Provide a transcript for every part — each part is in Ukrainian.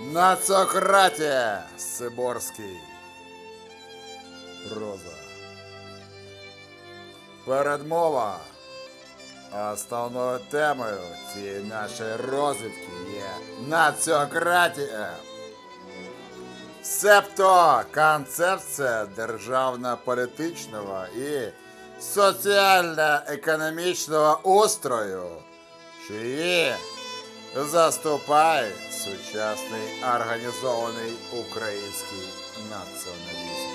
Нацократія Сиборський. Проза. Передмова. Основною темою цієї нашої розвідки є націократія. Себто концепція державно-політичного і соціально-економічного устрою, що її заступає сучасний організований український націоналізм.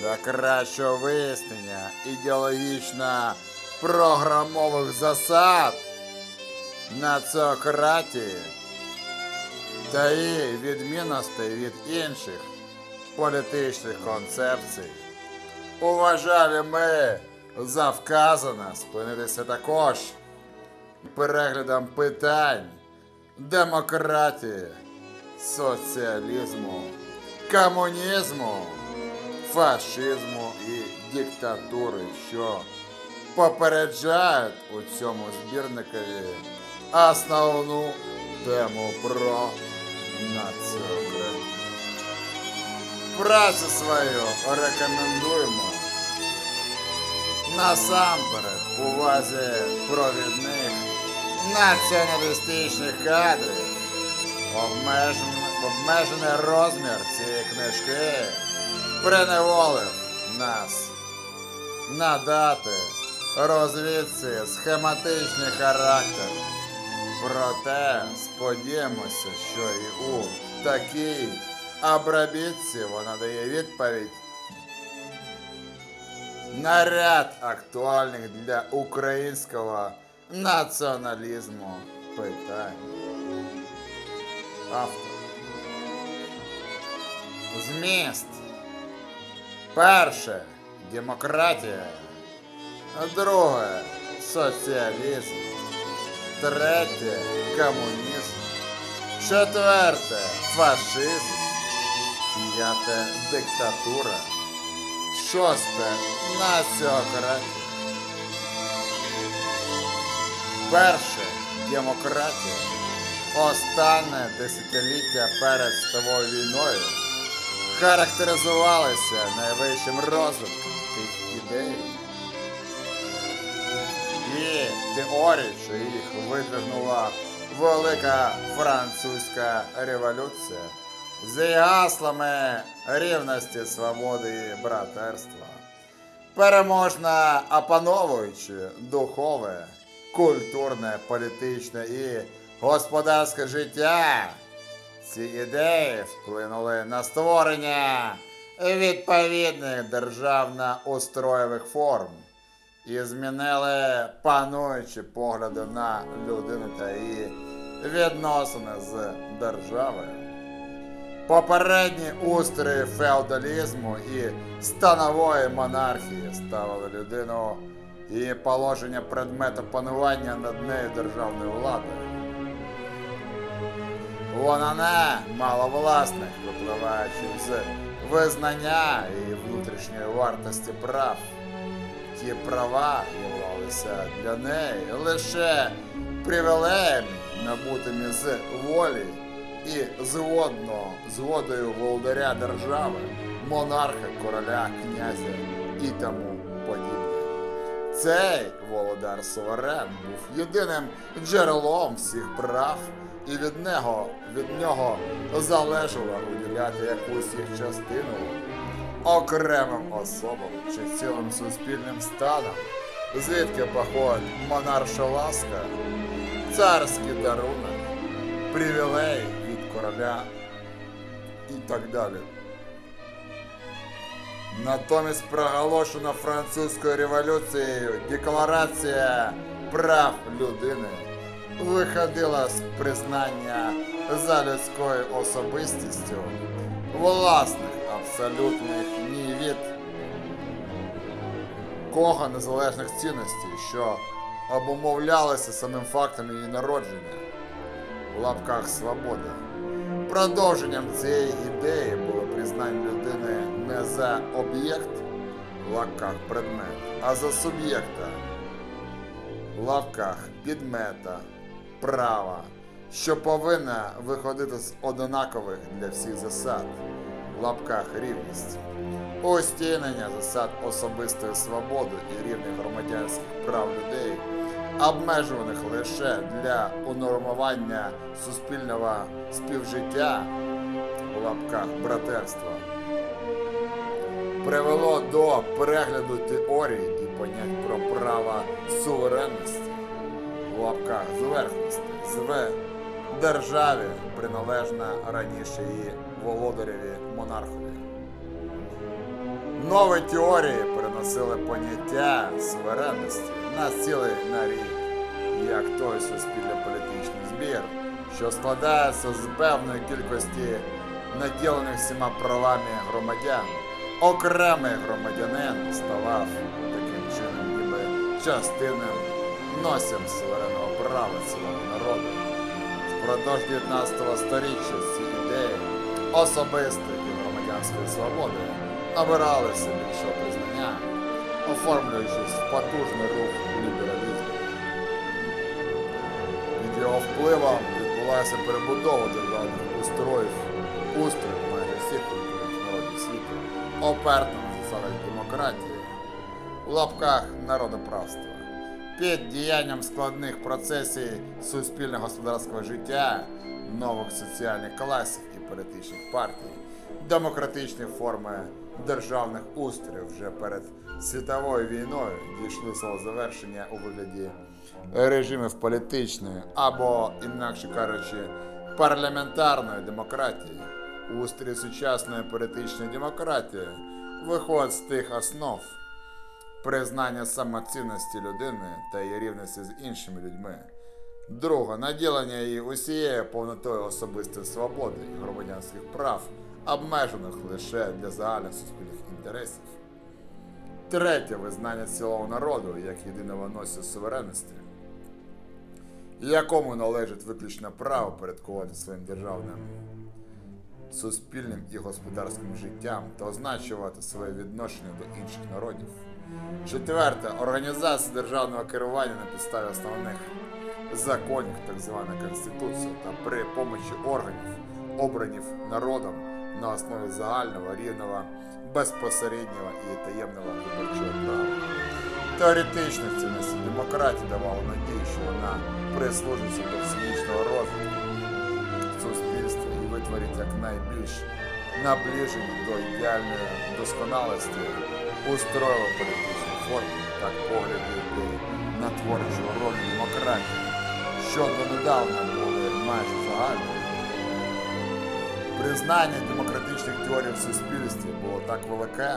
Для кращого вияснення ідеологічно програмових засад націократії та її відмінностей від інших політичних концепцій. Уважали ми за вказане спинитися також переглядом питань демократії, соціалізму, комунізму, фашизму і диктатури, що попереджають у цьому збірникові основну тему про націократію. Працю свою рекомендуємо насамперед увазі провідних націоналістичних кадрів. Обмежений, обмежений розмір цієї книжки приневолив нас надати розвідці схематичний характер. Проте сподіємося, що і у такій обробітці вона дає відповідь на ряд актуальних для українського націоналізму питань. Автор. Зміст. Перше демократія. Друге соціалізм. Третє комунізм. Четверте фашизм. П'яте диктатура. Шосте націократія. Перше демократія. Останнє десятиліття перед світовою війною характеризувалися найвищим розвитком тих ідей і теорій, що їх видвигнула велика французька революція з гаслами рівності, свободи і братерства, переможно опановуючи духове, культурне, політичне і господарське життя. Ці ідеї вплинули на створення відповідних державно-устроєвих форм і змінили пануючі погляди на людину та її відносини з державою. Попередні устрої феодалізму і станової монархії ставили людину і положення предмету панування над нею державної влади. Вона не мала власних, випливаючи з визнання і внутрішньої вартості прав. Ті права являлися для неї лише привілеями, набутими з волі і згодно згодою володаря держави, монарха, короля, князя і тому подібне. Цей володар суверен був єдиним джерелом всіх прав, і від нього, від нього залежало уділяти якусь їх частину окремим особам чи цілим суспільним станам, звідки походить монарша ласка, царський дарунок, привілей від короля і так далі. Натомість проголошена французькою революцією Декларація прав людини виходила з признання за людською особистістю власних абсолютних ні від кого незалежних цінностей, що обумовлялися самим фактом її народження в лапках свободи. Продовженням цієї ідеї було признання людини не за об'єкт в лапках предмет, а за суб'єкта. В лапках підмета, права що повинна виходити з однакових для всіх засад. В лапках рівність. Устінення засад особистої свободи і рівних громадянських прав людей, обмежуваних лише для унормування суспільного співжиття в лапках братерства, привело до перегляду теорій і понять про право суверенності в лапках зверхності, зве державі приналежна раніше її володареві монархові. Нові теорії приносили поняття суверенності на цілий на рік, як той суспільно-політичний збір, що складається з певної кількості наділених всіма правами громадян. Окремий громадянин ставав таким чином ніби частинним носем суверенного права цілого народу. Впродовж 19 століття ці ідеї особистої і громадянської свободи набиралися більшого признання, оформлюючись в потужний рух лібералізму. Під його впливом відбулася перебудова державних устроїв, устроїв оперта засадах демократії, в лапках народоправства. Під діянням складних процесів суспільно-господарського життя, нових соціальних класів і політичних партій, демократичні форми державних устроїв вже перед світовою війною дійшли свого завершення у вигляді режимів політичної або, інакше кажучи, парламентарної демократії. Устрій сучасної політичної демократії виходить з тих основ признання самоцінності людини та її рівності з іншими людьми. Друге, наділення її усією повнотою особистої свободи і громадянських прав, обмежених лише для загальних суспільних інтересів. Третє визнання цілого народу як єдиного носія суверенності, якому належить виключно право порядкувати своїм державним суспільним і господарським життям та означувати своє відношення до інших народів. Четверте. Організація державного керування на підставі основних законів, так звана Конституція, та при помочі органів, обранів народом на основі загального, рівного, безпосереднього і таємного виборчого права. Теоретично цінності демократії давало надію, що вона прислужиться до всебічного розвитку суспільства і витворить якнайбільш наближені до ідеальної досконалості устрою політичних форм, так погляди на творчу роль демократії, що донедавна були майже загальними. Признання демократичних теорій в суспільстві було так велике,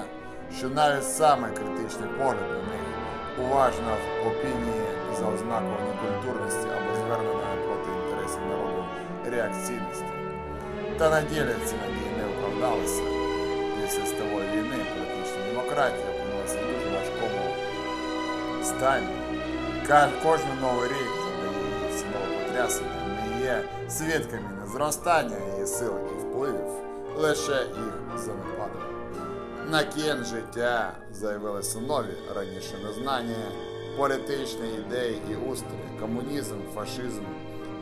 що навіть саме критичний погляд на них уважно в опінії за ознакою некультурності або зверненої проти інтересів народу реакційності. Та на ділі ці надії не оправдалися. Після стової війни політична демократія опинилася в дуже важкому стані. Кожен новий рік всі нові потрясення. Ми є свідками не зростання її сил і впливів, лише їх занепаду. На кін життя з'явилися нові раніше незнані політичні ідеї і устрої, комунізм, фашизм,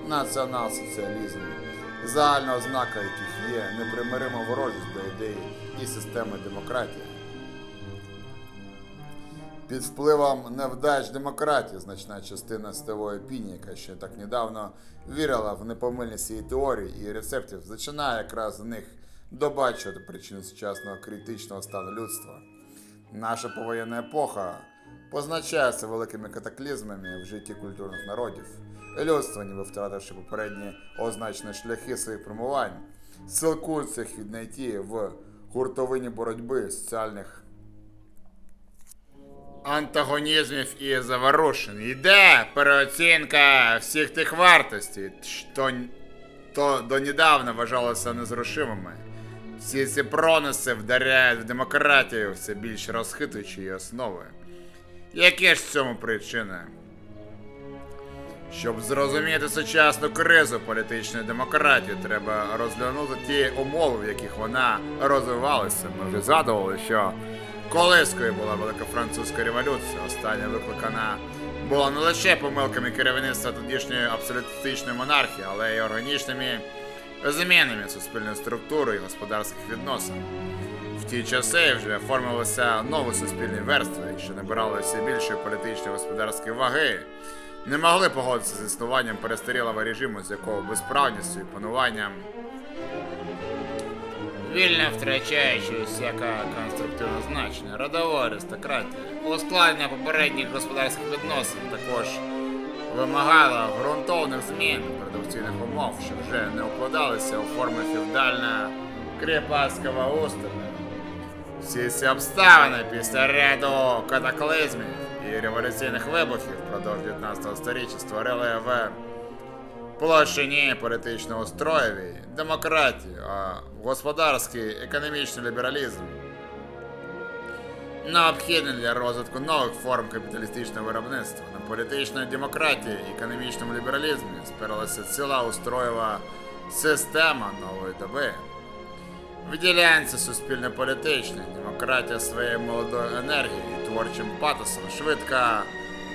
націонал-соціалізм, загальна ознака яких є непримирима ворожість до ідеї і системи демократії. Під впливом невдач демократії значна частина світової опінії, яка ще так недавно вірила в непомильність її теорій і рецептів, починає якраз з них добачувати причини сучасного критичного стану людства. Наша повоєнна епоха позначається великими катаклізмами в житті культурних народів. Людство, ніби втративши попередні означені шляхи своїх промувань, силкується їх віднайти в гуртовині боротьби соціальних антагонізмів і заворушень. Йде переоцінка всіх тих вартостей, що то донедавна вважалося незрушимими. Всі ці проноси вдаряють в демократію, все більш розхитуючи її основи. Які ж в цьому причини? Щоб зрозуміти сучасну кризу політичної демократії, треба розглянути ті умови, в яких вона розвивалася. Ми вже згадували, що колискою була Велика Французька революція, остання викликана було не лише помилками керівництва тодішньої абсолютистичної монархії, але й органічними змінами суспільної структури і господарських відносин. В ті часи вже формувалися нові суспільні верстви, що набирали все більшої політичної господарської ваги, не могли погодитися з існуванням перестарілого режиму, з якого безправністю і пануванням вільно втрачаючи всяке конструктивне значення, родової аристократії, ускладнення попередніх господарських відносин також вимагало ґрунтовних змін продукційних умов, що вже не укладалися у форми феодально-кріпацького устрою. Всі ці обставини після ряду катаклізмів революційних вибухів впродовж 19 століття створили в площині політичного строєві, демократію, а господарський економічний лібералізм необхідний для розвитку нових форм капіталістичного виробництва. На політичної демократії і економічному лібералізмі спиралася ціла устроєва система нової доби. В ділянці суспільно-політичної демократія своєю молодою енергією і творчим патосом швидко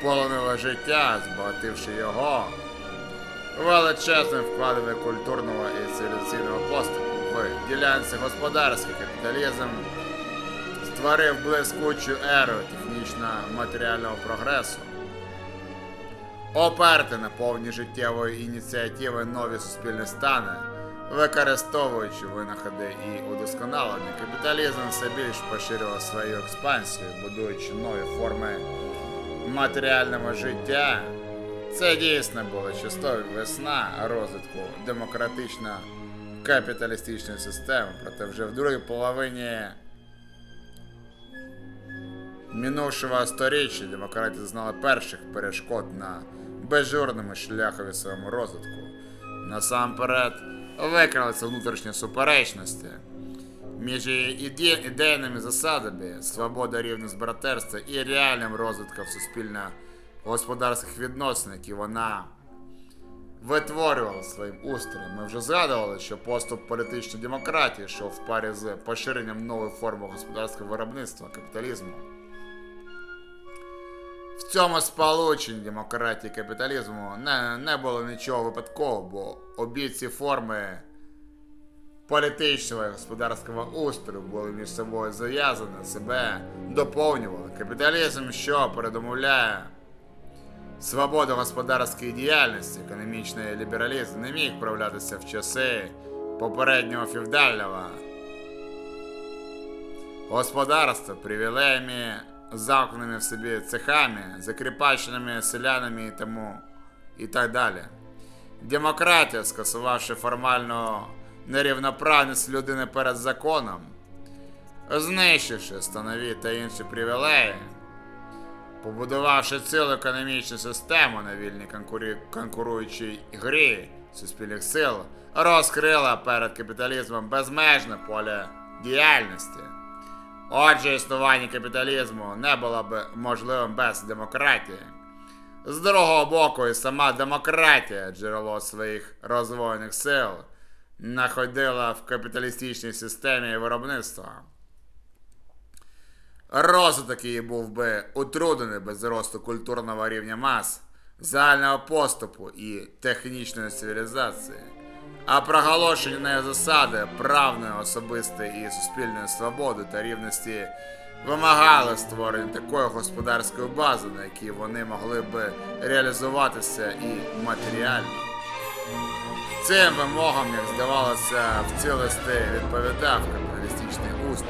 полонила життя, збагативши його величезним вкладами культурного і цивілізаційного поступу в ділянці господарський капіталізм створив блискучу еру технічно-матеріального прогресу. Оперти на повні життєвої ініціативи нові суспільні стани, використовуючи винаходи і удосконалення, капіталізм все більш поширював свою експансію, будуючи нові форми матеріального життя. Це дійсно була чистова весна розвитку демократично-капіталістичної системи, проте вже в другій половині минувшого сторіччя демократія зазнала перших перешкод на безжурному шляхові своєму розвитку. Насамперед викралися внутрішні суперечності між іде- ідейними засадами свобода, рівність, братерства і реальним розвитком суспільно-господарських відносин, які вона витворювала своїм устроєм. Ми вже згадували, що поступ політичної демократії йшов в парі з поширенням нової форми господарського виробництва капіталізму. В цьому сполученні демократії капіталізму не, не було нічого випадкового, бо обі ці форми політичного і господарського устрою були між собою зав'язані, себе доповнювали. Капіталізм, що передумовляє свободу господарської діяльності, економічний лібералізм не міг проявлятися в часи попереднього феодального господарства привілеями, замкненими в собі цехами, закріпаченими селянами і тому і так далі. Демократія, скасувавши формальну нерівноправність людини перед законом, знищивши станові та інші привілеї, побудувавши цілу економічну систему на вільній конкуруючій грі суспільних сил, розкрила перед капіталізмом безмежне поле діяльності. Отже, існування капіталізму не було б можливим без демократії. З другого боку, і сама демократія, джерело своїх розвойних сил, знаходила в капіталістичній системі виробництва. Розвиток її був би утруднений без зросту культурного рівня мас, загального поступу і технічної цивілізації, а проголошення нею засади правної, особистої і суспільної свободи та рівності вимагали створення такої господарської бази, на якій вони могли би реалізуватися і матеріально. Цим вимогам, як здавалося, в цілості відповідав капіталістичний устрій.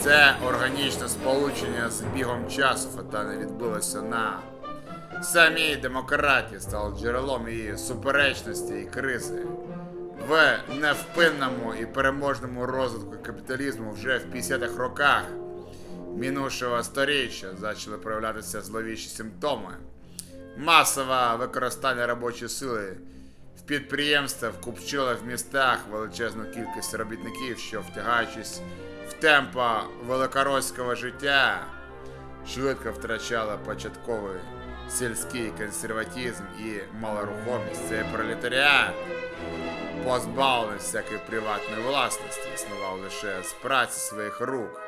Це органічне сполучення з бігом часу фатально відбулося на самій демократії, стало джерелом її суперечності і кризи. В невпинному і переможному розвитку капіталізму вже в 50-х роках минувшого сторіччя почали проявлятися зловіші симптоми. Масове використання робочої сили в підприємствах купчило в містах величезну кількість робітників, що втягаючись в темпо великоросського життя, швидко втрачали початковий сільський консерватизм і малорухомість. Цей пролетаріат, позбавлений всякої приватної власності, існував лише з праці своїх рук.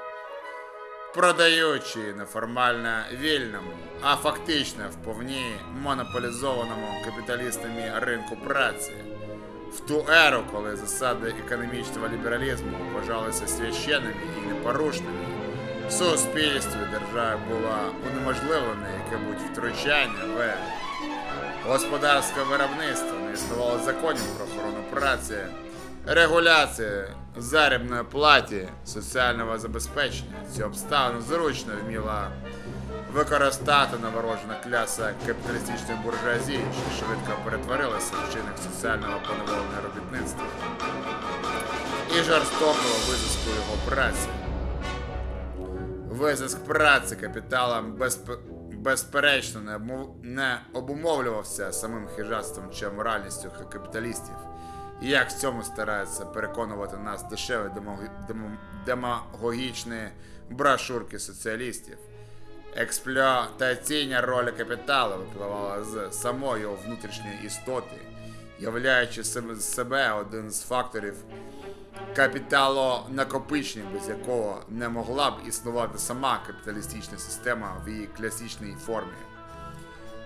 продаючи неформально вільному, а фактично в повні монополізованому капіталістами ринку праці. В ту еру, коли засади економічного лібералізму вважалися священними і непорушними, в суспільстві держави була унеможливлена яке-будь втручання в господарське виробництво, не існувало законів про охорону праці, регуляції заробітної платі, соціального забезпечення. Ці обставини зручно вміла використати наворожена кляса капіталістичної буржуазії, що швидко перетворилася в чинник соціального поневолення робітництва і жорстокого визиску його праці. Визиск праці капіталом безп... безперечно не, обмов... не обумовлювався самим хижатством чи моральністю капіталістів. І як в цьому стараються переконувати нас дешеві демог- демо- демагогічні брошурки соціалістів. Експлуатаційна роль капіталу випливала з самої внутрішньої істоти, являючи себе один з факторів капіталонакопичення, без якого не могла б існувати сама капіталістична система в її класичній формі.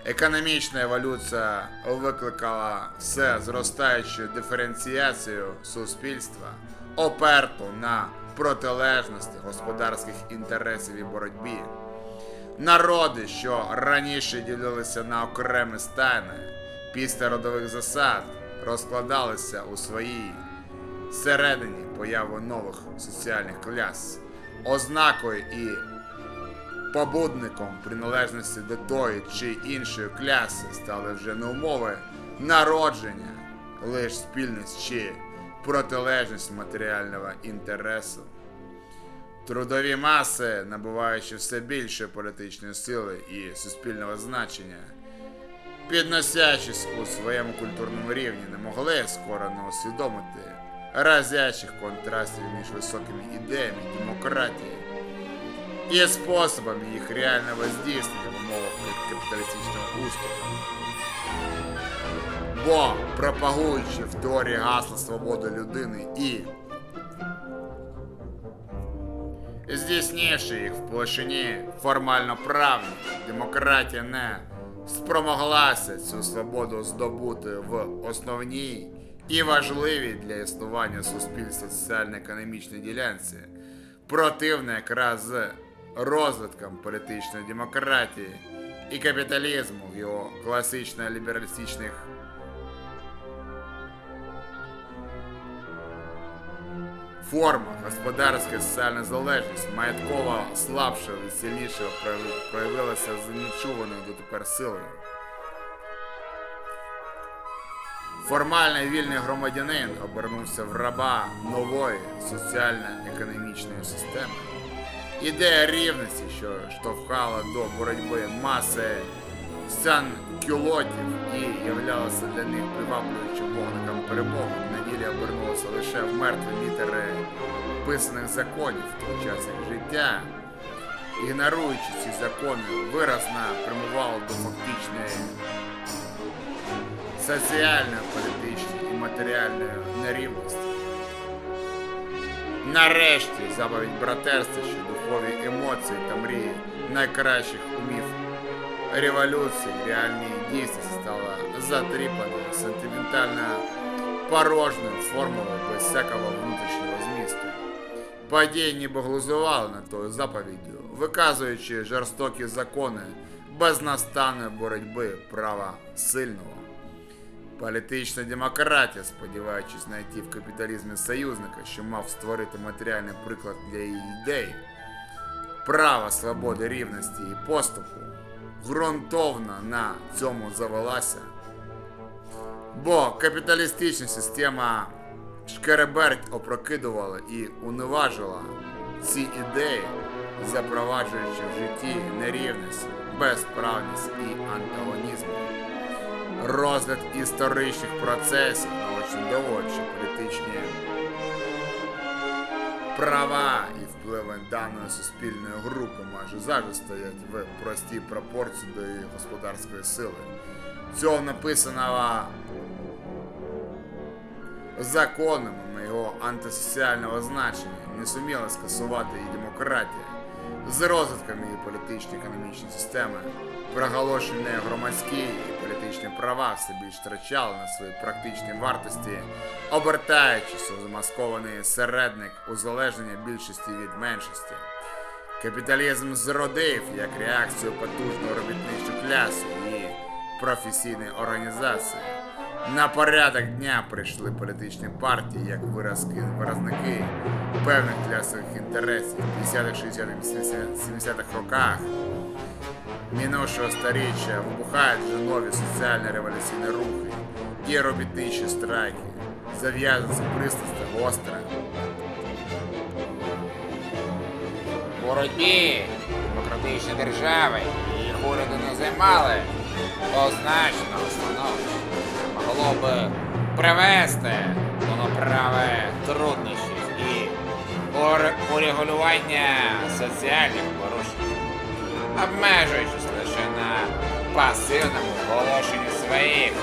Економічна еволюція викликала все зростаючу диференціацію суспільства, оперту на протилежності господарських інтересів і боротьбі. Народи, що раніше ділилися на окремі стани, після родових засад розкладалися у своїй всередині появи нових соціальних клас, ознакою і побудником приналежності до тої чи іншої кляси стали вже не умови народження, лише спільність чи протилежність матеріального інтересу. Трудові маси, набуваючи все більше політичної сили і суспільного значення, підносячись у своєму культурному рівні, не могли скоро не усвідомити разячих контрастів між високими ідеями демократії і способами їх реального здійснення в умовах капіталістичного устрою. Бо, пропагуючи в теорії гасла свободи людини і здійснивши їх в площині формально правні, демократія не спромоглася цю свободу здобути в основній і важливій для існування суспільства соціально-економічній ділянці, противна якраз з розвитком політичної демократії і капіталізму в його класично-лібералістичних формах господарська соціальна залежність маятково слабшого і сильнішого проявилася з нечуваною дотепер силою. Формальний вільний громадянин обернувся в раба нової соціально-економічної системи. Ідея рівності, що штовхала до боротьби маси санкюлотів і являлася для них приваблюючим вогником перемоги, на ділі обернулася лише в мертві літери писаних законів в той час як життя. Ігноруючи ці закони, виразно прямувало до фактичної соціальної, політичної і матеріальної нерівності. Нарешті заповідь братерства, що духові емоції та мрії найкращих умів революції в реальній дійсності стала затріпаною, сентиментально порожним формулою без всякого внутрішнього змісту. Події ніби глузували над тою заповіддю, виказуючи жорстокі закони безнастанної боротьби права сильного. Політична демократія, сподіваючись знайти в капіталізмі союзника, що мав створити матеріальний приклад для її ідей, права свободи, рівності і поступу, ґрунтовно на цьому завелася. Бо капіталістична система шкереберть опрокидувала і уневажила ці ідеї, запроваджуючи в житті нерівність, безправність і антагонізм розгляд історичних процесів, наочно доводячи політичні права і впливи даної суспільної групи майже завжди стоять в простій пропорції до її господарської сили. Цього написаного законами його антисоціального значення не суміла скасувати і демократія, з розвитком її політично-економічної системи, проголошені громадські і політичні права все більш втрачали на свої практичні вартості, обертаючись у замаскований середник узалежнення більшості від меншості. Капіталізм зродив як реакцію потужного робітничого клясу і професійної організації. На порядок дня прийшли політичні партії як виразки, виразники певних клясових інтересів в 50-х, 60-х, 70-х роках минувшого сторіччя вибухають вже нові соціальні революційні рухи і робітничі страйки. Зав'язується пристрасте гостре. В боротьбі демократичні держави їх уряди не займали означеного становища. Могло би привести до направи труднощів і урегулювання соціальних обмежуючись лише на пасивному оголошенні своїх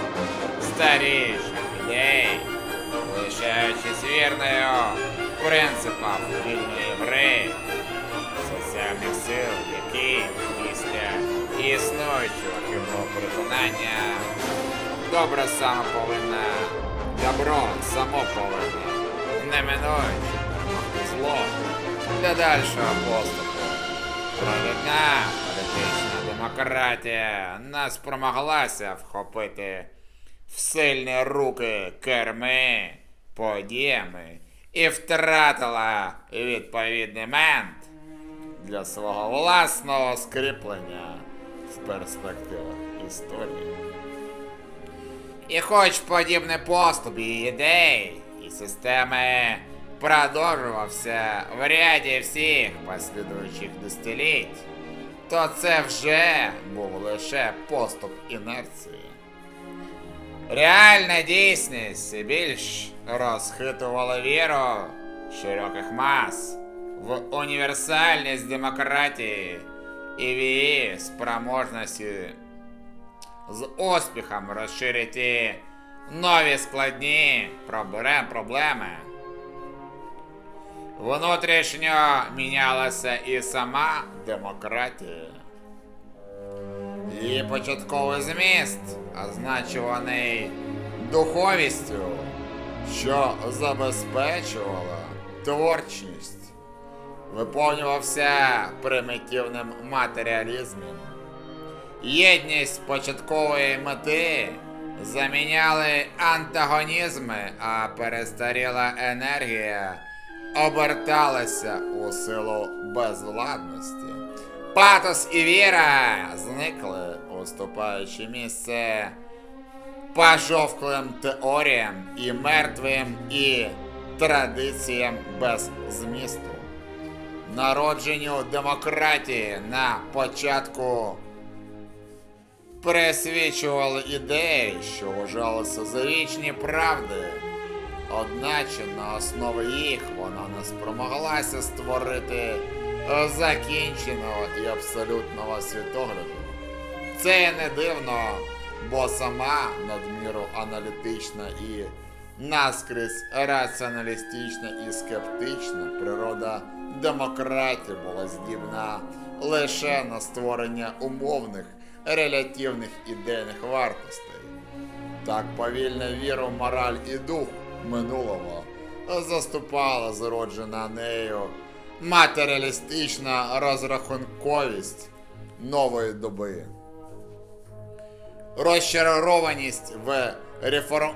старіших ідей, лишаючись вірною принципам вільної гри, соціальних сил, які після існуючого хибного переконання добре само повинна, добро само повинно, неминуючи перемогти зло для дальшого поступу. Провідна політична демократія не спромоглася вхопити в сильні руки керми подіями і втратила відповідний мент для свого власного скріплення в перспективах історії. І хоч подібний поступ і ідей, і системи продовжувався в ряді всіх послідуючих десятиліть, то це вже був лише поступ інерції. Реальна дійсність більш розхитувала віру широких мас в універсальність демократії і в її спроможності з успіхом розширити нові складні проблем- проблеми. Внутрішньо мінялася і сама демократія. Її початковий зміст, означуваний духовістю, що забезпечувала творчість, виповнювався примітивним матеріалізмом. Єдність початкової мети заміняли антагонізми, а перестаріла енергія оберталася у силу безвладності. Патос і віра зникли, уступаючи місце пожовклим теоріям і мертвим і традиціям без змісту. Народженню демократії на початку присвічували ідеї, що вважалися за вічні правди. Одначе на основі їх вона не спромоглася створити е, закінченого і абсолютного світогляду. Це не дивно, бо сама надміру аналітична і наскрізь раціоналістична і скептична природа демократії була здібна лише на створення умовних релятивних ідейних вартостей. Так повільно віру, мораль і дух минулого заступала зароджена нею матеріалістична розрахунковість нової доби. Розчарованість в реформ...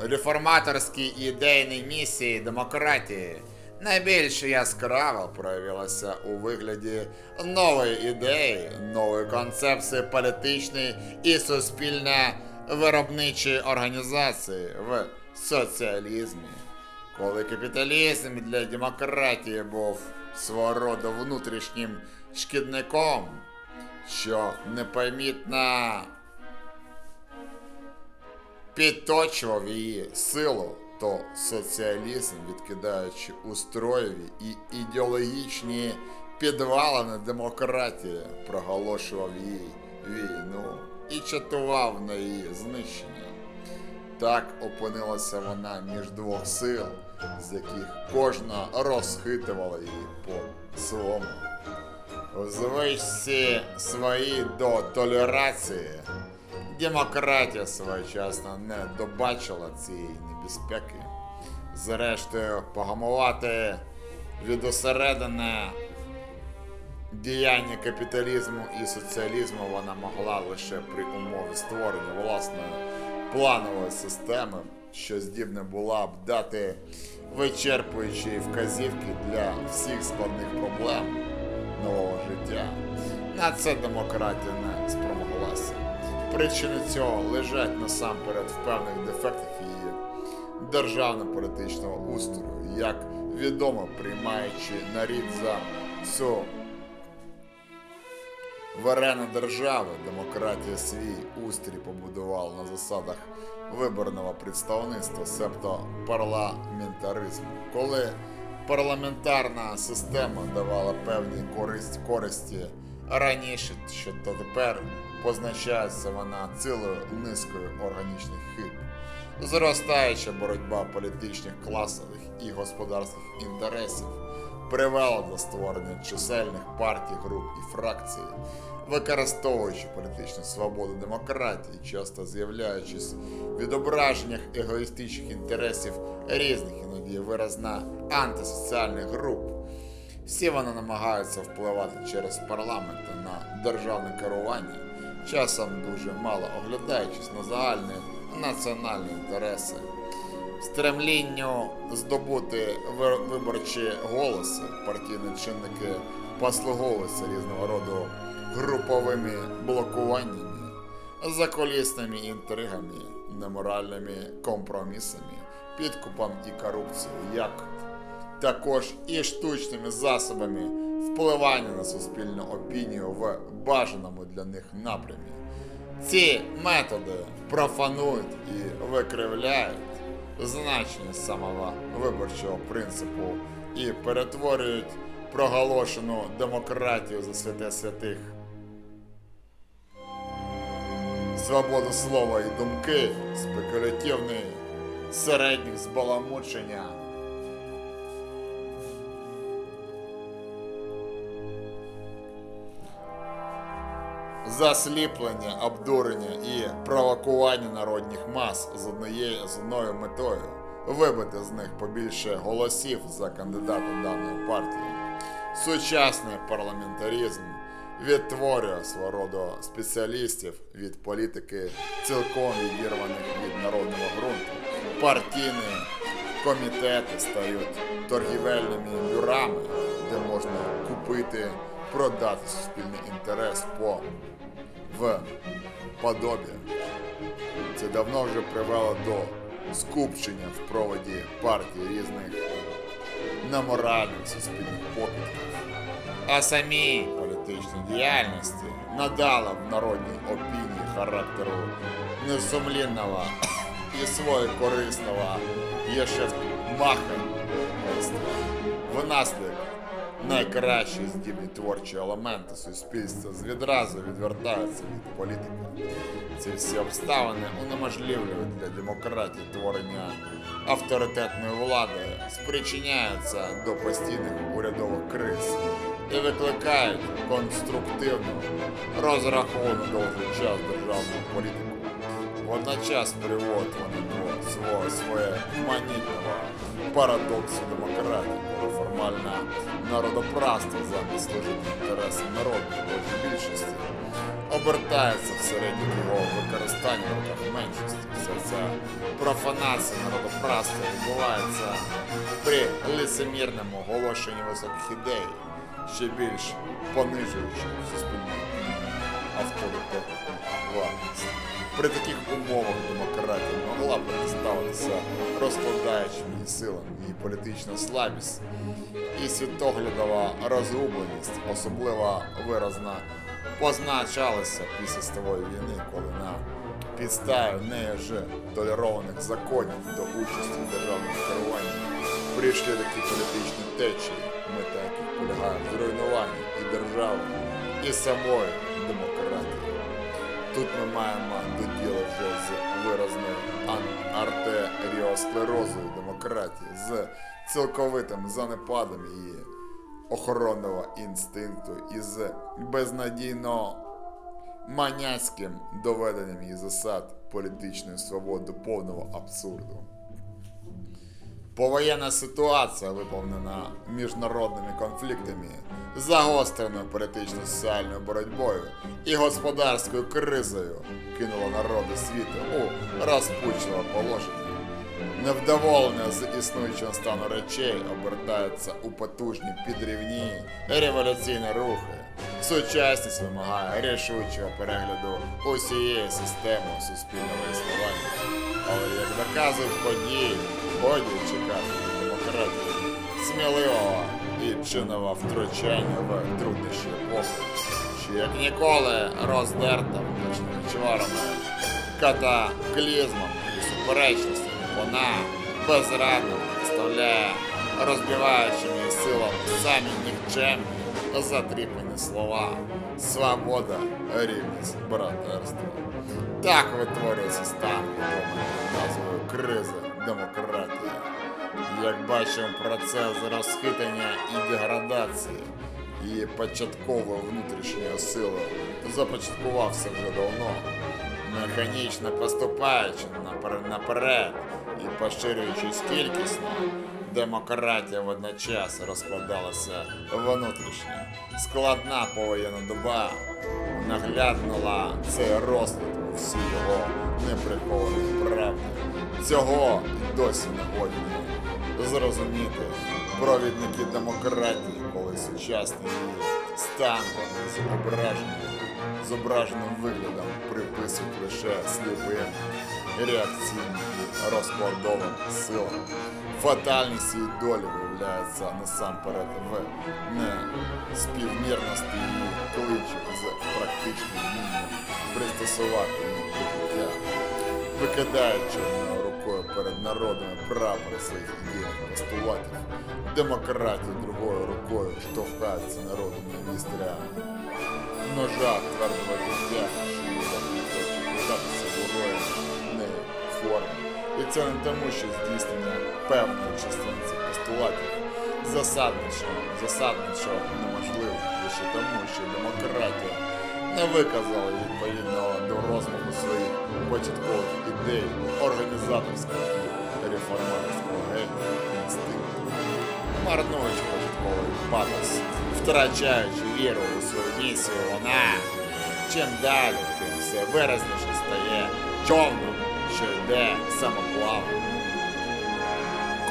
реформаторській ідейній місії демократії найбільш яскраво проявилася у вигляді нової ідеї, нової концепції політичної і суспільно-виробничої організації в соціалізмі. Коли капіталізм для демократії був свого роду внутрішнім шкідником, що непомітно підточував її силу, то соціалізм, відкидаючи устроєві і ідеологічні підвалини демократії, проголошував їй війну і чатував на її знищення. Так опинилася вона між двох сил, з яких кожна розхитувала її по своєму. Звичці своїй до толерації демократія своєчасно не добачила цієї небезпеки. Зрештою, погамувати від осередини діяння капіталізму і соціалізму вона могла лише при умові створення власної планової системи, що здібна була б дати вичерпуючі вказівки для всіх складних проблем нового життя. На це демократія не спромоглася. Причини цього лежать насамперед в певних дефектах її державно-політичного устрою, як відомо, приймаючи на рід за цю Варена держави, демократія свій устрій побудувала на засадах виборного представництва, себто парламентаризму. Коли парламентарна система давала певні користь, користі раніше, що то тепер позначається вона цілою низкою органічних хиб. Зростаюча боротьба політичних, класових і господарських інтересів привела до створення чисельних партій, груп і фракцій, використовуючи політичну свободу демократії, часто з'являючись в відображеннях егоїстичних інтересів різних іноді виразна антисоціальних груп. Всі вони намагаються впливати через парламенти на державне керування, часом дуже мало оглядаючись на загальні національні інтереси. Стремлінню здобути виборчі голоси партійні чинники послуговуються різного роду груповими блокуваннями, заколісними інтригами, неморальними компромісами, підкупом і корупцією, як також і штучними засобами впливання на суспільну опінію в бажаному для них напрямі. Ці методи профанують і викривляють значення самого виборчого принципу і перетворюють проголошену демократію за святе святих. Свободу слова і думки, спекулятивний середніх збаламучення. Засліплення, обдурення і провокування народних мас з однією з одною метою вибити з них побільше голосів за кандидата даної партії. Сучасний парламентаризм відтворює свого роду спеціалістів від політики, цілком відірваних від народного ґрунту. Партійні комітети стають торгівельними бюрами, де можна купити, продати суспільний інтерес по в подобі. Це давно вже привело до скупчення в проводі партії різних неморальних суспільних покидьків. А самій політичній діяльності надала в народній опінії характеру несумлінного і своєкорисного є ще маханства. Внаслідок найкращі здібні творчі елементи суспільства відразу відвертаються від політики. Ці всі обставини унеможливлюють для демократії творення авторитетної влади, спричиняються до постійних урядових криз і викликають конструктивну, розраховану довгий час державну політику. Вони до свого своє манітного парадоксу демократії, коли формальне народопраство замість служити інтересам народу в більшості обертається всередині його використання в руках меншості. Вся ця профанація народопраства відбувається при лицемірному оголошенні високих ідей, ще більш понижуючи суспільну авторитет і владність. При таких умовах демократія могла представитися розкладаючим її силам, її політична слабість і світоглядова розгубленість, особливо виразно позначалися після світової війни, коли на підставі нею вже толерованих законів до участі в державному керуванні прийшли такі політичні течії, мета яких полягає в зруйнуванні і держави, і самої. Тут ми маємо до діла вже з виразною артеріосклерозою демократії, з цілковитим занепадом її охоронного інстинкту і з безнадійно маняцьким доведенням її засад політичної свободи до повного абсурду. Повоєнна ситуація, виповнена міжнародними конфліктами, загостреною політично-соціальною боротьбою і господарською кризою, кинула народи світу у розпучливе положення. Невдоволення з існуючого стану речей обертаються у потужні підрівні революційні рухи. Сучасність вимагає рішучого перегляду усієї системи суспільного існування. Але як доказують події, годі чекати від демократії, сміливого і чинного втручання в труднощі епохи, що як ніколи роздерта внутрішніми чварами, катаклізмом і суперечностями вона безрадно представляє розбиваючими силами самі нікчемні затріпані слова. Свобода, рівність, братерство. Так витворюється стан назвою кризи демократії. Як бачимо, процес розхитання і деградації її початкової внутрішньої сили започаткувався вже давно, механічно поступаючи наперед і поширюючись кількісно, демократія водночас розкладалася внутрішньо. Складна повоєнна доба нагляднула цей розклад у всі його неприховані правди. Цього досі не годні зрозуміти провідники демократії, коли сучасний стан вони зображені, зображеним виглядом приписують лише сліпим реакційним розкладовим силам. Фатальність її долі виявляється насамперед в неспівмірності її кличів з практичним вмінням пристосувати її викидаючи одною рукою перед народами прапори своїх ідейних постулатів, демократію другою рукою штовхається народу на вістря ножа твердого життя, що ніяк не хоче податися героям неї форми. І це не тому, що здійснення певної частини цих постулатів засадничо, засадничо неможливо, лише тому, що демократія не виказала відповідного до розмаху своїх початкових ідей організаторського і реформаторського генію інстинкту. Марнуючи початковий патос, втрачаючи віру у свою місію, вона чим далі, тим все виразніше стає човном, що йде самоплавом.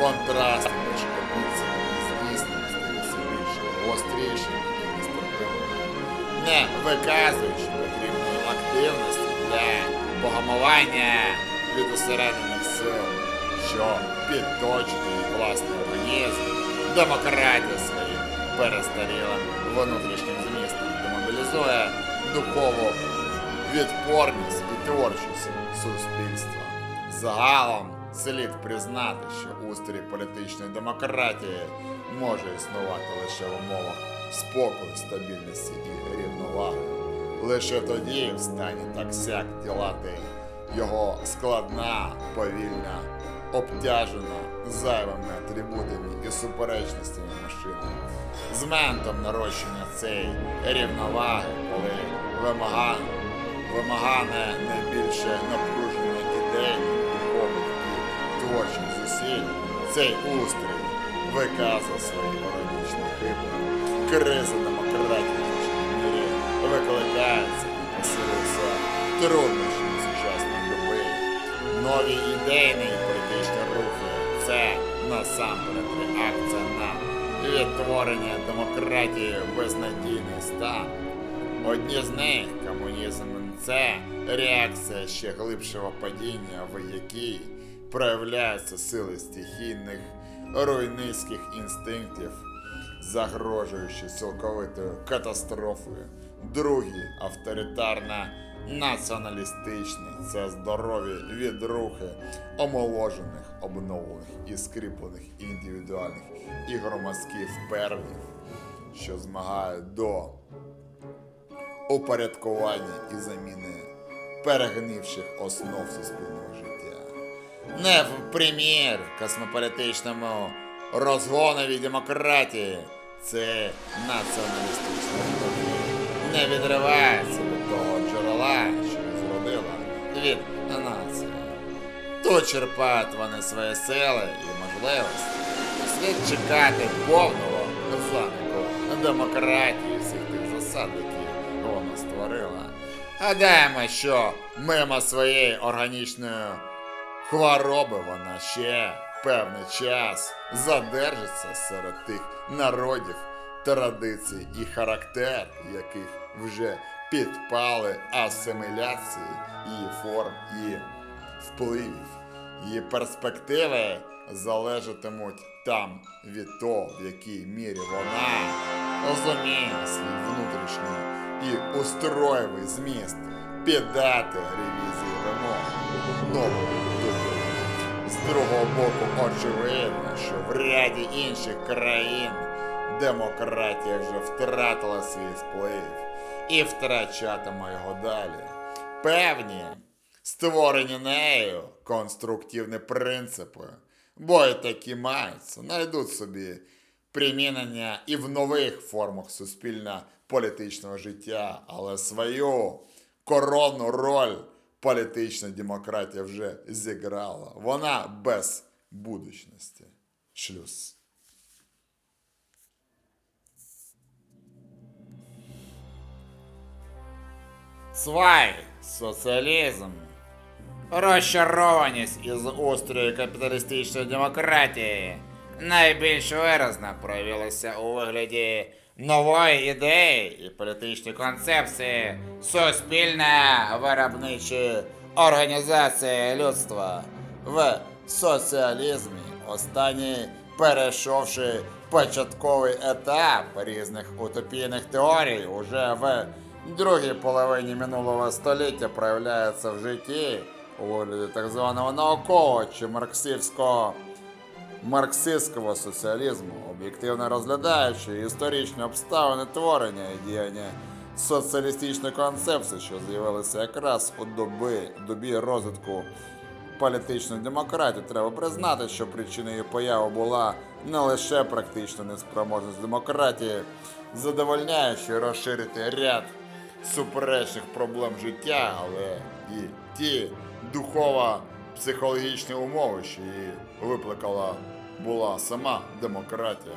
Контраст між амбіціями і здійсненням стає все більше гострішим і нестерпимим не виказуючи потрібної активності для погамування від усерединих сил, що підточить її власний організм, демократія своїм перестарілим внутрішнім змістом демобілізує духову відпорність і творчість суспільства. Загалом слід признати, що устрій політичної демократії може існувати лише в умовах спокою, стабільності і рівноваги. Лише тоді в стані так сяк ділати його складна, повільна, обтяжена зайвими атрибутами і суперечностями машини. З моментом нарощення цієї рівноваги, коли вимага... вимагане найбільше напруження духовних і творчих зусиль, цей устрій виказав свої органічні хиби. Криза демократії викликається і посилюється труднощами сучасної доби. Нові ідейні і політичні рухи це насамперед реакція на відтворення демократії в безнадійний стан. Одні з них комунізм це реакція ще глибшого падіння, в якій проявляються сили стихійних руйницьких інстинктів, загрожуючи цілковитою катастрофою. Другий авторитарна націоналістичний це здорові відрухи омоложених, обновлених і скріплених індивідуальних і громадських вперлів, що змагають до упорядкування і заміни перегнивших основ суспільного життя. Не в примір космополітичному розгонові демократії Цей націоналістичний не відривається від того джерела, що зродила від нації. Тут черпають вони свої сили і можливості. Слід чекати повного занику демократії всіх тих засад, які вона створила. Гадаємо, що мимо своєї органічної хвороби вона ще певний час задержиться серед тих народів, традицій і характер, яких вже підпали асиміляції її форм і впливів. Її перспективи залежатимуть там від того, в якій мірі вона розуміє свій внутрішній і устроєвий зміст піддати ревізії вимог нового духу. З другого боку, очевидно, що в ряді інших країн демократія вже втратила свій вплив і втрачатиме його далі. Певні створені нею конструктивні принципи, бо й такі маються, знайдуть собі примінення і в нових формах суспільно-політичного життя, але свою коронну роль політична демократія вже зіграла. Вона без будучності. Шлюз. Цвай, соціалізм. Розчарованість із устрою капіталістичної демократії найбільш виразно проявилася у вигляді нової ідеї і політичної концепції суспільна виробничої організації людства в соціалізмі, останній перейшовши початковий етап різних утопійних теорій, уже в другій половині минулого століття проявляється в житті у вигляді так званого наукового чи марксистського марксистського соціалізму, об'єктивно розглядаючи історичні обставини творення і діяння соціалістичної концепції, що з'явилися якраз у доби, добі розвитку політичної демократії, треба признати, що причиною появи була не лише практична неспроможність демократії, задовольняючи розширити ряд суперечних проблем життя, але і ті духово-психологічні умови, що її викликала була сама демократія.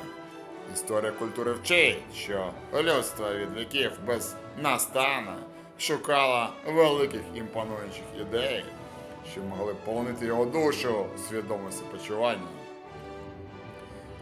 Історія культури вчить, що людство від віків без настана шукало великих імпонуючих ідей, що могли б полонити його душу, свідомості почування.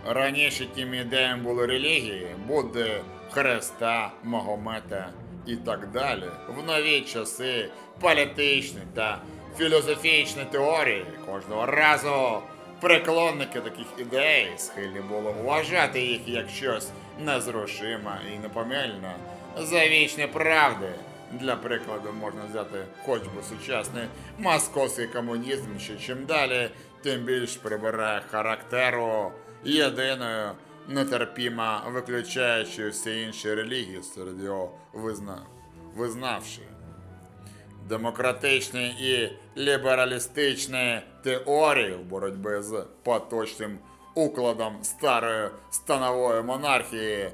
Раніше тими ідеями були релігії, Будди, Христа, Магомета і так далі. В нові часи політичні та філософічні теорії кожного разу приклонники таких ідей схильні були вважати їх як щось незрушиме і непомильне за вічні правди. Для прикладу можна взяти хоч би сучасний московський комунізм, що чим далі, тим більш прибирає характеру єдиною, нетерпімо виключаючи всі інші релігії серед його визна... визнавши. Демократичні і лібералістичні теорії в боротьбі з поточним укладом старої станової монархії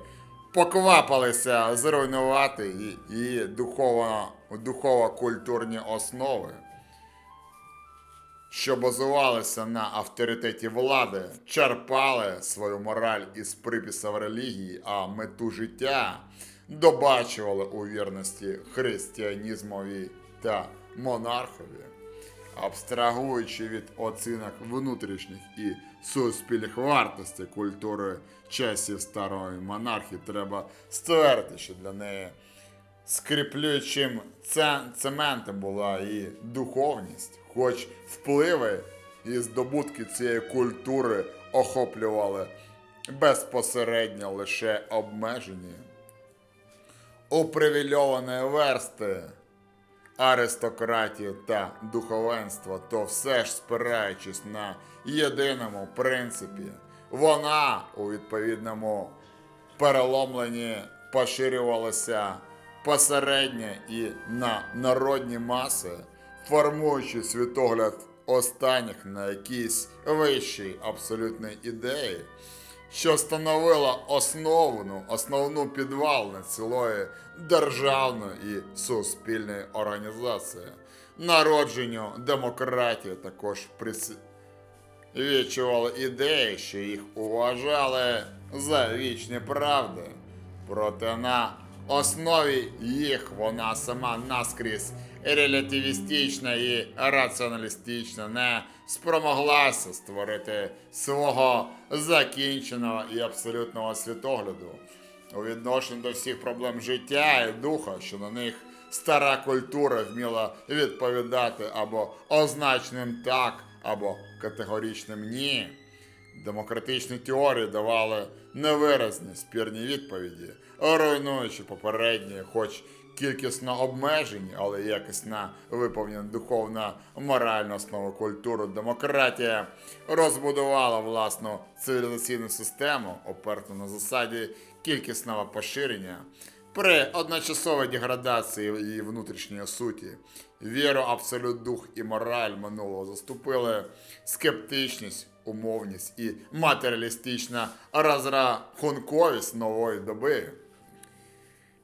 поквапилися зруйнувати її духово-культурні основи, що базувалися на авторитеті влади, черпали свою мораль із приписів релігії, а мету життя добачували у вірності християнізмові та монархові. Абстрагуючи від оцінок внутрішніх і суспільних вартостей культури часів старої монархії, треба ствердити, що для неї скріплюючим цементом була і духовність, хоч впливи і здобутки цієї культури охоплювали безпосередньо лише обмежені. Упривільованої версти аристократії та духовенства, то все ж спираючись на єдиному принципі, вона у відповідному переломленні поширювалася посередньо і на народні маси, формуючи світогляд останніх на якійсь вищій абсолютній ідеї, що становила основну, основну підвалину цілої державної і суспільної організації. Народженню демократії також прис... відчували ідеї, що їх уважали за вічні правди. Проте на основі їх вона сама наскрізь релятивістична і раціоналістична не спромоглася створити свого закінченого і абсолютного світогляду у відношенні до всіх проблем життя і духа, що на них стара культура вміла відповідати або означеним так, або категоричним ні. Демократичні теорії давали невиразні спірні відповіді, руйнуючи попередні, хоч кількісно обмежені, але якісно виповнені духовно моральну основу культури. Демократія розбудувала власну цивілізаційну систему, оперту на засаді кількісного поширення. При одночасовій деградації її внутрішньої суті віру, абсолют дух і мораль минулого заступили скептичність, умовність і матеріалістична розрахунковість нової доби.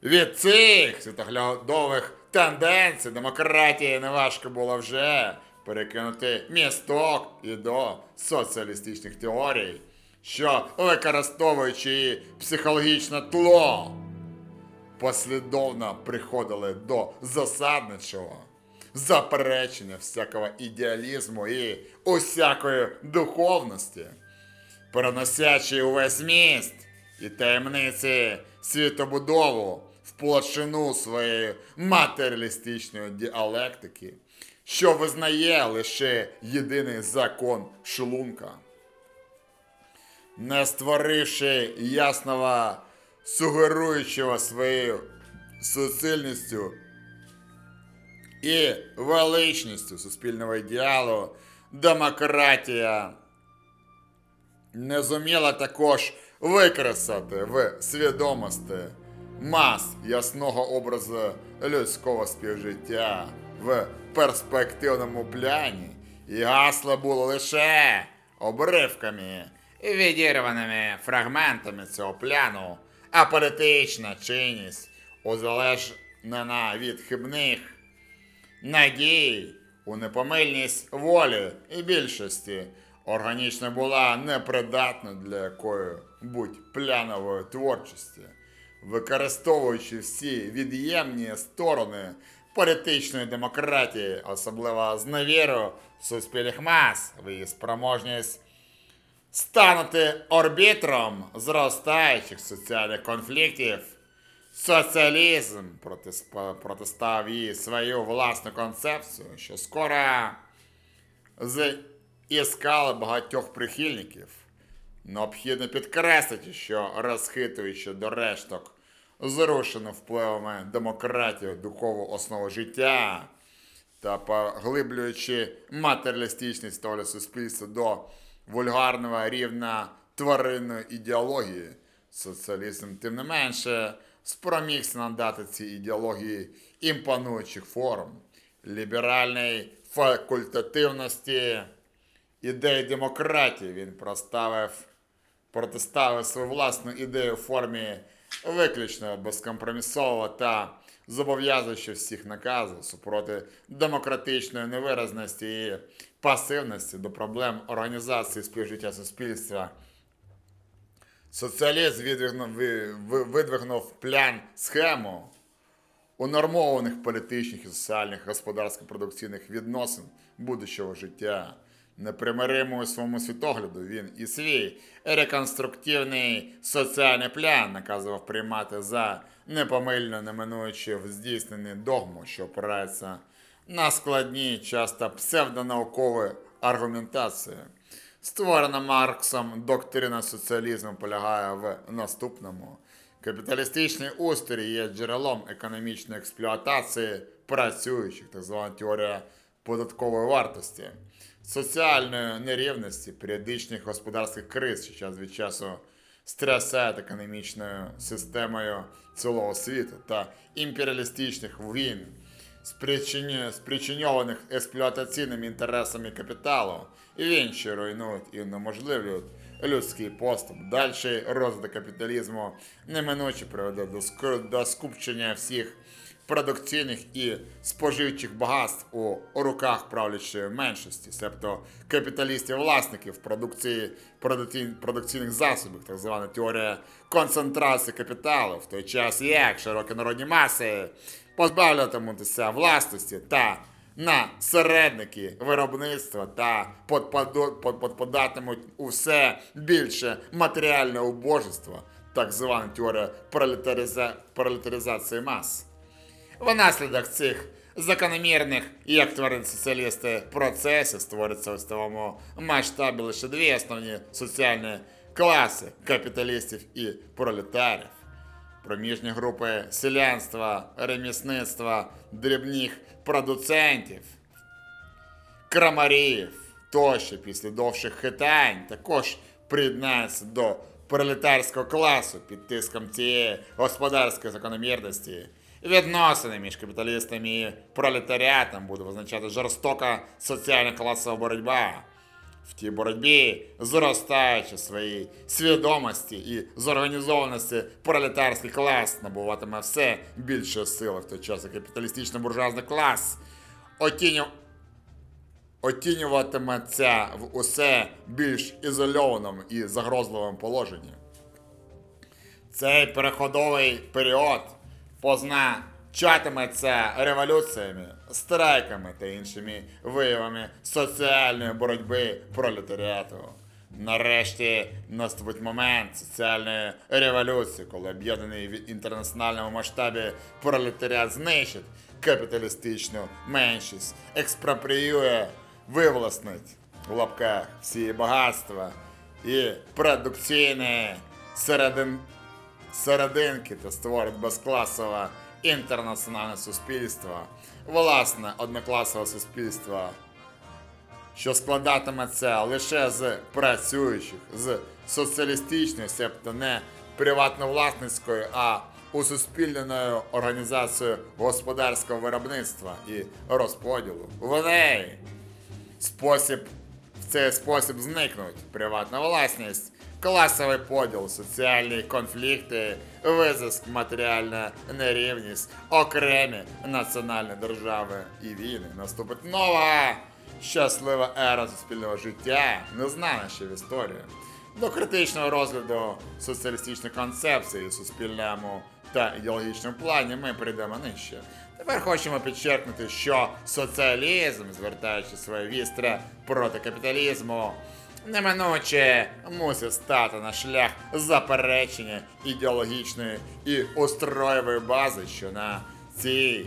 Від цих світоглядових тенденцій демократії неважко було вже перекинути місток і до соціалістичних теорій, що використовуючи її психологічне тло, послідовно приходили до засадничого заперечення всякого ідеалізму і усякої духовності, переносячи увесь міст і таємниці світобудову площину своєї матеріалістичної діалектики, що визнає лише єдиний закон шлунка. Не створивши ясного, сугеруючого своєю суцільністю і величністю суспільного ідеалу, демократія не зуміла також використати в свідомості мас ясного образу людського співжиття в перспективному пляні, і гасла було лише обривками, відірваними фрагментами цього пляну, а політична чинність узалежнена від хибних надій у непомильність волі і більшості органічно була непридатна для якої будь плянової творчості, використовуючи всі від'ємні сторони політичної демократії, особливо зневіру суспільних мас, в її спроможність станути орбітром зростаючих соціальних конфліктів. Соціалізм протистав їй свою власну концепцію, що скоро зіскали багатьох прихильників. Необхідно підкреслити, що розхитуючи до решток зрушену впливами демократію духову основу життя та поглиблюючи матеріалістичність ставлю суспільства до вульгарного рівня тваринної ідеології, соціалізм, тим не менше, спромігся надати цій ідеології імпонуючих форм, ліберальної факультативності ідеї демократії. Він проставив, протиставив свою власну ідею в формі виключно безкомпромісового та зобов'язуючи всіх наказів супроти демократичної невиразності і пасивності до проблем організації співжиття суспільства. Ви- видвигнув плян схему унормованих політичних і соціальних господарсько-продукційних відносин будущого життя. Непримиримий у своєму світогляду він і свій реконструктивний соціальний план наказував приймати за непомильно неминуючи в здійсненні догму, що опирається на складні, часто псевдонаукові аргументації. Створена Марксом доктрина соціалізму полягає в наступному. Капіталістичний устрій є джерелом економічної експлуатації працюючих, так звана теорія податкової вартості, соціальної нерівності, періодичних господарських криз, що час від часу стрясають економічною системою цілого світу та імперіалістичних війн, спричиньованих експлуатаційними інтересами капіталу, і інші руйнують і унеможливлюють людський поступ. Дальший розвиток капіталізму неминуче приведе до скупчення всіх продукційних і споживчих багатств у руках правлячої меншості, себто капіталістів-власників продукції продукційних засобів, так звана теорія концентрації капіталу, в той час як широкі народні маси позбавлятимуться власності та на середники виробництва та подпадатимуть у все більше матеріальне убожество, так звана теорія пролетариза... пролетаризації мас. Внаслідок цих закономірних, як творять соціалісти, процесів створюються у світовому масштабі лише дві основні соціальні класи капіталістів і пролетарів. Проміжні групи селянства, ремісництва, дрібних продуцентів, крамарів тощо після довших хитань також приєднаються до пролетарського класу під тиском цієї господарської закономірності. Відносини між капіталістами і пролетаріатом буде визначати жорстока соціальна класова боротьба. В тій боротьбі, зростаючи своїй свідомості і зорганізованості, пролетарський клас набуватиме все більше сили в той час, як капіталістично-буржуазний клас отіню... отінюватиметься в усе більш ізольованому і загрозливому положенні. Цей переходовий період позначатиметься революціями, страйками та іншими виявами соціальної боротьби пролетаріату. Нарешті наступить момент соціальної революції, коли об'єднаний в інтернаціональному масштабі пролетаріат знищить капіталістичну меншість, експропріює, вивласнить в лапках всі багатства і продукційні середин серединки та створить безкласове інтернаціональне суспільство, власне однокласове суспільство, що складатиметься лише з працюючих, з соціалістичної, себто не приватно-власницької, а усуспільненою організацією господарського виробництва і розподілу. В неї спосіб в цей спосіб зникнуть приватна власність, класовий поділ, соціальні конфлікти, визиск, матеріальна нерівність, окремі національні держави і війни. Наступить нова щаслива ера суспільного життя, не знана ще в історії. До критичного розгляду соціалістичної концепції суспільному та ідеологічному плані ми прийдемо нижче. Тепер хочемо підчеркнути, що соціалізм, звертаючи своє вістре проти капіталізму, неминуче мусить стати на шлях заперечення ідеологічної і устроєвої бази, що на цій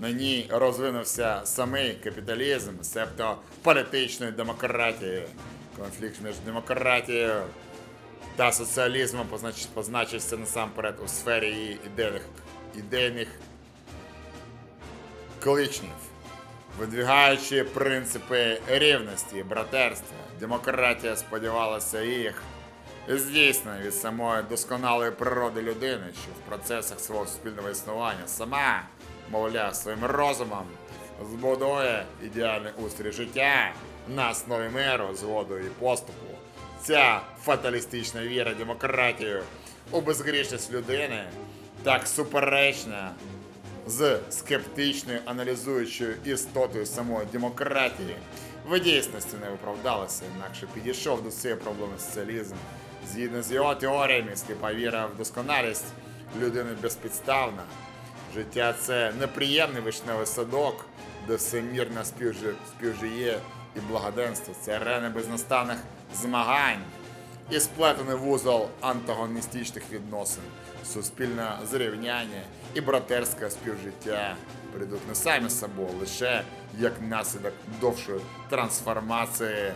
на ній розвинувся самий капіталізм, себто політичної демократії. Конфлікт між демократією та соціалізмом позначився насамперед у сфері її ідейних, ідейних кличнів, видвігаючи принципи рівності братерства. Демократія сподівалася їх здійснення від самої досконалої природи людини, що в процесах свого суспільного існування сама, мовляв, своїм розумом збудує ідеальний устрій життя на основі миру, згоду і поступу. Ця фаталістична віра демократію у безгрішність людини так суперечна з скептичною аналізуючою істотою самої демократії в дійсності не виправдалося, інакше підійшов до цієї проблеми соціалізм. Згідно з його теоріями, сліпа віра в досконалість людини безпідставна. Життя це неприємний вишневий садок, де все мирно співжи- співжиє і благоденство. Це арена безнастанних змагань і сплетений вузол антагоністичних відносин, суспільне зрівняння і братерське співжиття прийдуть не самі з собою, лише як наслідок довшої трансформації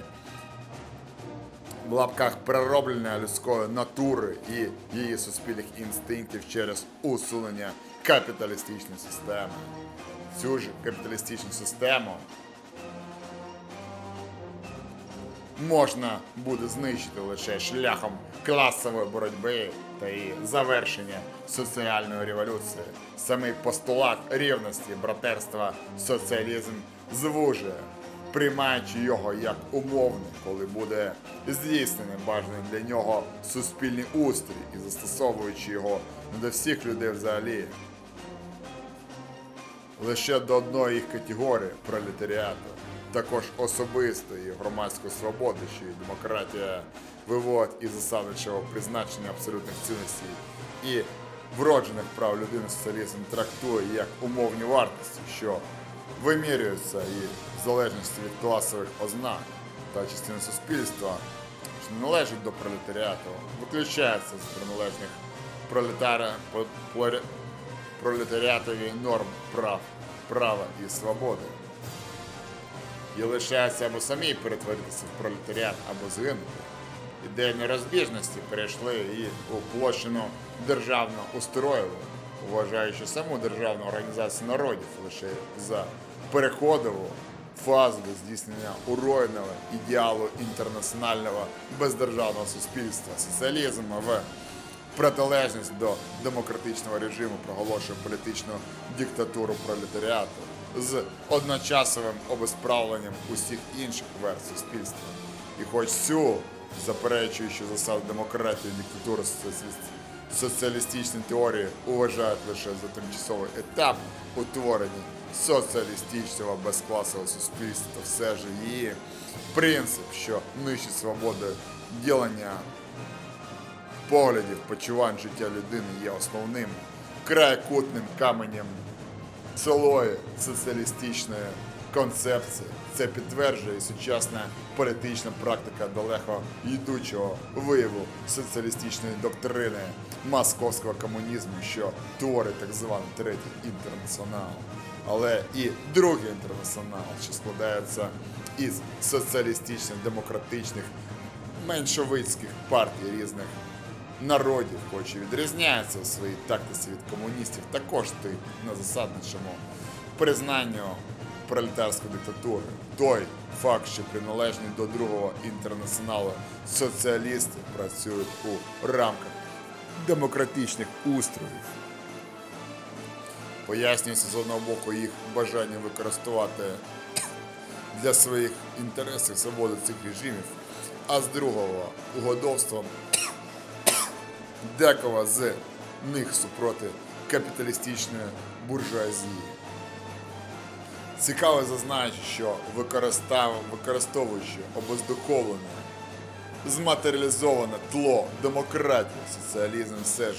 в лапках перероблення людської натури і її суспільних інстинктів через усунення капіталістичної системи. Цю ж капіталістичну систему можна буде знищити лише шляхом класової боротьби та її завершення соціальної революції. Самий постулат рівності, братерства, соціалізм звужує приймаючи його як умовний, коли буде здійснений бажаний для нього суспільний устрій і застосовуючи його не до всіх людей взагалі. Лише до одної їх категорії пролетаріату, також особистої громадської свободи, що і демократія виводить із засадничого призначення абсолютних цінностей і вроджених прав людини соціалізм трактує як умовні вартості, що вимірюються і в залежності від класових ознак та частини суспільства, що не належить до пролетаріату, виключається з приналежних пролетаря, пролетаріатові норм прав, права і свободи. І лишається або самі перетворитися в пролетаріат, або згинути. Ідейні розбіжності перейшли і у площину державного устрою, вважаючи саму державну організацію народів лише за переходову фазу здійснення уройного ідеалу інтернаціонального бездержавного суспільства, соціалізму в протилежність до демократичного режиму проголошує політичну диктатуру пролетаріату з одночасовим обезправленням усіх інших верств суспільства. І хоч цю заперечуючи засаду демократії диктатури соціаліст- соціалістичні теорії вважають лише за тимчасовий етап утворення соціалістичного безкласового суспільства, все ж її принцип, що нищить свободу ділення поглядів, почувань життя людини є основним крайкутним каменем цілої соціалістичної концепції. Це підтверджує сучасна політична практика далеко йдучого вияву соціалістичної доктрини московського комунізму, що творить так званий третій інтернаціонал. Але і другий інтернаціонал, що складається із соціалістичних, демократичних, меншовицьких партій різних народів, хоч і відрізняється у своїй тактиці від комуністів, також стоїть на засадничому признанню пролетарської диктатури. Той факт, що приналежні до другого інтернаціоналу соціалісти працюють у рамках демократичних устроїв. Пояснюється з одного боку їх бажання використовувати для своїх інтересів свободу цих режимів, а з другого угодовством декого з них супроти капіталістичної буржуазії. Цікаво зазначити, що використовуючи обездуховлене, зматеріалізоване тло демократії, соціалізм все ж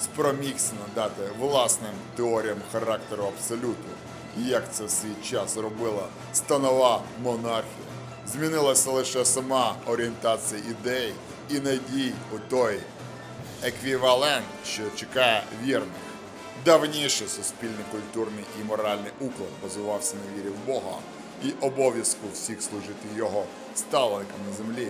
спромігся надати власним теоріям характеру абсолюту, як це в свій час робила станова монархія. Змінилася лише сама орієнтація ідей і надій у той еквівалент, що чекає вірних. Давніше суспільний культурний і моральний уклад базувався на вірі в Бога і обов'язку всіх служити його ставленникам на землі,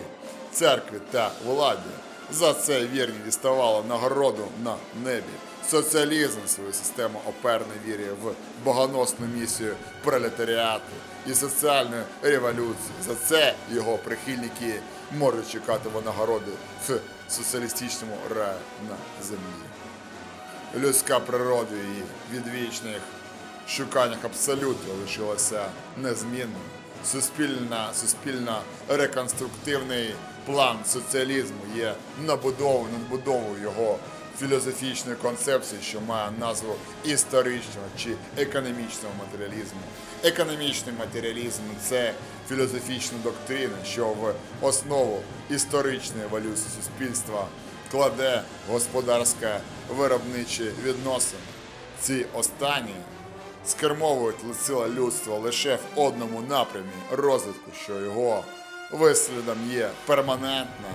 церкві та владі. За це вірні діставали нагороду на небі. Соціалізм свою систему опер на вірі в богоносну місію пролетаріату і соціальної революції. За це його прихильники можуть чекати нагороди в соціалістичному раю на землі людська природа її відвічних шуканнях абсолюту лишилася незмінною. Суспільна, суспільно реконструктивний план соціалізму є набудовою, надбудовою його філософічної концепції, що має назву історичного чи економічного матеріалізму. Економічний матеріалізм це філософічна доктрина, що в основу історичної еволюції суспільства кладе господарське виробничі відносини. Ці останні скермовують сила людства лише в одному напрямі розвитку, що його вислідом є перманентна,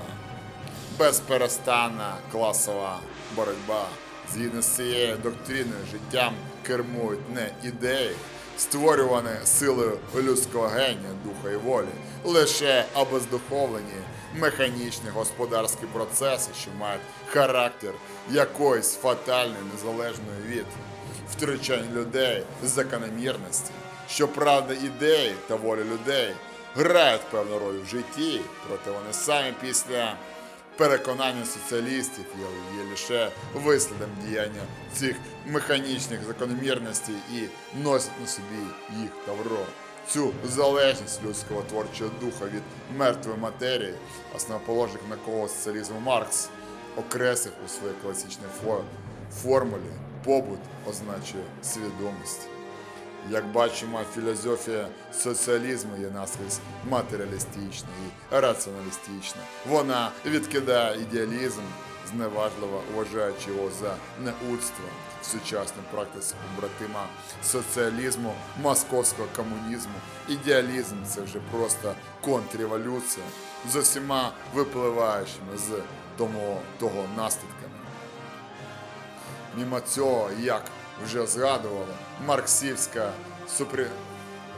безперестанна класова боротьба. Згідно з цією доктриною, життям кермують не ідеї, створювані силою людського генія, духа і волі, лише обездуховлені механічні господарські процеси, що мають характер якоїсь фатальної незалежної від втручань людей з закономірності. Щоправда, ідеї та воля людей грають певну роль в житті, проте вони самі після переконання соціалістів є, є лише вислідом діяння цих механічних закономірностей і носять на собі їх тавро. Цю залежність людського творчого духа від мертвої матерії, основоположник такого соціалізму Маркс, окреслив у своїй класичній формулі побут означує свідомість. Як бачимо, філософія соціалізму є наскрізь матеріалістична і раціоналістична. Вона відкидає ідеалізм, зневажливо вважаючи його за неудство в сучасній практиці братима соціалізму, московського комунізму. Ідеалізм це вже просто контрреволюція з усіма випливаючими з тому, того наслідками. Мімо цього, як вже згадували, марксівська супри...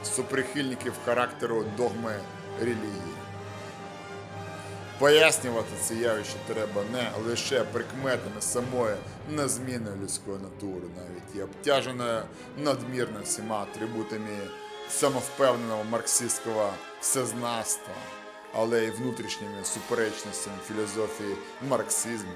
суприхильників характеру догми релігії. Пояснювати це явище треба не лише прикметами самої незмінної людської натури, навіть і обтяженою надмірно всіма атрибутами самовпевненого марксистського всезнавства, але й внутрішніми суперечностями філософії марксизму.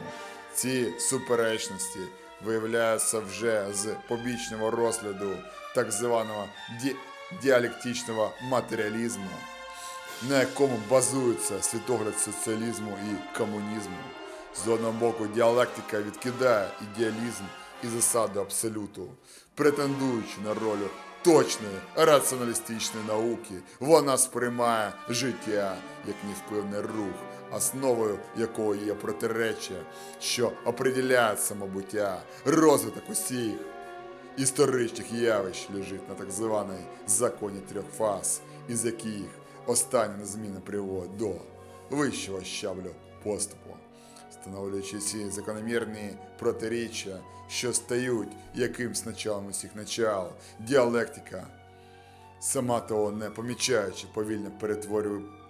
Ці суперечності виявляються вже з побічного розгляду так званого ді- діалектичного матеріалізму, на якому базується світогляд соціалізму і комунізму. З одного боку, діалектика відкидає ідеалізм і засади абсолюту, претендуючи на роль точної раціоналістичної науки, вона сприймає життя як невпевний рух, основою якого є протиреччя, що определяє самобуття, розвиток усіх історичних явищ лежить на так званій законі трьох фаз, із яких остання незмінно приводить до вищого щаблю поступу, встановлюючи ці закономірні протиріччя, що стають якимсь началом усіх начал, діалектика, сама того не помічаючи, повільно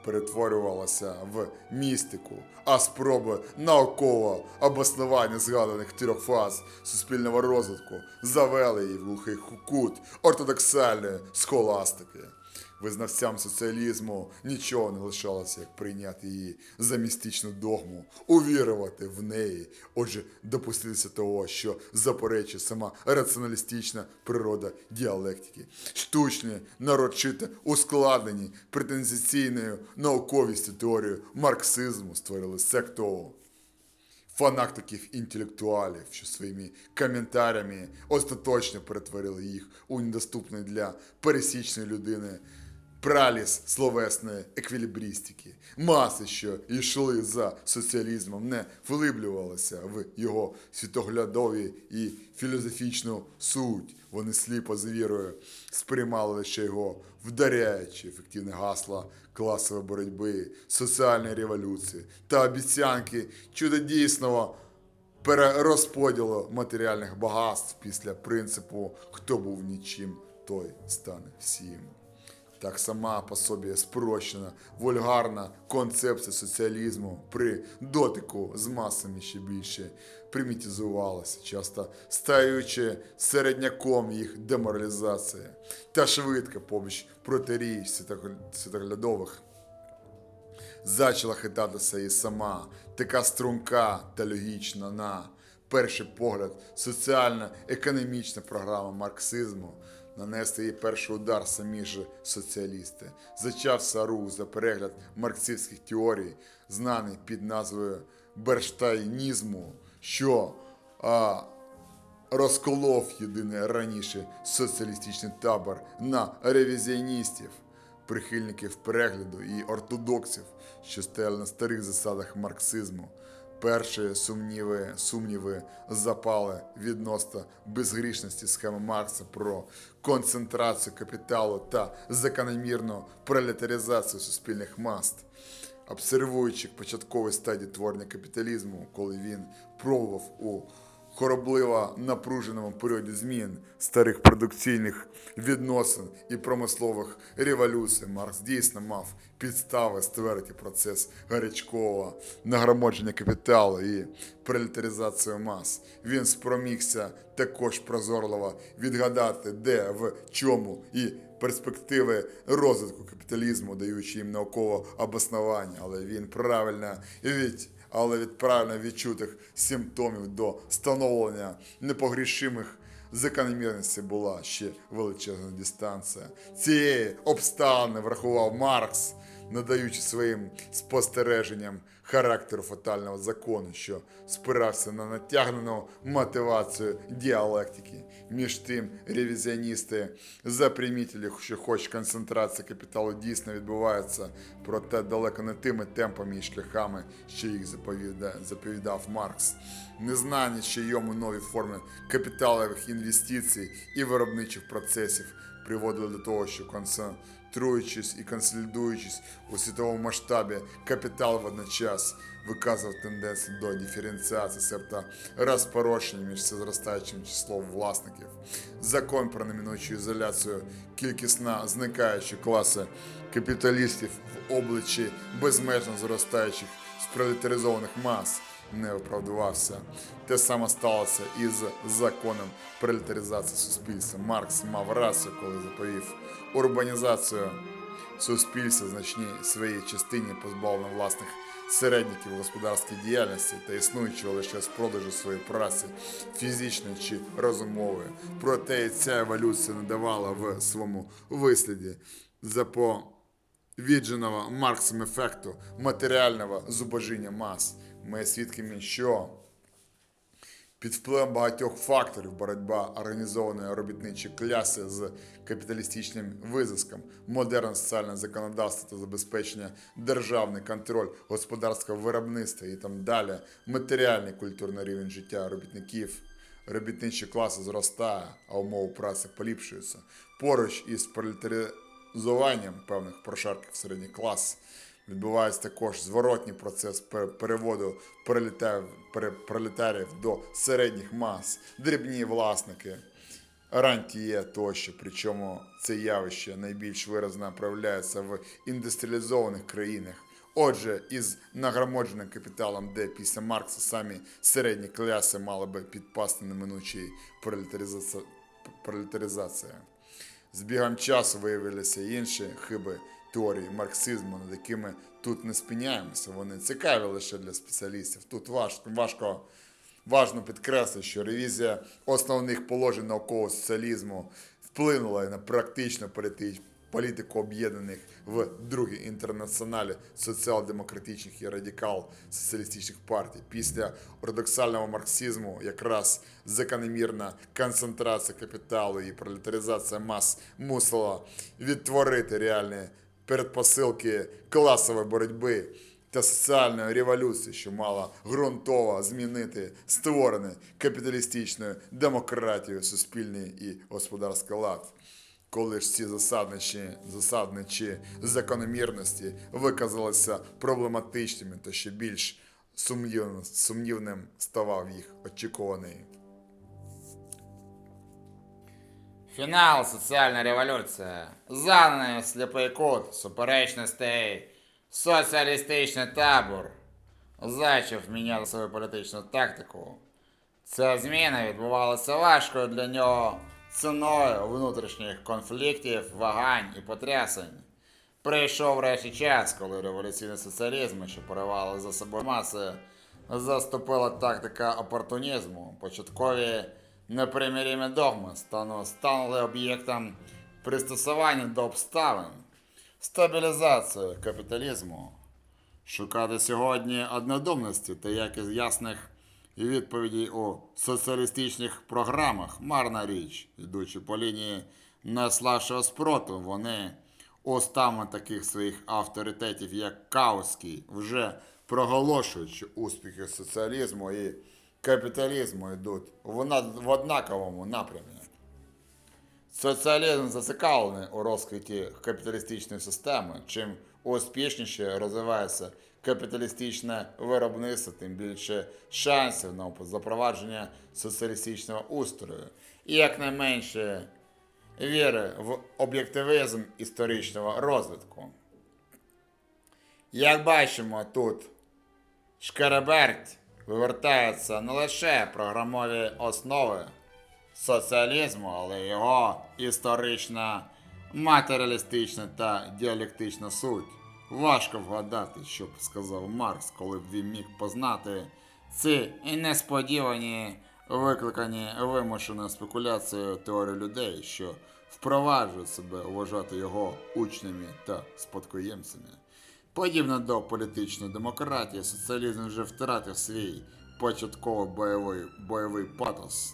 перетворювалася в містику, а спроби наукового обоснування згаданих трьох фаз суспільного розвитку завели її в глухий кут ортодоксальної схоластики. Визнавцям соціалізму нічого не лишалося, як прийняти її за містичну догму, увірувати в неї, отже, допуститися того, що заперечує сама раціоналістична природа діалектики, штучні, нарочите, ускладнені претензиційною науковістю теорією марксизму створили секту фанатиків інтелектуалів, що своїми коментарями остаточно перетворили їх у недоступний для пересічної людини праліс словесної еквілібристики. Маси, що йшли за соціалізмом, не вилиблювалися в його світоглядові і філософічну суть. Вони сліпо з вірою сприймали лише його вдаряючи ефективне гасла класової боротьби, соціальної революції та обіцянки чудодійсного перерозподілу матеріальних багатств після принципу хто був нічим, той стане всім. Так сама по собі спрощена, вульгарна концепція соціалізму при дотику з масами ще більше примітизувалася, часто стаючи середняком їх деморалізації та швидко побіч світогля- світоглядових зачала хитатися і сама, така струнка та логічна на перший погляд соціально-економічна програма марксизму. Нанести їй перший удар самі ж соціалісти. Зачався рух за перегляд марксистських теорій, знаний під назвою берштайнізму, що а, розколов єдине раніше соціалістичний табор на ревізіоністів, прихильників перегляду і ортодоксів, що стояли на старих засадах марксизму. Перші сумніви, сумніви запали відносно безгрішності схеми Маркса про концентрацію капіталу та закономірну пролетаризацію суспільних маст. Обсервуючи початкові стадії творення капіталізму, коли він пробував у хоробливо напруженому періоді змін старих продукційних відносин і промислових революцій, Маркс дійсно мав підстави ствердити процес гарячкового нагромадження капіталу і пролетаризацію мас. Він спромігся також прозорливо відгадати, де, в чому і перспективи розвитку капіталізму, даючи їм наукове обоснування, але він правильно від, але від правильно відчутих симптомів до становлення непогрішимих закономірності була ще величезна дистанція. Цієї обставини врахував Маркс, надаючи своїм спостереженням характеру фатального закону, що спирався на натягнену мотивацію діалектики. Між тим, ревізіоністи запримітили, що хоч концентрація капіталу дійсно відбувається, проте далеко не тими темпами і шляхами, що їх заповідав Маркс. Незнання, що йому нові форми капіталових інвестицій і виробничих процесів приводили до того, що концентруючись і консолідуючись у світовому масштабі, капітал водночас виказував тенденцію до диференціації, себто розпорошення між зростаючим числом власників. Закон про неминучу ізоляцію кількісно зникаючої класи капіталістів в обличчі безмежно зростаючих спролетаризованих мас не виправдувався. Те саме сталося і з законом пролетаризації суспільства. Маркс мав рацію, коли заповів урбанізацію суспільства значній своїй частині позбавлено власних середників господарській діяльності та існуючого лише з продажу своєї праці, фізичної чи розумової. Проте ця еволюція надавала в своєму висліді заповідженого Марксом ефекту матеріального зубожіння мас. Ми свідками, що під впливом багатьох факторів боротьба організованої робітничої класи з капіталістичним визиском, модерне соціальне законодавство та забезпечення державний контроль господарського виробництва і там далі, матеріальний культурний рівень життя робітників. Робітничі класи зростає, а умови праці поліпшуються. Поруч із пролетаризуванням певних прошарків середній клас відбувається також зворотній процес переводу пролетарів, до середніх мас, дрібні власники, рантіє тощо. Причому це явище найбільш виразно проявляється в індустріалізованих країнах. Отже, із нагромодженим капіталом, де після Маркса самі середні класи мали би підпасти неминучій пролетаризації. бігом часу виявилися інші хиби теорії марксизму, над якими тут не спиняємося. Вони цікаві лише для спеціалістів. Тут важко, важко важно підкреслити, що ревізія основних положень наукового соціалізму вплинула на практичну політи- політику об'єднаних в другій інтернаціоналі соціал-демократичних і радикал-соціалістичних партій. Після ортодоксального марксизму якраз закономірна концентрація капіталу і пролетаризація мас мусила відтворити реальні передпосилки класової боротьби та соціальної революції, що мала ґрунтово змінити створений капіталістичною демократією суспільний і господарський лад. Коли ж ці засадничі, засадничі закономірності виказалися проблематичними, то ще більш сумнівним ставав їх очікуваний Фінал соціальна революція. Заданий сліпий кут суперечностей. Соціалістичний табор. Зачав міняти свою політичну тактику. Ця зміна відбувалася важкою для нього ціною внутрішніх конфліктів, вагань і потрясень. Прийшов врешті час, коли революційний соціалізм, що поривали за собою маси, заступила тактика опортунізму. Початкові непримирімі догми стану, станули об'єктом пристосування до обставин, стабілізацію капіталізму. Шукати сьогодні однодумності та якість ясних відповідей у соціалістичних програмах марна річ, йдучи по лінії найслабшого спротиву, вони устами таких своїх авторитетів, як Кауський, вже проголошують, що успіхи соціалізму і капіталізму йдуть в, однаковому напрямі. Соціалізм зацікавлений у розквіті капіталістичної системи. Чим успішніше розвивається капіталістичне виробництво, тим більше шансів на запровадження соціалістичного устрою. І якнайменше віри в об'єктивізм історичного розвитку. Як бачимо, тут Шкереберть вивертається не лише програмові основи соціалізму, але й його історична, матеріалістична та діалектична суть. Важко вгадати, що б сказав Маркс, коли б він міг познати ці несподівані викликані вимушеною спекуляцією теорії людей, що впроваджують себе вважати його учнями та спадкоємцями. Подібно до політичної демократії, соціалізм вже втратив свій початковий бойовий, бойовий патос,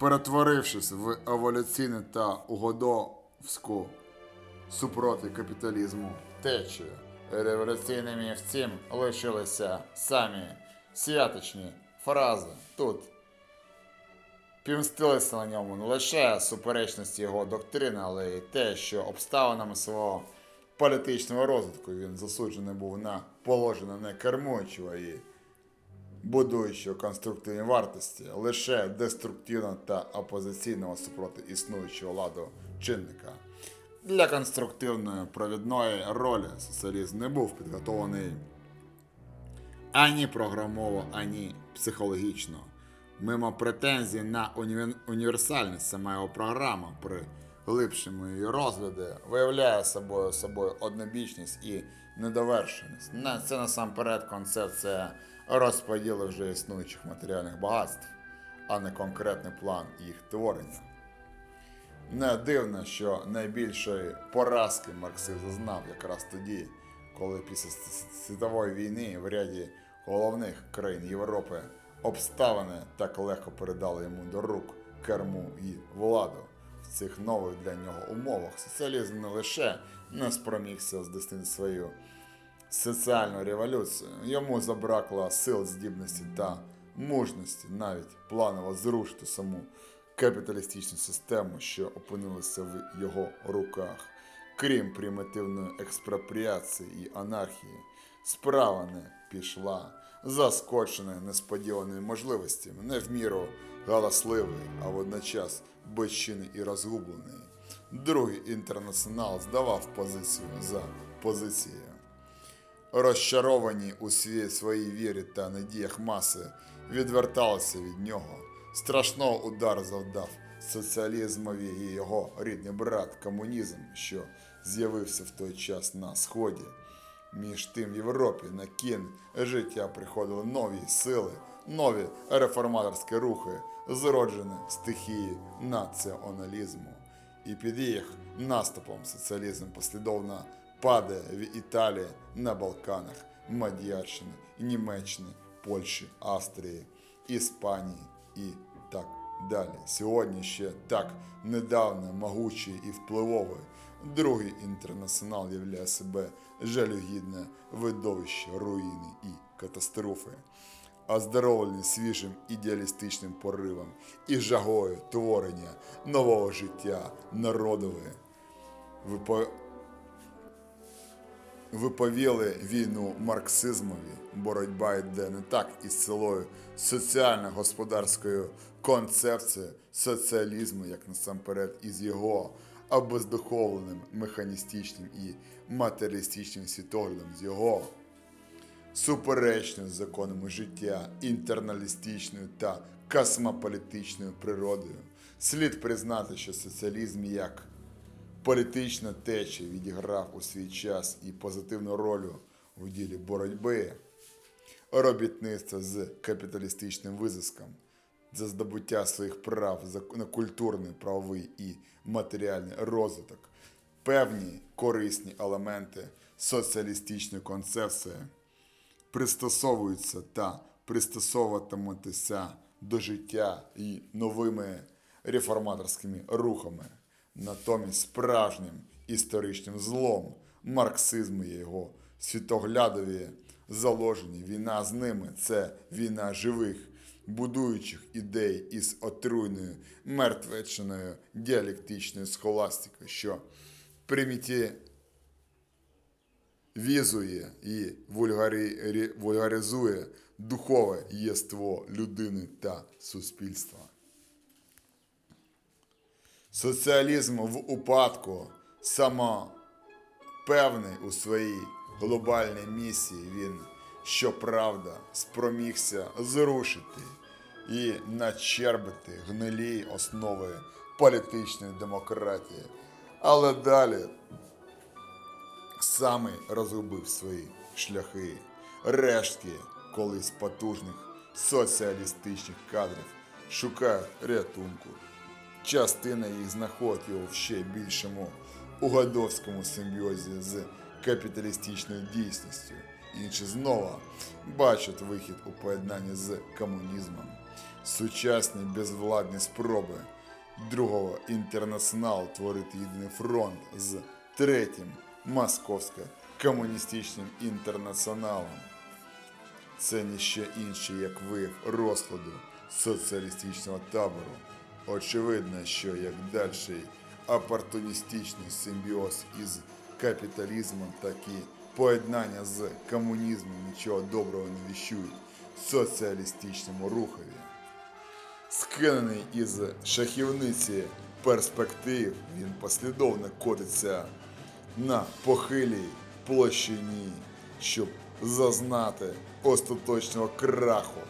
перетворившись в еволюційну та угодовську супроти капіталізму течію. Революційними втім лишилися самі святочні фрази. Тут пімстилися на ньому не лише суперечності його доктрини, але й те, що обставинами свого політичного розвитку він засуджений був на положення не кермуючого і будуючого конструктивні вартості, лише деструктивного та опозиційного супроти існуючого ладу чинника. Для конструктивної провідної ролі соціалізм не був підготовлений ані програмово, ані психологічно. Мимо претензій на універсальність сама його програма при глибшому її розгляді виявляє собою собою однобічність і недовершеність. Це насамперед концепція розподілу вже існуючих матеріальних багатств, а не конкретний план їх творення. Не дивно, що найбільшої поразки Марксизм зазнав якраз тоді, коли після світової війни в ряді головних країн Європи обставини так легко передали йому до рук керму і владу. В цих нових для нього умовах соціалізм не лише не спромігся здійснити свою соціальну революцію, йому забракло сил, здібності та мужності навіть планово зрушити саму капіталістичну систему, що опинилася в його руках. Крім примітивної експропріації і анархії, справа не пішла, заскочена несподіваними можливостями, не в міру галасливий, а водночас безчинний і розгублений. Другий інтернаціонал здавав позицію за позицією. Розчаровані у своїй вірі та надіях маси відверталися від нього. Страшного удар завдав соціалізмові і його рідний брат комунізм, що з'явився в той час на сході. Між тим в Європі на кін життя приходили нові сили, нові реформаторські рухи, зроджені стихії націоналізму. І під їх наступом соціалізм послідовно падає в Італії, на Балканах, Мадярщини, Німеччини, Польщі, Австрії, Іспанії і так далі. Сьогодні ще так недавно могучий і впливовий другий інтернаціонал являє себе жалюгідне видовище руїни і катастрофи оздоровлені свіжим ідеалістичним поривом і жагою творення нового життя народове. Випо... Виповіли війну марксизмові, боротьба йде не так із цілою соціально-господарською концепцією соціалізму, як насамперед із його обездуховленим механістичним і матеріалістичним світоглядом, з його суперечною законами життя, інтерналістичною та космополітичною природою. Слід признати, що соціалізм як політична течія відіграв у свій час і позитивну роль у ділі боротьби робітництва з капіталістичним визиском за здобуття своїх прав на культурний, правовий і матеріальний розвиток, певні корисні елементи соціалістичної концепції пристосовуються та пристосовуватимуться до життя і новими реформаторськими рухами. Натомість справжнім історичним злом марксизму є його світоглядові заложені. Війна з ними це війна живих, будуючих ідей із отруйною, мертвеченою діалектичною схоластикою, що приміті візує і вульгарі... вульгаризує духове єство людини та суспільства. Соціалізм в упадку самопевний у своїй глобальній місії. Він, щоправда, спромігся зрушити і начербити гнилі основи політичної демократії. Але далі саме розгубив свої шляхи. Рештки колись потужних соціалістичних кадрів шукають рятунку. Частина їх знаходить його в ще більшому угодовському симбіозі з капіталістичною дійсністю. Інші знову бачать вихід у поєднанні з комунізмом. Сучасні безвладні спроби другого інтернаціоналу творити єдиний фронт з третім московсько-комуністичним інтернаціоналом. Це не ще інше, як вияв розкладу соціалістичного табору. Очевидно, що як дальший опортуністичний симбіоз із капіталізмом, так і поєднання з комунізмом нічого доброго не віщують соціалістичному рухові. Скинений із шахівниці перспектив, він послідовно котиться на похилій площині, щоб зазнати остаточного краху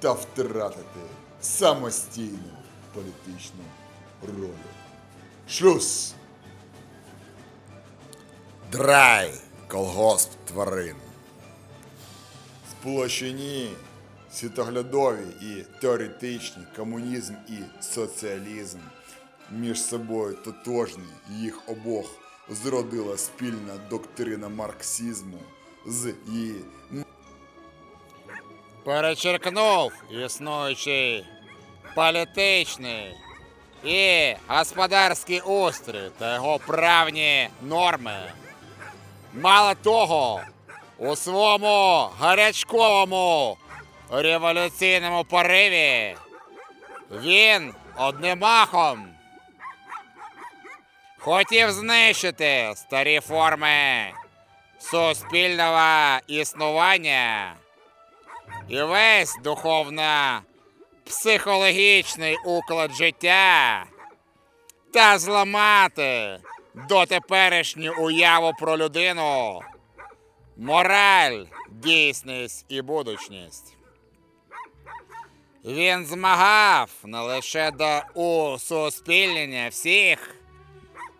та втратити самостійну політичну роль. Шлюз! Драй колгосп тварин. В площині світоглядові і теоретичні комунізм і соціалізм між собою тотожні, їх обох зродила спільна доктрина марксизму з її перечеркнув існуючий політичний і господарський устрій та його правні норми. Мало того, у своєму гарячковому революційному пориві він одним махом хотів знищити старі форми суспільного існування і весь духовно психологічний уклад життя та зламати дотеперішню уяву про людину, мораль, дійсність і будучність. Він змагав не лише до усуспільнення всіх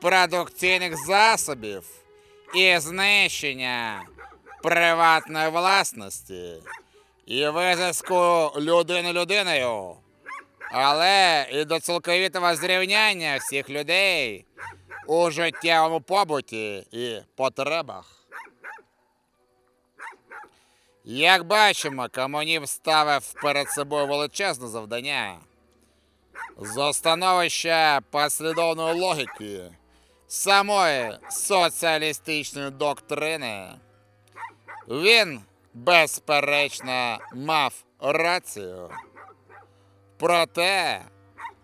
продукційних засобів і знищення приватної власності. І визиску людини людиною, але і до цілковітого зрівняння всіх людей у життєвому побуті і потребах. Як бачимо, комунізм ставив перед собою величезне завдання. З становища послідовної логіки самої соціалістичної доктрини. Він, безперечно, мав рацію. Проте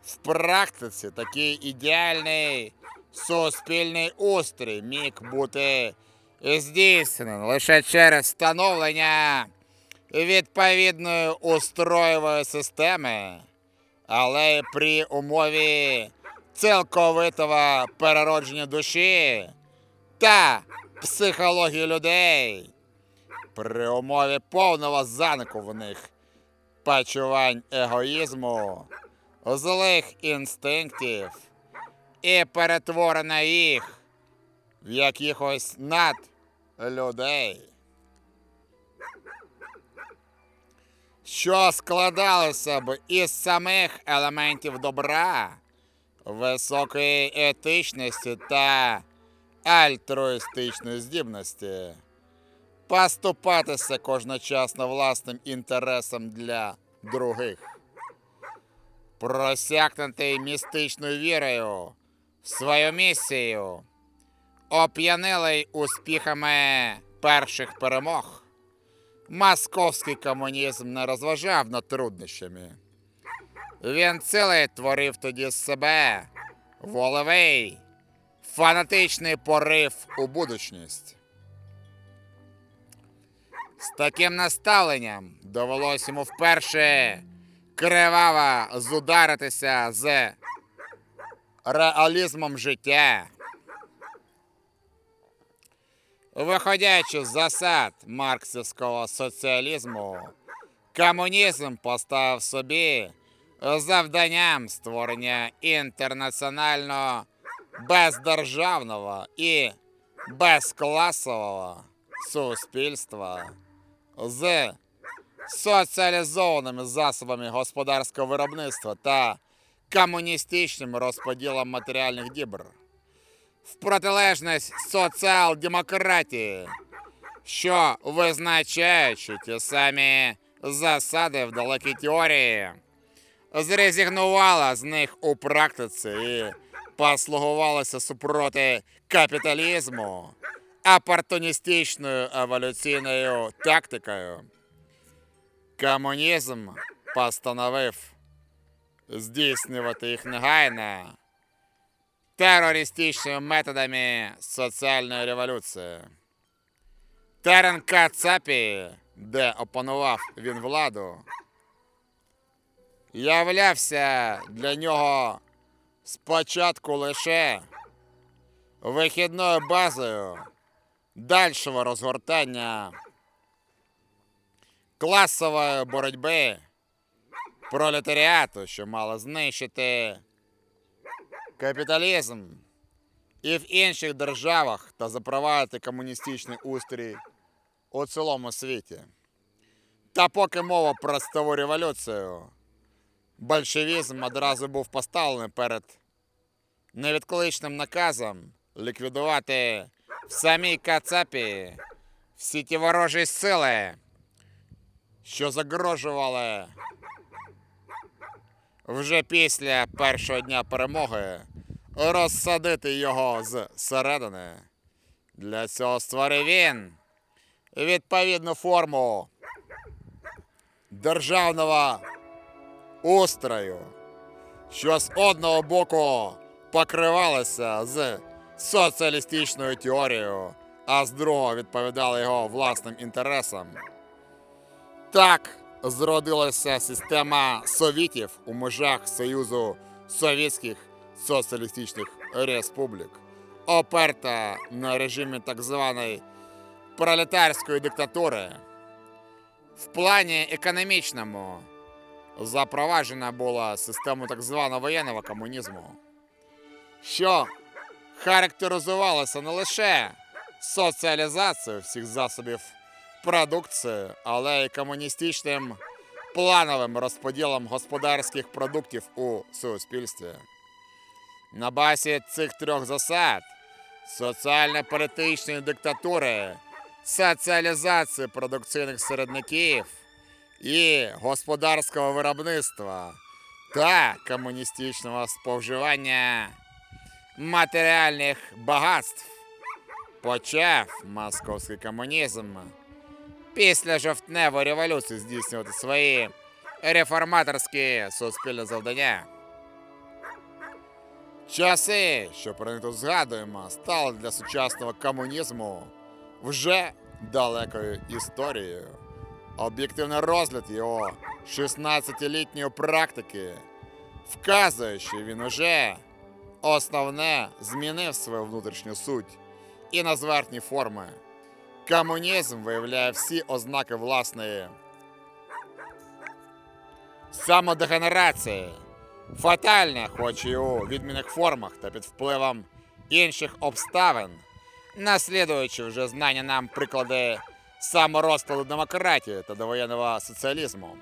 в практиці такий ідеальний суспільний устрій міг бути здійснений лише через встановлення відповідної устроєвої системи, але при умові цілковитого переродження душі та психології людей, при умові повного занику в них почувань егоїзму, злих інстинктів і перетворення їх в якихось над людей. Що складалося б із самих елементів добра, високої етичності та альтруїстичної здібності, поступатися кожночасно власним інтересом для других, просякнутий містичною вірою в свою місію, оп'янилий успіхами перших перемог. Московський комунізм не розважав над труднощами. Він цілий творив тоді себе волевий, фанатичний порив у будучність. З таким наставленням довелось йому вперше криваво зударитися з реалізмом життя. Виходячи з засад марксівського соціалізму, комунізм поставив собі завданням створення інтернаціонально бездержавного і безкласового суспільства з соціалізованими засобами господарського виробництва та комуністичним розподілом матеріальних дібр. В протилежність соціал-демократії, що визначаючи ті самі засади в далекій теорії, зрезигнувала з них у практиці і послугувалася супроти капіталізму опортуністичною еволюційною тактикою. Комунізм постановив здійснювати їх негайно терористичними методами соціальної революції. Терен Кацапі, де опанував він владу, являвся для нього спочатку лише вихідною базою дальшого розгортання класової боротьби пролетаріату, що мало знищити капіталізм і в інших державах та запровадити комуністичний устрій у цілому світі. Та поки мова про стову революцію, большевізм одразу був поставлений перед невідкличним наказом ліквідувати в самій Кацапі всі ті ворожі сили, що загрожували вже після першого дня перемоги розсадити його зсередини. Для цього створив він відповідну форму державного устрою, що з одного боку покривалися з соціалістичною теорією, а з другого відповідали його власним інтересам. Так зродилася система совітів у межах Союзу Совєтських Соціалістичних Республік, оперта на режимі так званої пролетарської диктатури. В плані економічному запроваджена була система так званого воєнного комунізму, що характеризувалася не лише соціалізацією всіх засобів продукції, але й комуністичним плановим розподілом господарських продуктів у суспільстві. На базі цих трьох засад соціально-політичної диктатури, соціалізації продукційних середників і господарського виробництва та комуністичного споживання матеріальних багатств почав московський комунізм після жовтневої революції здійснювати свої реформаторські суспільні завдання. Часи, що про них тут згадуємо, стали для сучасного комунізму вже далекою історією. Об'єктивний розгляд його 16-літньої практики вказує, що він уже основне змінив свою внутрішню суть і на зверхні форми. Комунізм виявляє всі ознаки власної самодегенерації, фатальне, хоч і у відмінних формах та під впливом інших обставин, наслідуючи вже знані нам приклади саморозкладу демократії та довоєнного соціалізму.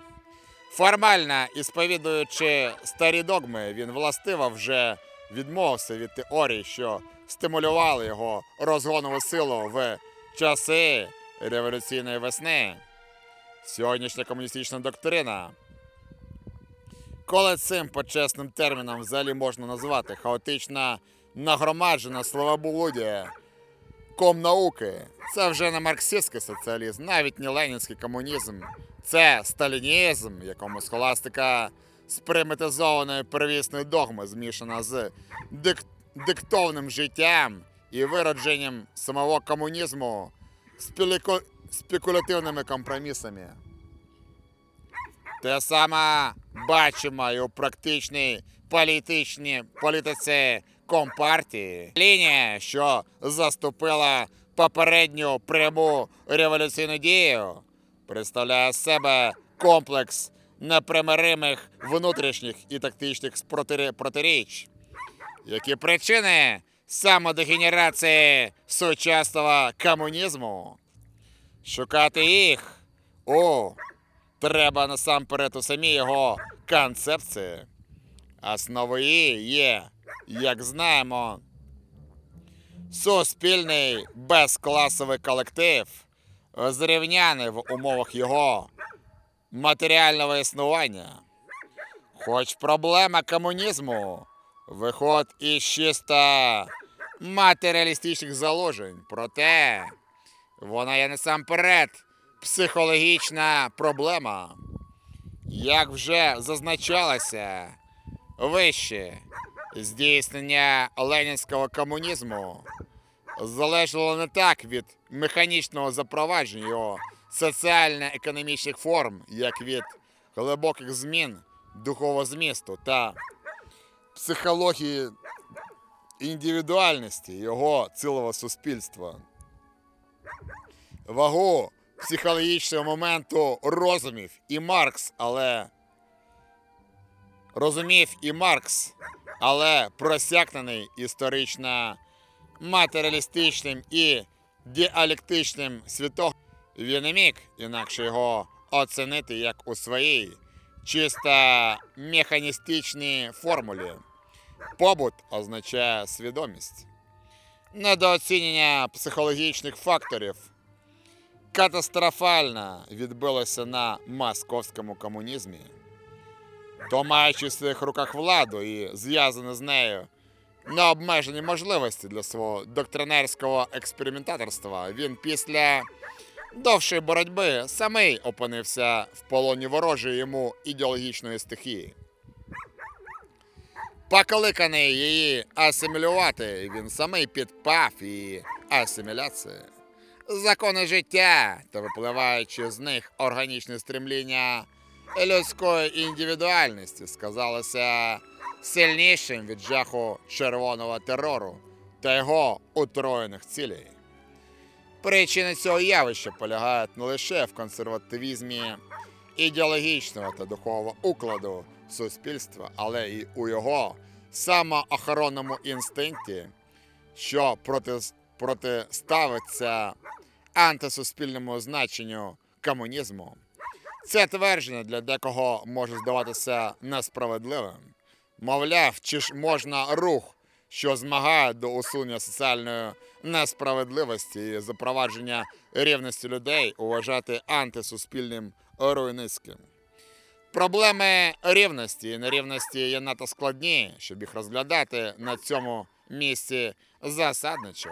Формально і сповідуючи старі догми, він властиво вже відмовився від теорій, що стимулювали його розгонову силу в часи революційної весни. Сьогоднішня комуністична доктрина. Коли цим почесним терміном взагалі можна назвати хаотично нагромаджена словоблудія комнауки, це вже не марксистський соціалізм, навіть не ленінський комунізм. Це сталінізм, якому схоластика з примітизованої первісної догми змішана з дик... диктовним життям і виродженням самого комунізму спіліко... спекулятивними компромісами. Те саме бачимо і у практичній політичній політиці компартії. Лінія, що заступила попередню пряму революційну дію, представляє себе комплекс непримиримих внутрішніх і тактичних протиріч. Які причини самодегенерації сучасного комунізму? Шукати їх у треба насамперед у самій його концепції. Основою є, як знаємо, суспільний безкласовий колектив, зрівняний в умовах його матеріального існування. Хоч проблема комунізму виходить із чисто матеріалістичних заложень, проте вона є насамперед психологічна проблема. Як вже зазначалося вище, здійснення ленінського комунізму залежало не так від механічного запровадження його соціально-економічних форм, як від глибоких змін духового змісту та психології індивідуальності його цілого суспільства. Вагу психологічного моменту розумів і Маркс, але розумів і Маркс, але просякнений історично матеріалістичним і діалектичним світом, він не міг інакше його оцінити як у своїй чисто механістичній формулі. Побут означає свідомість. Недооцінення психологічних факторів катастрофально відбилося на московському комунізмі. То маючи в своїх руках владу і зв'язані з нею необмежені можливості для свого доктринерського експериментаторства, він після довшої боротьби самий опинився в полоні ворожої йому ідеологічної стихії. Покликаний її асимілювати, він самий підпав її асиміляції. Закони життя та випливаючи з них органічне стремління людської індивідуальності сказалося сильнішим від жаху червоного терору та його утроєних цілей. Причини цього явища полягають не лише в консервативізмі ідеологічного та духового укладу суспільства, але й у його самоохоронному інстинкті, що проти, протиставиться антисуспільному значенню комунізму. Це твердження для декого може здаватися несправедливим. Мовляв, чи ж можна рух, що змагає до усунення соціальної несправедливості і запровадження рівності людей, вважати антисуспільним руйницьким. Проблеми рівності і нерівності є надто складні, щоб їх розглядати на цьому місці засадничо.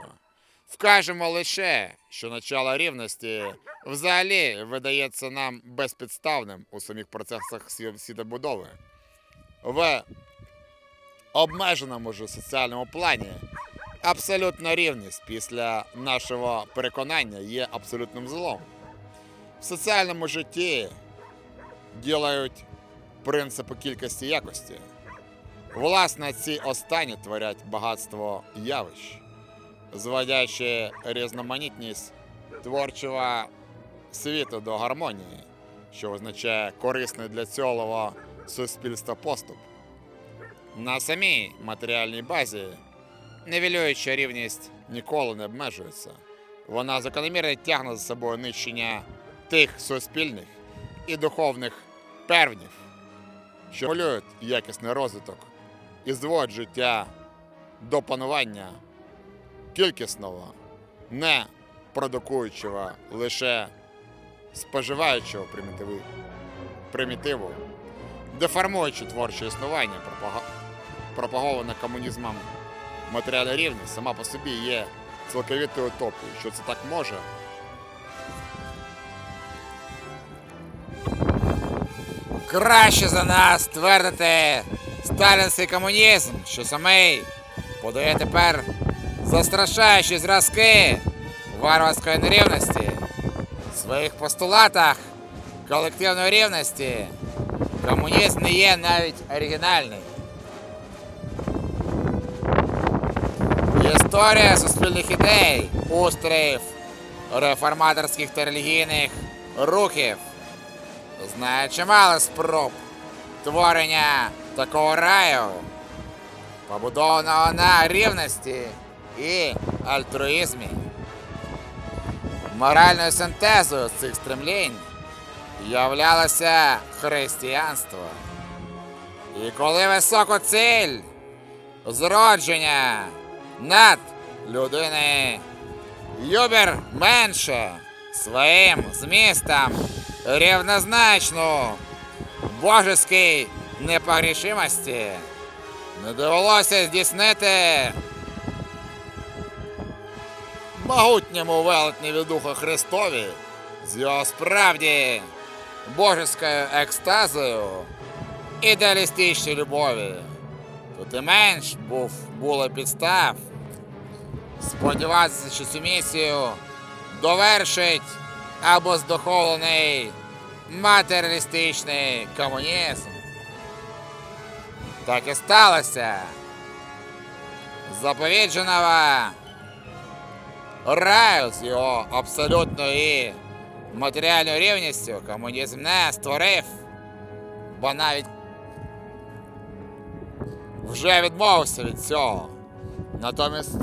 Вкажемо лише, що начало рівності взагалі видається нам безпідставним у самих процесах сві- світобудови. В обмеженому ж соціальному плані абсолютна рівність після нашого переконання є абсолютним злом. В соціальному житті ділають принципи кількості якості. Власне, ці останні творять багатство явищ, зводячи різноманітність творчого світу до гармонії, що означає корисний для цілого суспільства поступ. На самій матеріальній базі нівелююча рівність ніколи не обмежується. Вона закономірно тягне за собою нищення тих суспільних і духовних первнів, що малюють якісний розвиток і зводять життя до панування кількісного, не продукуючого лише споживаючого примітиви, примітиву, деформуючи творче існування, пропаговане комунізмом матеріальна рівність сама по собі є цілковитою утопією. Що це так може? Краще за нас твердити сталінський комунізм, що самий подає тепер застрашаючі зразки варварської нерівності в своїх постулатах колективної рівності. Комунізм не є навіть оригінальний. Історія суспільних ідей, устроїв, реформаторських та релігійних рухів знає чимало спроб творення такого раю, побудованого на рівності і альтруїзмі. Моральною синтезою цих стремлінь являлося християнство. І коли високу ціль зродження над людини Юбер менше своїм змістом рівнозначну божеській непогрішимості не довелося здійснити могутньому від Духа Христові з його справді божеською екстазою ідеалістичної любові. Тут і менш був було підстав сподіватися, що цю місію довершить або здоховлений матеріалістичний комунізм. Так і сталося. Заповідженого раю з його абсолютною матеріальною рівністю комунізм не створив, бо навіть вже відмовився від цього. Натомість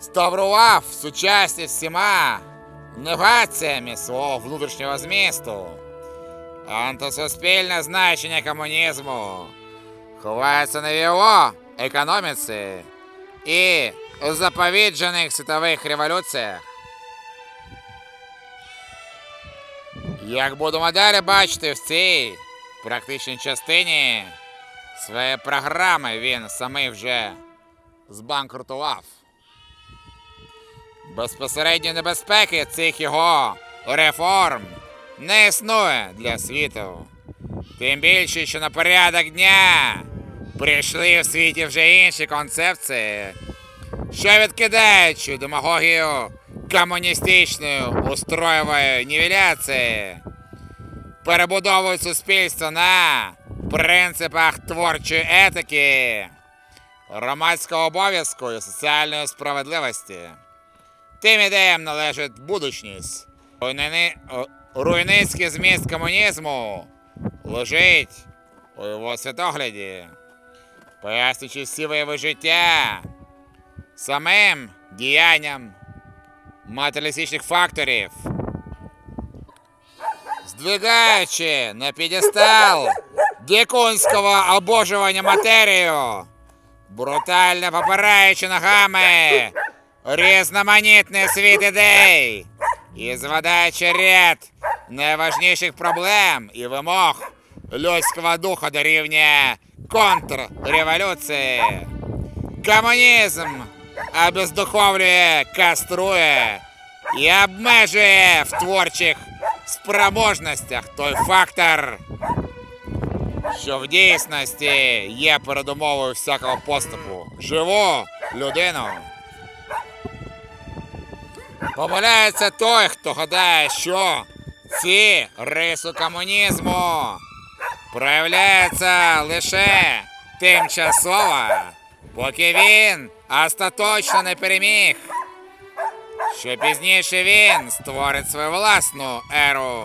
ставрував сучасність всіма негаціями свого внутрішнього змісту. Антисуспільне значення комунізму ховається не в його економіці і у заповіджених світових революціях. Як будемо далі бачити в цій практичній частині своєї програми він самий вже збанкрутував. Безпосередньої небезпеки цих його реформ не існує для світу. Тим більше, що на порядок дня прийшли в світі вже інші концепції, що відкидають цю демагогію комуністичної устроєвої нівеляції, перебудовують суспільство на принципах творчої етики, громадського обов'язку і соціальної справедливості. Тим ідеям належить будучність. Руйницький зміст комунізму лежить у його світогляді, пояснюючи всі вияви життя самим діянням матеріалістичних факторів, здвигаючи на підестал дикунського обожування матерію, брутально попираючи ногами різноманітний світ ідей і звадаючи ряд найважніших проблем і вимог людського духа до рівня контрреволюції. Комунізм обездуховлює, каструє і обмежує в творчих спроможностях той фактор, що в дійсності є передумовою всякого поступу. Живу людину. Помиляється той, хто гадає, що ці риси комунізму проявляються лише тимчасово, поки він остаточно не переміг. Що пізніше він створить свою власну еру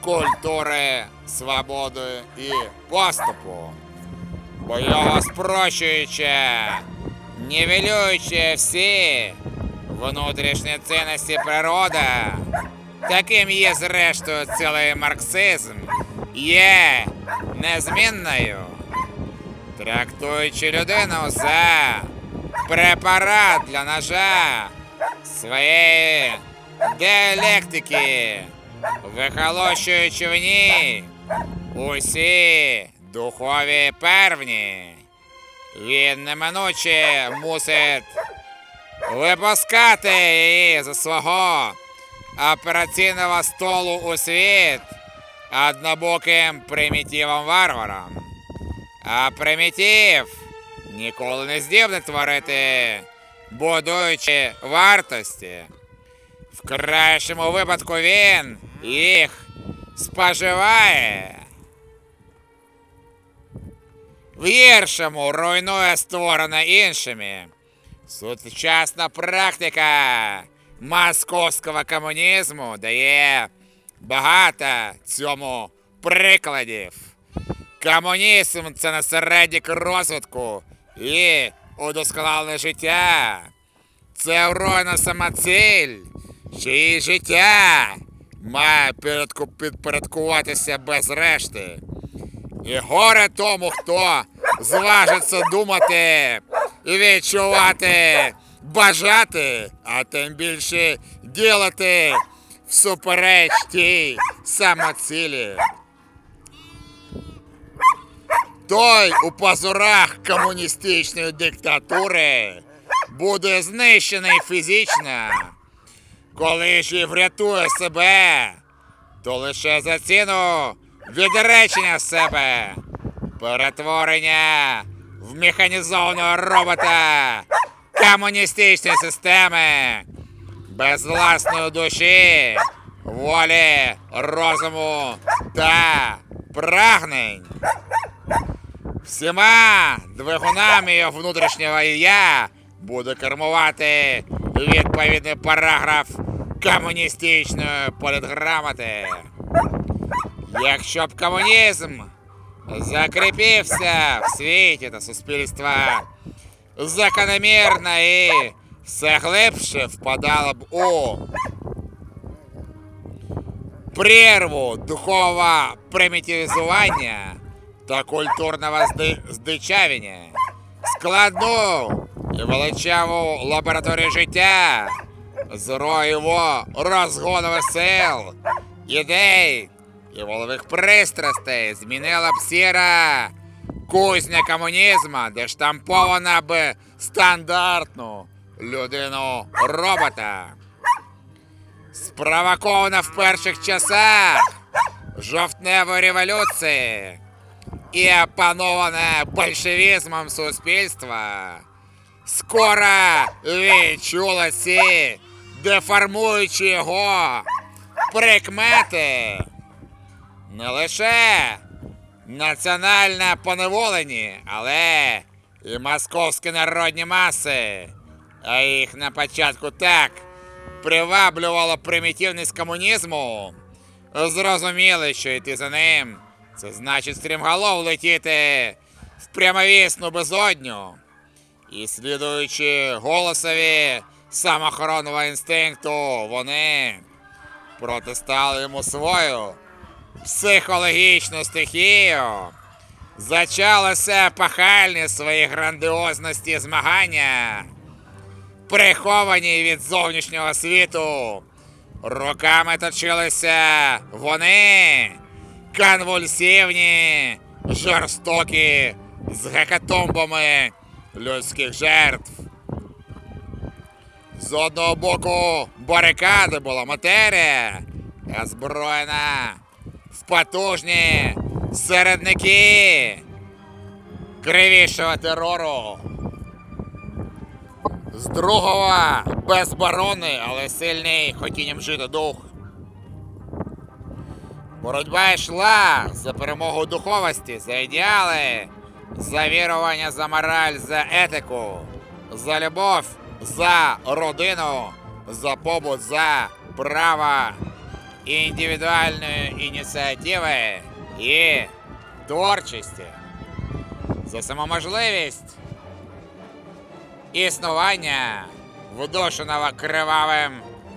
культури, свободи і поступу. Бо його спрощуючи, нівелюючи всі внутрішні цінності природа, таким є зрештою цілий марксизм, є! Незмінною, трактуючи людину за препарат для ножа своєї діалектики, вихолощуючи в ній усі духові первні. Він неминуче мусить випускати її з свого операційного столу у світ однобоким примітивом варваром. А примітив ніколи не здібне творити, будуючи вартості. В кращому випадку він їх споживає. В гіршому руйнує створене іншими. Сучасна практика московського комунізму дає багато цьому прикладів. Комунізм це не середнік розвитку і удосконалення життя. Це вройна самоціль, чиї життя має підпорядкуватися без решти. І горе тому, хто зважиться думати, і відчувати, бажати, а тим більше ділати всупереч тій самоцілі. Той у пазурах комуністичної диктатури буде знищений фізично, коли ж і врятує себе, то лише за ціну відречення себе, перетворення в механізованого робота комуністичної системи без власної душі, волі, розуму та прагнень. Всіма двигунами його внутрішнього я буде кермувати відповідний параграф комуністичної політграмоти. Якщо б комунізм закріпився в світі та суспільства, закономірно і все глибше впадало б у прірву духового примітивізування та культурного зди- здичавіння, складну і величаву лабораторію життя, зроєво розгонових сил, ідей і волових пристрастей змінила б сіра кузня комунізма, де штампована б стандартну людину робота. Спровокована в перших часах жовтневої революції і опановане большевізмом суспільства, скоро відчула ці деформуючи його прикмети. Не лише національно поневолені, але і московські народні маси, а їх на початку так приваблювала примітивність комунізму, зрозуміли, що йти за ним це значить стрімголов летіти в прямовісну безодню. І слідуючи голосові самохоронного інстинкту, вони протистали йому свою психологічну стихію. Зачалося пахальні свої грандіозності змагання, приховані від зовнішнього світу. Руками точилися вони, конвульсивні, жорстокі, з гекатомбами людських жертв. З одного боку барикади була матерія, озброєна в потужні середники кривішого терору. З другого безборонний, але сильний хотінням жити дух. Боротьба йшла за перемогу духовості, за ідеали, за вірування, за мораль, за етику, за любов, за родину, за побут, за право індивідуальної ініціативи і творчості, за самоможливість існування, вдушеного кривавим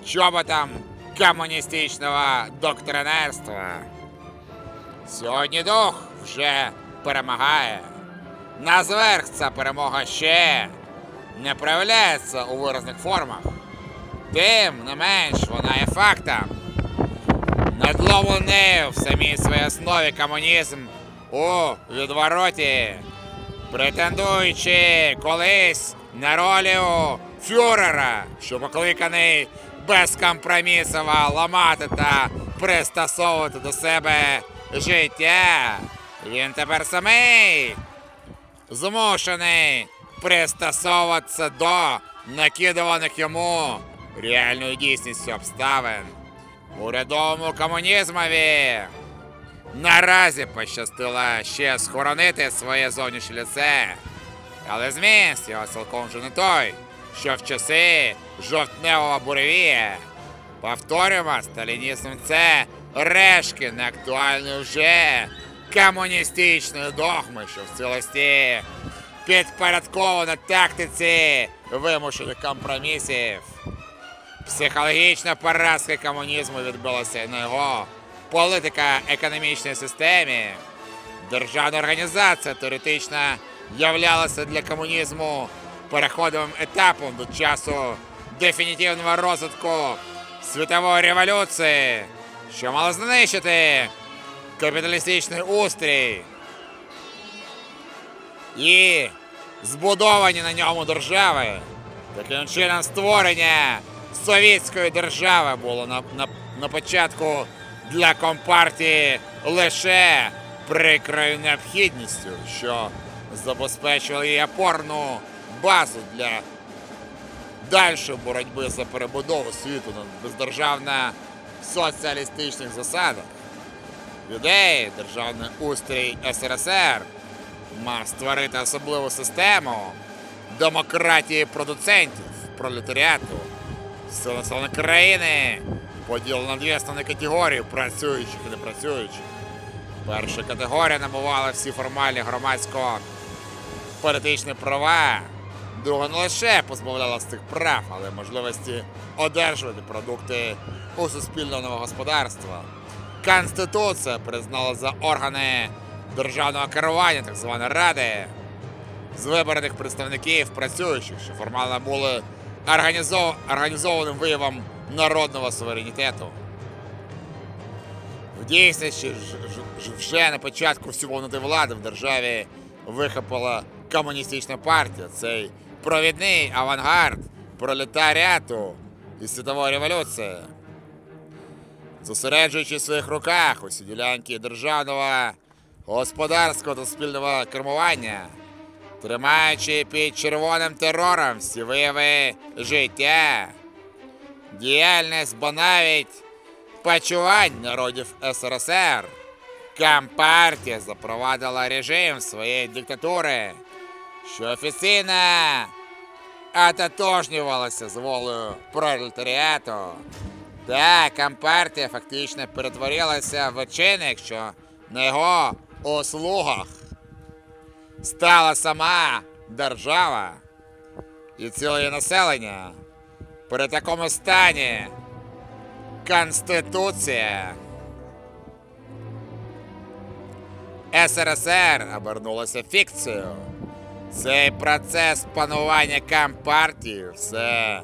чоботом комуністичного доктринерства. Сьогодні дух вже перемагає. На зверх ця перемога ще не проявляється у виразних формах. Тим не менш вона є фактом. Надломлений в самій своїй основі комунізм у відвороті, претендуючи колись на ролю фюрера, що покликаний безкомпромісово ламати та пристосовувати до себе життя. Він тепер самий змушений пристосовуватися до накидуваних йому реальною дійсністю обставин. Урядовому комунізмові наразі пощастило ще схоронити своє зовнішнє лице. Але зміст його цілком вже не той, що в часи жовтневого буревія. Повторюємо, сталінізм це решки неактуальної вже комуністичної догми, що в цілості підпорядковано тактиці вимушених компромісів. Психологічна поразка комунізму відбулася на його політико-економічній системі. Державна організація теоретично являлася для комунізму переходовим етапом до часу дефінітивного розвитку світової революції, що мало знищити капіталістичний устрій і збудовані на ньому держави. Таким чином створення совєтської держави було на, на, на початку для компартії лише прикрою необхідністю, що забезпечувало її опорну базу для дальшої боротьби за перебудову світу на бездержавно соціалістичних засадах. Ідеї державний устрій СРСР мав створити особливу систему демократії продуцентів, пролетаріату, населення країни поділено на дві основні категорії працюючих і непрацюючих. Перша категорія набувала всі формальні громадсько-політичні права. Друга не лише позбавляла з цих прав, але можливості одержувати продукти у суспільного господарства. Конституція признала за органи державного керування так званої ради з вибраних представників працюючих, що формально були організов... організованим виявом народного суверенітету. В дійсності ж- вже на початку всього влади в державі вихопила комуністична партія, цей провідний авангард пролетаріату і світової революції. Зосереджуючи в своїх руках усі ділянки державного, господарського та спільного кермування, тримаючи під червоним терором всі вияви життя, діяльність, бо навіть почувань народів СРСР, Компартія запровадила режим своєї диктатури, що офіційно ототожнювалася з волею пролетаріату. Так, Компартія фактично перетворилася в чинник, що на його услугах стала сама держава і ціле населення. При такому стані Конституція СРСР обернулася фікцією. Цей процес панування Компартії все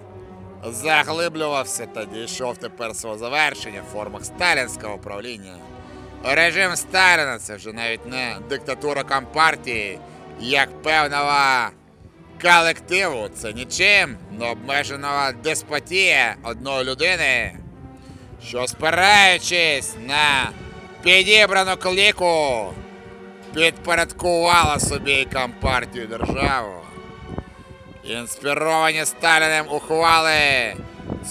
заглиблювався та дійшов тепер свого завершення в формах сталінського управління. Режим Сталіна це вже навіть не диктатура Компартії, як певного колективу. Це нічим не обмеженого деспотія одної людини, що спираючись на підібрану кліку, підпорядкувала собі Компартію державу. Інспіровані Сталіним ухвали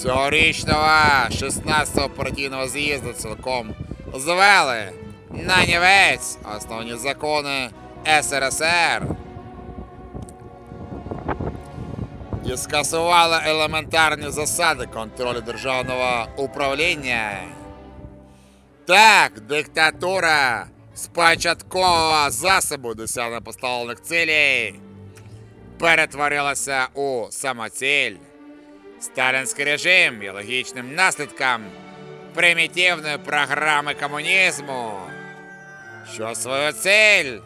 цьогорічного 16-го партійного з'їзду цілком звели на нівець основні закони СРСР і скасували елементарні засади контролю державного управління. Так, диктатура з початкового засобу досягнення поставлених цілей перетворилася у самоціль. Сталінський режим є логічним наслідком примітивної програми комунізму, що свою ціль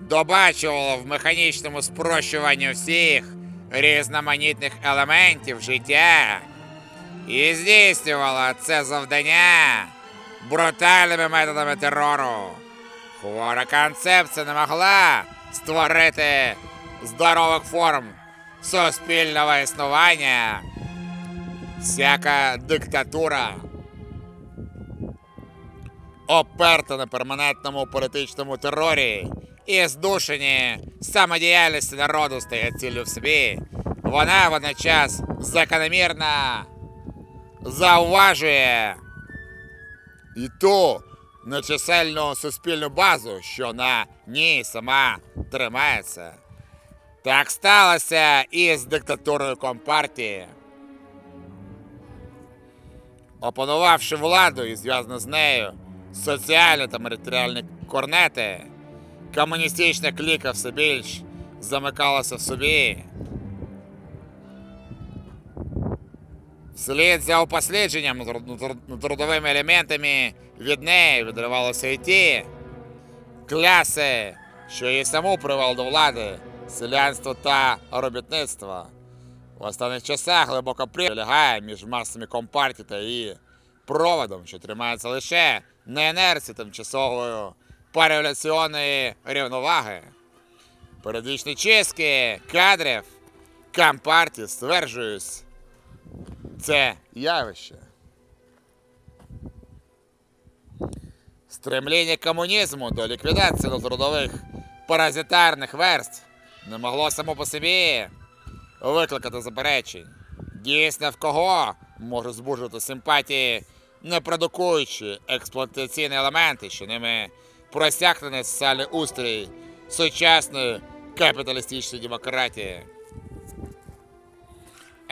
добачувало в механічному спрощуванні всіх різноманітних елементів життя і здійснювала це завдання брутальними методами терору. Хвора концепція не могла створити здорових форм суспільного існування. Всяка диктатура, оперта на перманентному політичному терорі і здушені самодіяльності народу стає ціллю в собі. Вона водночас закономірно зауважує і ту нечисельну суспільну базу, що на ній сама тримається. Так сталося і з диктатурою Компартії. Опанувавши владу і зв'язано з нею соціальні та матеріальні корнети, комуністична кліка все більш замикалася в собі. Слід за упослідженням труд- труд- трудовими елементами від неї відривалися і ті кляси, що її саму привели до влади, селянство та робітництво. В останніх часах глибоко прилягає між масами компартії та її проводом, що тримається лише на інерції тимчасової пареволюційної рівноваги. Періодичні чистки кадрів компартії стверджують це явище. Стремління комунізму до ліквідації трудових паразитарних верств не могло само по собі викликати заперечень. Дійсно, в кого може збуджувати симпатії, не продукуючи експлуатаційні елементи, що ними просякнений соціальний устрій сучасної капіталістичної демократії.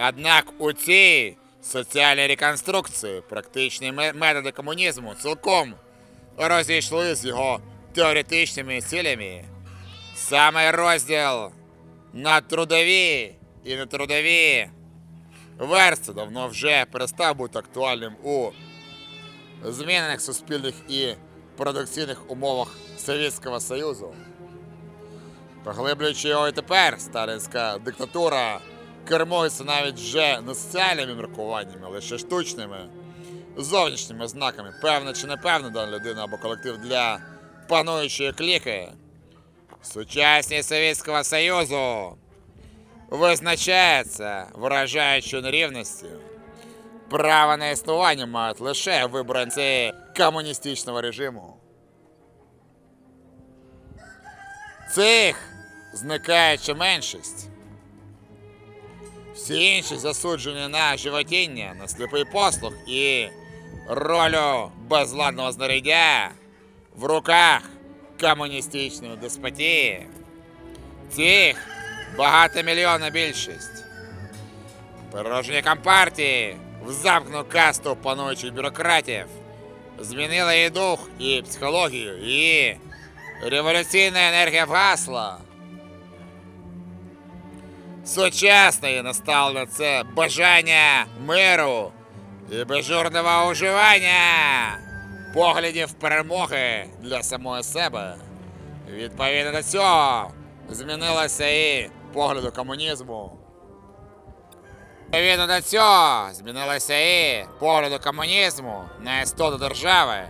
Однак у цій соціальній реконструкції практичні ме- методи комунізму цілком розійшли з його теоретичними цілями. Саме розділ на трудові і нетрудові верстви давно вже перестав бути актуальним у змінених суспільних і продукційних умовах Совєтського Союзу. Поглиблюючи його і тепер, сталінська диктатура кермується навіть вже не соціальними міркуваннями, лише штучними зовнішніми знаками, певна чи непевна дана людина або колектив для пануючої кліки. Сучасність Совєтського Союзу визначається вражаючою нерівністю. Право на існування мають лише вибранці комуністичного режиму. Цих зникаюча меншість. Всі інші засуджені на животіння, на сліпий послуг і ролю безладного знаряддя в руках комуністичної деспотії. Цих багатомільйонна більшість. Переродження компартії в замкнену касту пануючих бюрократів змінила її дух і психологію, і революційна енергія вгасла. Сучасне і наставлено це бажання миру і безжурного уживання поглядів перемоги для самої себе. Відповідно до цього змінилося і погляду комунізму. Відповідно до цього змінилося і погляду комунізму на істоту держави.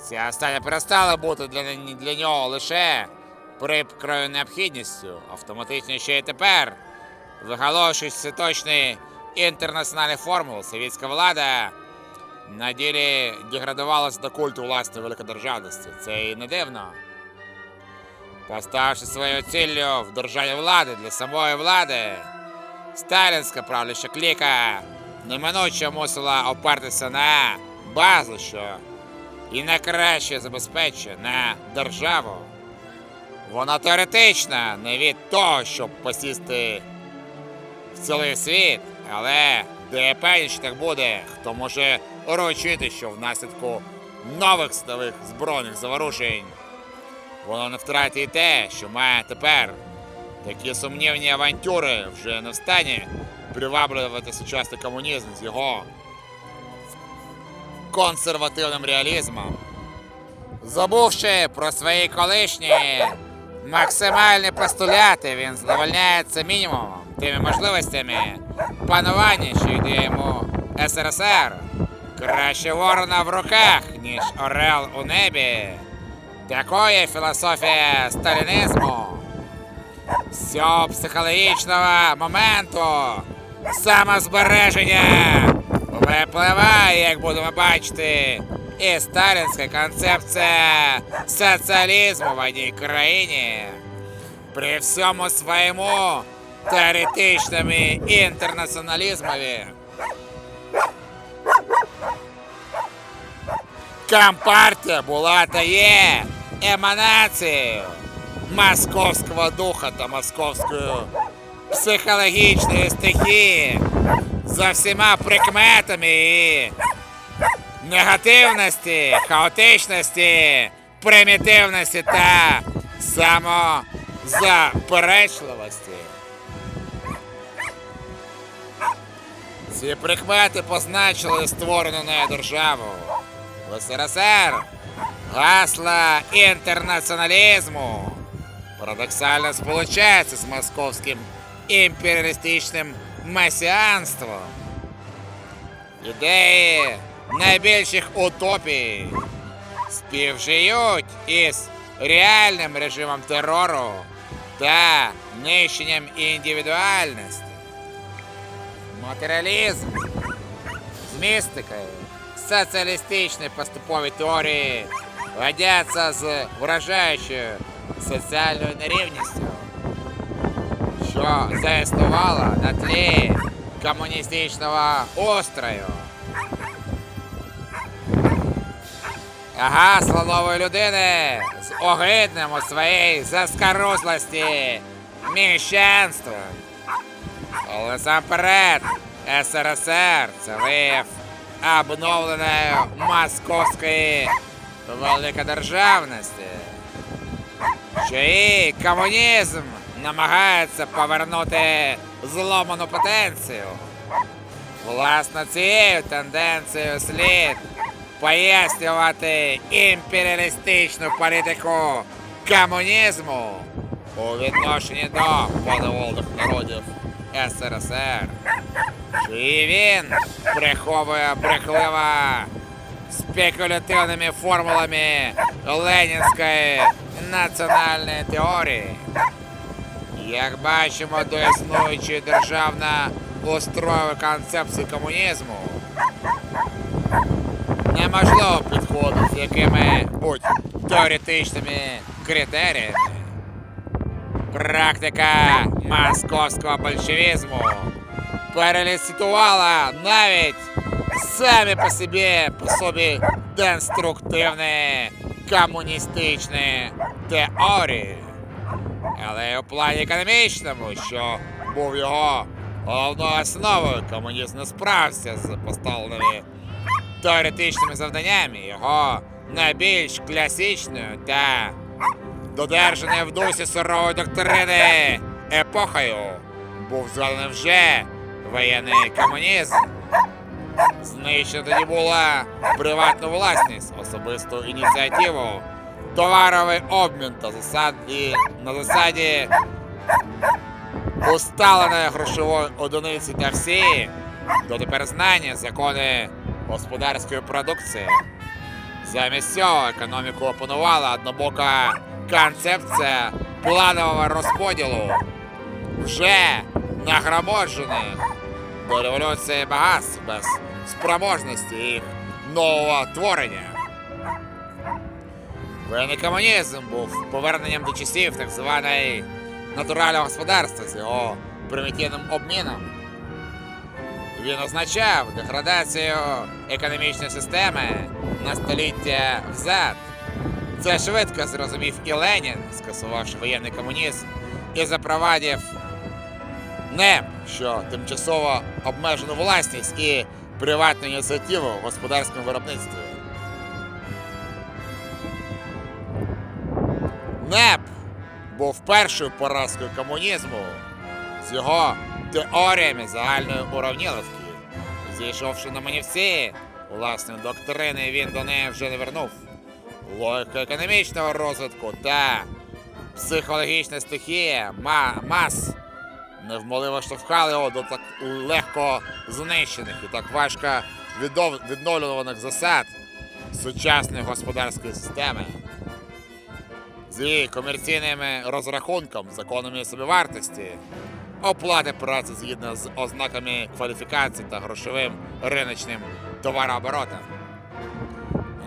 Ця остання перестала бути для, для нього лише прикрою необхідністю, автоматично ще й тепер, виголошуючи всеточні інтернаціональні формули, совєтська влада на ділі деградувалася до культу власної великодержавності. Це і не дивно. Поставивши своєю ціллю в державі влади для самої влади, сталінська правляча кліка неминуче мусила опертися на базу, що і найкраще забезпечує на державу. Вона теоретична не від того, щоб посісти в цілий світ, але де певніше так буде, хто може урочити, що внаслідку нових світових збройних заворушень воно не втратить і те, що має тепер. Такі сумнівні авантюри вже не стані приваблювати сучасний комунізм з його консервативним реалізмом. Забувши про свої колишні максимальні постуляти, він задовольняється мінімумом тими можливостями панування, що йде йому СРСР. Краще ворона в руках, ніж орел у небі. Такої філософія сталінізму. З цього психологічного моменту самозбереження випливає, як будемо бачити, і сталінська концепція соціалізму в одній країні. При всьому своєму теоретичному інтернаціоналізмові. Компартія була та є еманацією московського духа та московської психологічної стихії за всіма прикметами і негативності, хаотичності, примітивності та самозаперечливості. Ці прикмети позначили створену нею державу. В СРСР гасла інтернаціоналізму парадоксально сполучається з московським імперіалістичним месіанством. Ідеї найбільших утопій співжиють із реальним режимом терору та нищенням індивідуальності. Матеріалізм з містикою, соціалістичні поступові теорії годяться з вражаючою соціальною нерівністю, Що заіснувала на тлі комуністичного устрою. А гасло нової людини з огидним у своїй заскорузлості міщанством. Але насамперед СРСР це вияв обновленої московської великодержавності, і комунізм намагається повернути зломану потенцію. Власне, цією тенденцією слід пояснювати імперіалістичну політику комунізму у відношенні до поневолених народів СРСР. І він приховує брехливо спекулятивними формулами ленінської національної теорії. Як бачимо, до існуючої державно устроєвої концепції комунізму неможливо підходити з якими-будь теоретичними критеріями. Практика московського большевізму переліцитувала навіть самі по собі по собі деструктивні комуністичні теорії. Але у плані економічному, що був його головною основою, комунізм не справився з поставленими теоретичними завданнями, його найбільш класичною та додержаною в дусі сурової доктрини епохою був згаданий вже воєнний комунізм. Знищено тоді була приватну власність, особисту ініціативу, товаровий обмін та засаді на засаді усталеної грошової одиниці та всі дотепер знання закони господарської продукції. Замість цього економіку опанувала однобока концепція планового розподілу вже нагроможених до революції багатств без спроможності їх нового творення. Воєнний комунізм був поверненням до часів так званої натурального господарства з його примітивним обміном. Він означав деградацію економічної системи на століття взад. Це швидко зрозумів і Ленін, скасувавши воєнний комунізм і запровадив НЕП, що тимчасово обмежену власність і приватну ініціативу в господарському виробництві. НЕП був першою поразкою комунізму з його теоріями загальної уравніловки. Зійшовши на манівці власної доктрини, він до неї вже не вернув. Логіка економічного розвитку та психологічна стихія ма- мас невмоливо штовхали його до так легко знищених і так важко відновлюваних засад сучасної господарської системи. З комерційними розрахунком, законами собівартості, оплати праці згідно з ознаками кваліфікації та грошовим риночним товарооборотом.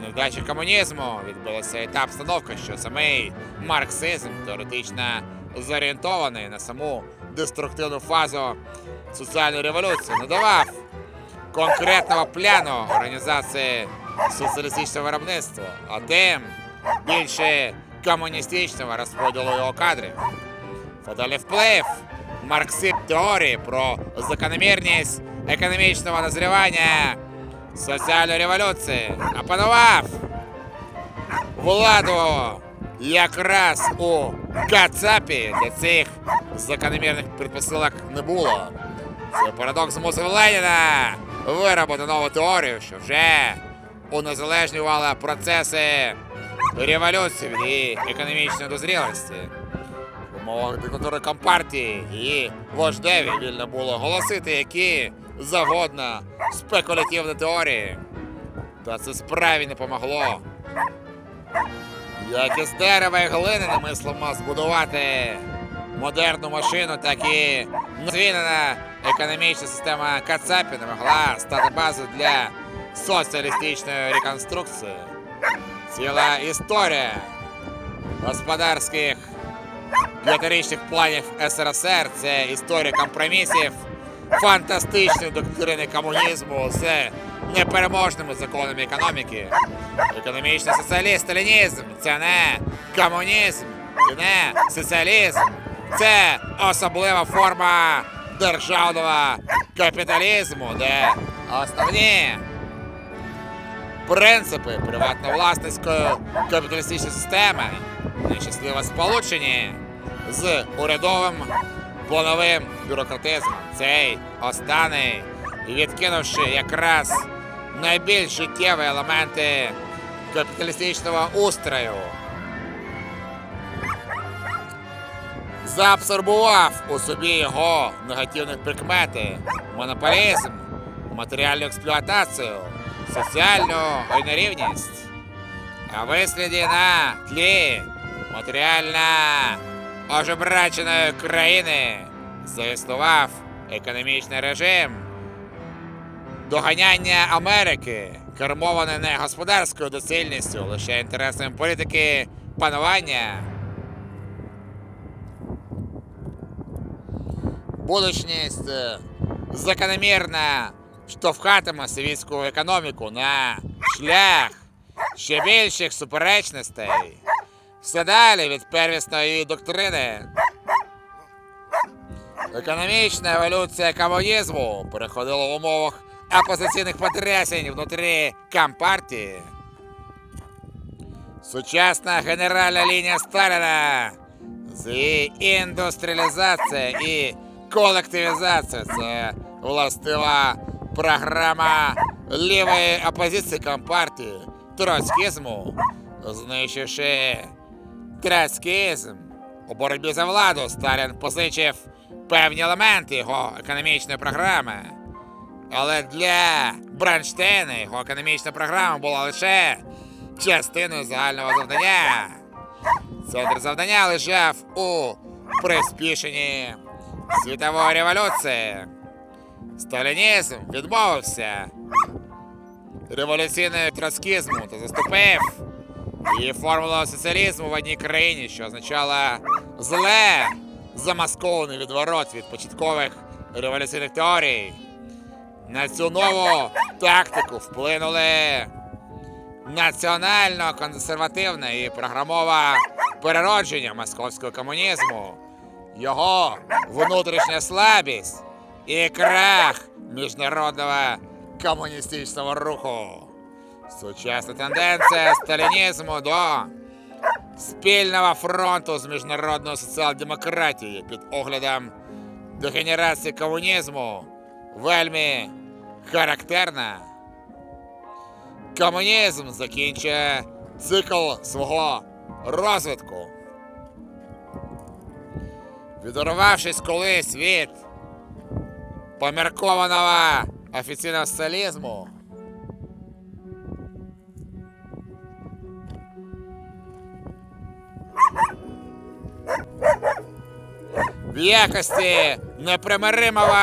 Невдачі комунізму відбулася і та обстановка, що самий марксизм теоретично зорієнтований на саму деструктивну фазу соціальної революції, не давав конкретного плану організації соціалістичного виробництва, а тим більше комуністичного розподілу його кадрів. Фатальний вплив марксизм теорії про закономірність економічного назрівання соціальної революції опанував владу якраз у Кацапі, де цих закономірних предпосилок не було. Цей парадокс змусив Леніна виробити нову теорію, що вже унезалежнювала процеси революції від її економічної дозрілості. В умовах диктатури компартії її вождеві вільно було голосити які завгодно спекулятивні теорії. Та це справі не помогло. Як із дерева і глини немислимо збудувати модерну машину, так і звільнена економічна система Кацапі не могла стати базою для соціалістичної реконструкції. Ціла історія господарських п'ятирічних планів СРСР це історія компромісів, фантастичної доктрини комунізму з непереможними законами економіки. Економічний соціаліст, сталінізм це не комунізм і не соціалізм. Це особлива форма державного капіталізму, де основні принципи приватно-власницької капіталістичної системи нещасливо сполучені з урядовим плановим бюрократизмом. Цей останній, відкинувши якраз найбільш життєві елементи капіталістичного устрою, заабсорбував у собі його негативні прикмети, монополізм, матеріальну експлуатацію, А висліді на тлі матеріально ожебраченої країни заіснував економічний режим доганяння Америки, кермований не господарською доцільністю, лише інтересами політики панування. Будучність е, закономірно штовхатиме світську економіку на шлях ще більших суперечностей. Все далі від первісної доктрини. Економічна еволюція комунізму переходила в умовах опозиційних потрясень внутрі компартії. Сучасна генеральна лінія Сталіна з її і колективізацією це властива програма лівої опозиції компартії троцькізму, знищивши троцькізм у боротьбі за владу, Сталін позичив певні елементи його економічної програми. Але для Бранштейна його економічна програма була лише частиною загального завдання. Центр завдання лежав у приспішенні світової революції. Сталінізм відмовився. Революційного троцкізму та заступив. І формулу соціалізму в одній країні, що означало зле замаскований відворот від початкових революційних теорій. На цю нову тактику вплинули національно-консервативне і програмове переродження московського комунізму, його внутрішня слабість і крах міжнародного комуністичного руху. Сучасна тенденція сталінізму до спільного фронту з міжнародною соціал-демократією під оглядом дегенерації комунізму вельми характерна. Комунізм закінчує цикл свого розвитку. Відорвавшись колись від поміркованого офіційного соціалізму, в якості непримиримого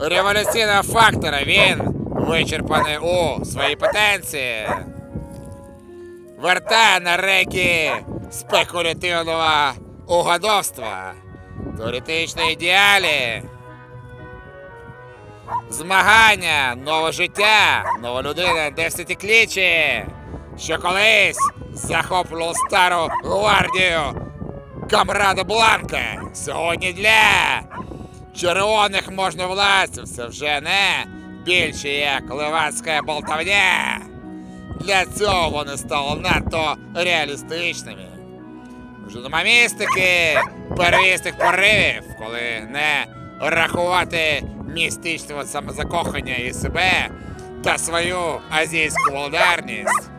революційного фактора він вичерпаний у своїй потенції. Вертає на реки спекулятивного угодовства, теоретичні ідеалі, змагання, нове життя, нова людина десятиклічі, що колись захоплював стару гвардію Камрада Бланка. Сьогодні для червоних можновладців це вже не більше як левацька болтовня. Для цього вони стали надто реалістичними. Журналістики первісних поривів, коли не рахувати містичного самозакохання і себе та свою азійську володарність.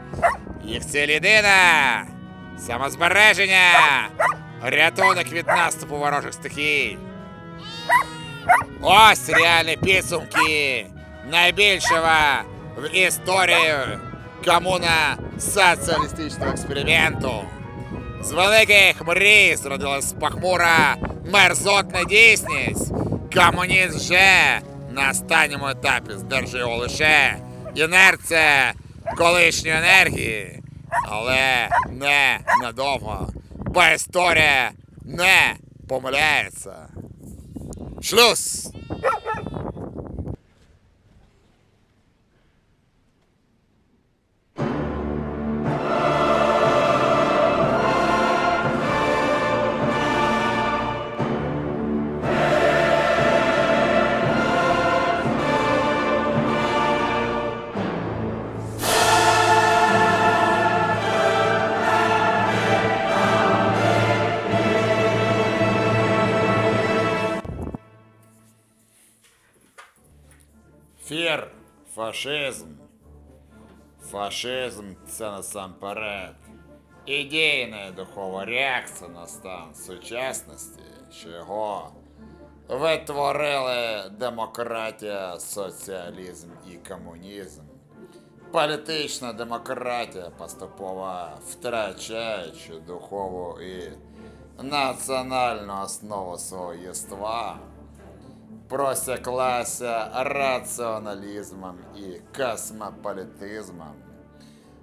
Їх ціль єдина самозбереження, рятунок від наступу ворожих стихій. Ось реальні підсумки найбільшого в історії комуна соціалістичного експерименту. З великих мрій зродилась похмура мерзотна дійсність. Комунізм вже на останньому етапі здержує лише інерція колишньої енергії, але не надовго, бо історія не помиляється. Шлюз! Фашизм. Фашизм це насамперед. Ідейна і духова реакція на стан сучасності, що його витворили демократія, соціалізм і комунізм. Політична демократія поступово втрачаючи духову і національну основу свого єства, просяклася раціоналізмом і космополітизмом.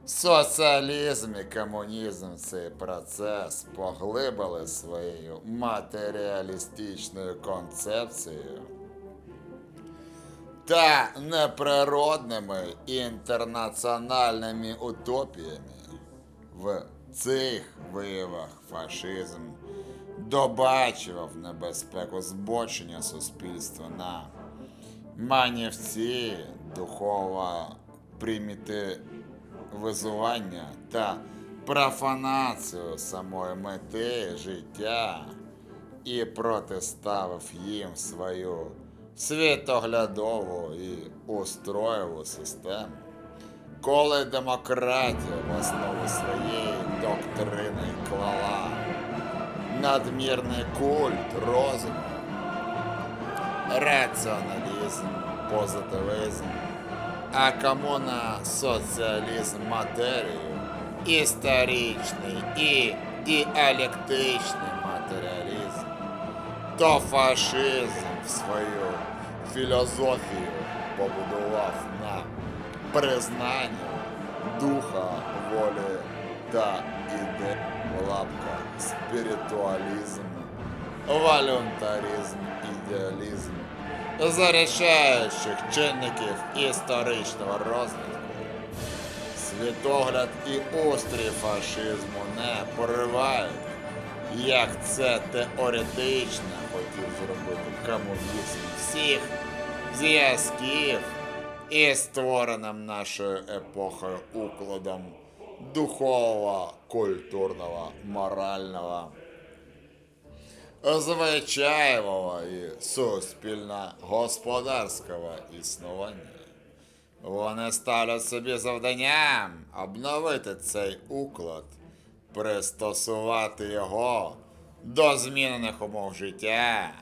Соціалізм і комунізм цей процес поглибили своєю матеріалістичною концепцією та неприродними інтернаціональними утопіями. В цих виявах фашизм добачував небезпеку збочення суспільства на манівці духового примітивизування та профанацію самої мети життя і протиставив їм свою світоглядову і устроєву систему. Коли демократія в основу своєї доктрини клала надмірний культ розуму, раціоналізм, позитивізм, а комуна соціалізм матерію, історичний і діалектичний матеріалізм, то фашизм свою філософію побудував на признанні духа, волі та ідей в спіритуалізм, волюнтаризм, ідеалізм, зарішаючих чинників історичного розвитку. Світогляд і устрій фашизму не поривають, як це теоретично хотів зробити комунізм всіх зв'язків із створеним нашою епохою укладом духового, культурного, морального, звичайного і суспільно-господарського існування. Вони ставлять собі завданням обновити цей уклад, пристосувати його до змінених умов життя,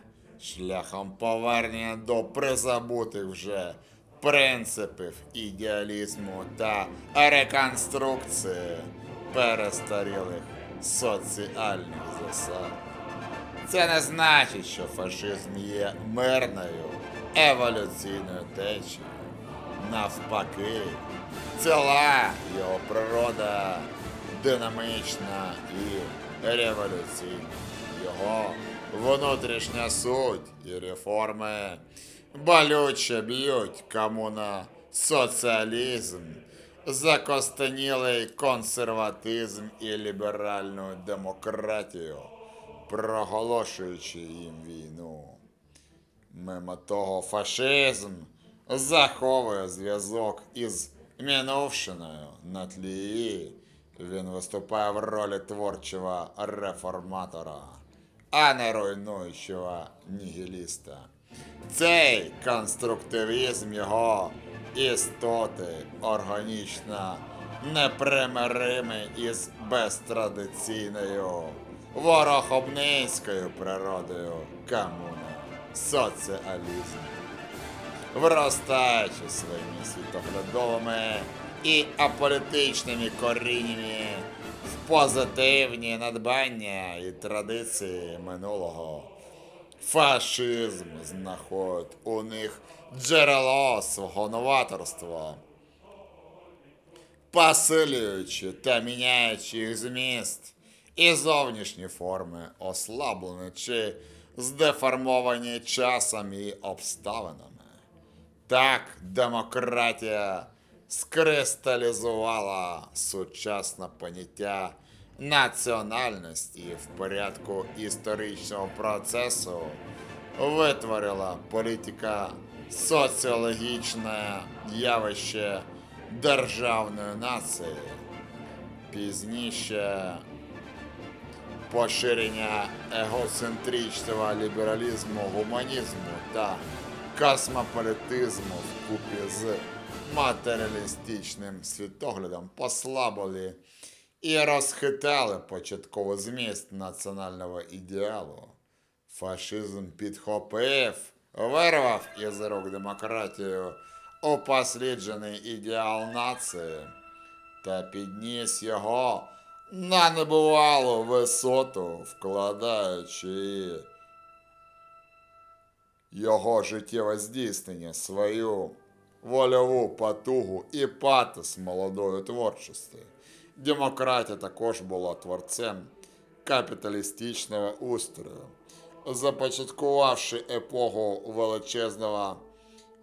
шляхом повернення до призабутих вже принципів ідеалізму та реконструкції перестарілих соціальних засад. Це не значить, що фашизм є мирною еволюційною течією. Навпаки, ціла його природа динамічна і революційна. Його внутрішня суть і реформи болюче б'ють комуна соціалізм, закостенілий консерватизм і ліберальну демократію, проголошуючи їм війну. Мимо того, фашизм заховує зв'язок із мінувшиною на тлі. Він виступає в ролі творчого реформатора, а не руйнуючого нігіліста. Цей конструктивізм його істоти органічно непримиримий із безтрадиційною ворохобницькою природою комуни, соціалізму виростаючи своїми світоглядовими і аполітичними коріннями в позитивні надбання і традиції минулого. Фашизм знаходить у них джерело свого новаторства, посилюючи та міняючи їх зміст і зовнішні форми, ослаблені чи здеформовані часом і обставинами. Так демократія скристалізувала сучасне поняття національності в порядку історичного процесу, витворила політика соціологічне явище державної нації. Пізніше поширення егоцентричного лібералізму, гуманізму та космополітизму вкупі з матеріалістичним світоглядом послабили і розхитали початковий зміст національного ідеалу. Фашизм підхопив, вирвав із рук демократію упосліджений ідеал нації та підніс його на небувалу висоту, вкладаючи його життєве здійснення, свою вольову потугу і патос молодої творчості. Демократія також була творцем капіталістичного устрою, започаткувавши епоху величезного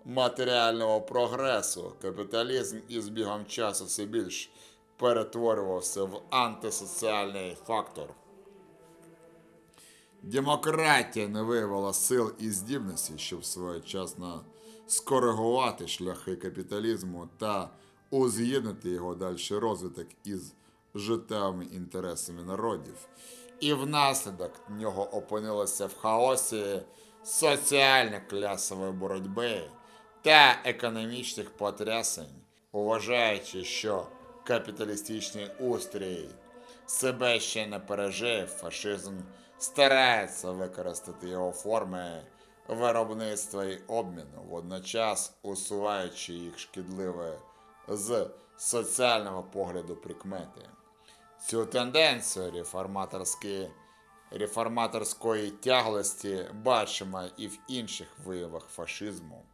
матеріального прогресу, капіталізм із бігом часу все більш перетворювався в антисоціальний фактор. Демократія не виявила сил і здібності, щоб своєчасно скоригувати шляхи капіталізму та узгіднити його дальший розвиток із життєвими інтересами народів. І внаслідок нього опинилося в хаосі соціально-клясової боротьби та економічних потрясень, вважаючи, що капіталістичний устрій себе ще не пережив, фашизм старається використати його форми виробництва і обміну, водночас усуваючи їх шкідливе з соціального погляду прикмети. Цю тенденцію реформаторської тяглості бачимо і в інших виявах фашизму.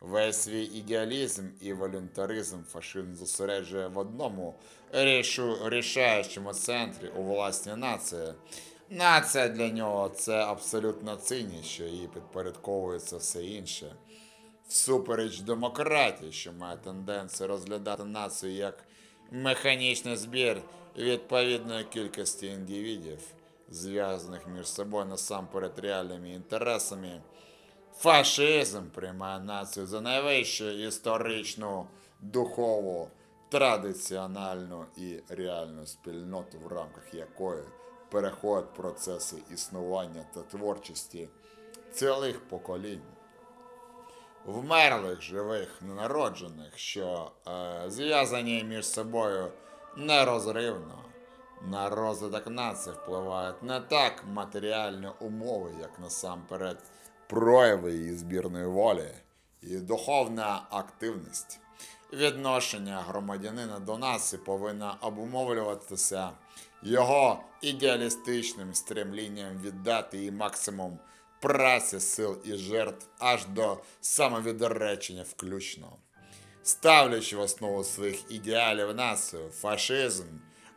Весь свій ідеалізм і волюнтаризм фашизм зосереджує в одному рішу, рішаючому центрі у власній нації. Нація для нього це абсолютна цінність, що їй підпорядковується все інше. Всупереч демократії, що має тенденцію розглядати націю як механічний збір відповідної кількості індивідів, зв'язаних між собою насамперед реальними інтересами. Фашизм приймає націю за найвищу історичну, духову, традиціональну і реальну спільноту, в рамках якої переходять процеси існування та творчості цілих поколінь. Вмерлих, живих, ненароджених, що е, зв'язані між собою нерозривно. На розвиток нації впливають не так матеріальні умови, як насамперед прояви її збірної волі і духовна активність. Відношення громадянина до нації повинно обумовлюватися його ідеалістичним стремлінням віддати їй максимум праці, сил і жертв аж до самовідречення включно. Ставлячи в основу своїх ідеалів націю, фашизм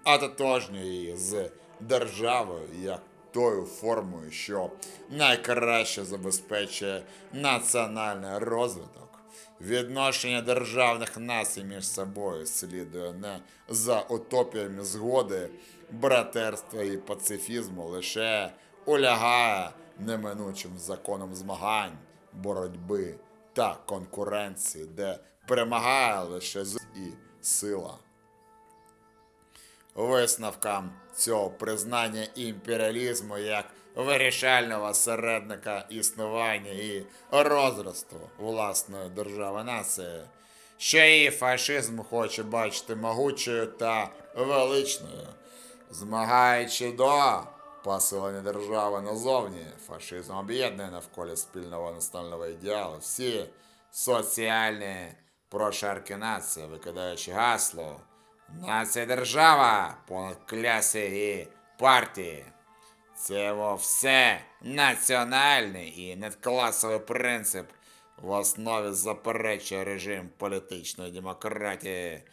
ототожнює її з державою як тою формою, що найкраще забезпечує національний розвиток. Відношення державних націй між собою слідує не за утопіями згоди, братерства і пацифізму, лише улягає неминучим законом змагань, боротьби та конкуренції, де перемагає лише з і сила. Висновкам цього признання імперіалізму як вирішального середника існування і розросту власної держави нації, що її фашизм хоче бачити могучою та величною, змагаючи до посилення держави назовні, фашизм об'єднує навколо спільного національного ідеалу всі соціальні прошарки нації, викидаючи гасло Нація держава понад кляси і партії. Це все національний і надкласовий принцип в основі заперечує режим політичної демократії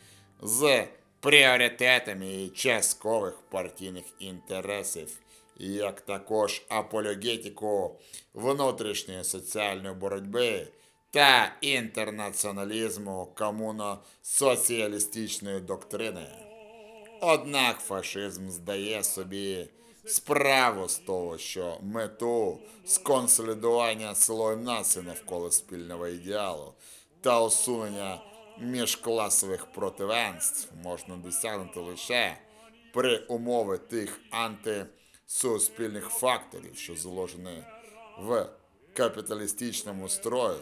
з пріоритетами і часткових партійних інтересів, як також апологетику внутрішньої соціальної боротьби та інтернаціоналізму комуно-соціалістичної доктрини. Однак фашизм здає собі справу з того, що мету сконсолідування цілої нації навколо спільного ідеалу та усунення міжкласових противенств можна досягнути лише при умови тих антисуспільних факторів, що заложені в капіталістичному строю.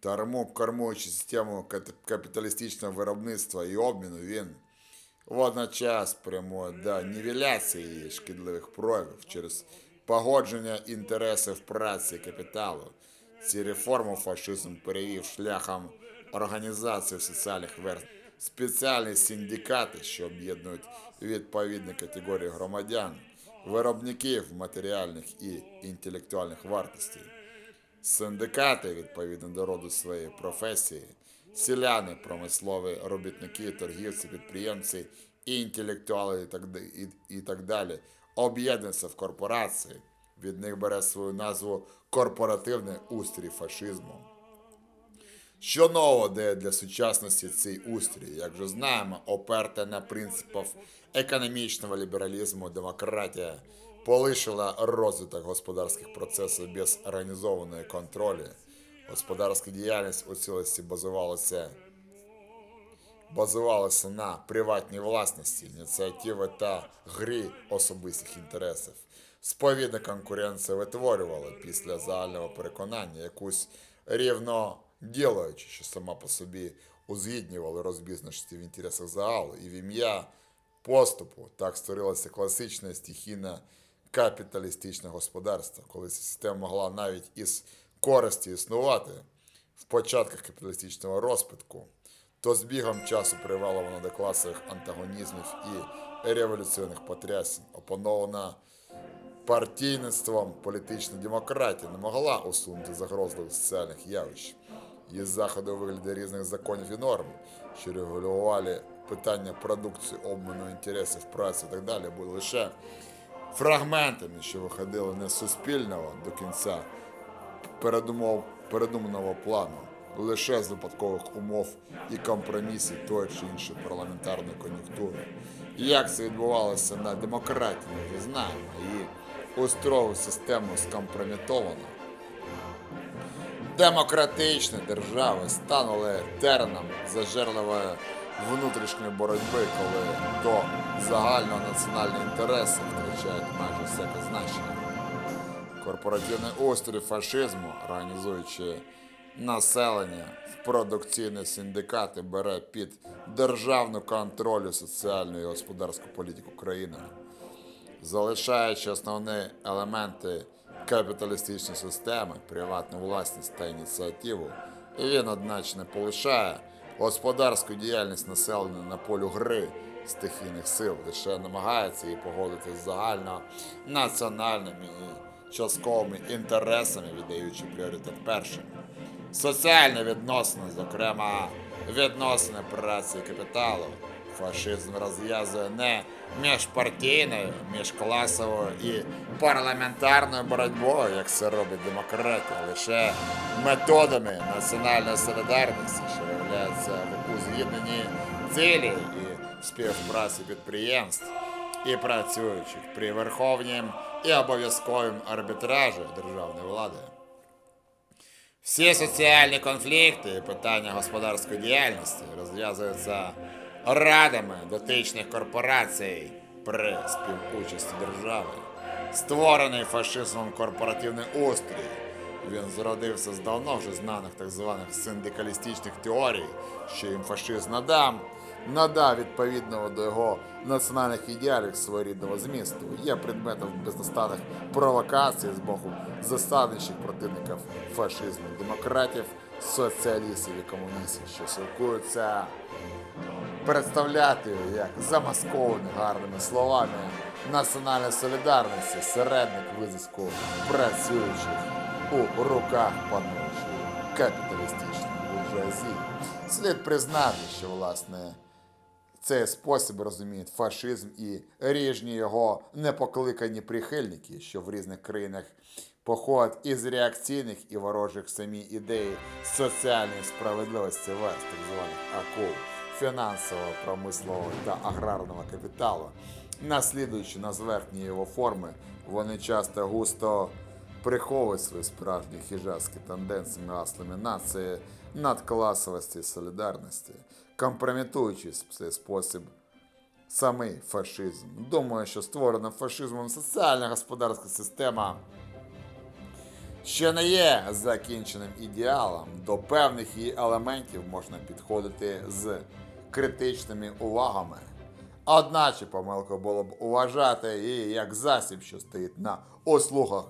Тому, кормуючи систему капіталістичного виробництва і обміну, він водночас прямує до нівеляції її шкідливих проявів через погодження інтересів праці капіталу. Ці реформи фашизм перевів шляхом організації соціальних верств. Спеціальні синдикати, що об'єднують відповідні категорії громадян, виробників матеріальних і інтелектуальних вартостей синдикати відповідно до роду своєї професії, селяни, промислові робітники, торгівці, підприємці, інтелектуали і так, і, так далі об'єднуються в корпорації. Від них бере свою назву корпоративний устрій фашизму. Що нового дає для сучасності цей устрій, як вже знаємо, оперта на принципах економічного лібералізму, демократія полишила розвиток господарських процесів без організованої контролю. Господарська діяльність у цілості базувалася, базувалася на приватній власності, ініціативи та грі особистих інтересів. Сповідна конкуренція витворювала після загального переконання якусь рівно ділаючи, що сама по собі узгіднювали розбіжності в інтересах загалу і в ім'я поступу. Так створилося класичне стихійне капіталістичне господарство, коли система могла навіть із користі існувати в початках капіталістичного розпитку, то з бігом часу привела вона до класових антагонізмів і революційних потрясень, опанована партійництвом політична демократія не могла усунути загрозливих соціальних явищ. Її заходи у вигляді різних законів і норм, що регулювали питання продукції, обміну інтересів, праці і так далі, були лише фрагментами, що виходили не з суспільного до кінця передумов, передуманого плану, лише з випадкових умов і компромісів тої чи іншої парламентарної кон'юнктури. Як це відбувалося на демократії, ми знаємо. Її устроєву систему скомпрометовано. Демократичні держави станули терном зажерливої внутрішньої боротьби, коли до загального національного інтересу втрачають майже всяке значення. Корпоративний устрій фашизму, організуючи населення в продукційні синдикати, бере під державну контролю соціальну і господарську політику країни залишаючи основні елементи капіталістичної системи, приватну власність та ініціативу, він одначе полишає господарську діяльність населення на полю гри стихійних сил, лише намагається її погодити з загально національними і частковими інтересами, віддаючи пріоритет першим. Соціальні відносини, зокрема відносини праці і капіталу, фашизм розв'язує не міжпартійною, міжкласовою і парламентарною боротьбою, як це робить демократія, лише методами національної солідарності, що виявляється в узгідненні цілі і співпраці підприємств і працюючих при верховнім і обов'язковим арбітражі державної влади. Всі соціальні конфлікти і питання господарської діяльності розв'язуються радами дотичних корпорацій при співучасті держави. створений фашизмом корпоративний устрій. Він зародився з давно вже знаних так званих синдикалістичних теорій, що їм фашизм надам, надав відповідного до його національних ідеалів своєрідного змісту, є предметом бездостанних провокацій з боку засадничих противників фашизму, демократів, соціалістів і комуністів, що силкуються представляти як замаскований гарними словами національної солідарності, середник визиску працюючих у руках пануючої капіталістичної буржуазії. Слід признати, що власне цей спосіб розуміють фашизм і ріжні його непокликані прихильники, що в різних країнах походять із реакційних і ворожих самі ідеї соціальної справедливості вест, так званих акул, фінансового, промислового та аграрного капіталу. Наслідуючи на зверхні його форми, вони часто густо приховують свої справжні хижацькі тенденції гаслами нації, надкласовості і солідарності, компрометуючи в цей спосіб самий фашизм. Думаю, що створена фашизмом соціальна господарська система ще не є закінченим ідеалом. До певних її елементів можна підходити з критичними увагами. Одначе помилкою було б уважати її як засіб, що стоїть на услугах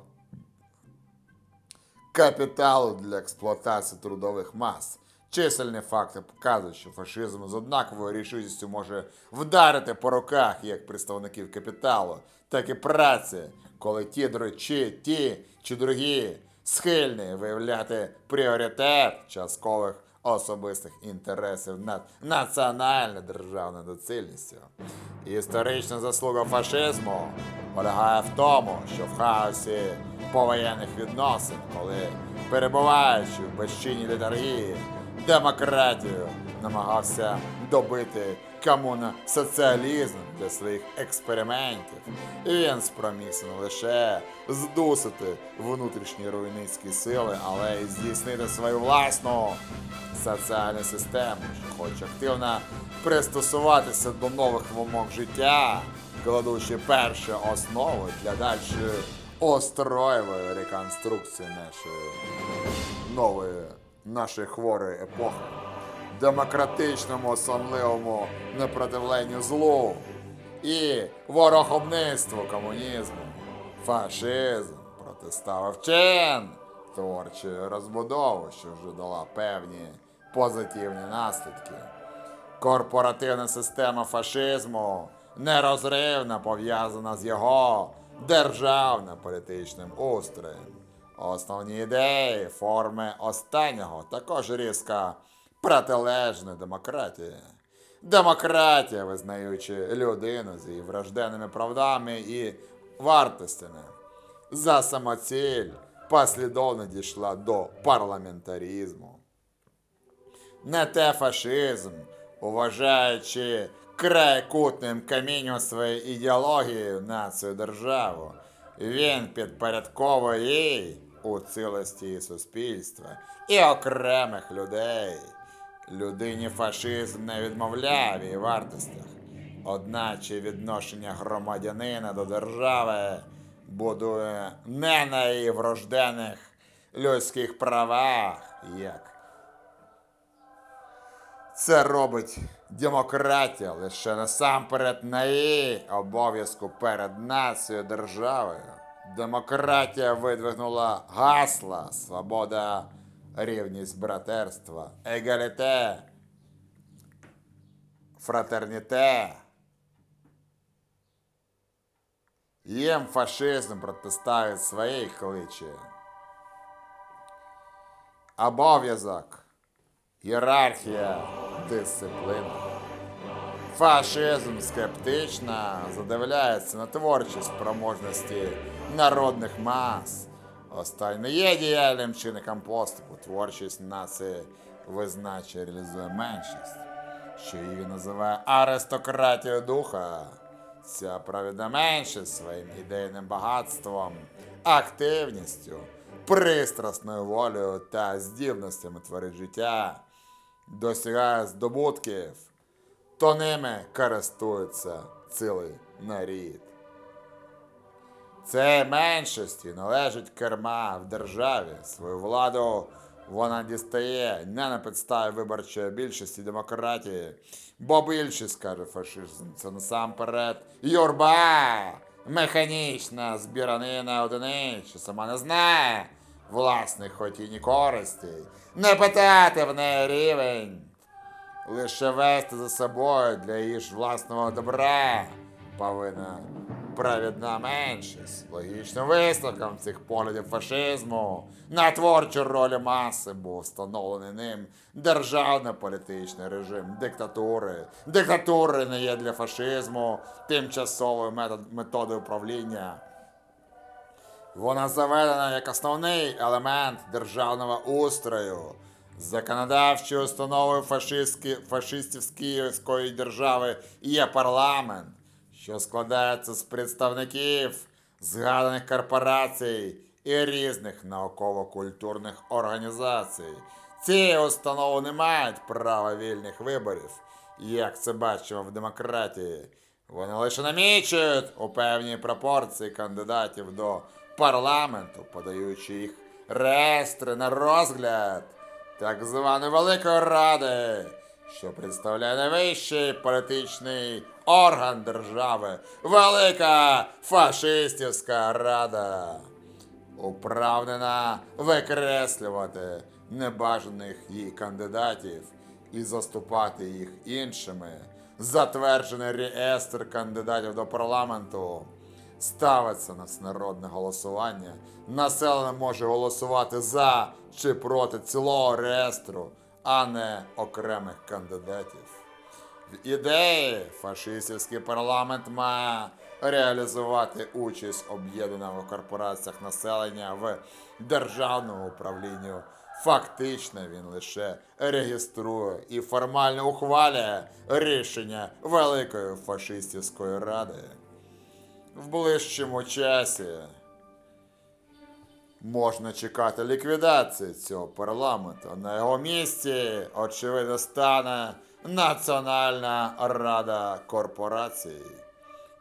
капіталу для експлуатації трудових мас. Чисельні факти показують, що фашизм з однаковою рішучістю може вдарити по руках як представників капіталу, так і праці, коли ті, дро- чи ті чи другі схильні виявляти пріоритет часткових особистих інтересів над національною державною доцільністю. Історична заслуга фашизму полягає в тому, що в хаосі повоєнних відносин, коли перебуваючи в безчинній літаргії, демократію намагався добити комуна-соціалізм для своїх експериментів. І він спромігся не лише здусити внутрішні руйницькі сили, але й здійснити свою власну соціальну систему, що хоче активно пристосуватися до нових вимог життя, кладучи перші основи для дальшої остроєвої реконструкції нашої нової нашої хворої епохи, демократичному сонливому непротивленню злу і ворохобництву комунізму, фашизм протиставив чин творчої розбудови, що вже дала певні позитивні наслідки. Корпоративна система фашизму нерозривно пов'язана з його державно-політичним устроєм. Основні ідеї, форми останнього також різко протилежні демократії. Демократія, визнаючи людину з її врожденними правдами і вартостями, за самоціль послідовно дійшла до парламентаризму не те фашизм, уважаючи крайкутним камінням своєї ідеології націю державу. Він підпорядковує їй у цілості суспільства і окремих людей. Людині фашизм не відмовляє в її вартостях. Одначе відношення громадянина до держави будує не на її врождених людських правах, як це робить демократія лише насамперед на її обов'язку перед нацією державою. Демократія видвигнула гасла, свобода, рівність братерства, егаліте, фратерніте. Їм фашизм протиставить своїй кличі. Обов'язок Ієрархія, дисципліна. Фашизм скептично задивляється на творчі спроможності народних мас. Останнє не є діяльним чинником поступу. Творчість нації визначує реалізує меншість, що її називає аристократією духа. Ця праведна меншість своїм ідейним багатством, активністю, пристрасною волею та здібностями творить життя досягає здобутків, то ними користується цілий нарід. Цей меншості належить керма в державі. Свою владу вона дістає не на підставі виборчої більшості демократії, бо більшість, каже фашизм, це насамперед юрба, механічна збіранина одиниць, що сама не знає власних хотінь і користей, не питати в неї рівень лише вести за собою для її ж власного добра повинна праведна меншість. Логічним висновком цих поглядів фашизму на творчу роль маси був встановлений ним державно-політичний режим диктатури. Диктатури не є для фашизму тимчасовою метод- методою управління. Вона заведена як основний елемент державного устрою. Законодавчою установою фашистівської держави є парламент, що складається з представників згаданих корпорацій і різних науково-культурних організацій. Ці установи не мають права вільних виборів, як це бачимо в демократії. Вони лише намічують у певній пропорції кандидатів до парламенту, подаючи їх реєстри на розгляд так званої Великої Ради, що представляє найвищий політичний орган держави Велика Фашистівська Рада управнена викреслювати небажаних її кандидатів і заступати їх іншими. Затверджений реєстр кандидатів до парламенту ставиться на всенародне голосування. Населення може голосувати за чи проти цілого реєстру, а не окремих кандидатів. Ідеї фашистський парламент має реалізувати участь об'єднаного в корпораціях населення в державному управлінні. Фактично він лише реєструє і формально ухвалює рішення Великої фашистської ради. В ближчому часі можна чекати ліквідації цього парламенту. На його місці, очевидно, стане Національна Рада корпорацій.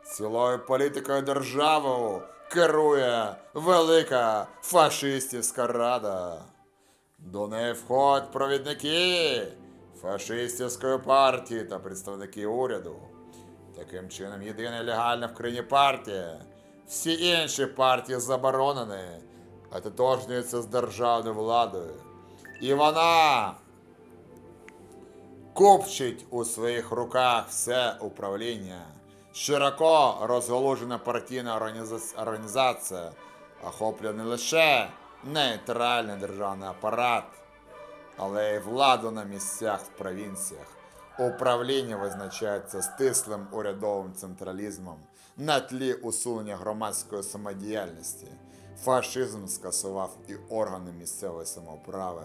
Цілою політикою державою керує велика фашистська рада. До неї входять провідники фашистської партії та представники уряду. Таким чином, єдина легальна в країні партія. Всі інші партії заборонені, а тотожнюються з державною владою. І вона купчить у своїх руках все управління. Широко розголужена партійна організація охоплює не лише нейтральний державний апарат, але й владу на місцях в провінціях. Управління визначається стислим урядовим централізмом на тлі усунення громадської самодіяльності. Фашизм скасував і органи місцевої самоуправи,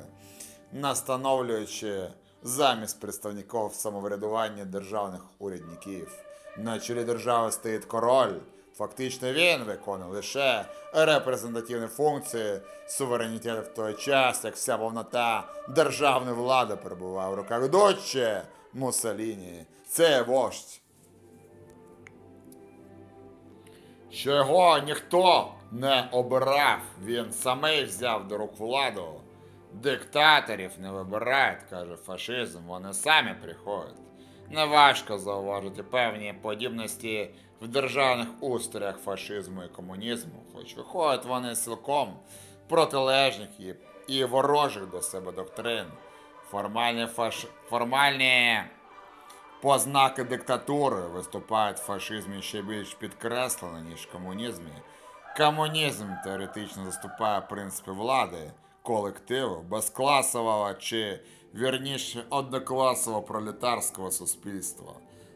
настановлюючи замість представників самоврядування державних урядників. На чолі держави стоїть король. Фактично він виконує лише репрезентативні функції суверенітету в той час, як вся повнота державної влади перебуває в руках дочі Муссоліні. Це вождь. Що його ніхто не обирав, він самий взяв до рук владу. Диктаторів не вибирають, каже фашизм, вони самі приходять. Неважко зауважити певні подібності в державних устроях фашизму і комунізму, хоч виходять вони цілком протилежних і, і ворожих до себе доктрин. Формальні, фаш... Формальні познаки диктатури виступають в фашизмі ще більш підкреслено, ніж в комунізмі. Комунізм теоретично заступає принципи влади, колективу, безкласового чи, вірніше, однокласового пролетарського суспільства.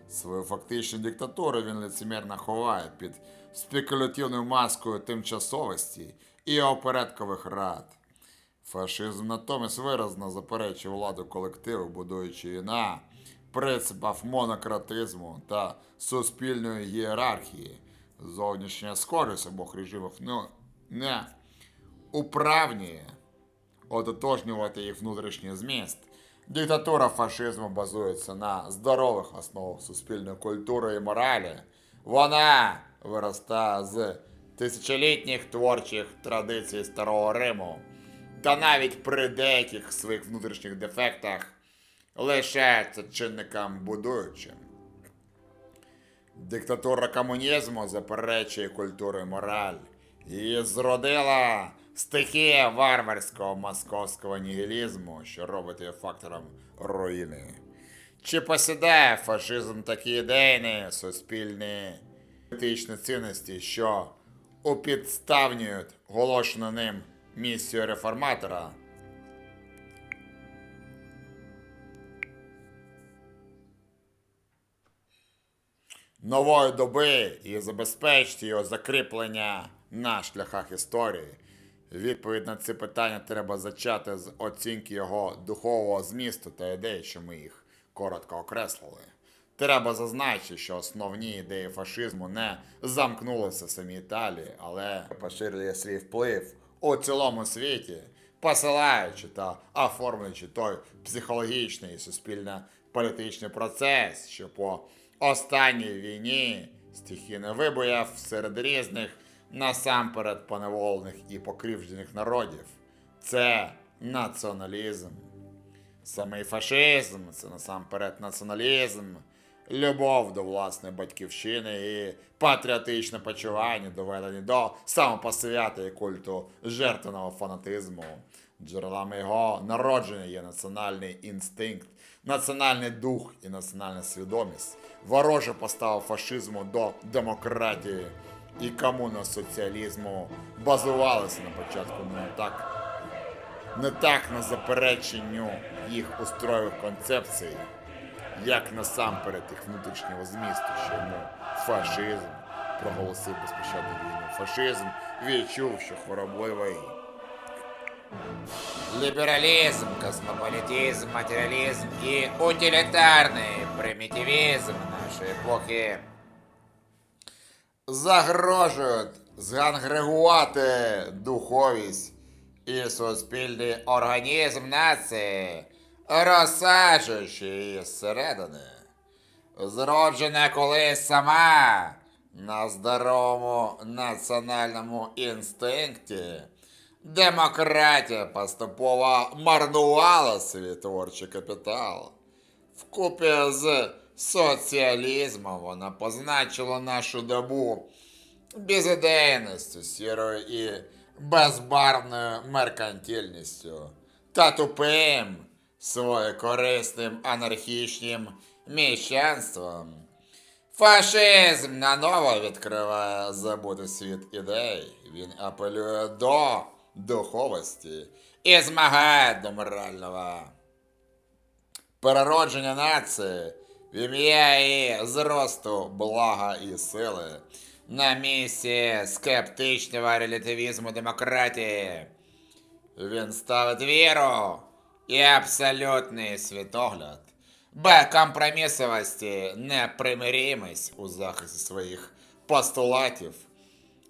Свою фактичну диктатуру він лицемірно ховає під спекулятивною маскою тимчасовості і опередкових рад. Фашизм натомість виразно заперечує владу колективу, будуючи її на принципах монократизму та суспільної ієрархії. Зовнішня скорість обох режимів ну, не управнює ототожнювати їх внутрішній зміст. Диктатура фашизму базується на здорових основах суспільної культури і моралі. Вона виростає з тисячолітніх творчих традицій Старого Риму, та навіть при деяких своїх внутрішніх дефектах лишається чинником будуючим. Диктатура комунізму заперечує культуру і мораль. Її зродила стихія варварського московського нігілізму, що робить її фактором руїни. Чи посідає фашизм такі ідейні, суспільні етичні цінності, що упідставнюють оголошену ним місію реформатора? нової доби і забезпечити його закріплення на шляхах історії. Відповідь на ці питання треба зачати з оцінки його духового змісту та ідей, що ми їх коротко окреслили. Треба зазначити, що основні ідеї фашизму не замкнулися в самій Італії, але поширює свій вплив у цілому світі, посилаючи та оформлюючи той психологічний і суспільно-політичний процес, що по останній війні стихійно вибуяв серед різних насамперед поневолених і покривджених народів. Це націоналізм. Самий фашизм це насамперед націоналізм, любов до власної батьківщини і патріотичне почування, доведені до самопосвяти і культу жертвеного фанатизму. Джерелами його народження є національний інстинкт, національний дух і національна свідомість. Ворожа постава фашизму до демократії і комуносоціалізму базувалися на початку не так не так на запереченню їх устроєвих концепцій, як насамперед їх внутрішнього змісту, що йому фашизм проголосив безпощадну війну. Фашизм відчув, що хворобливий. Лібералізм, космополітизм, матеріалізм і утилітарний примітивізм нашої епохи загрожують згангрегувати духовість і суспільний організм нації, розсаджуючи її зсередини. Зроджена колись сама на здоровому національному інстинкті. демократія поступово марнувала свій творчий капітал. Вкупі з соціалізмом вона позначила нашу добу безідейністю, сірою і безбарвною меркантильністю та тупим своєкорисним анархічним міщанством. Фашизм наново відкриває забутий світ ідей. Він апелює до духовості і змагає до морального переродження нації в ім'я і зросту блага і сили на місці скептичного релятивізму демократії. Він ставить віру і абсолютний світогляд, безкомпромісовості, непримиримість у захисті своїх постулатів,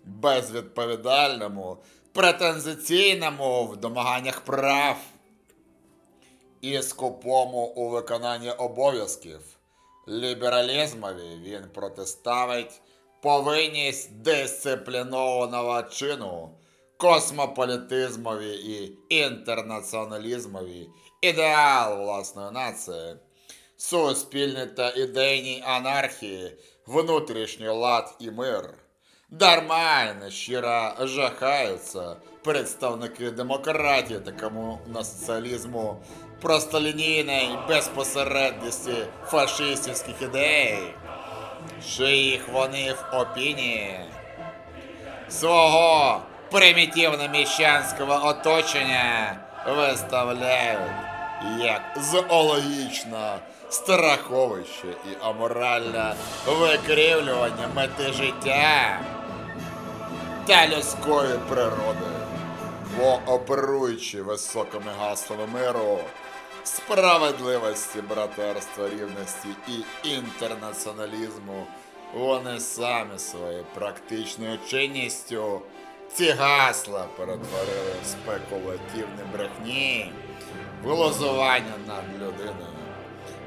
безвідповідальному, претензиційному в домаганнях прав і скупому у виконанні обов'язків. Лібералізмові він протиставить повинність дисциплінованого чину, космополітизмові і інтернаціоналізмові, ідеал власної нації, суспільні та ідейній анархії, внутрішній лад і мир. Дарма й жахаються представники демократії та комунасоціалізму простолінійної безпосередності фашистських ідей, що їх вони в опінії свого примітивно-міщанського оточення виставляють як зоологічне страховище і аморальне викривлювання мети життя та людської природи, бо оперуючи високими гаслами миру, справедливості, братерства, рівності і інтернаціоналізму, вони самі своєю практичною чинністю ці гасла перетворили в спекулятивні брехні, вилозування над людиною.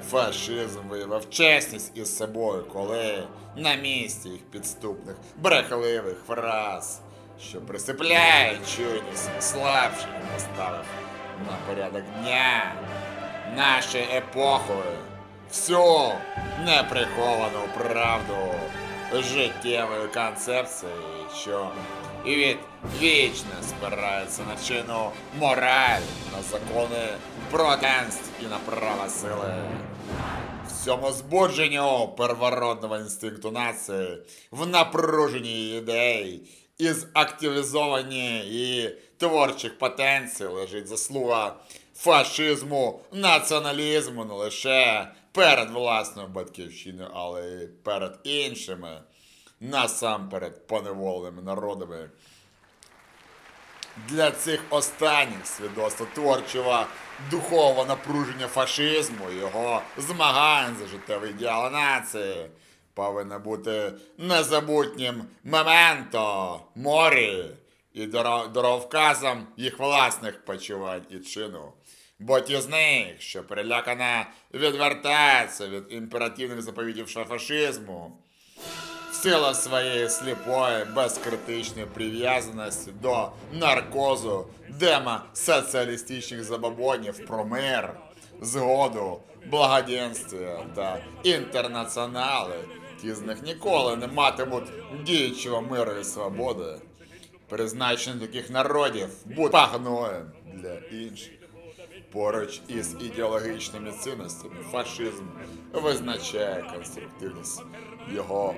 Фашизм виявив чесність із собою, коли на місці їх підступних брехливих фраз, що присипляють чуйність слабших, поставив на порядок дня нашої епохи всю неприховану правду життєвої концепції, що від вічно спирається на чину мораль, на закони протенств і на права сили. В цьому збудженню первородного інстинкту нації, в напруженні ідей і активізовані її творчих потенцій лежить заслуга фашизму, націоналізму не лише перед власною батьківщиною, але й перед іншими, насамперед поневоленими народами. Для цих останніх свідоцтво творчого духового напруження фашизму, його змагань за життєвий ідеал нації повинно бути незабутнім мементо морі і доро- дороговказом їх власних почувань і чину. Бо ті з них, що перелякано відвертаються від імперативних заповідів фашизму, сила своєї сліпої, безкритичної прив'язаності до наркозу, дема соціалістичних забобонів про мир, згоду, благоденствия та інтернаціонали, ті з них ніколи не матимуть діючого миру і свободи. Призначення таких народів буде пагноєм для інших. Поруч із ідеологічними цінностями фашизм визначає конструктивність його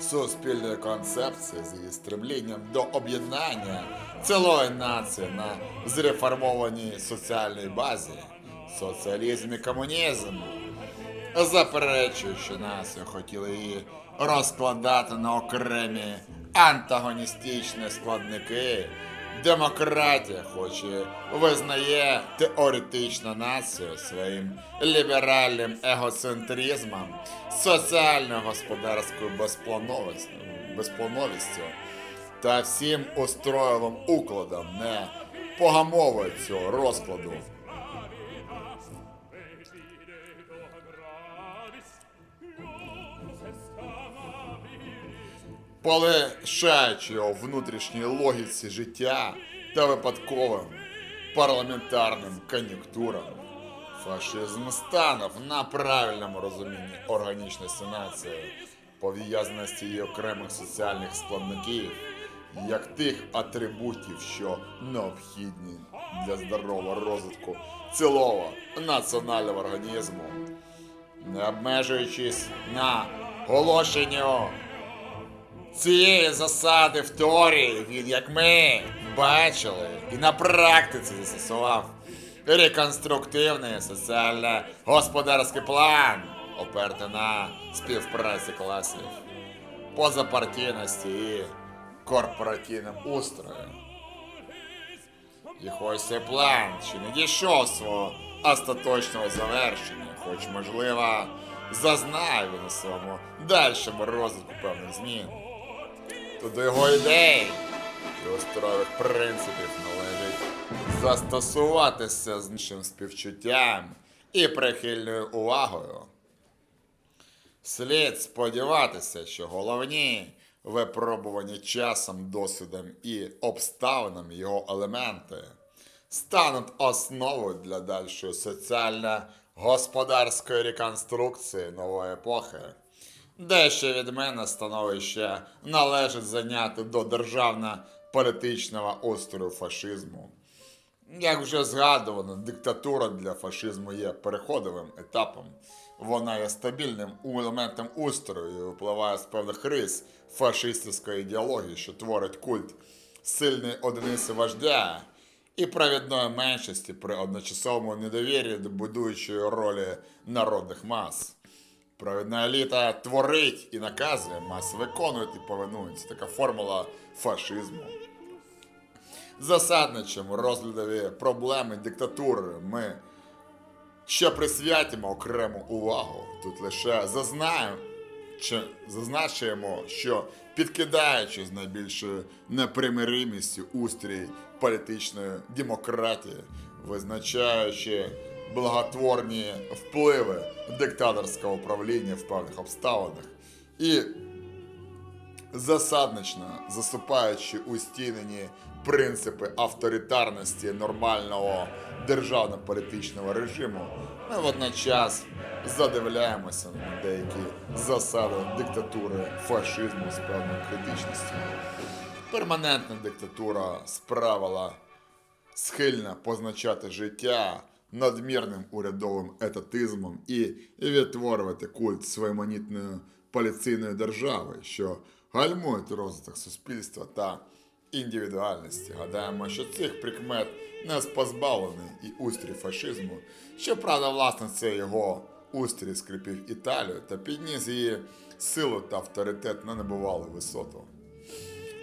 суспільної концепції з її стремлінням до об'єднання цілої нації на зреформованій соціальній базі, соціалізм і комунізм, заперечуючи нас, хотіли її розкладати на окремі антагоністичні складники. Демократія, хоч і визнає теоретично націю своїм ліберальним егоцентризмом, соціально-господарською безплановістю та всім устроєвим укладом не погамовує цього розкладу. Полишаючи його внутрішній логіці життя та випадковим парламентарним кон'юнктурам. Фашизм станув на правильному розумінні органічності нації, пов'язаності її окремих соціальних складників, як тих атрибутів, що необхідні для здорового розвитку цілого національного організму, не обмежуючись на оголошенню цієї засади в теорії він, як ми бачили, і на практиці застосував реконструктивний соціально-господарський план, опертий на співпраці класів, позапартійності і корпоративним устроєм. І хоч цей план ще не дійшов свого остаточного завершення, хоч, можливо, зазнає він у своєму дальшому розвитку певних змін то до його ідей і устроєвих принципів належить застосуватися з іншим співчуттям і прихильною увагою. Слід сподіватися, що головні випробувані часом, досвідом і обставинами його елементи стануть основою для дальшої соціально-господарської реконструкції нової епохи. Дещо від мене становище належить зайняти до державно-політичного устрою фашизму. Як вже згадувано, диктатура для фашизму є переходовим етапом. Вона є стабільним елементом устрою і випливає з певних рис фашистської ідеології, що творить культ сильної одиниці вождя і провідної меншості при одночасовому недовір'ї до будуючої ролі народних мас. Провідна еліта творить і наказує, мас виконують і повинуються. Така формула фашизму. Засадничому розглядові проблеми диктатури ми ще присвятимо окрему увагу. Тут лише зазнаємо, чи зазначуємо, що підкидаючи з найбільшою непримиримістю устрій політичної демократії, визначаючи благотворні впливи диктаторського управління в певних обставинах і засаднично засипаючи у стінені принципи авторитарності нормального державно-політичного режиму, ми водночас задивляємося на деякі засади диктатури фашизму з певною критичністю. Перманентна диктатура справила схильна позначати життя надмірним урядовим етатизмом і відтворювати культ своєманітної поліційної держави, що гальмують розвиток суспільства та індивідуальності. Гадаємо, що цих прикмет не позбавлений і устрій фашизму. Щоправда, власне, це його устрій скріпив Італію та підніс її силу та авторитет на небувалу висоту.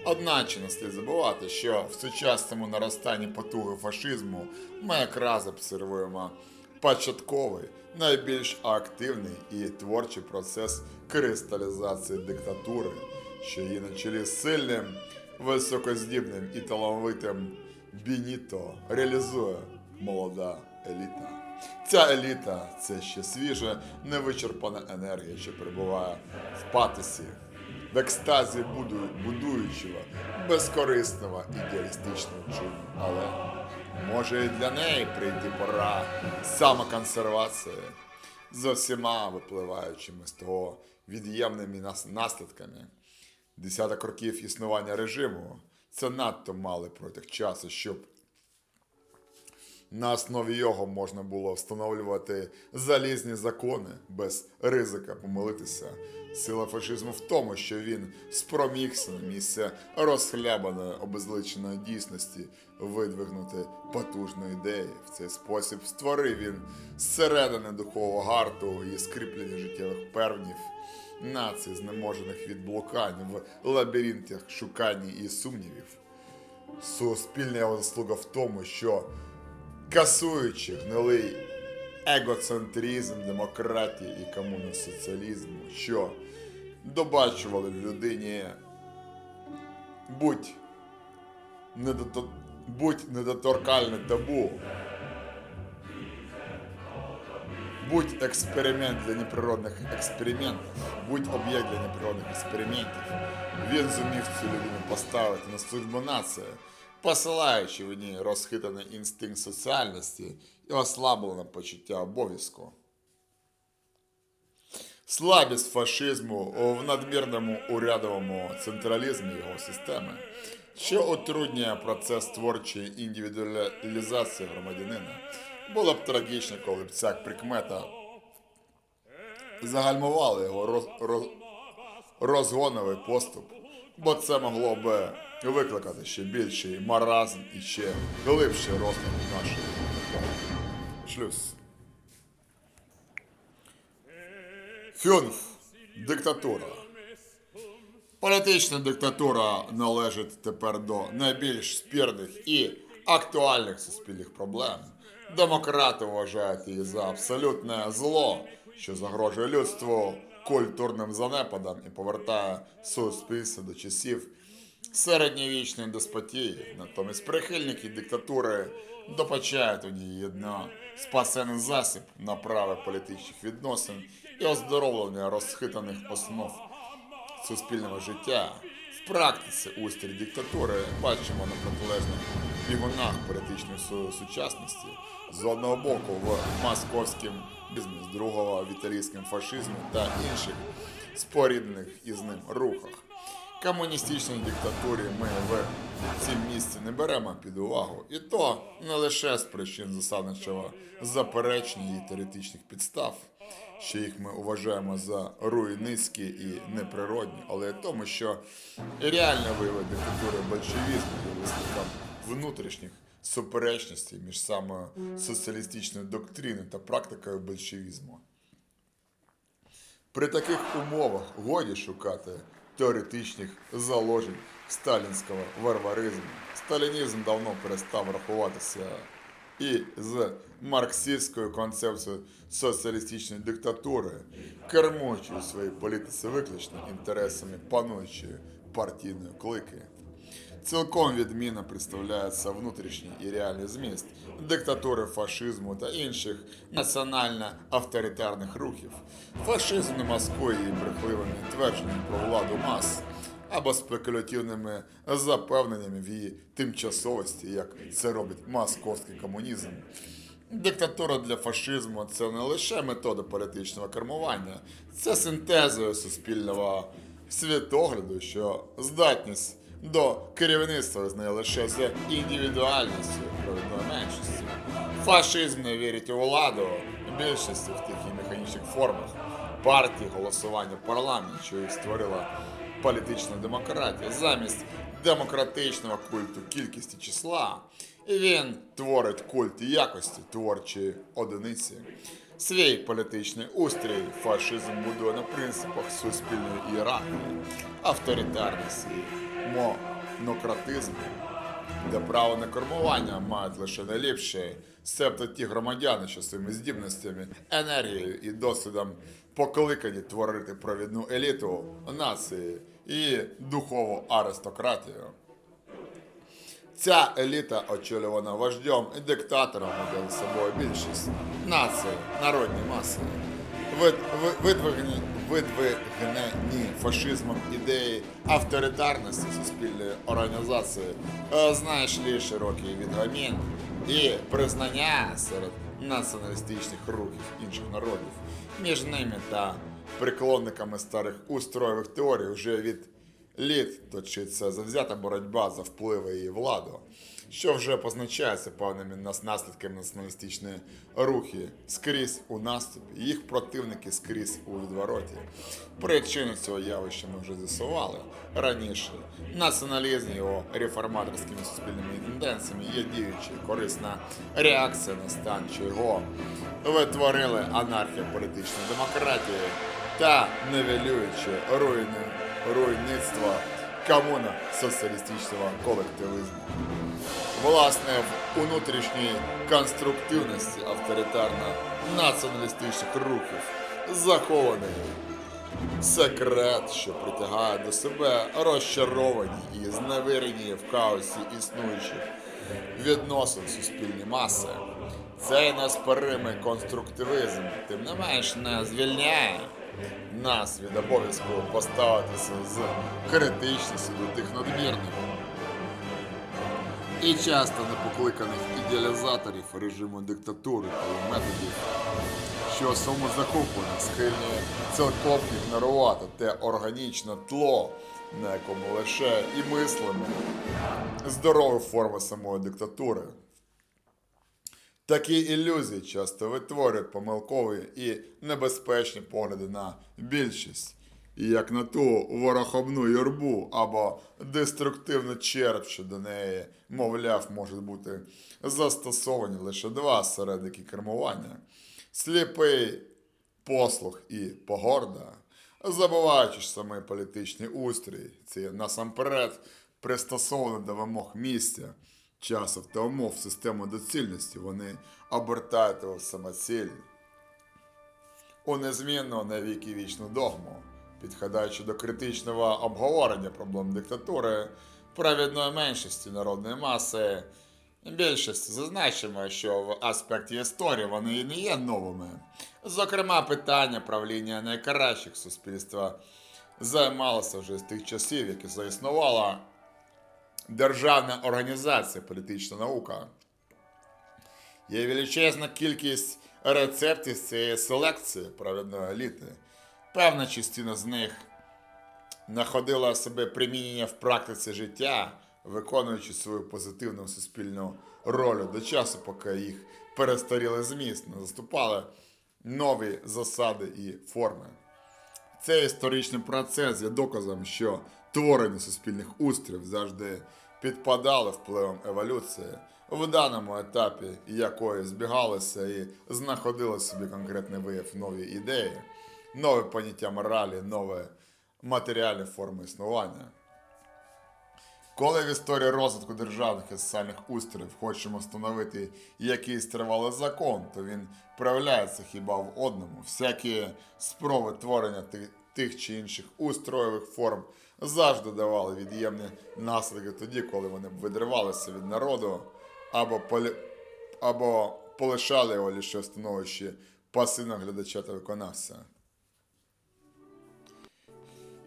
Одначе не слід забувати, що в сучасному наростанні потуги фашизму ми якраз обсервуємо початковий, найбільш активний і творчий процес кристалізації диктатури, що її на чолі сильним, високоздібним і талановитим Бініто реалізує молода еліта. Ця еліта це ще свіжа, невичерпана енергія, що перебуває в патосі в екстазі буду, будуючого, безкорисного ідеалістичного чуду. Але може і для неї прийти пора самоконсервації з усіма випливаючими з того від'ємними наслідками. Десяток років існування режиму це надто малий протяг часу, щоб на основі його можна було встановлювати залізні закони без ризика помилитися. Сила фашизму в тому, що він спромігся на місце розхлябаної обезличеної дійсності видвигнути потужну ідею. В цей спосіб створив він зсередини духового гарту і скріплення життєвих певнів націй, знеможених від блукань в лабіринтах шукань і сумнівів. Суспільна його заслуга в тому, що касуючи гнилий егоцентризм демократії і комуносоціалізму, що добачували людині будь, недото... будь недоторкальне табу, будь експеримент для неприродних експериментів, будь об'єкт для неприродних експериментів. Він зумів цю людину поставити на службу нації, посилаючи в ній розхитаний інстинкт соціальності і ослаблене почуття обов'язку. Слабість фашизму в надмірному урядовому централізмі його системи, що утруднює процес творчої індивідуалізації громадянина, було б трагічно, коли б ця прикмета загальмувала його роз, роз, розгоновий поступ, бо це могло б викликати ще більший маразм і ще глибший розлад нашої. Шлюз. Фюнф. Диктатура. Політична диктатура належить тепер до найбільш спірних і актуальних суспільних проблем. Демократи вважають її за абсолютне зло, що загрожує людству культурним занепадом і повертає суспільство до часів середньовічної деспотії. Натомість прихильники диктатури допачають у ній єдно спасений засіб направи політичних відносин і оздоровлення розхитаних основ суспільного життя. В практиці устрій диктатури бачимо на протилежних бігунах політичної сучасності. З одного боку в московському бізмі, з другого в італійському фашизмі та інших споріднених із ним рухах. Комуністичній диктатурі ми в цім місці не беремо під увагу, і то не лише з причин засадничого заперечення її теоретичних підстав, що їх ми вважаємо за руйницькі і неприродні, але й тому, що реальне вияви диктатури большевізму є висновком внутрішніх суперечностей між самою соціалістичною доктриною та практикою большевізму. При таких умовах годі шукати теоретичних заложень сталінського варваризму. Сталінізм давно перестав рахуватися і з марксистською концепцією соціалістичної диктатури, кермуючи у своїй політиці виключно інтересами пануючої партійної клики. цілком відмінно представляється внутрішній і реальний зміст диктатури фашизму та інших національно-авторитарних рухів. Фашизм не маскує її брехливими твердженнями про владу мас або спекулятивними запевненнями в її тимчасовості, як це робить московський комунізм. Диктатура для фашизму це не лише метода політичного кермування, це синтезою суспільного світогляду, що здатність до керівництва визнає лише за індивідуальністю провідної меншості. Фашизм не вірить у владу більшості в тих і механічних формах партії голосування в парламенті, що їх створила політична демократія. Замість демократичного культу кількості числа він творить культ якості творчої одиниці. Свій політичний устрій фашизм будує на принципах суспільної ієрархії, авторитарності, монократизму, де право на кермування мають лише найліпші, себто ті громадяни, що своїми здібностями, енергією і досвідом покликані творити провідну еліту нації і духову аристократію. Ця еліта очолювана вождем і диктатором за собою більшість нації, народні маси. Вид, ви- видвигні, видвигнені фашизмом ідеї авторитарності суспільної організації е, знайшли широкий відгомін і признання серед націоналістичних рухів інших народів. Між ними та приклонниками старих устроєвих теорій вже від літ точиться завзята боротьба за впливи і владу, що вже позначається певними наслідками націоналістичної рухи скрізь у наступі, їх противники скрізь у відвороті. Причини цього явища ми вже з'ясували раніше. Націоналізм його реформаторськими суспільними тенденціями є діюча корисна реакція на стан, що його витворили анархія політичної демократії та невелюючи руйни руйництва комуна соціалістичного колективізму. Власне, в внутрішній конструктивності авторитарно-націоналістичних рухів захований секрет, що притягає до себе розчаровані і зневірені в хаосі існуючих відносин суспільні маси. Цей неспоримий конструктивізм, тим не менш, не звільняє нас від обов'язку поставитися з критичністю до тих надмірних і часто непокликаних ідеалізаторів режиму диктатури та методів, що самозахоплення схильні цілком ігнорувати те органічне тло, на якому лише і мислимо здорові форми самої диктатури. Такі ілюзії часто витворюють помилкові і небезпечні погляди на більшість, як на ту ворохобну юрбу або деструктивну череп, що до неї, мовляв, можуть бути застосовані лише два середники кермування. Сліпий послух і погорда, забуваючи ж саме політичний устрій, це насамперед пристосовано до вимог місця, часу та умов систему доцільності, вони обертають його в. У незмінну на віки вічну догму, підходячи до критичного обговорення проблем диктатури, провідної меншості народної маси, більшості зазначимо, що в аспекті історії вони і не є новими. Зокрема, питання правління найкращих суспільства займалося вже з тих часів, які заіснувала державна організація політична наука. Є величезна кількість рецептів з цієї селекції провідної еліти. Певна частина з них знаходила себе примінення в практиці життя, виконуючи свою позитивну суспільну роль до часу, поки їх перестаріли зміст, не заступали нові засади і форми. Цей історичний процес є доказом, що творення суспільних устрів завжди підпадали впливом еволюції, в даному етапі якої збігалися і знаходили собі конкретний вияв нові ідеї, нові поняття моралі, нові матеріальні форми існування. Коли в історії розвитку державних і соціальних устроїв хочемо встановити якийсь тривалий закон, то він проявляється хіба в одному. Всякі спроби творення тих чи інших устроєвих форм завжди давали від'ємні наслідки тоді, коли вони б відривалися від народу або, полі... або полишали його лише в становищі пасивного глядача та виконавця.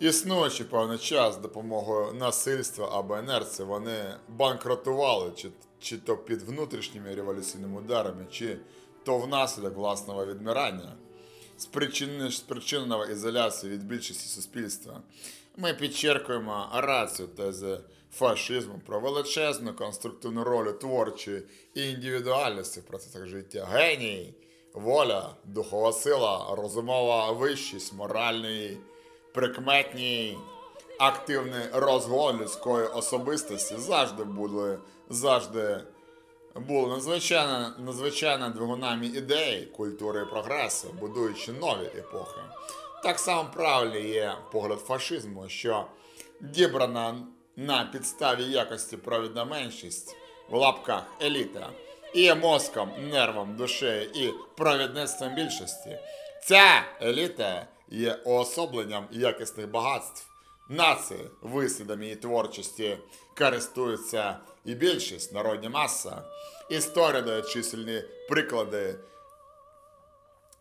Існуючи певний час допомогою насильства або інерції, вони банкротували чи, чи то під внутрішніми революційними ударами, чи то внаслідок власного відмирання, спричиненого ізоляції від більшості суспільства. Ми підчеркуємо рацію тези фашизму про величезну конструктивну роль творчої і індивідуальності в процесах життя. Геній, воля, духова сила, розумова вищість моральної прикметній активний розгон людської особистості завжди були завжди були надзвичайно, надзвичайно двигунами ідей, культури і прогресу, будуючи нові епохи. Так само правильний є погляд фашизму, що дібрана на підставі якості провідна меншість в лапках еліта і мозком, нервом, душею і провідництвом більшості. Ця еліта є уособленням якісних багатств. Нації вислідами і творчості користуються і більшість народня маса. Історія дає чисельні приклади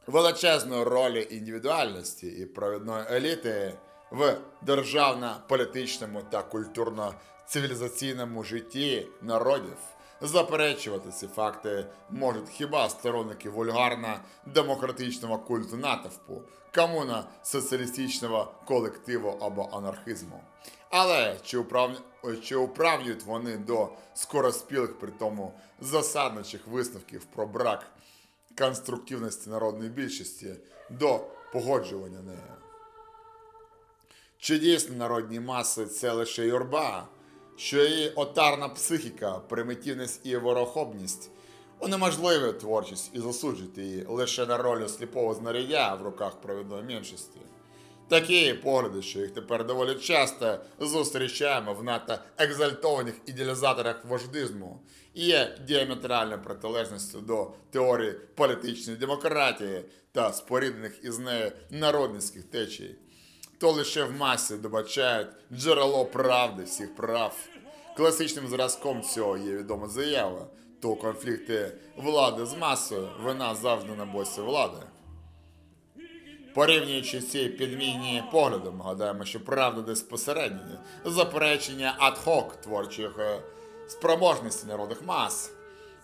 величезної ролі індивідуальності і провідної еліти в державно-політичному та культурно-цивілізаційному житті народів. Заперечувати ці факти можуть хіба сторонники вульгарно-демократичного культу натовпу, комуна соціалістичного колективу або анархізму. Але чи, управ... чи управнюють вони до скороспілих при тому засадничих висновків про брак конструктивності народної більшості до погоджування нею? Чи дійсно народні маси це лише юрба, що її отарна психіка, примітивність і ворохобність унеможливі творчість і засуджують її лише на роль сліпого знаряддя в руках провідної меншості? Такі погляди, що їх тепер доволі часто зустрічаємо в надто екзальтованих ідеалізаторах вождизму, є діаметральною протилежністю до теорії політичної демократії та споріднених із нею народницьких течій то лише в масі добачають джерело правди всіх прав. Класичним зразком цього є відома заява, то конфлікти влади з масою, вина завжди на боці влади. Порівнюючи ці підмінні поглядом, гадаємо, що правда десь посередині, заперечення ад-хок творчих е, спроможності народних мас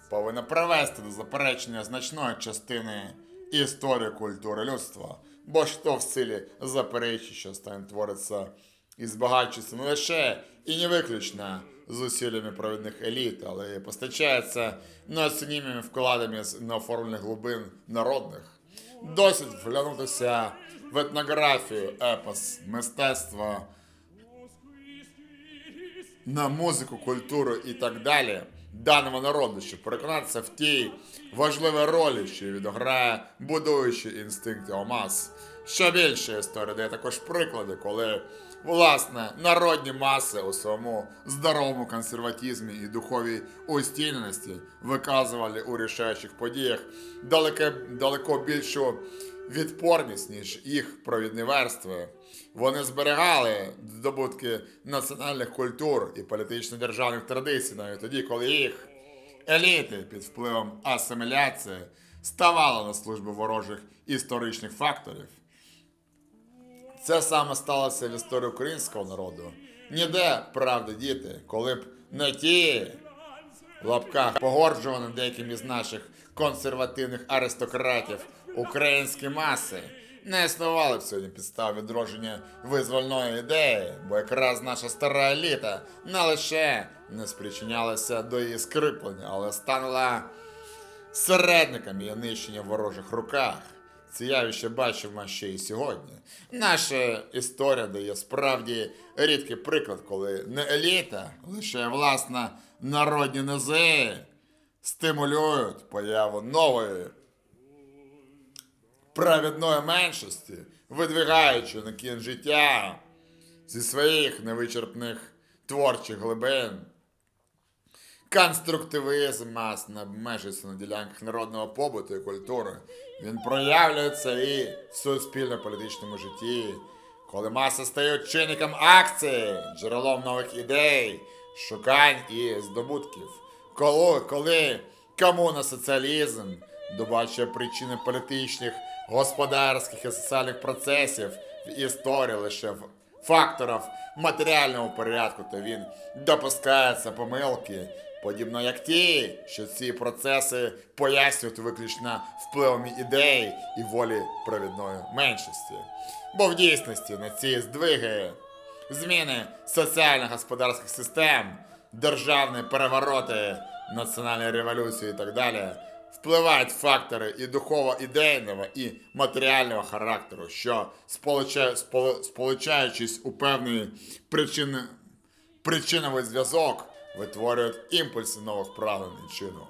повинна привести до заперечення значної частини історії культури людства, бо ж то в силі заперечить, що стан твориться і збагачується не лише і не виключно зусиллями провідних еліт, але й постачається неоцінімими вкладами з неоформлених глибин народних. Досить вглянутися в етнографію, епос, мистецтво, на музику, культуру і так далі даного народу, щоб переконатися в тій важливій ролі, що відіграє будуючий інстинкт його мас. Що більше історія дає також приклади, коли власне народні маси у своєму здоровому консерватизмі і духовій устійненості виказували у рішаючих подіях далеко, далеко більшу відпорність, ніж їх провідні верстви. Вони зберігали здобутки національних культур і політично-державних традицій навіть тоді, коли їх еліти під впливом асиміляції ставали на службу ворожих історичних факторів. Це саме сталося в історії українського народу. Ніде правди діти, коли б не ті в лапках погорджувані деякими з наших консервативних аристократів українські маси не існували б сьогодні підстав відродження визвольної ідеї, бо якраз наша стара еліта не лише не спричинялася до її скриплення, але станула середниками і нищення в ворожих руках. Це явище бачимо ще і сьогодні. Наша історія дає справді рідкий приклад, коли не еліта, лише власна народні низи стимулюють появу нової праведної меншості, видвигаючи на кін життя зі своїх невичерпних творчих глибин. Конструктивізм мас не обмежується на ділянках народного побуту і культури. Він проявлюється і в суспільно-політичному житті, коли маси стають чинником акції, джерелом нових ідей, шукань і здобутків. Коли, коли комуна-соціалізм добачує причини політичних, господарських і соціальних процесів в історії лише в факторів матеріального порядку, то він допускається помилки, подібно як ті, що ці процеси пояснюють виключно впливами ідей і волі провідної меншості. Бо в дійсності на ці здвиги, зміни соціально-господарських систем, державні перевороти, національні революції і так далі, впливають фактори і духово-ідейного, і матеріального характеру, що сполучаючись у певний причин, причиновий зв'язок, витворюють імпульси нових правил і чину.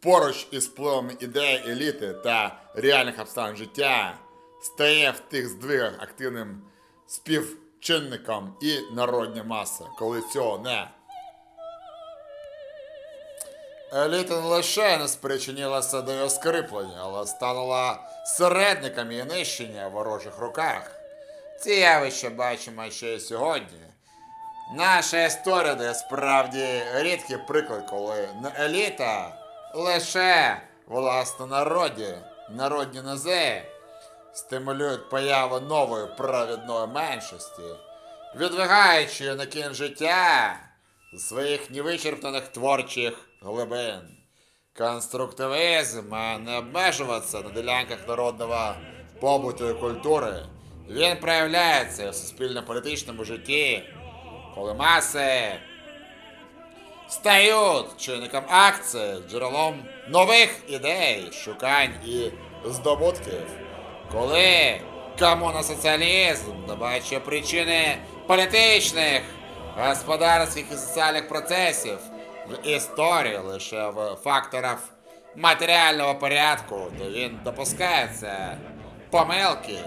Поруч із впливами ідей еліти та реальних обставин життя стає в тих здвигах активним співчинником і народня маса, коли цього не. Еліта не лише не спричинилася до його скриплення, але станула середниками і нищення в ворожих руках. Ці явища бачимо ще й сьогодні. Наша історія дає справді рідкий приклад, коли не еліта, лише власне народі, народні низи стимулюють появу нової праведної меншості, відвигаючи на кін життя своїх невичерпаних творчих глибин. Конструктивізм має не обмежуватися на ділянках народного побуту і культури. Він проявляється в суспільно-політичному житті, коли маси стають чинником акції, джерелом нових ідей, шукань і здобутків. Коли комуносоціалізм добачує причини політичних, господарських і соціальних процесів в історії лише в факторах матеріального порядку, то він допускається помилки,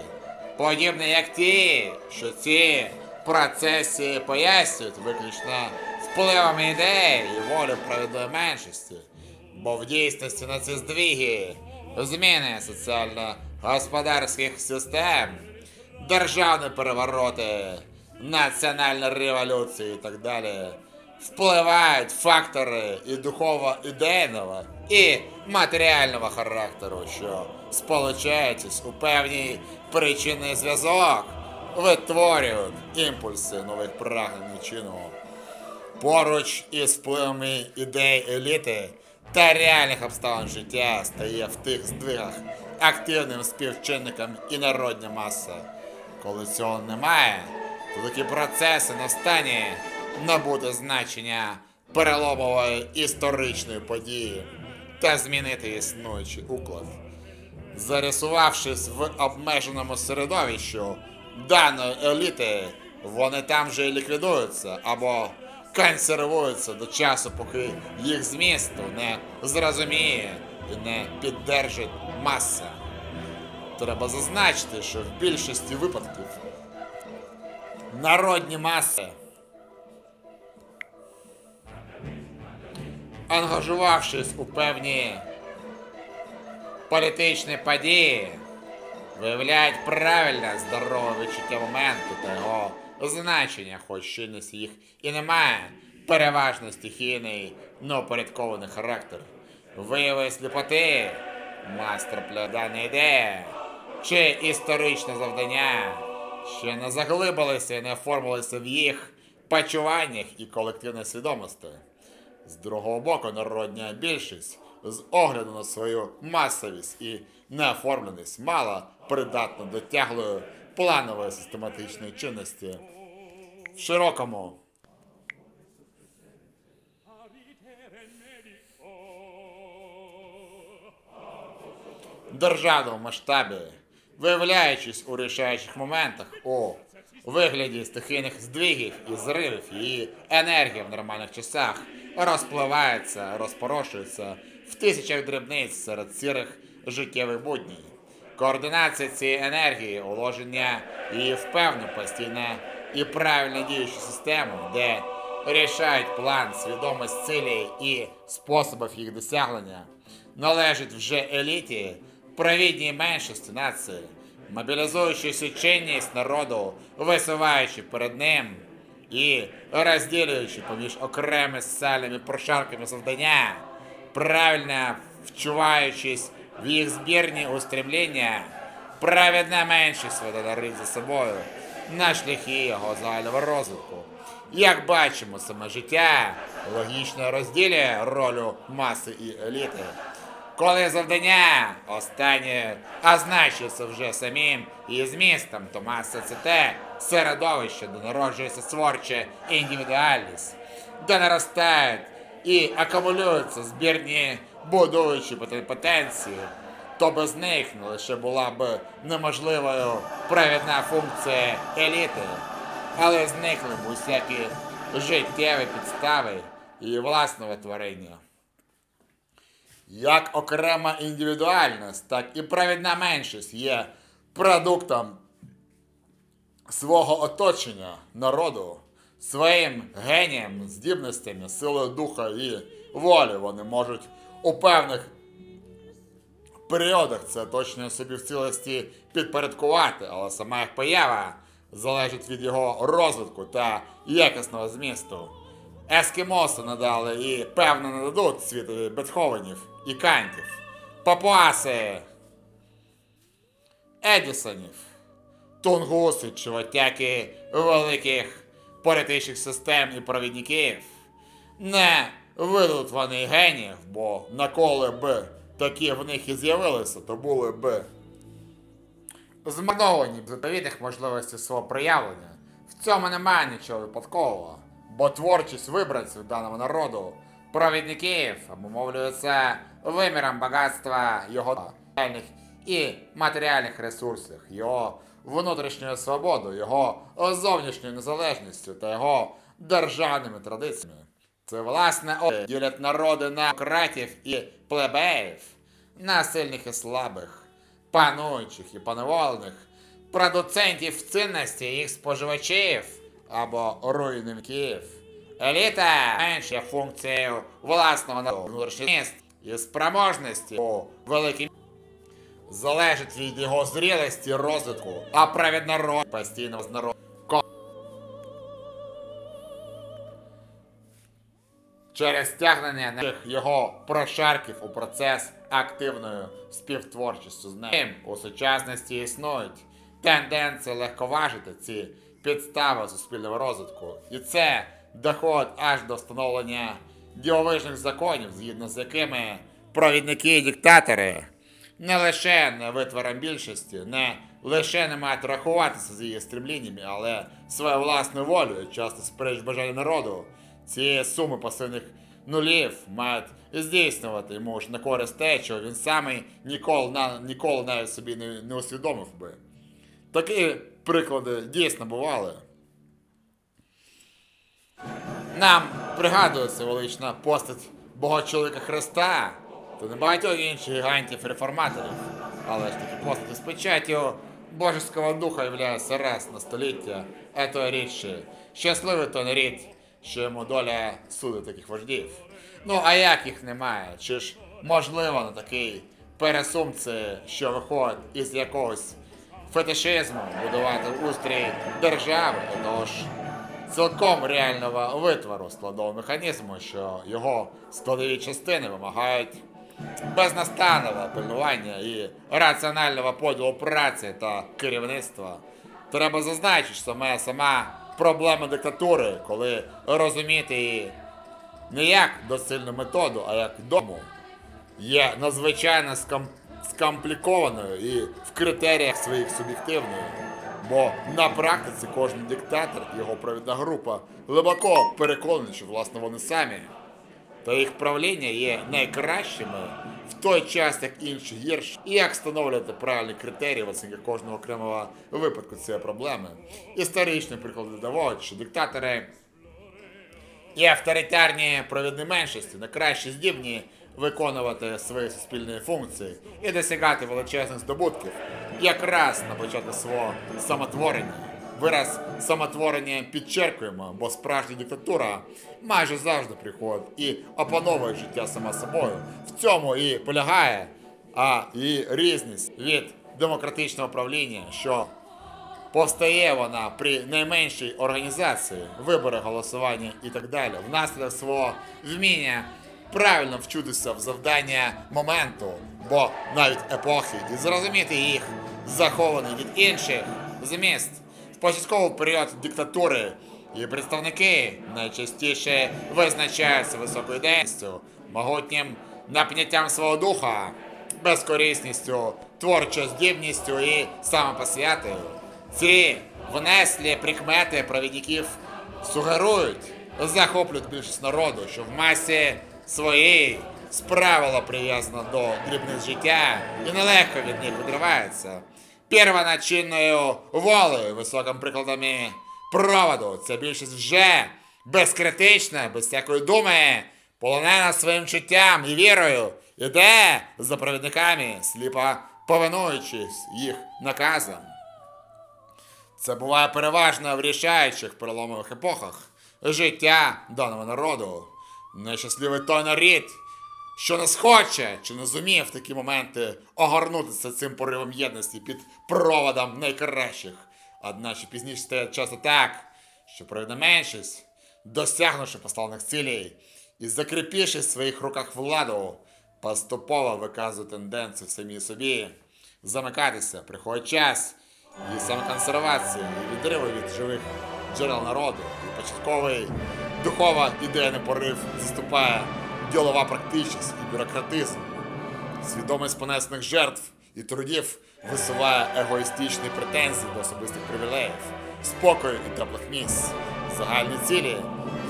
подібні як ті, що ці процеси пояснюють виключно впливами ідей і волі провідної меншості. Бо в дійсності на ці здвиги, зміни соціально-господарських систем, державні перевороти, національні революції і так далі впливають фактори і духово-ідейного, і матеріального характеру, що сполучаючись у певний причинний зв'язок, витворюють імпульси нових прагнень чину. Поруч із впливами ідей еліти та реальних обставин життя стає в тих здвигах активним співчинником і народня маса. Коли цього немає, то такі процеси стані набути значення переломової історичної події та змінити існуючий уклад. Зарисувавшись в обмеженому середовищу даної еліти, вони там же і ліквідуються або консервуються до часу, поки їх змісту не зрозуміє і не піддержить маса. Треба зазначити, що в більшості випадків народні маси, ангажувавшись у певні політичні події, виявляють правильне здорове відчуття моменту та його значення, хоч чинність їх і не має переважно стихійний, но порядкований характер. Вияви сліпоти, майстер-плядана ідея чи історичне завдання, ще не заглибилися і не оформилися в їх почуваннях і колективній свідомості. З другого боку, народня більшість з огляду на свою масовість і неоформленість мала придатна до тяглої планової систематичної чинності. В широкому державному масштабі, виявляючись у рішаючих моментах у вигляді стихійних здвигів і зривів, її енергія в нормальних часах розпливається, розпорошується в тисячах дрібниць серед сірих життєвих будній. Координація цієї енергії, уложення її в певну постійне і правильно діючу систему, де рішають план, свідомість цілей і способів їх досягнення, належить вже еліті, провідній меншості нації, мобілізуючи свідченність народу, висуваючи перед ним і розділюючи поміж окремими соціальними прошарками завдання, правильно вчуваючись в їх збірні устремління, праведна меншість веде народ за собою на шляхи його загального розвитку. Як бачимо, саме життя логічно розділює роль маси і еліти. Коли завдання останнє означується вже самим і змістом, то маса це те середовище, де народжується творча індивідуальність, де наростають і акумулюються збірні будуючі потенції, то без них не лише була б неможливою провідна функція еліти, але зникли б усякі життєві підстави і власного творення. Як окрема індивідуальність, так і провідна меншість є продуктом свого оточення народу, своїм генієм, здібностями, силою духа і волі вони можуть у певних періодах це точно собі в цілості підпорядкувати, але сама їх поява залежить від його розвитку та якісного змісту. Ескімоси надали і певно нададуть світові Бетховенів і Кантів, Папуаси, Едісонів, Тунгуси, чуватяки великих політичних систем і провідників. Не видадуть вони геніїв, бо наколи б такі в них і з'явилися, то були б змарновані б заповітних можливостей свого проявлення. В цьому немає нічого випадкового, бо творчість вибранців даного народу, провідників, обумовлюється виміром багатства його і матеріальних ресурсів, його внутрішньою свободою, його зовнішньою незалежністю та його державними традиціями. Це власне ділять народи на кратів і плебеїв, на сильних і слабих, пануючих і поневолених, продуцентів цінності їх споживачів або руйнівників. Еліта менша функцією власного народу, міст і спроможності у великій залежить від його зрілості розвитку, а праведна роль постійного з через стягнення його прошарків у процес активної співтворчості з ним у сучасності існують тенденції легковажити ці підстави суспільного розвитку. І це доходить аж до встановлення дивовижних законів, згідно з якими провідники і диктатори не лише не витвором більшості, не лише не мають рахуватися з її стремліннями, але своєю власною волею, часто спереч бажання народу, ці суми пасивних нулів мають здійснювати йому ж на користь те, що він самий ніколи, ніколи навіть собі не, не усвідомив би. Такі приклади дійсно бували. Нам пригадується велична постать Богочоловіка Христа та небагатьох інших гігантів реформаторів. Але ж такі постаті з печаттю божеського духа являються раз на століття, а то рідше. Щасливий то не рід, що йому доля судить таких вождів. Ну, а як їх немає? Чи ж можливо на такий пересумці, що виходить із якогось фетишизму будувати устрій держави, тож цілком реального витвору складового механізму, що його складові частини вимагають безнастанного пильнування і раціонального поділу праці та керівництва. Треба зазначити, що саме сама проблема диктатури, коли розуміти її не як доцільну методу, а як дому, є надзвичайно ском- скомплікованою і в критеріях своїх суб'єктивною. Бо на практиці кожен диктатор його провідна група глибоко переконані, що власне вони самі та їх правління є найкращими в той час, як інші гірші, і як встановлювати правильні критерії в оцінці кожного окремого випадку цієї проблеми. Історичні приклади доводять, що диктатори і авторитарні провідні меншості найкраще здібні виконувати свої суспільні функції і досягати величезних здобутків якраз на початку свого самотворення. Вираз самотворення підчеркуємо, бо справжня диктатура майже завжди приходить і опановує життя сама собою. В цьому і полягає, а її різність від демократичного правління, що Повстає вона при найменшій організації, вибори, голосування і так далі, внаслідок свого вміння правильно вчутися в завдання моменту, бо навіть епохи, і зрозуміти їх заховані від інших зміст. Початковий період диктатури і представники найчастіше визначаються високою денністю, могутнім напняттям свого духа, безкорисністю, творчою здібністю і самопосвятою. Ці внеслі прикмети провідників сугерують, захоплюють більшість народу, що в масі своїй справило прив'язано до дрібниць життя і нелегко від них відривається. Первоначинною волею, високим прикладами проводу, ця більшість вже безкритична, без всякої думи, полонена своїм чуттям і вірою, іде за провідниками, сліпо повинуючись їх наказам. Це буває переважно в рішаючих переломових епохах життя даного народу. Нещасливий той нарід, що не схоче чи не зуміє в такі моменти огорнутися цим поривом єдності під проводом найкращих. Одначе пізніше стає часто так, що провідна меншість, досягнувши поставлених цілей і закріпивши в своїх руках владу, поступово виказує тенденцію в самій собі замикатися, приходить час і самоконсервації, і відриву від живих джерел народу, і початковий духово ідейний порив заступає ділова практичність і бюрократизм. Свідомість понесених жертв і трудів висуває егоїстичні претензії до особистих привілеїв, спокою і теплих місць. Загальні цілі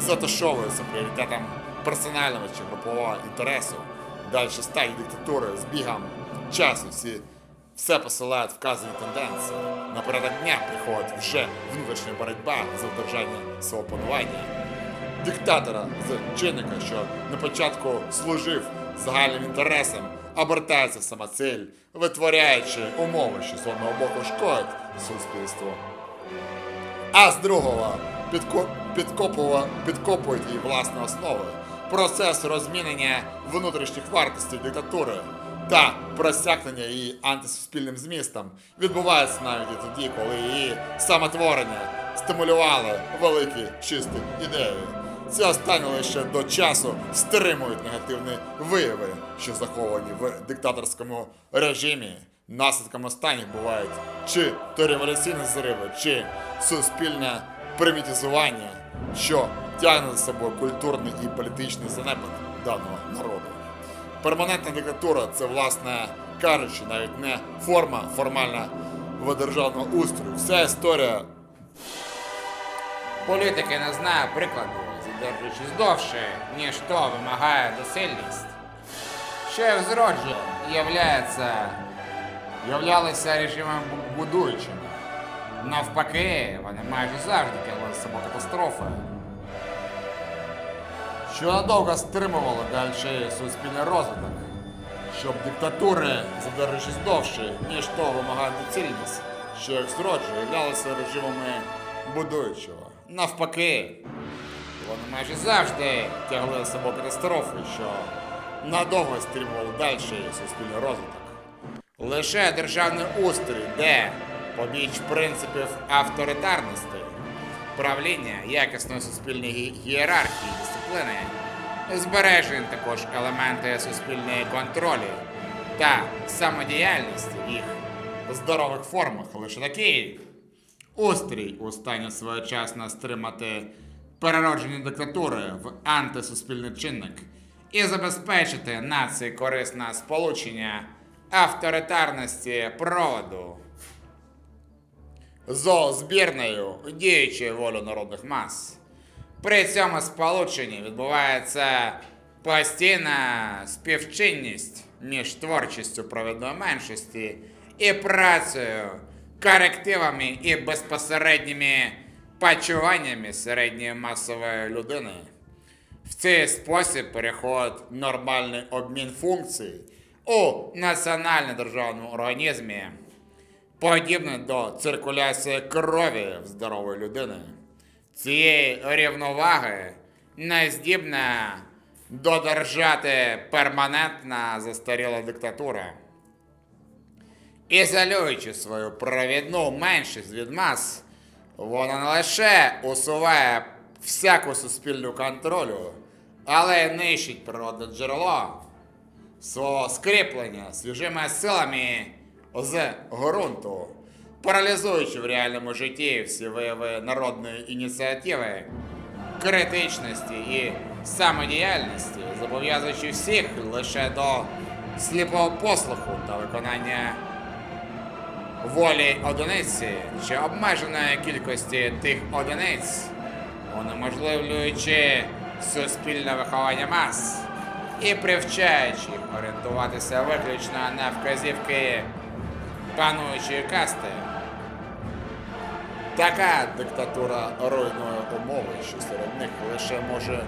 затушовуються пріоритетом персонального чи групового інтересу. Далі стадії диктатури з бігом часу всі все посилають вказані тенденції. На порядок дня приходить вже внутрішня боротьба за вдержання свого панування. Диктатора з чинника, що на початку служив загальним інтересам, обертається в самоцель, витворяючи умови, що з одного боку шкодять суспільству, а з другого підкопують її власні основи. Процес розмінення внутрішніх вартостей диктатури та просякнення її антисуспільним змістом відбувається навіть і тоді, коли її самотворення стимулювали великі чисті ідеї. Ці останні лише до часу стримують негативні вияви, що заховані в диктаторському режимі. Наслідком останніх бувають чи то революційні зриви, чи суспільне примітизування, що тягне за собою культурний і політичний занепад даного народу. Перманентна диктатура це, власне кажучи, навіть не форма формальна державного устрою. Вся історія Політики не знає прикладу, задержуючись довше, ніж то вимагає досильність. Що їх зроджує, являється, являлися режимом бу- будуючими. Навпаки, вони майже завжди тягли з собою катастрофи. що надовго стримувало далі суспільний розвиток, щоб диктатури, задержуючись довше, ніж то вимагає доцільність, що їх зроджує, являлися режимами будуючого. Навпаки, вони майже завжди тягли з собою катастрофи, що надовго стримували далі суспільний розвиток. лише державний устрій, де побіч принципів авторитарності, правління якісної суспільної ієрархії і дисципліни, збережені також елементи суспільної контролі та самодіяльності в їх здорових формах лише такий устрій у стані своєчасно стримати переродження диктатури в антисуспільний чинник і забезпечити нації корисне сполучення авторитарності проводу зо збірною діючою волю народних мас. При цьому сполученні відбувається постійна співчинність між творчістю провідної меншості і працею, корективами і безпосередніми почуваннями середньої масової людини. В цей спосіб переходить нормальний обмін функцій у національно-державному організмі подібне до циркуляції крові в здорової людини. Цієї рівноваги не здібна додержати перманентна застаріла диктатура. Ізолюючи свою провідну меншість від мас, вона не лише усуває всяку суспільну контролю, але й нищить природне джерело свого скріплення свіжими силами з ґрунту, паралізуючи в реальному житті всі вияви народної ініціативи, критичності і самодіяльності, зобов'язуючи всіх лише до сліпого послуху та виконання волі одиниці чи обмеженої кількості тих одиниць, унеможливлюючи суспільне виховання мас і привчаючи орієнтуватися виключно на вказівки пануючої касти. Така диктатура руйнує умови, що серед них лише може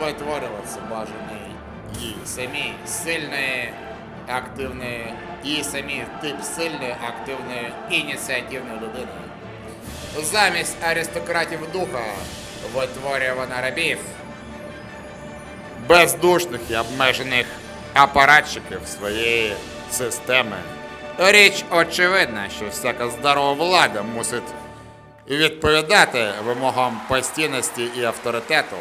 витворюватися бажаний їй самі сильної, активної і самі тип сильної, активної ініціативної людини. Замість аристократів духа витворює вона рабів, бездушних і обмежених апаратчиків своєї системи. Річ очевидна, що всяка здорова влада мусить відповідати вимогам постійності і авторитету.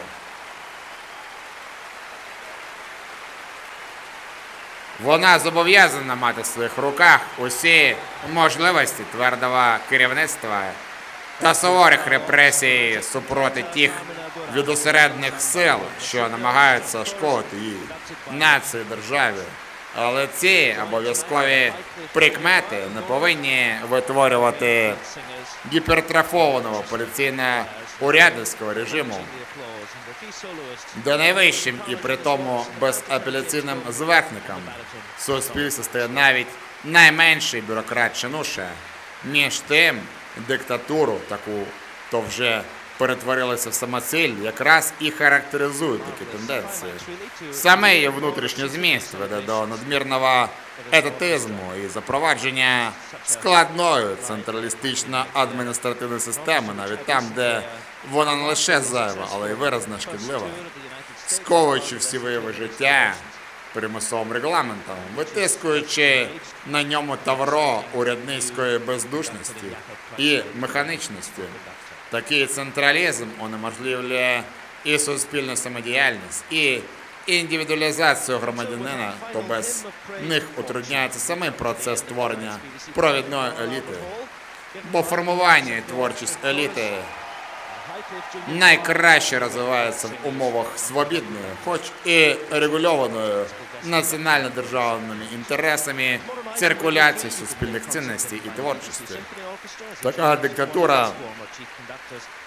Вона зобов'язана мати в своїх руках усі можливості твердого керівництва та суворих репресій супроти тих відосередних сил, що намагаються шкодити їй нації державі. Але ці обов'язкові прикмети не повинні витворювати гіпертрофованого поліційно-урядницького режиму, де найвищим і при тому безапеляційним зверхником суспільства стає навіть найменший бюрократ чинуша. Між тим, диктатуру таку то вже перетворилася в самоціль, якраз і характеризує такі тенденції. Саме її внутрішній зміст веде до надмірного етатизму і запровадження складної централістично-адміністративної системи, навіть там, де вона не лише зайва, але й виразно шкідлива, сковуючи всі вияви життя примусовим регламентом, витискуючи на ньому тавро урядницької бездушності і механічності. Такий централізм унеможливлює і суспільну самодіяльність, і індивідуалізацію громадянина, то без них утрудняється самий процес створення провідної еліти. Бо формування творчість еліти найкраще розвивається в умовах свобідної, хоч і регульованої національно-державними інтересами циркуляції суспільних цінностей і творчості. Така диктатура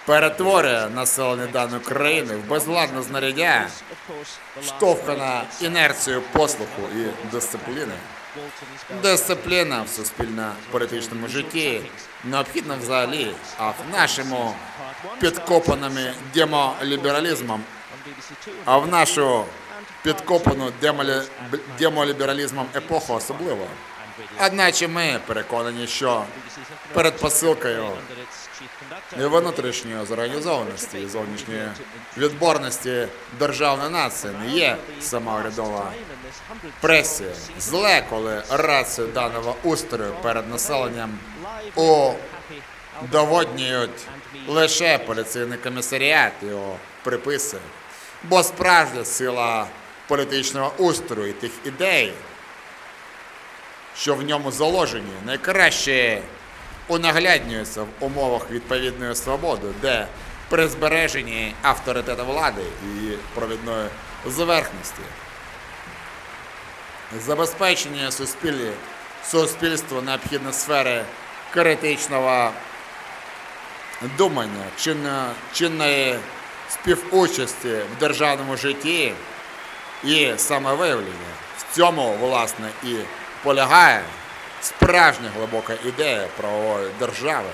перетворює населення даної країни в безладне знаряддя, штовхана інерцією послуху і дисципліни. Дисципліна в суспільно-політичному житті необхідна взагалі, а в нашому підкопаними демолібералізмом, а в нашу підкопану демолі... демолібералізмом епоху особливо. Одначе ми переконані, що передпосилкою і внутрішньої зорганізованості і зовнішньої відборності державної нації не є самоурядова пресія. Зле, коли рацію даного устрою перед населенням удоводнюють лише поліцейний комісаріат його приписи. Бо справжня сила політичного устрою і тих ідей, що в ньому заложені, найкраще унагляднюються в умовах відповідної свободи, де при збереженні авторитету влади і провідної зверхності забезпечення суспілі, суспільству необхідні сфери критичного думання, чинно, чинної співучасті в державному житті і самовиявлення. В цьому, власне, і полягає справжня глибока ідея правової держави,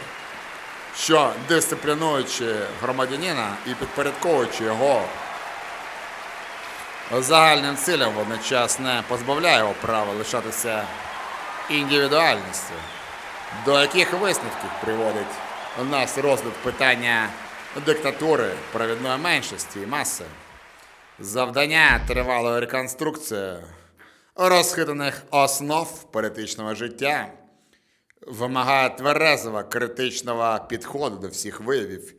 що дисциплінуючи громадянина і підпорядковуючи його загальним цілям, водночас не позбавляє його права лишатися індивідуальністю. До яких висновків приводить нас розгляд питання диктатури провідної меншості і маси? Завдання тривалої реконструкції розхитаних основ політичного життя вимагає тверезого критичного підходу до всіх виявів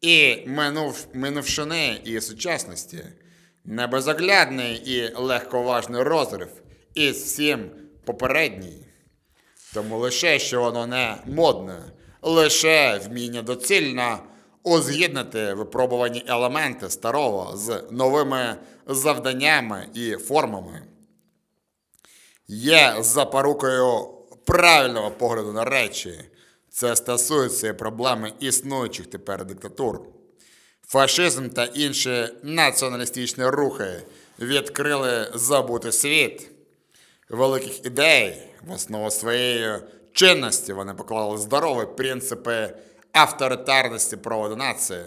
і минув, минувшини і сучасності, небезоглядний і легковажний розрив із всім попередній. Тому лише що воно не модне, лише вміння доцільно узгіднити випробувані елементи старого з новими завданнями і формами. Є запорукою правильного погляду на речі. Це стосується проблеми існуючих тепер диктатур. Фашизм та інші націоналістичні рухи відкрили забутий світ великих ідей. В основу своєї чинності вони поклали здорові принципи авторитарності проводу нації,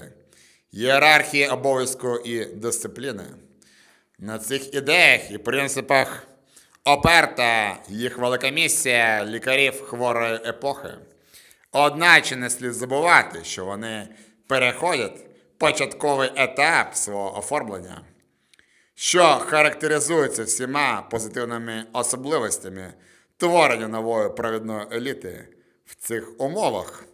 ієрархії обов'язку і дисципліни. На цих ідеях і принципах оперта їх велика місія лікарів хворої епохи. Одначе не слід забувати, що вони переходять початковий етап свого оформлення що характеризується всіма позитивними особливостями творення нової провідної еліти в цих умовах.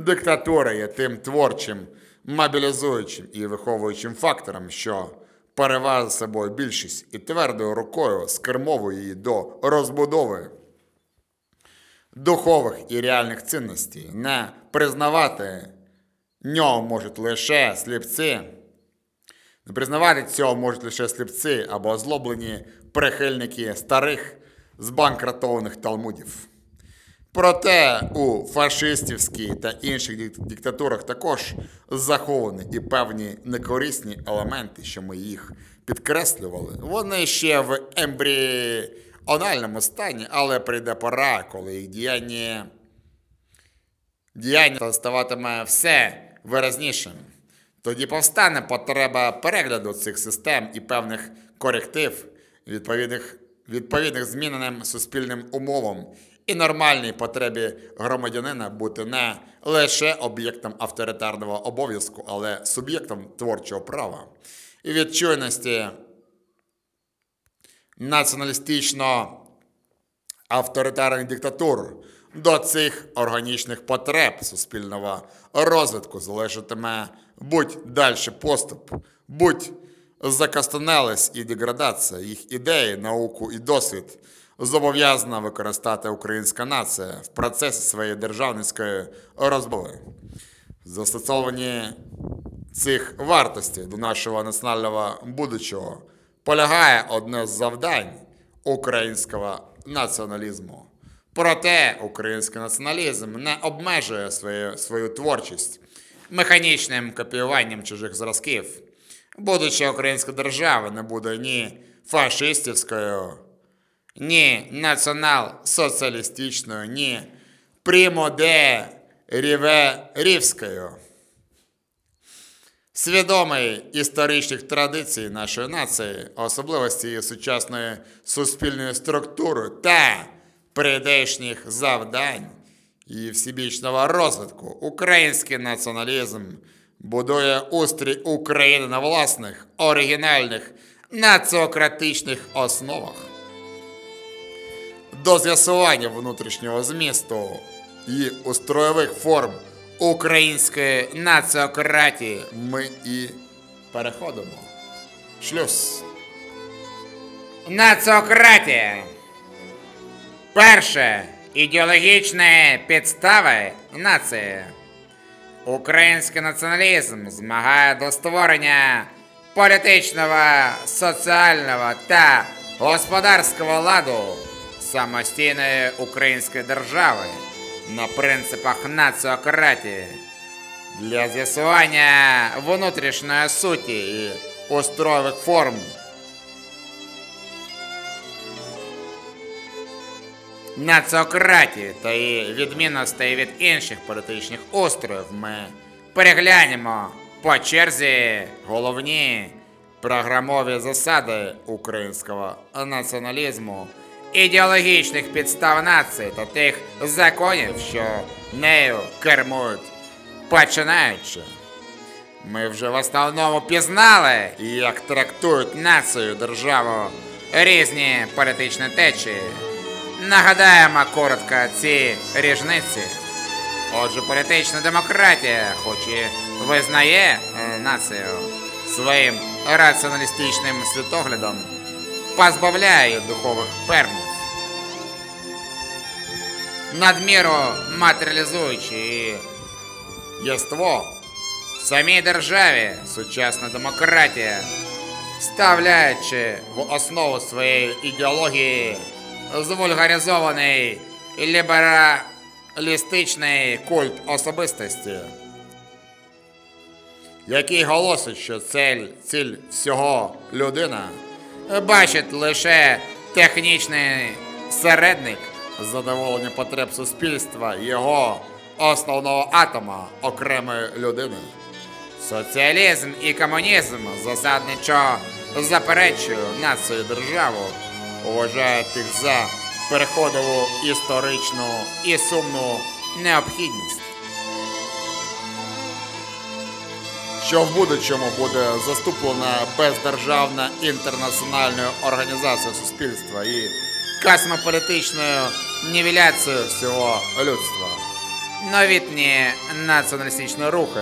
Диктатура є тим творчим, мобілізуючим і виховуючим фактором, що переважає собою більшість і твердою рукою скермовує її до розбудови духових і реальних цінностей. Не признавати нього можуть лише сліпці. Не признавати цього можуть лише сліпці або озлоблені прихильники старих збанкратованих талмудів. Проте у фашистівській та інших диктатурах також заховані і певні некорисні елементи, що ми їх підкреслювали. Вони ще в ембріональному стані, але прийде пора, коли їх діяння, діяння ставатиме все виразнішим. Тоді повстане потреба перегляду цих систем і певних коректив, відповідних, відповідних зміненим суспільним умовам і нормальній потребі громадянина бути не лише об'єктом авторитарного обов'язку, але суб'єктом творчого права і від чуйності націоналістично авторитарних диктатур. До цих органічних потреб суспільного розвитку залежатиме будь далі поступ, будь закостенелість і деградація їх ідеї, науку і досвід зобов'язана використати українська нація в процесі своєї державницької розбудови. Застосовані цих вартостей до нашого національного будучого полягає одне з завдань українського націоналізму. Проте український націоналізм не обмежує свою, свою творчість механічним копіюванням чужих зразків. Будучи українська держава не буде ні фашистівською, ні націонал-соціалістичною, ні примоде рівською. Свідомий історичних традицій нашої нації, особливості її сучасної суспільної структури та прийдешніх завдань і всебічного розвитку, український націоналізм будує устрій України на власних оригінальних націократичних основах. До з'ясування внутрішнього змісту і устроєвих форм української націократії ми і переходимо. Шлюз. Націократія. Перше. Ідеологічні підстави нації. Український націоналізм змагає до створення політичного, соціального та господарського ладу самостійної української держави на принципах націократії. Для з'ясування внутрішньої суті і устроєвих форм націократії та її відмінностей від інших політичних устроїв ми переглянемо по черзі головні програмові засади українського націоналізму ідеологічних підстав нації та тих законів, що нею кермують, починаючи. Ми вже в основному пізнали, як трактують націю, державу різні політичні течії. Нагадаємо коротко ці різниці. Отже, політична демократія, хоч і визнає е, націю своїм раціоналістичним світоглядом, позбавляє духових пернів. Надміру матеріалізуючи єство в самій державі сучасна демократія, ставляючи в основу своєї ідеології звульгаризований лібералістичний культ особистості, який голосить, що цель, ціль всього людина бачить лише технічний середник задоволення потреб суспільства, його основного атома окремої людини. Соціалізм і комунізм засадничо заперечують націю державу, вважають їх за переходову історичну і сумну необхідність. що в будучому буде заступлена бездержавна інтернаціональною організацією суспільства і Космополітичною нівеляцією всього людства. Новітні націоналістичні рухи,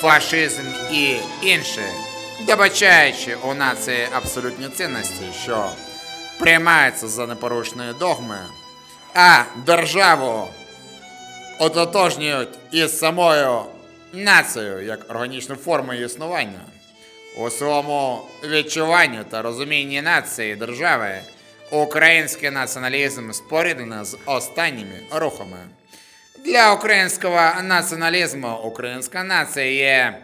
фашизм і інші, добачаючи у нації абсолютні цінності, що приймаються за непорушні догми, а державу ототожнюють із самою нацією як органічну форму існування. У своєму відчуванні та розумінні нації держави український націоналізм споріднений з останніми рухами. Для українського націоналізму українська нація є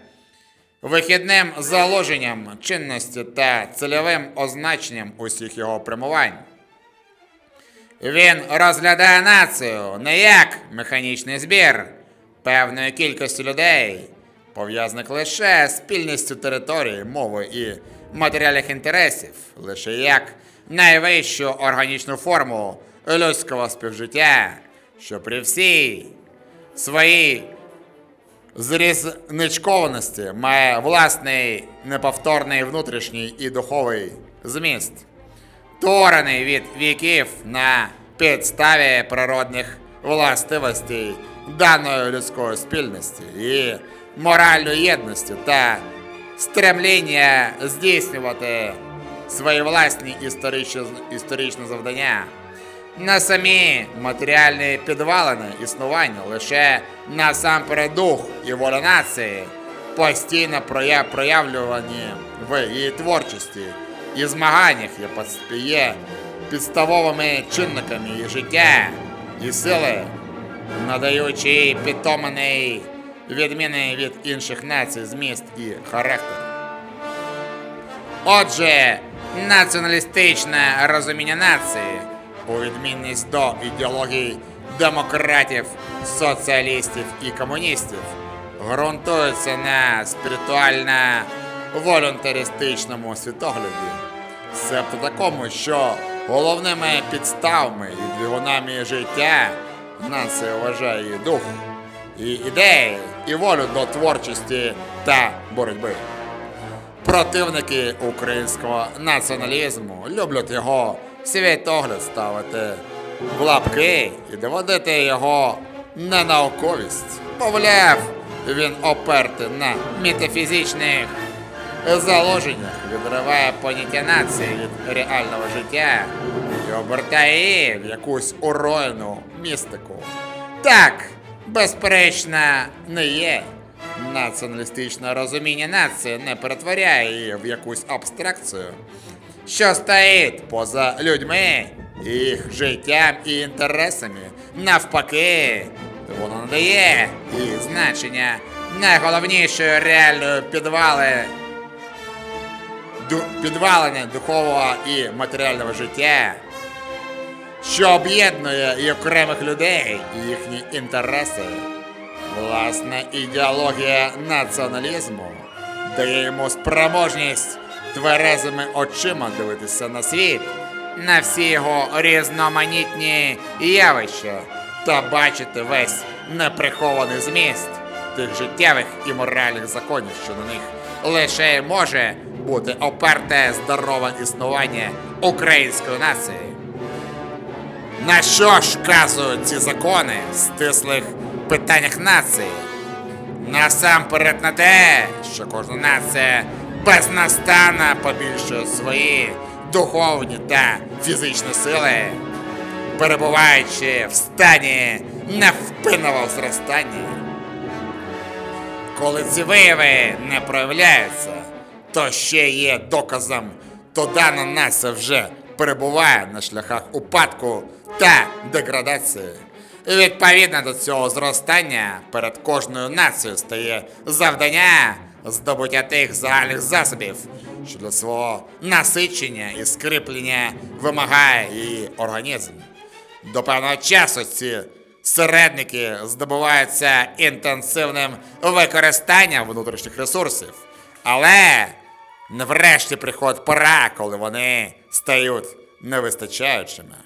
вихідним заложенням чинності та цільовим означенням усіх його прямувань. Він розглядає націю не як механічний збір певної кількості людей, пов'язаних лише спільністю території, мови і матеріальних інтересів, лише як найвищу органічну форму людського співжиття, що при всій своїй зрізничкованості має власний неповторний внутрішній і духовий зміст творений від віків на підставі природних властивостей даної людської спільності і моральної єдності та стремління здійснювати свої власні історичні, історичні завдання. На самі матеріальні підвалини існування лише насамперед дух і воля нації. Постійно проя- проявлювані в її творчості. І змаганнях є підставовими чинниками її життя. І сили, надаючи їй підтоманий відмінний від інших націй зміст і характер. Отже, націоналістичне розуміння нації, у відмінність до ідеологій демократів, соціалістів і комуністів, ґрунтується на спіритуально-волюнтаристичному світогляді, себто такому, що головними підставами і двигунами життя нація вважає дух, і ідеї, і волю до творчості та боротьби. Противники українського націоналізму люблять його світогляд ставити в лапки і доводити його на науковість. Мовляв, він оперти на метафізичних заложеннях, відриває поняття нації від реального життя і обертає її в якусь уроєну містику. Так, безперечно, не є. Націоналістичне розуміння нації не перетворяє її в якусь абстракцію, що стоїть поза людьми, їх життям і інтересами. Навпаки, воно надає їй значення найголовнішої реальної підвали підвалини духового і матеріального життя, що об'єднує і окремих людей, і їхні інтереси. Власне, ідеологія націоналізму дає йому спроможність тверезими очима дивитися на світ на всі його різноманітні явища та бачити весь неприхований зміст тих життєвих і моральних законів, що на них лише може бути оперте здорове існування української нації. На що ж вказують ці закони в стислих питаннях нації? Насамперед на те, що кожна нація безнастанно побільшує свої духовні та фізичні сили, перебуваючи в стані невпинного зростання. Коли ці вияви не проявляються, то ще є доказом, то дана нація вже перебуває на шляхах упадку та деградації. І відповідно до цього зростання перед кожною нацією стає завдання здобуття тих загальних засобів, що для свого насичення і скріплення вимагає її організм. До певного часу ці середники здобуваються інтенсивним використанням внутрішніх ресурсів. Але врешті приходить пора, коли вони стають невистачаючими.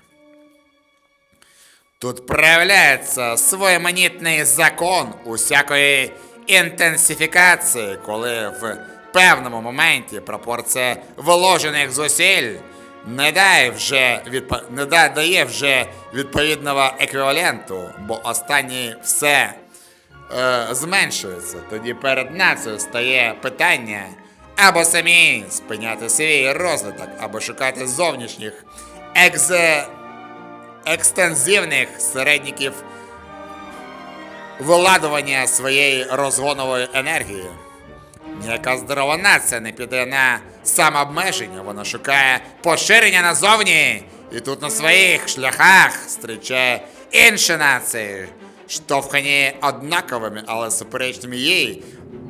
Тут проявляється своєманітний закон усякої інтенсифікації, коли в певному моменті пропорція вложених зусиль не дає вже, відпо... не дає вже відповідного еквіваленту, бо останній все е, зменшується. Тоді перед нацією стає питання або самі спиняти свій розвиток, або шукати зовнішніх екзе екстензивних середників виладування своєї розгонової енергії. Ніяка здорова нація не піде на самообмеження, вона шукає поширення назовні, і тут на своїх шляхах зустрічає інші нації, штовхані однаковими, але суперечними їй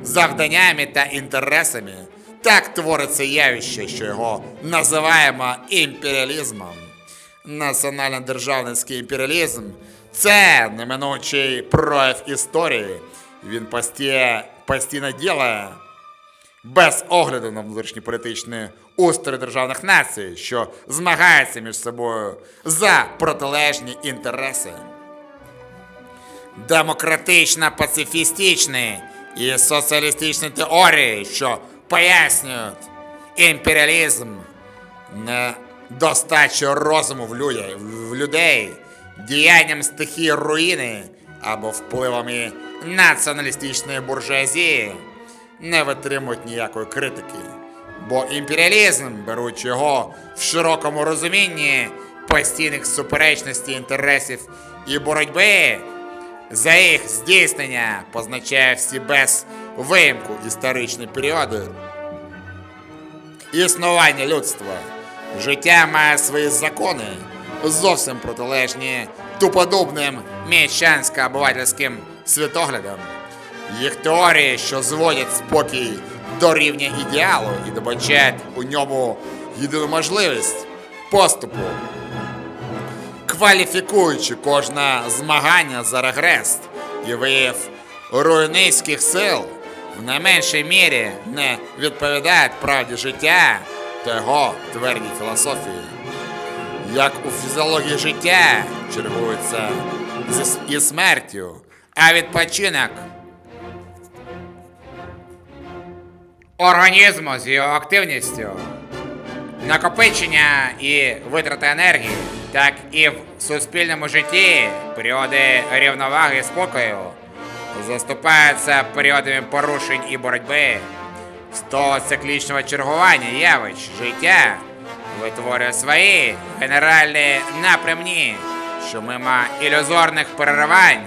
завданнями та інтересами. Так твориться явище, що його називаємо імперіалізмом. Національно-державницький імперіалізм це неминучий прояв історії. Він постійно, постійно ділає без огляду на внутрішньополітичні устрої державних націй, що змагаються між собою за протилежні інтереси. Демократично-пацифістичні і соціалістичні теорії, що пояснюють імперіалізм недостачу розуму в людей діянням стихії руїни або впливами націоналістичної буржуазії, не витримують ніякої критики. Бо імперіалізм, беручи його в широкому розумінні постійних суперечностей інтересів і боротьби, за їх здійснення позначає всі без виїмку історичні періоди існування людства. Життя має свої закони, зовсім протилежні туподобним міщансько-обивательським світоглядам. Їх теорії, що зводять спокій до рівня ідеалу і добачають у ньому єдину можливість поступу, кваліфікуючи кожне змагання за регрес і вияв руйницьких сил, в найменшій мірі не відповідають правді життя та його твердій філософії. Як у фізіології життя чергується з і смертю, а відпочинок організму з його активністю, накопичення і витрата енергії, так і в суспільному житті періоди рівноваги і спокою заступаються періодами порушень і боротьби. З того циклічного чергування явищ життя витворює свої генеральні напрямні, що мимо ілюзорних переривань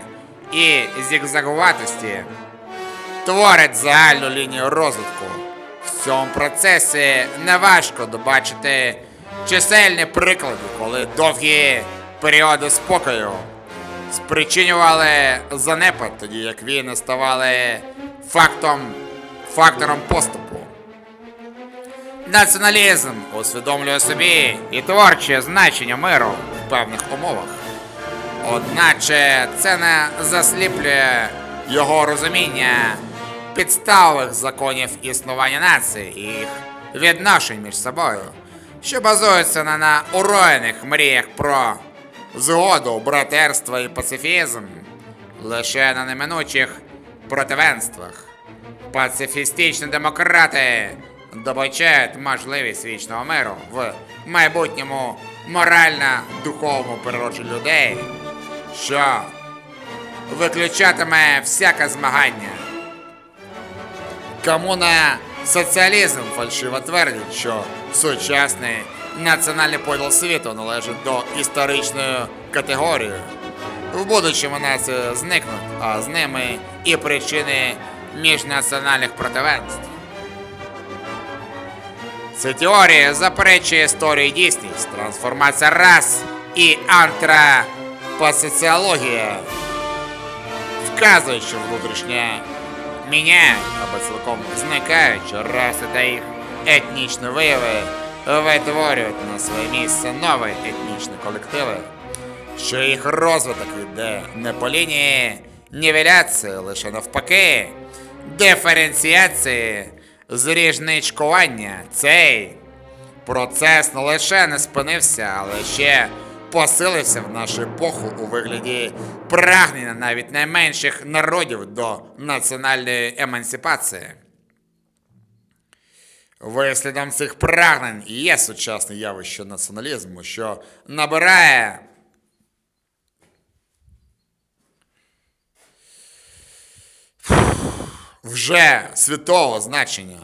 і зігзагуватості творить загальну лінію розвитку. В цьому процесі неважко добачити чисельні приклади, коли довгі періоди спокою спричинювали занепад, тоді як війни ставали фактом, фактором поступу. Націоналізм усвідомлює собі і творче значення миру в певних умовах. Одначе це не засліплює його розуміння підставових законів існування нації і їх відношень між собою. що базуються на науроєних мріях про згоду, братерство і пацифізм, лише на неминучих противенствах. Пацифістичні демократи добачають можливість вічного миру в майбутньому морально-духовному природженні людей, що виключатиме всяке змагання. Комуна соціалізм фальшиво твердить, що сучасний національний поділ світу належить до історичної категорії. В будущому нації зникнуть, а з ними і причини міжнаціональних противенств. Ця теорія заперечує історію дійсність, трансформація рас і антропосоціологія. Вказують, що внутрішнє міняють або цілком зникаючи раси та їх етнічні вияви витворюють на своє місце нові етнічні колективи, що їх розвиток йде не по лінії нівеляції, лише навпаки, диференціації, зріжничкування. Цей процес не лише не спинився, але ще посилився в нашу епоху у вигляді прагнення навіть найменших народів до національної емансипації. Вислідом цих прагнень є сучасне явище націоналізму, що набирає вже світового значення.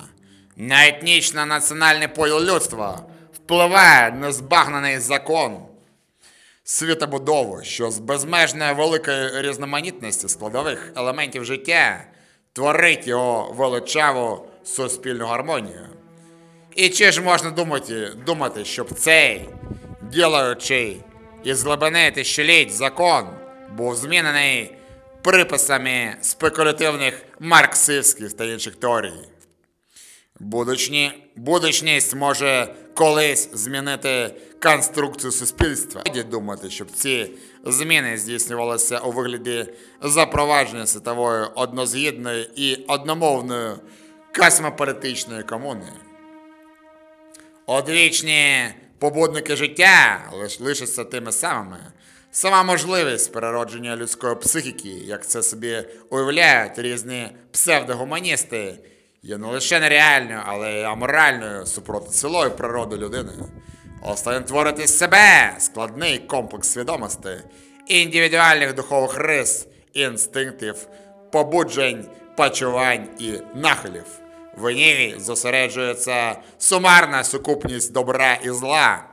На етнічно національний поділ людства впливає незбагнений закон світобудови, що з безмежної великої різноманітності складових елементів життя творить його величаву суспільну гармонію. І чи ж можна думати, думати, щоб цей, ділаючий із глибини тисячоліть закон, був змінений приписами спекулятивних марксистських та інших теорій? Будучні, будучність може колись змінити конструкцію суспільства. Думати, щоб ці зміни здійснювалися у вигляді запровадження світової однозгідної і одномовної космополітичної комуни. Одвічні побудники життя лишаться тими самими. Сама можливість переродження людської психіки, як це собі уявляють різні псевдогуманісти, є не лише нереальною, але й аморальною супроти цілої природи людини. Останнє творити себе складний комплекс свідомостей, індивідуальних духових рис, інстинктів, побуджень, почувань і нахилів. В ній зосереджується сумарна сукупність добра і зла,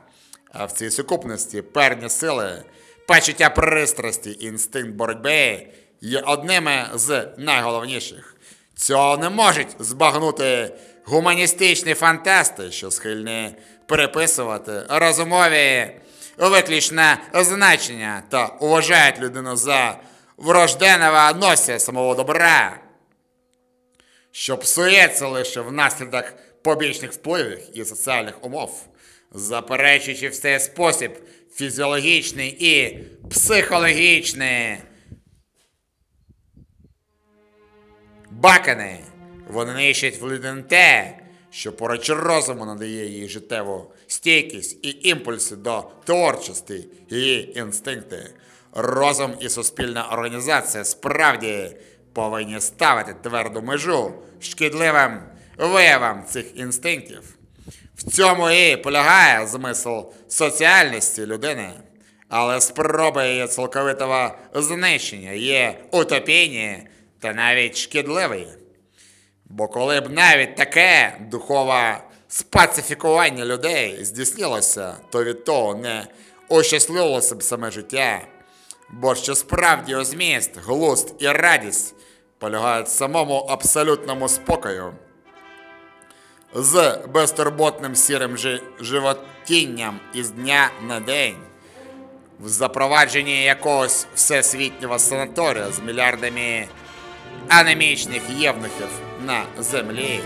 а в цій сукупності перні сили, почуття пристрасті інстинкт боротьби є одними з найголовніших. Цього не можуть збагнути гуманістичні фантасти, що схильні переписувати розумові виключне значення та вважають людину за врожденого носія самого добра що псується лише внаслідок побічних впливів і соціальних умов, заперечуючи в цей спосіб фізіологічний і психологічний бакани. Вони нищать в те, що поруч розуму надає їй життєву стійкість і імпульси до творчості, її інстинкти. Розум і суспільна організація справді повинні ставити тверду межу шкідливим виявам цих інстинктів. В цьому і полягає змисл соціальності людини, але спроби її цілковитого знищення є утопійні та навіть шкідливі. Бо коли б навіть таке духове спацифікування людей здійснилося, то від того не ощасливилося б саме життя. Бо що справді у зміст, глузд і радість полягають самому абсолютному спокою, з безтурботним сірим жи- животінням із дня на день, в запровадженні якогось всесвітнього санаторія з мільярдами анемічних євнухів на землі.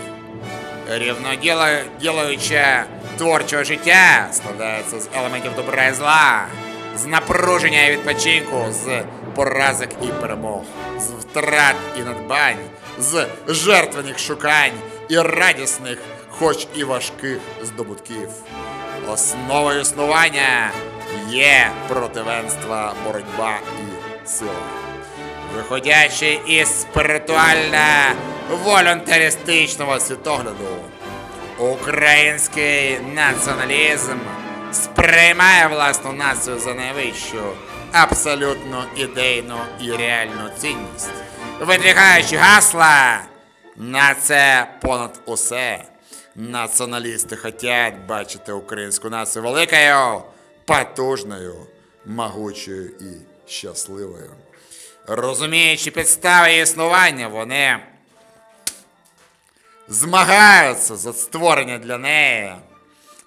Рівноділаюче творчого життя складається з елементів добра і зла, з напруження і відпочинку, з поразок і перемог, з втрат і надбань, з жертвених шукань і радісних, хоч і важких здобутків. основою існування є противенство, боротьба і сила. Виходячи із спиритуально-волюнтаристичного світогляду, український націоналізм сприймає власну націю за найвищу, абсолютно ідейну і реальну цінність, видвігаючи гасла нація понад усе. Націоналісти хочуть бачити українську націю великою, потужною, могучою і щасливою. Розуміючи підстави існування, вони змагаються за створення для неї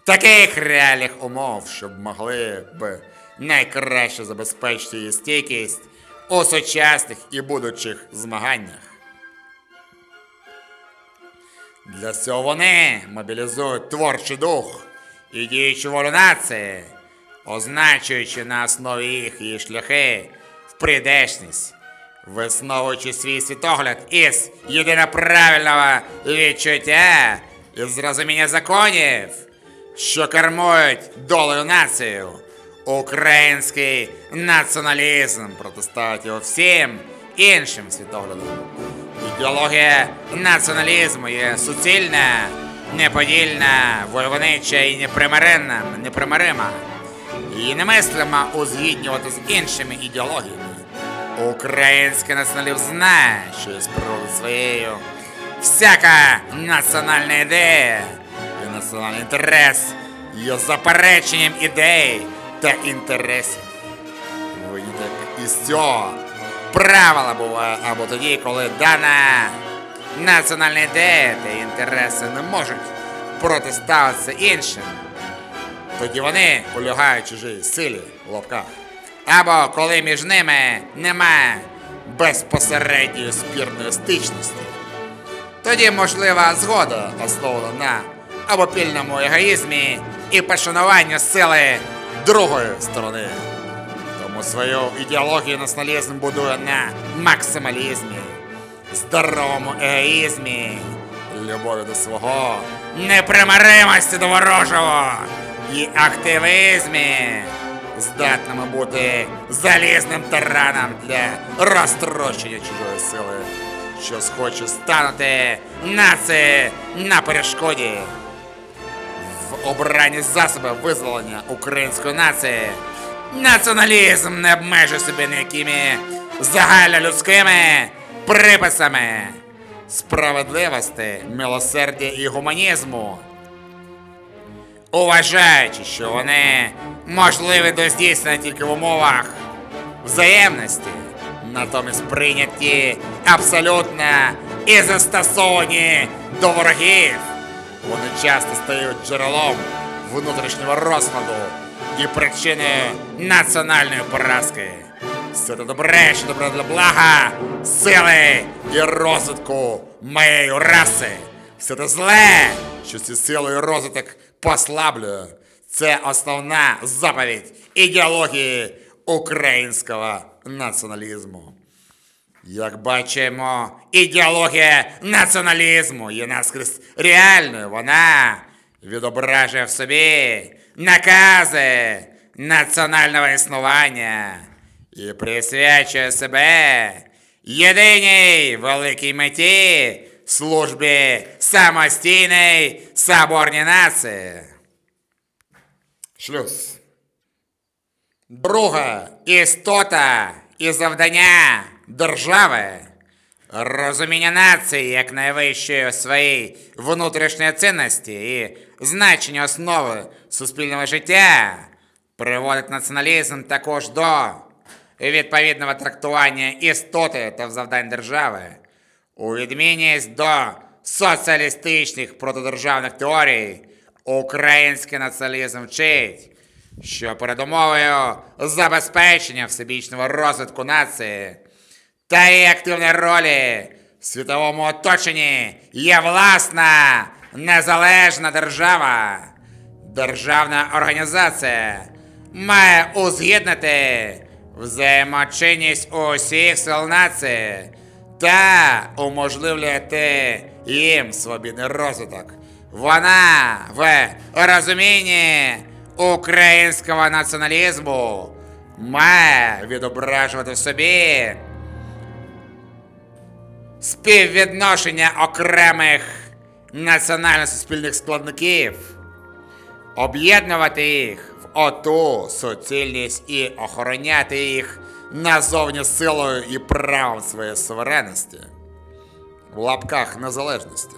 таких реальних умов, щоб могли б найкраще забезпечити її стійкість у сучасних і будучих змаганнях. Для цього вони мобілізують творчий дух і діючу волю нації, означуючи на основі їх її шляхи в прийдешність, висновуючи свій світогляд із єдиноправильного відчуття і зрозуміння законів, що кермують долею націю. Український націоналізм протиставить його всім іншим світоглядам. Ідеологія націоналізму є суцільна, неподільна, войовнича і непримиренна, непримирима. І немислима узгіднювати з іншими ідеологіями. Український націоналізм знає, що із природи своєю всяка національна ідея і національний інтерес є запереченням ідей та інтересів. Виняток із цього правила буває або тоді, коли дана національна ідея та інтереси не можуть протиставитися іншим. Тоді вони полягають чужій силі в лапках. Або коли між ними немає безпосередньої спірної стичності. Тоді можлива згода, основана на обопільному егоїзмі і пошануванню сили другої сторони. Тому свою ідеологію націоналізм будує на максималізмі, здоровому егоїзмі, любові до свого, непримиримості до ворожого і активізмі, здатному бути залізним тараном для розтрощення чужої сили, що схоче станути нації на перешкоді в обранні засобів визволення української нації. Націоналізм не обмежує себе ніякими загальнолюдськими приписами справедливості, милосердя і гуманізму, уважаючи, що вони можливі до здійснення тільки в умовах взаємності, натомість прийняті абсолютно і застосовані до ворогів. Вони часто стають джерелом внутрішнього розкладу і причиною національної поразки. Все це добре, що добре для блага, сили і розвитку моєї раси. Все це зле, що ці сили і розвиток послаблює. Це основна заповідь ідеології українського націоналізму. Як бачимо, ідеологія націоналізму є наскрізь реальною. Вона відображує в собі накази національного існування і присвячує себе єдиній великій меті службі самостійної соборній нації. Шлюз. Друга істота і завдання держави розуміння нації як найвищої своїй внутрішньої цінності і значення основи суспільного життя приводить націоналізм також до відповідного трактування істоти та завдань держави у відмінність до соціалістичних протидержавних теорій, український націоналізм вчить, що передумовою забезпечення всебічного розвитку нації та її активної ролі в світовому оточенні є власна незалежна держава. Державна організація має узгіднити взаємочинність усіх сил нації та уможливлювати їм свобідний розвиток. Вона в розумінні українського націоналізму має відображувати в собі співвідношення окремих національно-суспільних складників, об'єднувати їх в оту суцільність і охороняти їх назовні силою і правом своєї суверенності, в лапках незалежності.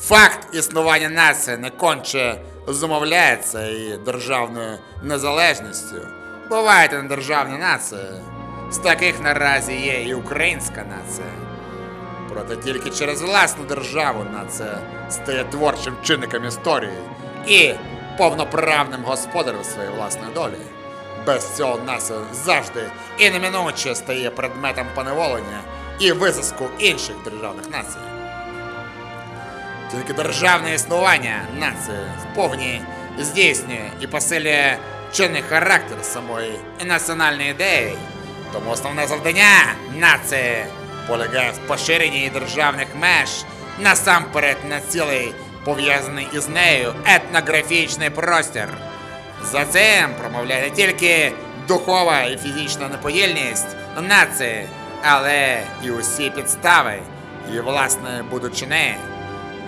Факт існування нації не конче зумовляється і державною незалежністю. Бувають і недержавні нації. З таких наразі є і українська нація. Проте тільки через власну державу нація стає творчим чинником історії і повноправним господарем своєї власної долі. Без цього нація завжди і неминуче стає предметом поневолення і визиску інших державних націй. Тільки державне існування нації вповні здійснює і посилює чинний характер самої національної ідеї. Тому основне завдання нації полягає в поширенні державних меж насамперед на цілий пов'язаний із нею етнографічний простір. За цим промовляє не тільки духова і фізична неподільність нації, але і усі підстави і власне будучини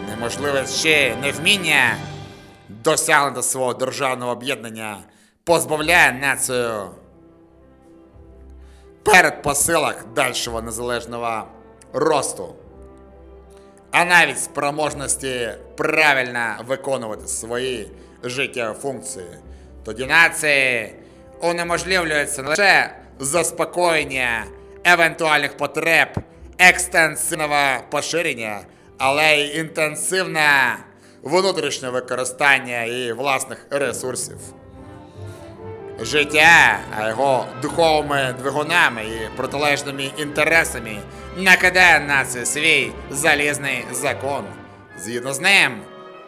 неможливість ще невміння досягнути свого державного об'єднання позбавляє націю перед посилах дальшого незалежного росту, а навіть спроможності правильно виконувати свої життєві функції. Тоді нації унеможливлюється не лише заспокоєння евентуальних потреб екстенсивного поширення, але й інтенсивне внутрішнє використання і власних ресурсів. Життя, а його духовими двигунами і протилежними інтересами накидає нації свій залізний закон. Згідно з ним,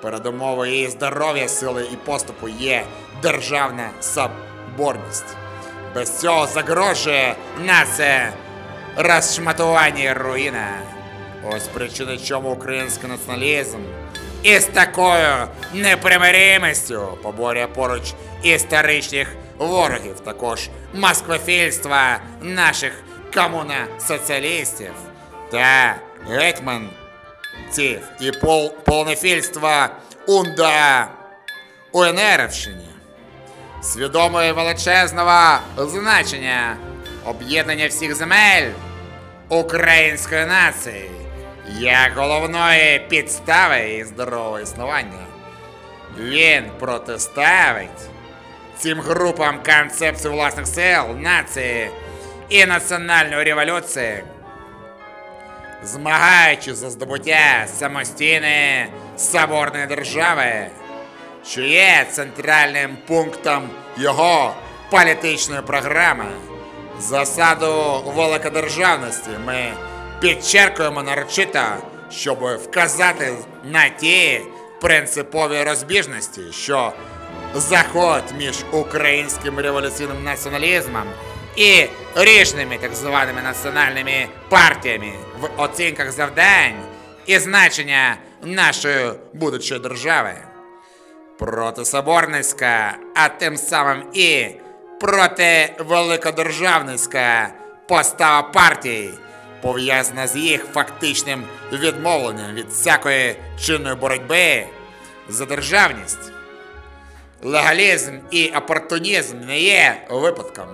передумовою її здоров'я, сили і поступу є державна соборність. Без цього загрожує нація розшматування і руїна. Ось причина, чому український націоналізм із такою непримиримістю поборює поруч історичних ворогів, також москвофільства наших комуна-соціалістів та гетьманців і пол полонофільства Унда УНРівщині. Свідомої величезного значення об'єднання всіх земель української нації як головної підстави і здорового існування. Він протиставить цим групам концепцію власних сил, нації і національної революції, змагаючись за здобуття самостійної соборної держави, що є центральним пунктом його політичної програми. Засаду великодержавності ми підчеркуємо нарочито, щоб вказати на ті принципові розбіжності, що заходять між українським революційним націоналізмом і ріжними так званими національними партіями в оцінках завдань і значення нашої будучої держави. Протисоборницька, а тим самим і противеликодержавницька постава партій, пов'язана з їх фактичним відмовленням від всякої чинної боротьби за державність. Легалізм і опортунізм не є випадком.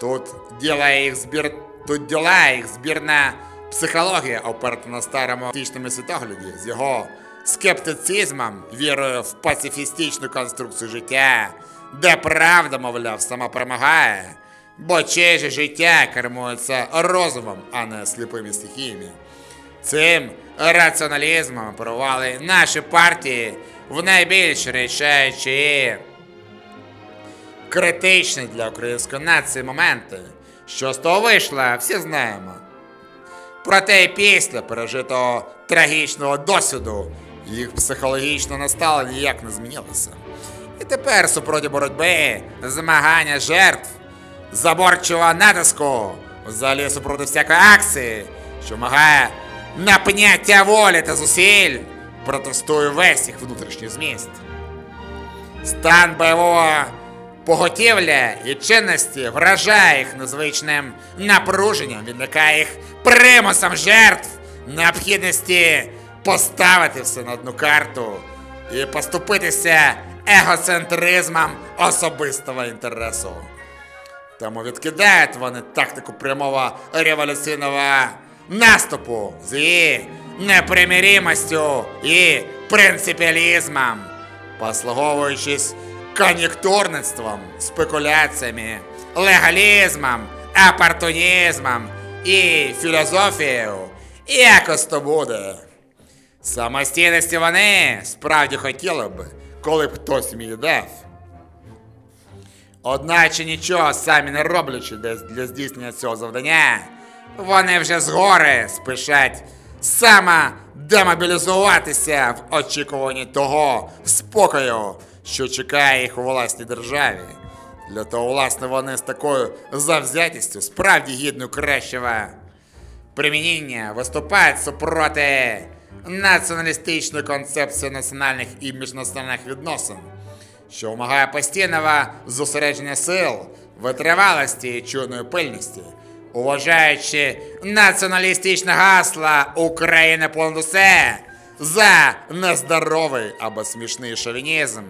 Тут діла їх збір... Тут діла їх збірна психологія, оперта на старому античному світогляді, з його скептицизмом, вірою в пацифістичну конструкцію життя, де правда, мовляв, сама перемагає, бо чеже життя кермується розумом, а не сліпими стихіями. Цим раціоналізмом оперували наші партії в найбільш рішаючі критичні для української нації моменти. Що з того вийшло, всі знаємо. Проте і після пережитого трагічного досвіду їх психологічне наставлення ніяк не змінилося. І тепер супроти боротьби, змагання жертв, заборчого натиску, взагалі супроти всякої акції, що вимагає напняття волі та зусиль, протестує весь їх внутрішній зміст. Стан бойового поготівля і чинності вражає їх незвичним напруженням, відлякає їх примусом жертв, необхідності поставити все на одну карту і поступитися егоцентризмом особистого інтересу. Тому відкидають вони тактику прямого революційного наступу з її непримиримостю і принципіалізмом, послуговуючись кон'юнктурництвом, спекуляціями, легалізмом, опортунізмом і філософією, якось то буде. Самостійності вони справді хотіли б, коли б хтось їм дав. Одначе нічого самі не роблячи для здійснення цього завдання, вони вже згори спішать саме демобілізуватися в очікуванні того спокою, що чекає їх у власній державі. Для того, власне, вони з такою завзятістю, справді гідною кращого примінення, виступають супроти націоналістичної концепції національних і міжнаціональних відносин що вимагає постійного зосередження сил, витривалості і чуйної пильності, уважаючи націоналістичне гасло України понад усе за нездоровий або смішний шовінізм,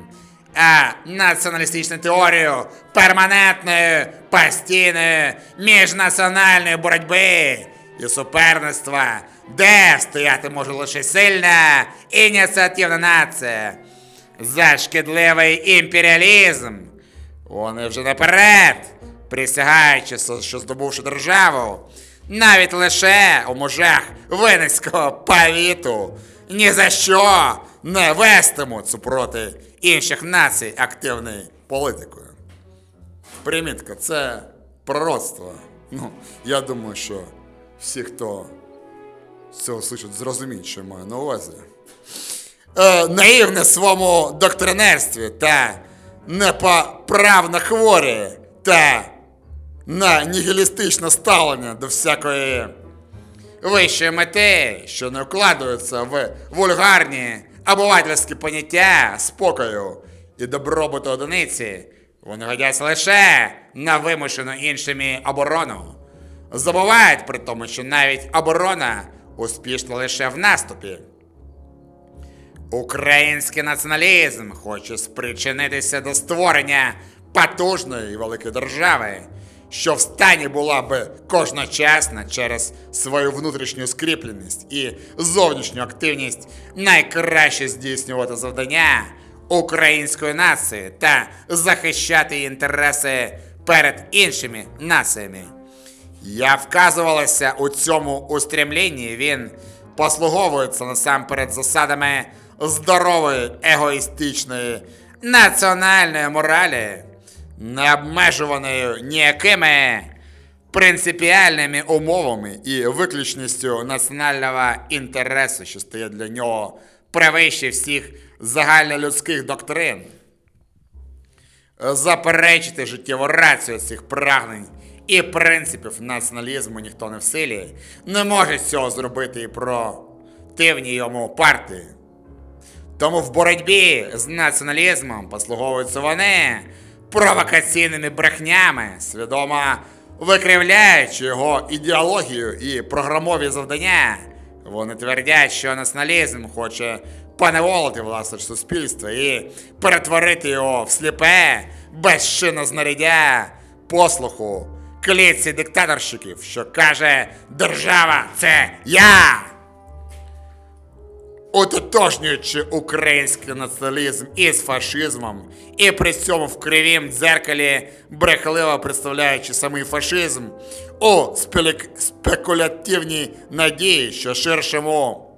а націоналістичну теорію перманентної, постійної міжнаціональної боротьби і суперництва, де стояти може лише сильна ініціативна нація за шкідливий імперіалізм. Вони вже наперед, присягаючи, що здобувши державу, навіть лише у мужах Винницького повіту, ні за що не вестимуть супроти інших націй активною політикою. Примітка, це пророцтво. Ну, я думаю, що всі, хто з цього слышать, зрозуміють, що я маю на увазі е, наївне своєму доктринерстві та непоправно хворі та на нігілістичне ставлення до всякої вищої мети, що не вкладаються в вульгарні обивательські поняття спокою і добробуту одиниці, вони годяться лише на вимушену іншими оборону. Забувають при тому, що навіть оборона успішна лише в наступі. Український націоналізм хоче спричинитися до створення потужної і великої держави, що в стані була би кожночасно через свою внутрішню скріпленість і зовнішню активність найкраще здійснювати завдання української нації та захищати інтереси перед іншими націями. Я вказувалася у цьому устремлінні, він послуговується насамперед засадами здорової егоїстичної національної моралі, не обмежуваною ніякими принципіальними умовами і виключністю національного інтересу, що стає для нього превище всіх загальнолюдських доктрин. Заперечити життєву рацію цих прагнень і принципів націоналізму ніхто не в силі, не може цього зробити і противні йому партії. Тому в боротьбі з націоналізмом послуговуються вони провокаційними брехнями, свідомо викривляючи його ідеологію і програмові завдання. Вони твердять, що націоналізм хоче поневолити власне суспільство і перетворити його в сліпе, безчинне знаряддя послуху клітці диктаторщиків, що каже держава це я. Ототожнюючи український націоналізм із фашизмом, і при цьому в кривім дзеркалі брехливо представляючи самий фашизм у спекулятивній надії, що ширшому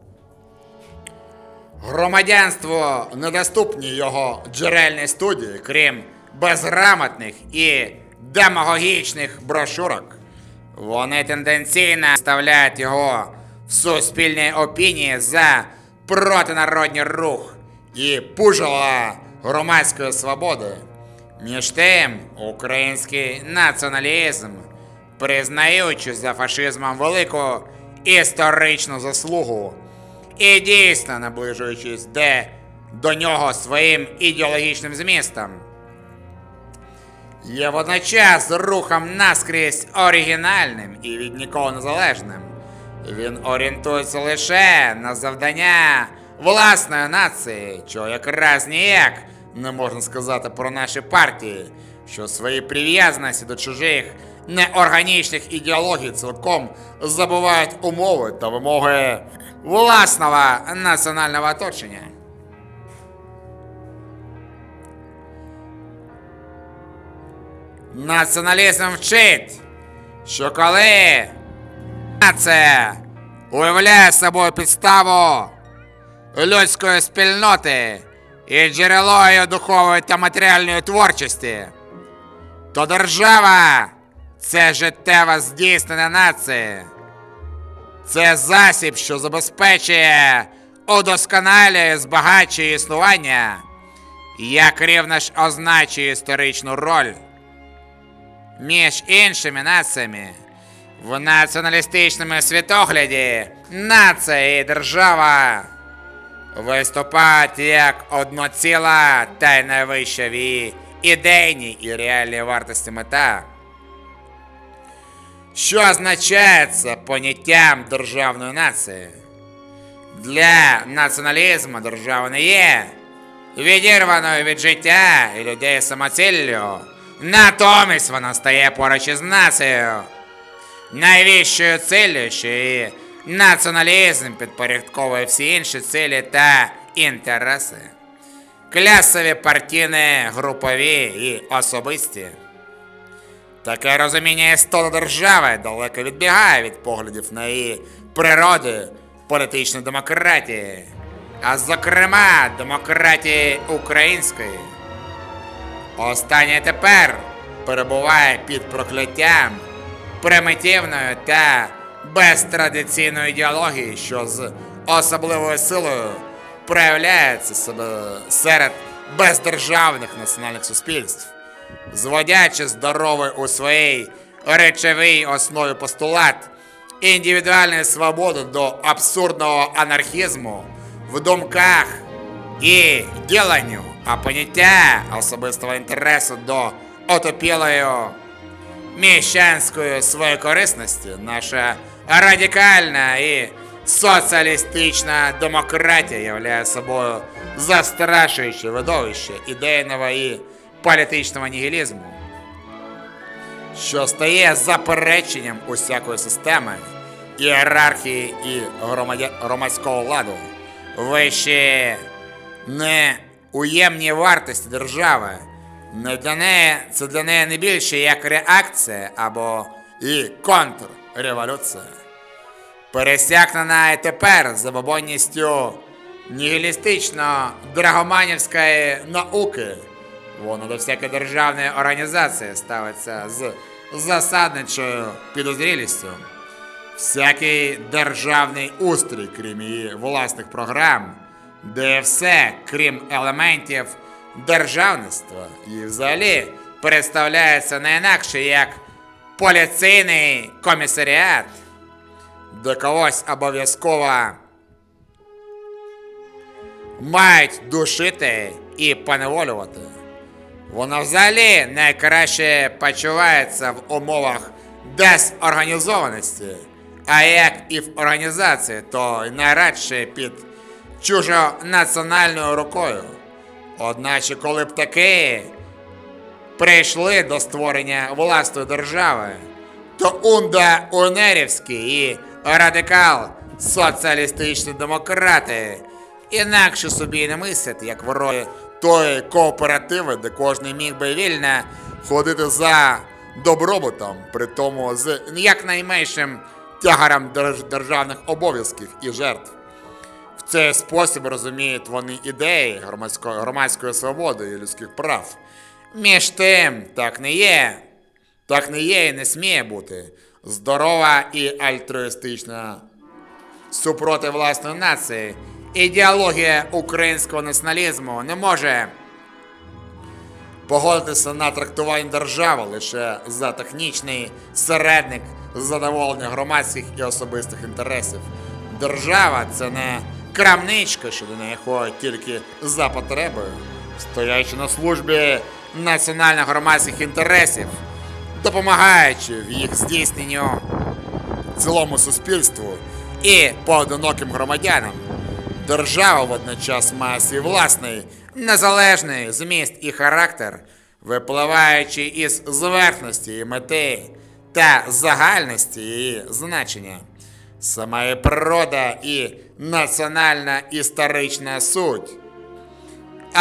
громадянству недоступні його джерельні студії, крім безграмотних і демагогічних брошурок. Вони тенденційно ставляють його в суспільній опінії за протинародний рух і пужала громадської свободи. Між тим, український націоналізм, признаючи за фашизмом велику історичну заслугу і дійсно наближуючись де до нього своїм ідеологічним змістом. Є водночас рухом наскрізь оригінальним і від нікого незалежним. Він орієнтується лише на завдання власної нації, чого якраз ніяк не можна сказати про наші партії, що свої прив'язаності до чужих неорганічних ідеологій цілком забувають умови та вимоги власного національного оточення. Націоналізм вчить, що коли нація уявляє собою підставу людської спільноти і джерело її духової та матеріальної творчості, то держава це життєво здійснення нації. Це засіб, що забезпечує, удосконалює, збагачує існування, як рівно ж означує історичну роль між іншими націями. В націоналістичному світогляді нація і держава виступають як одно одноціла та й найвища в її ідейній і реальній вартості мета. Що означає це поняттям державної нації? Для націоналізму держава не є відірваною від життя і людей самоціллю. Натомість вона стає поруч із нацією. Найвищою ціллю, що її націоналізм підпорядковує всі інші цілі та інтереси. Клясові партійні, групові і особисті. Таке розуміння істоти держави далеко відбігає від поглядів на її природи політичної демократії, а зокрема демократії української. Остання тепер перебуває під прокляттям примітивної та безтрадиційної ідеології, що з особливою силою проявляється себе серед бездержавних національних суспільств, зводячи здоровий у своїй речовій основі постулат індивідуальної свободи до абсурдного анархізму в думках і діланню, а поняття особистого інтересу до отопілої міщанської своєї корисності, наша радикальна і соціалістична демократія являє собою застрашуюче видовище ідейного і політичного нігілізму, що стає запереченням усякої системи, ієрархії і громадського ладу, вищі неуємні вартості держави. Для неї, це для неї не більше як реакція або і контрреволюція. Пересякнена і тепер забобонністю нігілістично-драгоманівської науки. Воно до всякої державної організації ставиться з засадничою підозрілістю. Всякий державний устрій, крім її власних програм, де все, крім елементів державництва, і взагалі представляється не інакше як поліційний комісаріат, де когось обов'язково мають душити і поневолювати. Вона взагалі найкраще почувається в умовах дезорганізованості, а як і в організації, то найрадше під чужонаціональною рукою. Одначе, коли б таки прийшли до створення власної держави, то Унда Унерівський і радикал соціалістичні демократи інакше собі не мислять, як ворої тої кооперативи, де кожен міг би вільно ходити за добробутом, при тому з якнайменшим тягарем держ- державних обов'язків і жертв. Цей спосіб розуміють вони ідеї громадської, громадської свободи і людських прав. Між тим, так не є. Так не є і не сміє бути. Здорова і альтруїстична супроти власної нації. Ідеологія українського націоналізму не може погодитися на трактування держави лише за технічний середник задоволення громадських і особистих інтересів. Держава це не крамничка, що до неї ходять тільки за потребою, стоячи на службі національно-громадських інтересів, допомагаючи в їх здійсненню цілому суспільству і поодиноким громадянам. Держава водночас має свій власний незалежний зміст і характер, випливаючи із зверхності її мети та загальності її значення. Сама природа і національна історична суть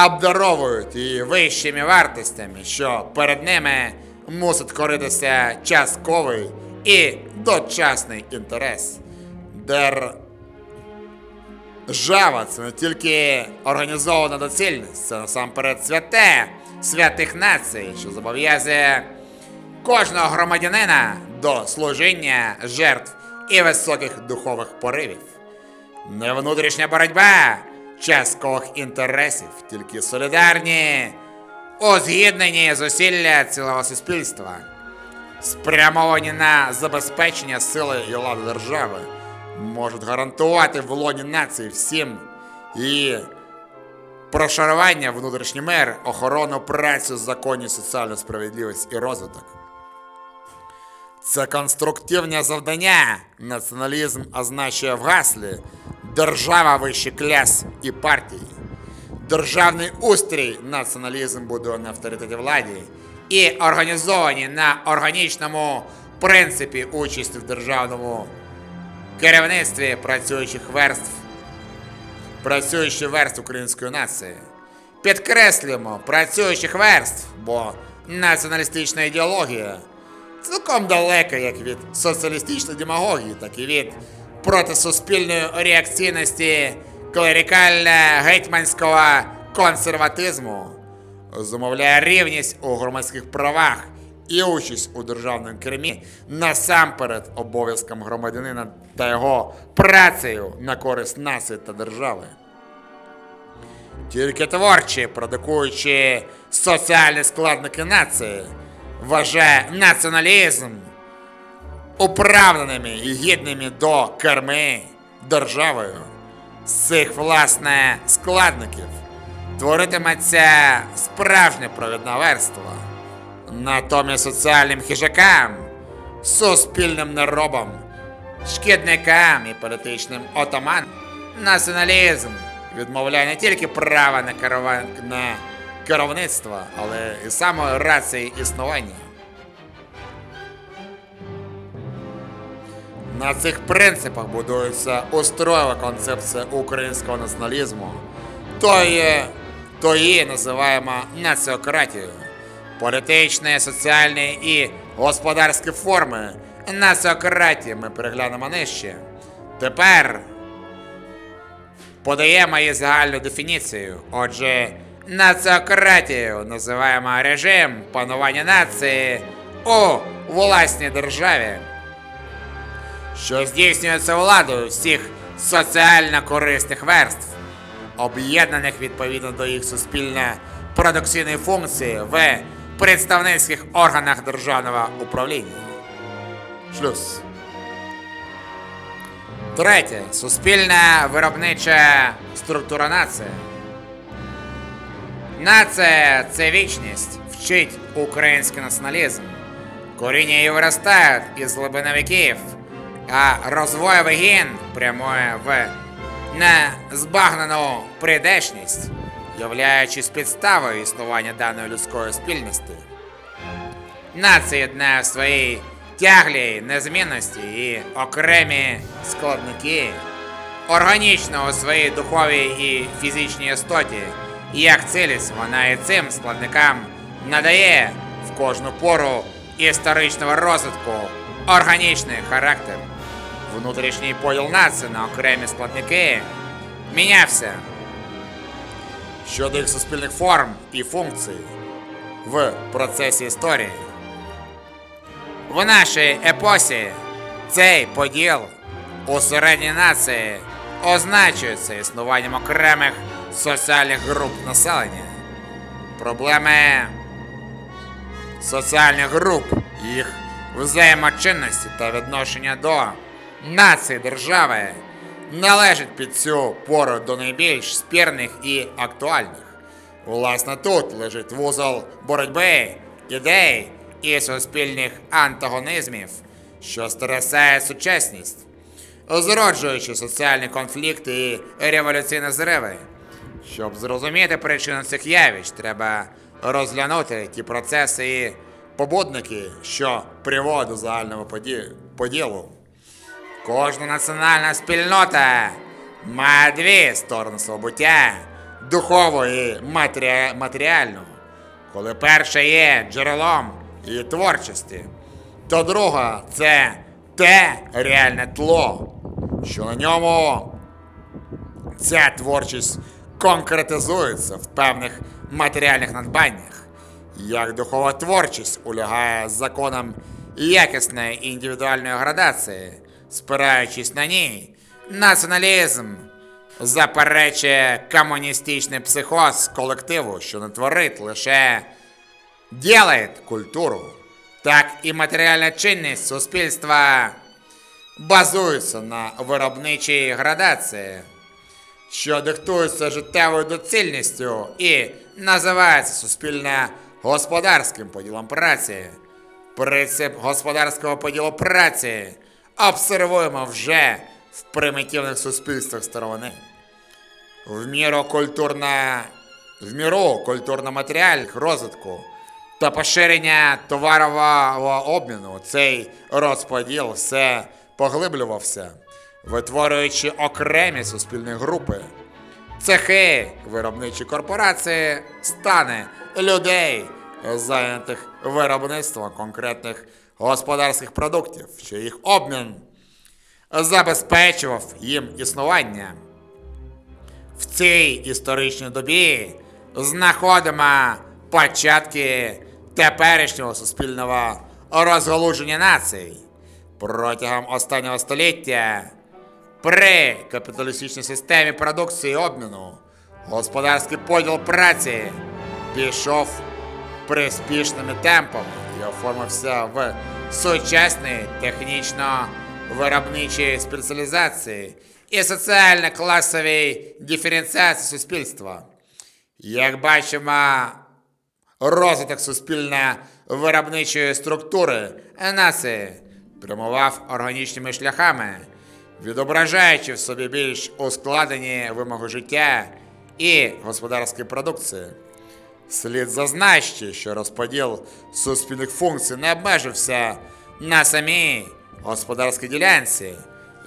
обдаровують її вищими вартостями, що перед ними мусить коритися частковий і дочасний інтерес. Держава це не тільки організована доцільність, це насамперед святе святих націй, що зобов'язує кожного громадянина до служіння жертв і високих духових поривів. Не внутрішня боротьба часткових інтересів, тільки солідарні, узгіднені зусилля цілого суспільства, спрямовані на забезпечення сили і ладу держави, можуть гарантувати в лоні нації всім її прошарування, внутрішній мир, охорону, працю, законність, соціальну справедливість і розвиток. Це конструктивне завдання. Націоналізм означає в гаслі держава вище кляс і партії. Державний устрій націоналізм будує на авторитеті владі і організовані на органічному принципі участі в державному керівництві працюючих верств, працюючих верств української нації. Підкреслюємо працюючих верств, бо націоналістична ідеологія цілком далека як від соціалістичної демагогії, так і від протисуспільної реакційності клерикально-гетьманського консерватизму, зумовляє рівність у громадських правах і участь у державному кермі насамперед обов'язком громадянина та його працею на користь нації та держави. Тільки творчі, продукуючи соціальні складники нації, вважає націоналізм оправданими і гідними до керми державою. Цих, власне, складників творитиметься справжнє провідне верство. Натомість соціальним хижакам, суспільним неробам, шкідникам і політичним отаманам націоналізм відмовляє не тільки права на, керува... на керівництво, але і самої рації існування. На цих принципах будується устроєва концепція українського націоналізму, то є, її називаємо націократією. Політичні, соціальні і господарські форми націократії ми переглянемо нижче. Тепер подаємо її загальну дефініцію. Отже, націократією називаємо режим панування нації у власній державі що здійснюється владою всіх соціально корисних верств, об'єднаних відповідно до їх суспільно-продукційної функції в представницьких органах державного управління. Шлюз. Третє. Суспільна виробнича структура нації. Нація це вічність, вчить український націоналізм. Коріння її виростають із глибини віків, а розвоєвий ген прямує в незбагнену прийдешність, являючись підставою існування даної людської спільності. Нація єднає в своїй тяглій незмінності і окремі складники, органічно у своїй духовій і фізичній істоті, як цілість вона і цим складникам надає в кожну пору історичного розвитку органічний характер. Внутрішній поділ нації на окремі складники мінявся щодо їх суспільних форм і функцій в процесі історії. В нашій епосі цей поділ у середній нації означується існуванням окремих соціальних груп населення. Проблеми соціальних груп, їх взаємочинності та відношення до нації держави належить під цю пору до найбільш спірних і актуальних. Власне, тут лежить вузол боротьби, ідей і суспільних антагонізмів, що стрясає сучасність, зроджуючи соціальні конфлікти і революційні зриви. Щоб зрозуміти причину цих явищ, треба розглянути ті процеси і побудники, що приводять до загального поді- поділу. Кожна національна спільнота має дві сторони свого буття духову і матері... матеріальну. Коли перша є джерелом її творчості, то друга це те реальне тло, що на ньому ця творчість конкретизується в певних матеріальних надбаннях. Як духова творчість улягає законам якісної індивідуальної градації, спираючись на ній, націоналізм заперечує комуністичний психоз колективу, що не творить лише ділить культуру, так і матеріальна чинність суспільства базується на виробничій градації що диктується життєвою доцільністю і називається суспільно-господарським поділом праці. Принцип господарського поділу праці обсервуємо вже в примітивних суспільствах старовини. В міру культурна в міру культурно-матеріальних розвитку та поширення товарового обміну цей розподіл все поглиблювався, витворюючи окремі суспільні групи. Цехи, виробничі корпорації, стани людей, зайнятих виробництвом конкретних господарських продуктів, що їх обмін забезпечував їм існування. В цій історичній добі знаходимо початки теперішнього суспільного розгалуження націй. Протягом останнього століття при капіталістичній системі продукції обміну господарський поділ праці пішов приспішними темпами і оформився в сучасній технічно-виробничій спеціалізації і соціально-класовій диференціації суспільства. Як бачимо, розвиток суспільно-виробничої структури нації прямував органічними шляхами, відображаючи в собі більш ускладнені вимоги життя і господарської продукції. Слід зазначити, що розподіл суспільних функцій не обмежився на самій господарській ділянці.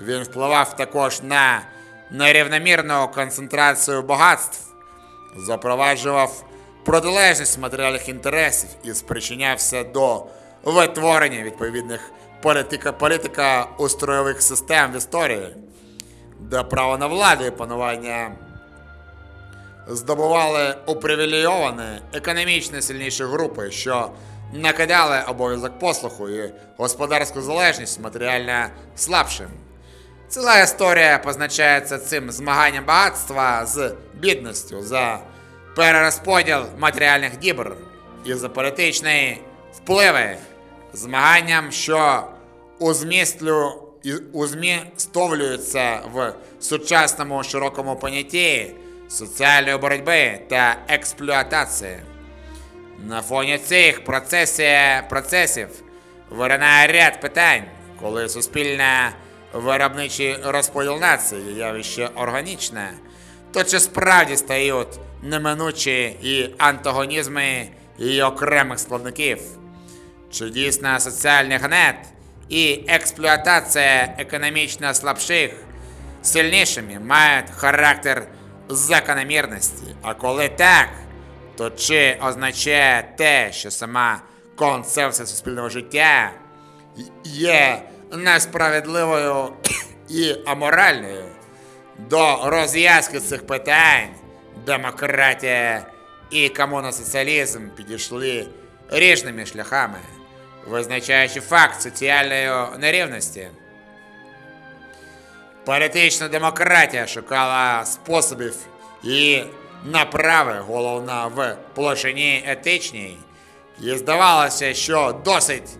Він впливав також на нерівномірну концентрацію багатств, запроваджував протилежність матеріальних інтересів і спричинявся до витворення відповідних політика, політика устроєвих систем в історії, де право на владу і панування здобували упривілейовані економічно сильніші групи, що накидали обов'язок послуху і господарську залежність матеріально слабшим. Ціла історія позначається цим змаганням багатства з бідністю за перерозподіл матеріальних дібр і за політичні впливи, змаганням, що узмістлю, узмістовлюються в сучасному широкому понятті соціальної боротьби та експлуатації. На фоні цих процесів, виринає ряд питань, коли суспільне виробничий розподіл нації явище органічне, то чи справді стають неминучі і антагонізми її окремих складників? Чи дійсно соціальний гнет і експлуатація економічно слабших сильнішими мають характер закономірності? А коли так, то чи означає те, що сама концепція суспільного життя є несправедливою і аморальною? До розв'язки цих питань демократія і комуносоціалізм підійшли різними шляхами, визначаючи факт соціальної нерівності. Політична демократія шукала способів і направи, головна в площині етичній. І здавалося, що досить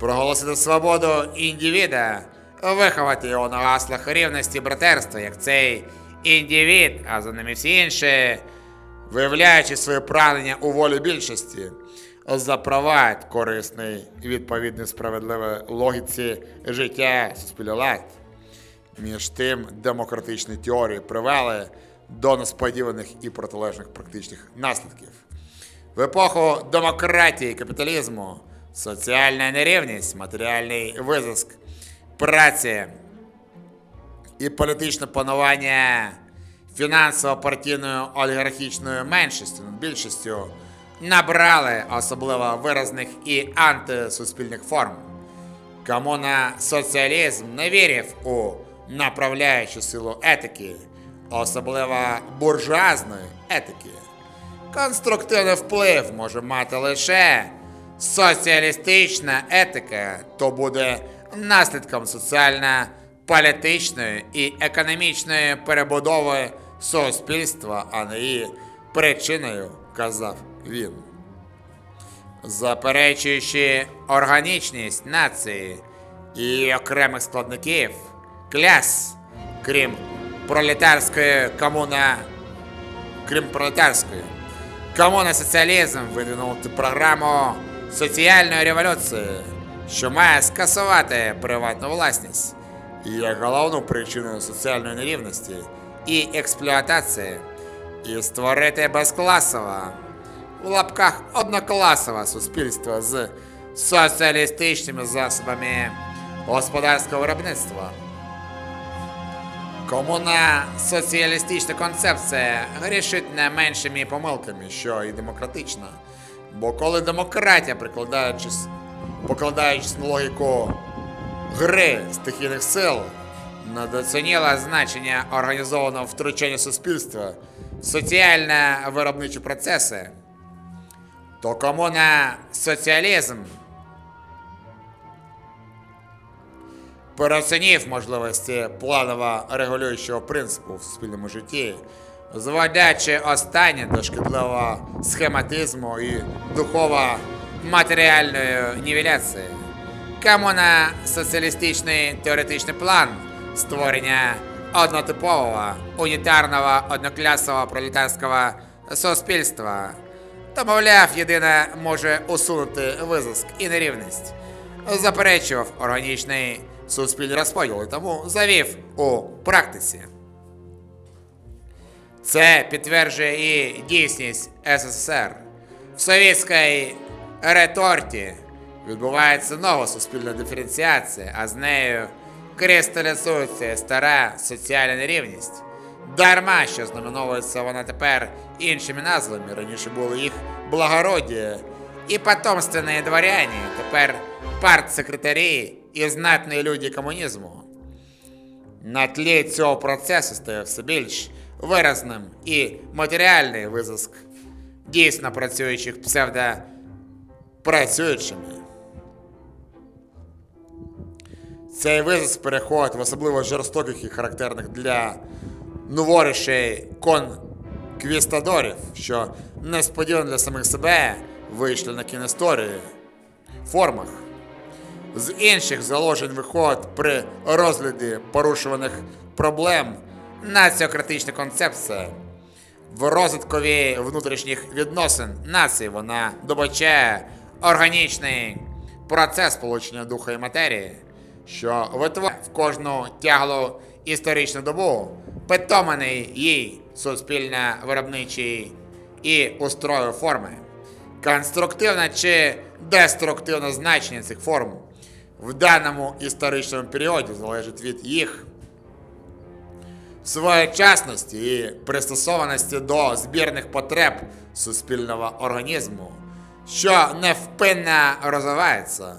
проголосити свободу індивіда виховати його на гаслах рівності братерства, як цей індивід, а за ними всі інші, виявляючи своє прагнення у волі більшості, запровадь корисний і відповідний справедливій логіці життя суспільний лад. Між тим, демократичні теорії привели до несподіваних і протилежних практичних наслідків. В епоху демократії і капіталізму соціальна нерівність, матеріальний визиск, праці і політичне панування фінансово-партійною олігархічною меншістю над більшістю набрали особливо виразних і антисуспільних форм. Комуна соціалізм не вірив у направляючу силу етики, особливо буржуазної етики. Конструктивний вплив може мати лише соціалістична етика, то буде наслідком соціально-політичної і економічної перебудови суспільства, а не її причиною, казав він. Заперечуючи органічність нації і окремих складників, кляс, крім пролетарської комуна, крім пролетарської, комуна соціалізм видвинув програму соціальної революції, що має скасувати приватну власність є головну причиною соціальної нерівності і експлуатації, і створити безкласове у лапках однокласове суспільство з соціалістичними засобами господарського виробництва. Комуна соціалістична концепція грішить не меншими помилками, що і демократична. Бо коли демократія, прикладаючись, покладаючись на логіку гри стихійних сил, недооцінила значення організованого втручання суспільства в соціально-виробничі процеси, то комуна соціалізм переоцінив можливості планово регулюючого принципу в суспільному житті, зводячи останнє до шкідливого схематизму і духово-матеріальної нівеляції. Комуна соціалістичний теоретичний план створення однотипового, унітарного, однокласового пролетарського суспільства. Та, мовляв, єдине може усунути визиск і нерівність. Заперечував органічний суспільний розподіл і тому завів у практиці. Це підтверджує і дійсність СССР. В совєтській реторті відбувається нова суспільна диференціація, а з нею кристалізується стара соціальна нерівність. Дарма, що знаменовується вона тепер іншими назвами. Раніше були їх благородія і потомственні дворяні, тепер партсекретарі і знатні люди комунізму. На тлі цього процесу стає все більш виразним і матеріальний визиск дійсно працюючих псевдопрацюючими. Цей визиск переходить в особливо жорстоких і характерних для новорішей конквістадорів, що несподівано для самих себе вийшли на кіносторії формах. З інших заложень виходить при розгляді порушуваних проблем націократична концепція. В розвиткові внутрішніх відносин нації вона добачає органічний процес сполучення духа і матерії, що витворює в кожну тяглу історичну добу, питоманий їй суспільно-виробничий і устрою форми. Конструктивне чи деструктивне значення цих форм в даному історичному періоді залежить від їх своєчасності і пристосованості до збірних потреб суспільного організму, що невпинно розвивається.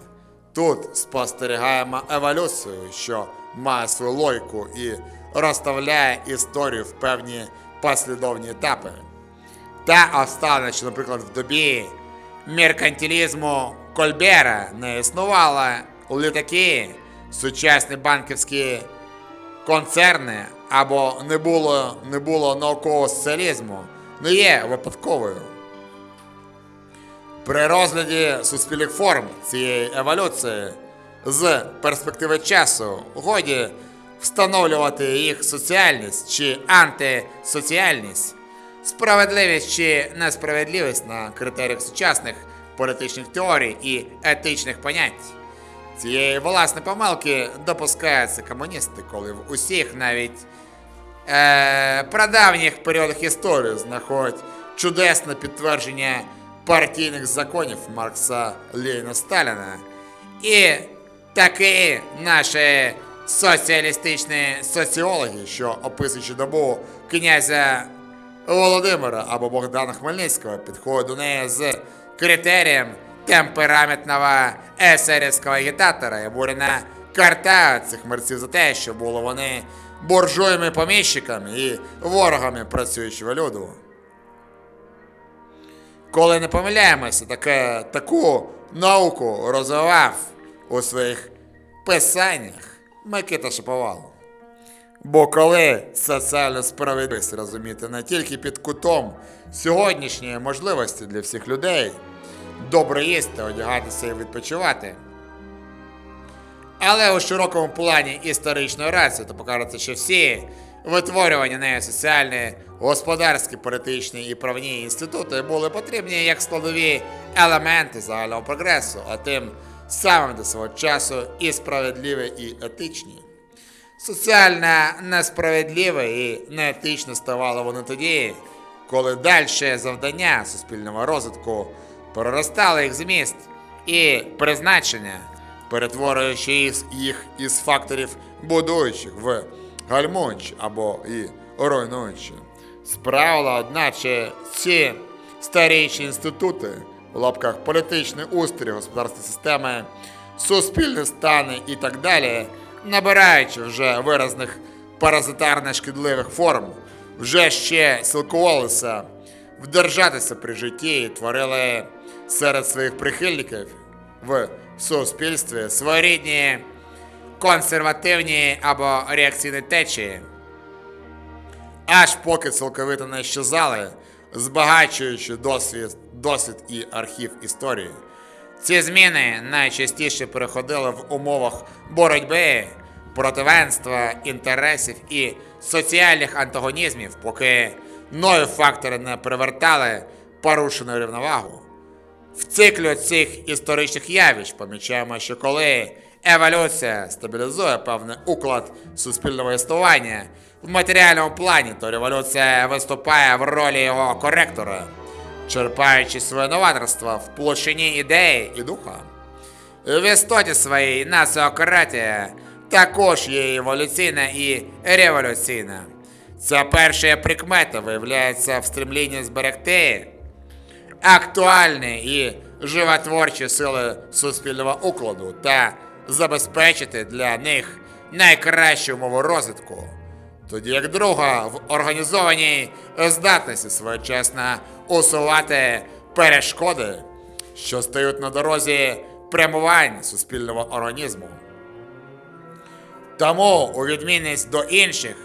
Тут спостерігаємо еволюцію, що має свою логіку і розставляє історію в певні послідовні етапи. Та останнє, що, наприклад, в добі меркантилізму Кольбера не існувало літаки, сучасні банківські концерни або не було, не було наукового соціалізму, не є випадковою. При розгляді суспільних форм цієї еволюції з перспективи часу годі встановлювати їх соціальність чи антисоціальність, справедливість чи несправедливість на критеріях сучасних політичних теорій і етичних понять. Цієї власне помилки допускаються комуністи, коли в усіх навіть е, прадавніх періодах історії знаходять чудесне підтвердження партійних законів Маркса Леніна Сталіна. І такі наші соціалістичні соціологи, що описуючи добу князя Володимира або Богдана Хмельницького, підходять до неї з критерієм темпераментного есерівського агітатора і буряно картають цих мерців за те, що були вони буржуями поміщиками і ворогами працюючого люду. Коли не помиляємося, таке, таку науку розвивав у своїх писаннях Микита Шиповал. Бо коли соціальну справедливість розуміти не тільки під кутом сьогоднішньої можливості для всіх людей добре їсти, одягатися і відпочивати. Але у широкому плані історичної рації, то покажеться, що всі витворювання нею соціальні, господарські, політичні і правні інститути були потрібні як складові елементи загального прогресу, а тим самим до свого часу і справедливі, і етичні. Соціально несправедливе і неетично ставало воно тоді, коли дальше завдання суспільного розвитку переростали їх зміст і призначення, перетворюючи їх із факторів будуючих в гальмуючі або і руйнуючі. Справила, одначе, ці старіші інститути в лапках політичний устрій, господарські системи, суспільні стани і так далі, набираючи вже виразних паразитарно шкідливих форм, вже ще силкувалися вдержатися при житті і творили серед своїх прихильників в суспільстві своєрідні консервативні або реакційні течії, аж поки цілковито не щезали, збагачуючи досвід, досвід і архів історії. Ці зміни найчастіше переходили в умовах боротьби, противенства, інтересів і соціальних антагонізмів, поки нові фактори не привертали порушену рівновагу. В циклі цих історичних явищ помічаємо, що коли еволюція стабілізує певний уклад суспільного існування в матеріальному плані, то революція виступає в ролі його коректора, черпаючи своє новаторство в площині ідеї і духа. В істоті своїй націократія також є еволюційна і революційна. Ця перша прикмета виявляється в стремлінні зберегти актуальні і животворчі сили суспільного укладу та забезпечити для них найкращу умову розвитку. Тоді як друга в організованій здатності своєчасно усувати перешкоди, що стають на дорозі прямування суспільного організму. Тому, у відмінність до інших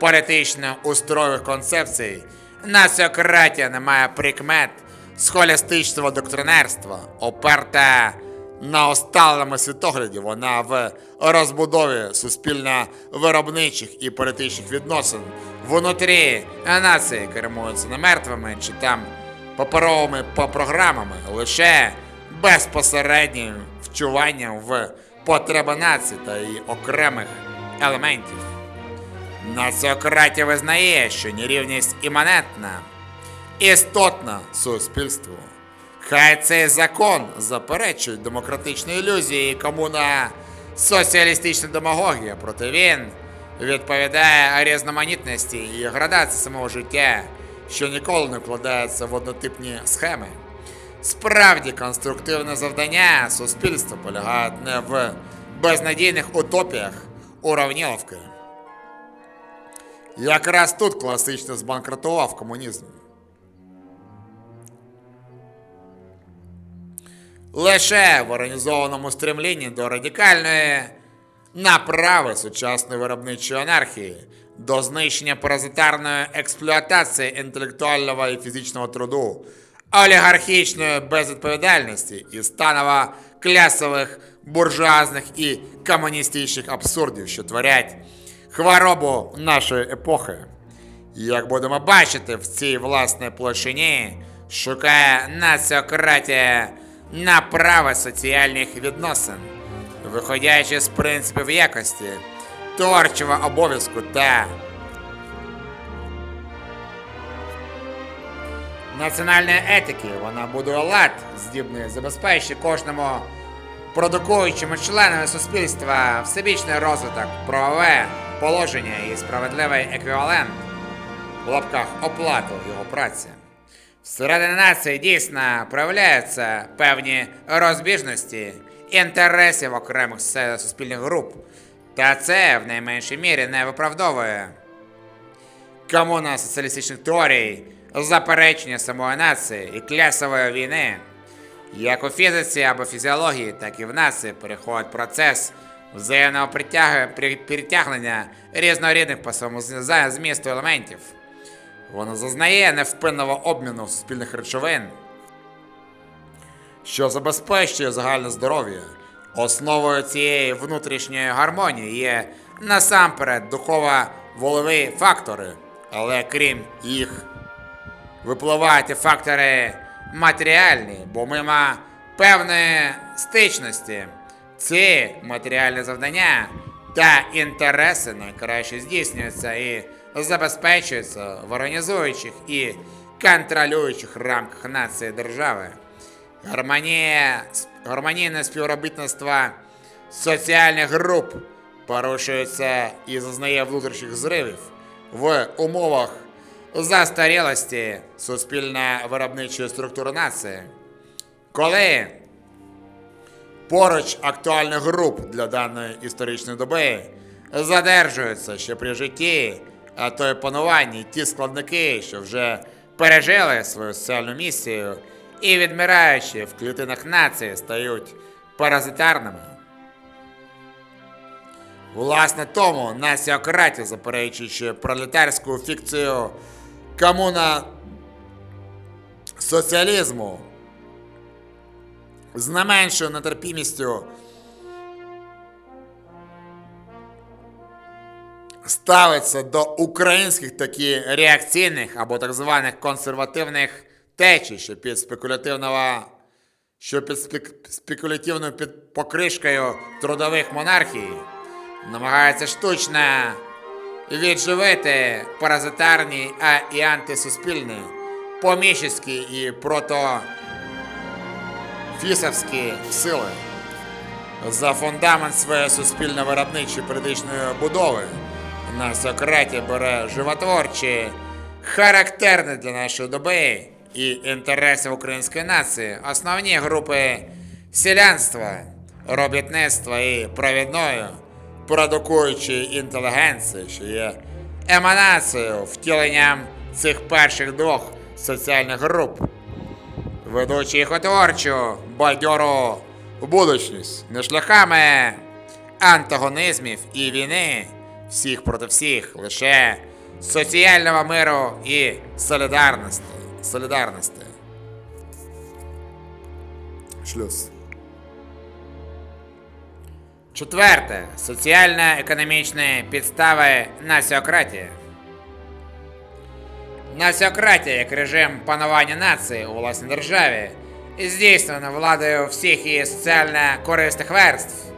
політично-устроєвих концепцій, націократія не має прикмет схолістичного доктринерства, оперта на осталому світогляді, вона в розбудові суспільно-виробничих і політичних відносин внутрі нації кермується не мертвими чи там паперовими по програмами, лише безпосереднім вчуванням в потреби нації та її окремих елементів. Націократія визнає, що нерівність іманентна, істотна суспільству. Хай цей закон заперечує демократичні ілюзії і комуна соціалістична демагогія, проте він відповідає різноманітності і градації самого життя, що ніколи не вкладається в однотипні схеми. Справді конструктивне завдання суспільства полягає не в безнадійних утопіях уравніловки. Якраз тут класично збанкрутував комунізм. Лише в організованому стремлінні до радикальної направи сучасної виробничої анархії, до знищення паразитарної експлуатації інтелектуального і фізичного труду, олігархічної безвідповідальності і станово-клясових буржуазних і комуністичних абсурдів, що творять хворобу нашої епохи. Як будемо бачити, в цій власній площині шукає націократія направи соціальних відносин, виходячи з принципів якості, творчого обов'язку та національної етики. Вона будує лад, здібний забезпечити кожному продукуючому членові суспільства всебічний розвиток, правове положення і справедливий еквівалент в лапках оплату його праці. Всередині нації дійсно проявляються певні розбіжності інтересів окремих суспільних груп, та це в найменшій мірі не виправдовує комуна соціалістичних теорій, заперечення самої нації і клясової війни. Як у фізиці або фізіології, так і в нації переходить процес взаємного притягнення різнорідних по своєму змісту елементів. Воно зазнає невпинного обміну суспільних речовин, що забезпечує загальне здоров'я. Основою цієї внутрішньої гармонії є насамперед духово-волові фактори, але крім їх випливають і фактори матеріальні, бо мимо певної стичності ці матеріальні завдання та інтереси найкраще здійснюються і забезпечуються в організуючих і контролюючих рамках нації держави. Гармонія, гармонійне співробітництво соціальних груп порушується і зазнає внутрішніх зривів в умовах застарілості суспільно-виробничої структури нації. Коли поруч актуальних груп для даної історичної доби задержуються ще при житті, а то й пануванні ті складники, що вже пережили свою соціальну місію і відмираючи в клітинах нації стають паразитарними. Власне тому націократія, заперечуючи пролетарську фікцію комуна соціалізму, з не меншою нетерпімістю ставиться до українських такі реакційних або так званих консервативних течій, що під спекулятивного що під спекулятивною під покришкою трудових монархій намагається штучно відживити паразитарні а і антисуспільні, поміщицькі і протофісовські сили. За фундамент своєї суспільно-виробничої політичної будови Насократія бере животворчі, характерні для нашої доби і інтересів української нації, основні групи селянства, робітництва і провідної, продукуючої інтелігенції, що є еманацією, втіленням цих перших двох соціальних груп. Ведучи їх у творчу, бадьору будучність, не шляхами антагонізмів і війни всіх проти всіх, лише соціального миру і солідарності. солідарності. Шлюз. Четверте. Соціально-економічні підстави націократії. Націократія як режим панування нації у власній державі, здійснена владою всіх її соціально корисних верств.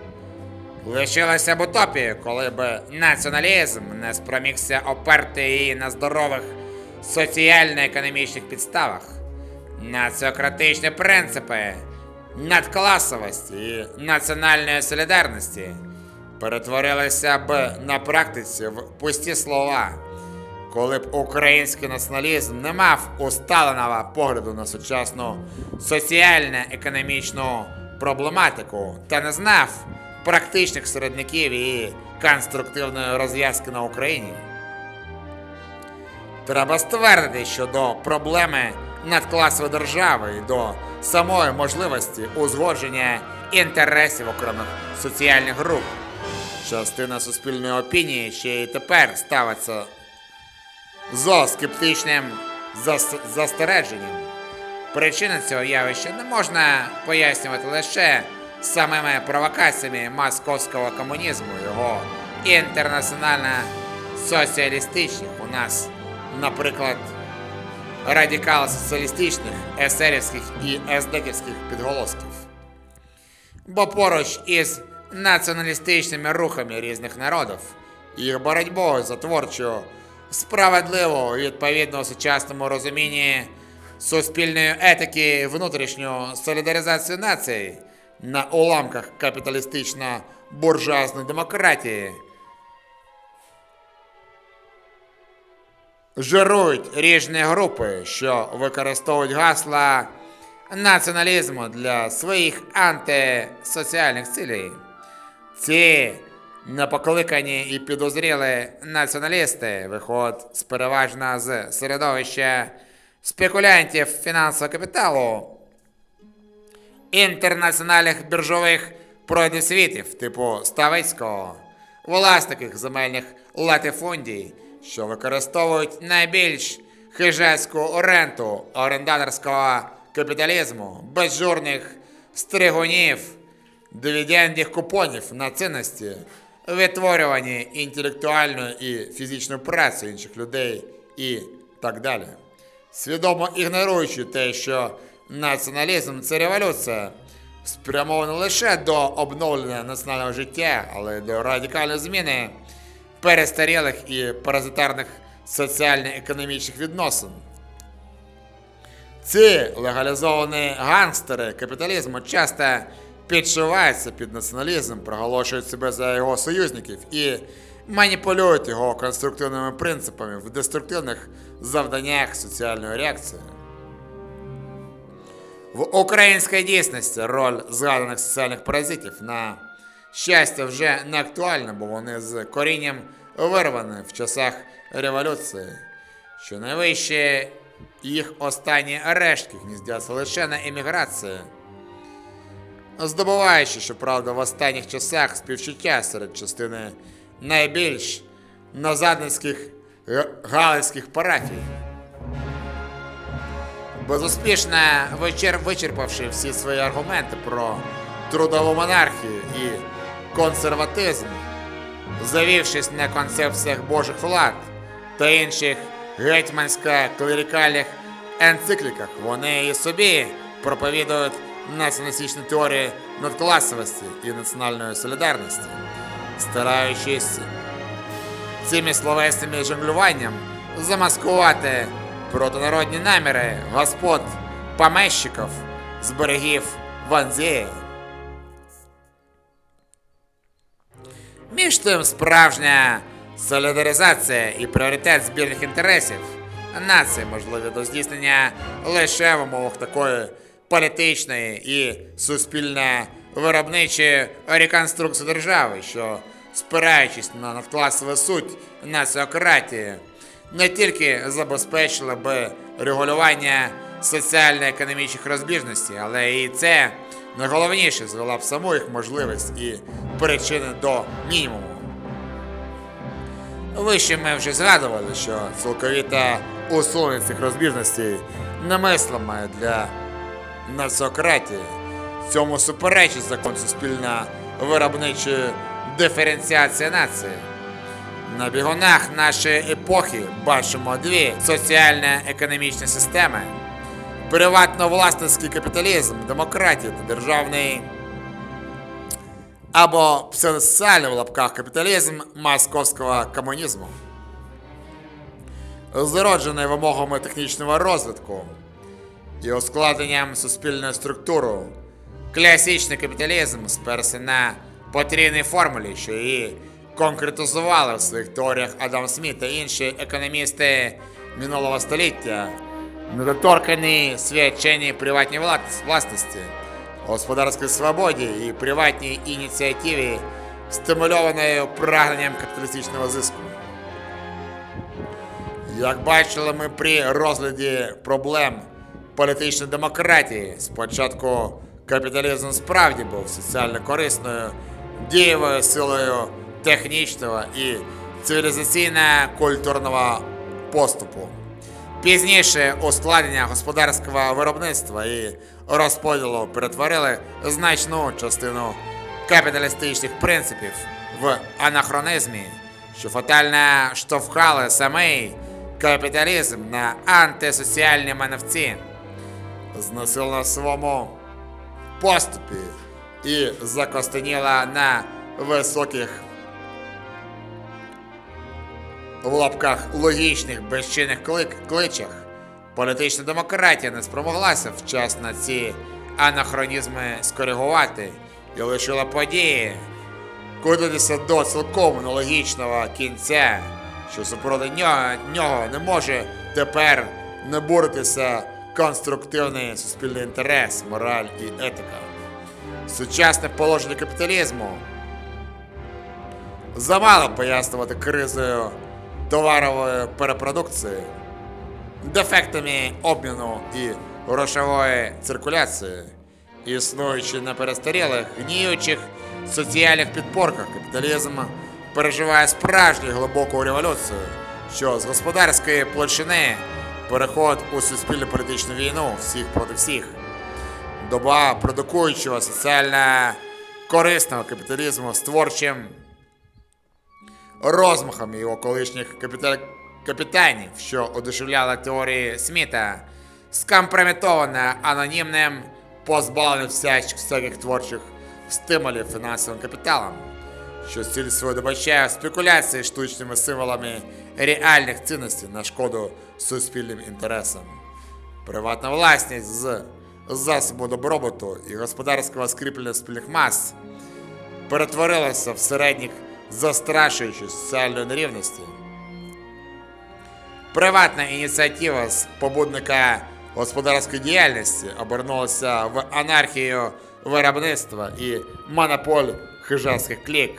Лишилося б утопією, коли б націоналізм не спромігся оперти її на здорових соціально-економічних підставах. Націократичні принципи надкласовості і національної солідарності перетворилися б на практиці в пусті слова, коли б український націоналізм не мав усталеного погляду на сучасну соціально-економічну проблематику та не знав практичних середників і конструктивної розв'язки на Україні. Треба ствердити, що до проблеми надкласової держави і до самої можливості узгодження інтересів окремих соціальних груп. Частина суспільної опінії ще й тепер ставиться зо скептичним зас- застереженням. Причини цього явища не можна пояснювати лише самими провокаціями московського комунізму, його інтернаціонально-соціалістичних у нас, наприклад, радикал-соціалістичних, есерівських і ездеківських підголосків. Бо поруч із націоналістичними рухами різних народів, їх боротьбою за творчу, справедливу відповідно сучасному розумінні суспільної етики внутрішню солідаризацію націй на уламках капіталістично-буржуазної демократії. Жирують різні групи, що використовують гасла націоналізму для своїх антисоціальних цілей. Ці непокликані і підозрілі націоналісти виходять з переважно з середовища спекулянтів фінансового капіталу, інтернаціональних біржових пройдисвітів типу Ставицького, власників земельних латифундій, що використовують найбільш хижацьку ренту орендаторського капіталізму, безжурних стригунів, дивідендних купонів на цінності, витворювані інтелектуальною і фізичною працею інших людей і так далі. Свідомо ігноруючи те, що націоналізм це революція, спрямована лише до обновлення національного життя, але й до радикальної зміни перестарілих і паразитарних соціально-економічних відносин. Ці легалізовані гангстери капіталізму часто підшиваються під націоналізм, проголошують себе за його союзників і маніпулюють його конструктивними принципами в деструктивних завданнях соціальної реакції. В українській дійсності роль згаданих соціальних паразитів на щастя вже не актуальна, бо вони з корінням вирвані в часах революції. Що найвище їх останні рештки гніздяться лише на еміграції. Здобуваючи, щоправда, в останніх часах співчуття серед частини найбільш назадницьких г- галицьких парафій. Безуспішно вичер... вичерпавши всі свої аргументи про трудову монархію і консерватизм, завівшись на концепціях Божих влад та інших гетьмансько-клерикальних енцикліках, вони і собі проповідують націоналістичні теорії надкласовості і національної солідарності, стараючись цими словесними жонглюванням замаскувати протинародні наміри господ помещиків з берегів Ванзії. Між тим справжня солідаризація і пріоритет збірних інтересів нації можливі до здійснення лише в умовах такої політичної і суспільно-виробничої реконструкції держави, що, спираючись на надкласову суть націократії, не тільки забезпечила би регулювання соціально-економічних розбіжностей, але і це найголовніше звела б саму їх можливість і причини до мінімуму. Вище ми вже згадували, що цілковіта усунення цих розбіжностей немислима для націократії. Цьому суперечить закон суспільно виробничої диференціації нації. На бігунах нашої епохи бачимо дві соціально-економічні системи: приватно-власницький капіталізм, демократія та державний. Або псевдосоціальний в лапках капіталізм московського комунізму. Зароджений вимогами технічного розвитку і ускладненням суспільної структури, класичний капіталізм сперся на потрійній формулі, що її конкретизували в своїх теоріях Адам Сміт та інші економісти минулого століття, недоторкані свячені приватній власності, господарській свободі і приватній ініціативі, стимульованою прагненням капіталістичного зиску. Як бачили ми при розгляді проблем політичної демократії, спочатку капіталізм справді був соціально корисною дієвою силою технічного і цивілізаційно-культурного поступу. Пізніше ускладнення господарського виробництва і розподілу перетворили значну частину капіталістичних принципів в анахронізмі, що фатально штовхали самий капіталізм на антисоціальні маневці. знесила своєму поступі і закостеніла на високих в лапках логічних безчинних клик, кличах. Політична демократія не спромоглася вчасно ці анахронізми скоригувати і лишила події котитися до цілком нелогічного кінця, що супроти нього, нього не може тепер не боротися конструктивний суспільний інтерес, мораль і етика. сучасне положення капіталізму. Замало пояснювати кризою товарової перепродукції, дефектами обміну і грошової циркуляції, існуючи на перестарілих, гніючих соціальних підпорках, капіталізм переживає справжню глибоку революцію, що з господарської площини переходить у суспільну політичну війну всіх проти всіх. Доба продукуючого соціально корисного капіталізму з творчим розмахом його колишніх капіта... капітанів, що одушевляли теорії Сміта, скомпрометована анонімним, позбавленим всячих всяких творчих стимулів фінансовим капіталом, що ціль свою добачає спекуляції штучними символами реальних цінностей на шкоду суспільним інтересам. Приватна власність з засобу добробуту і господарського скріплення спільних мас перетворилася в середніх застрашуючи соціальної нерівності. Приватна ініціатива з побудника господарської діяльності обернулася в анархію виробництва і монополь хижацьких клік.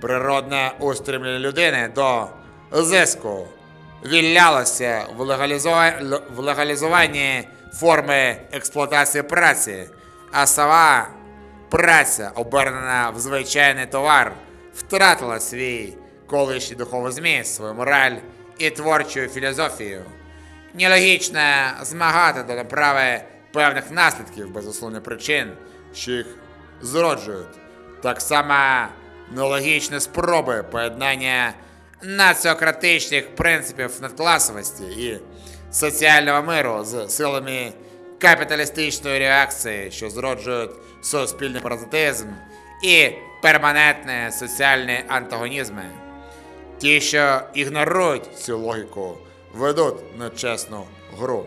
Природне устремлення людини до зиску віллялося в, легалізува- в легалізуванні форми експлуатації праці, а сама праця, обернена в звичайний товар, втратила свій колишній духовий зміст, свою мораль і творчу філософію. Нелогічно змагати до направи певних наслідків без условних причин, що їх зроджують. Так само нелогічні спроби поєднання націократичних принципів надкласовості і соціального миру з силами капіталістичної реакції, що зроджують суспільний паразитизм і перманентні соціальні антагонізми. Ті, що ігнорують цю логіку, ведуть нечесну гру.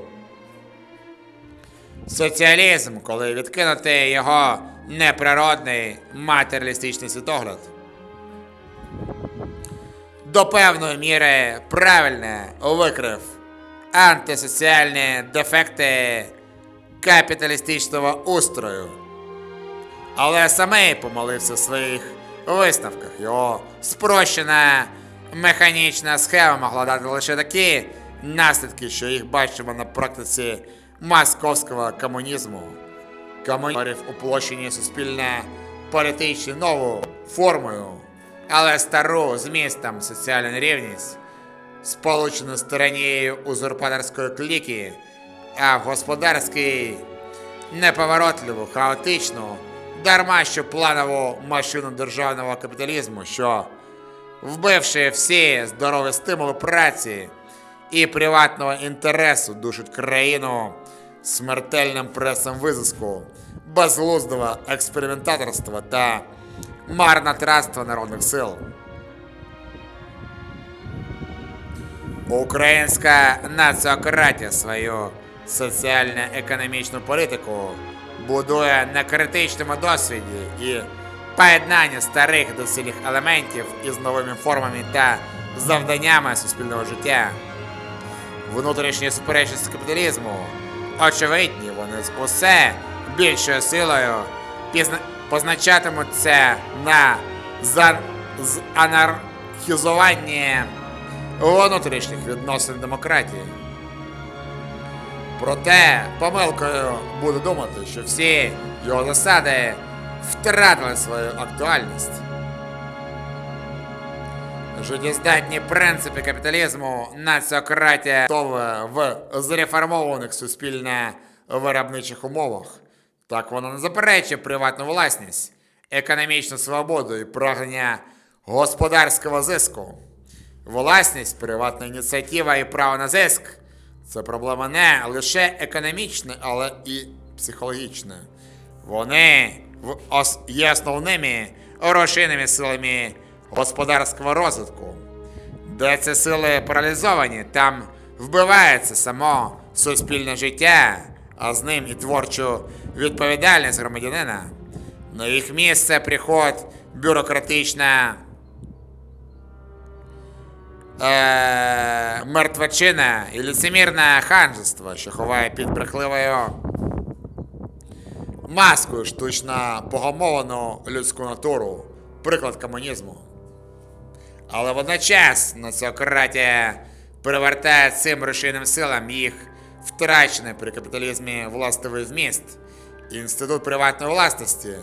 Соціалізм, коли відкинути його неприродний матеріалістичний світогляд. До певної міри правильне викрив антисоціальні дефекти капіталістичного устрою. Але самий помилився в своїх висновках. Його спрощена механічна схема могла дати лише такі наслідки, що їх бачимо на практиці московського комунізму. Комунізм уплощені суспільне політичну нову формою, але стару змістом соціальну нерівність, сполучену з узурпаторської кліки, а в господарській неповоротливу, хаотичну, дарма що планову машину державного капіталізму, що, вбивши всі здорові стимули праці і приватного інтересу, душить країну смертельним пресом визиску, безглуздого експериментаторства та марнотратства народних сил. Українська націократія свою соціально-економічну політику будує на критичному досвіді і поєднанні старих доцільних елементів із новими формами та завданнями суспільного життя. Внутрішні суперечності капіталізму очевидні, вони з усе більшою силою позначатимуться на за... з анархізуванні внутрішніх відносин демократії. Проте помилкою буду думати, що всі його засади втратили свою актуальність. Життєздатні принципи капіталізму націократія в зреформованих суспільно виробничих умовах. Так вона не заперечує приватну власність, економічну свободу і прагнення господарського зиску. Власність, приватна ініціатива і право на зиск це проблема не лише економічна, але і психологічна. Вони є основними рушійними силами господарського розвитку. Де ці сили паралізовані, там вбивається само суспільне життя, а з ним і творчу відповідальність громадянина. На їх місце приходить бюрократична е, і лицемірне ханжество, що ховає під брехливою маскою штучно погамовану людську натуру, приклад комунізму. Але водночас націократія привертає цим рушійним силам їх втрачений при капіталізмі властивий вміст, інститут приватної власності,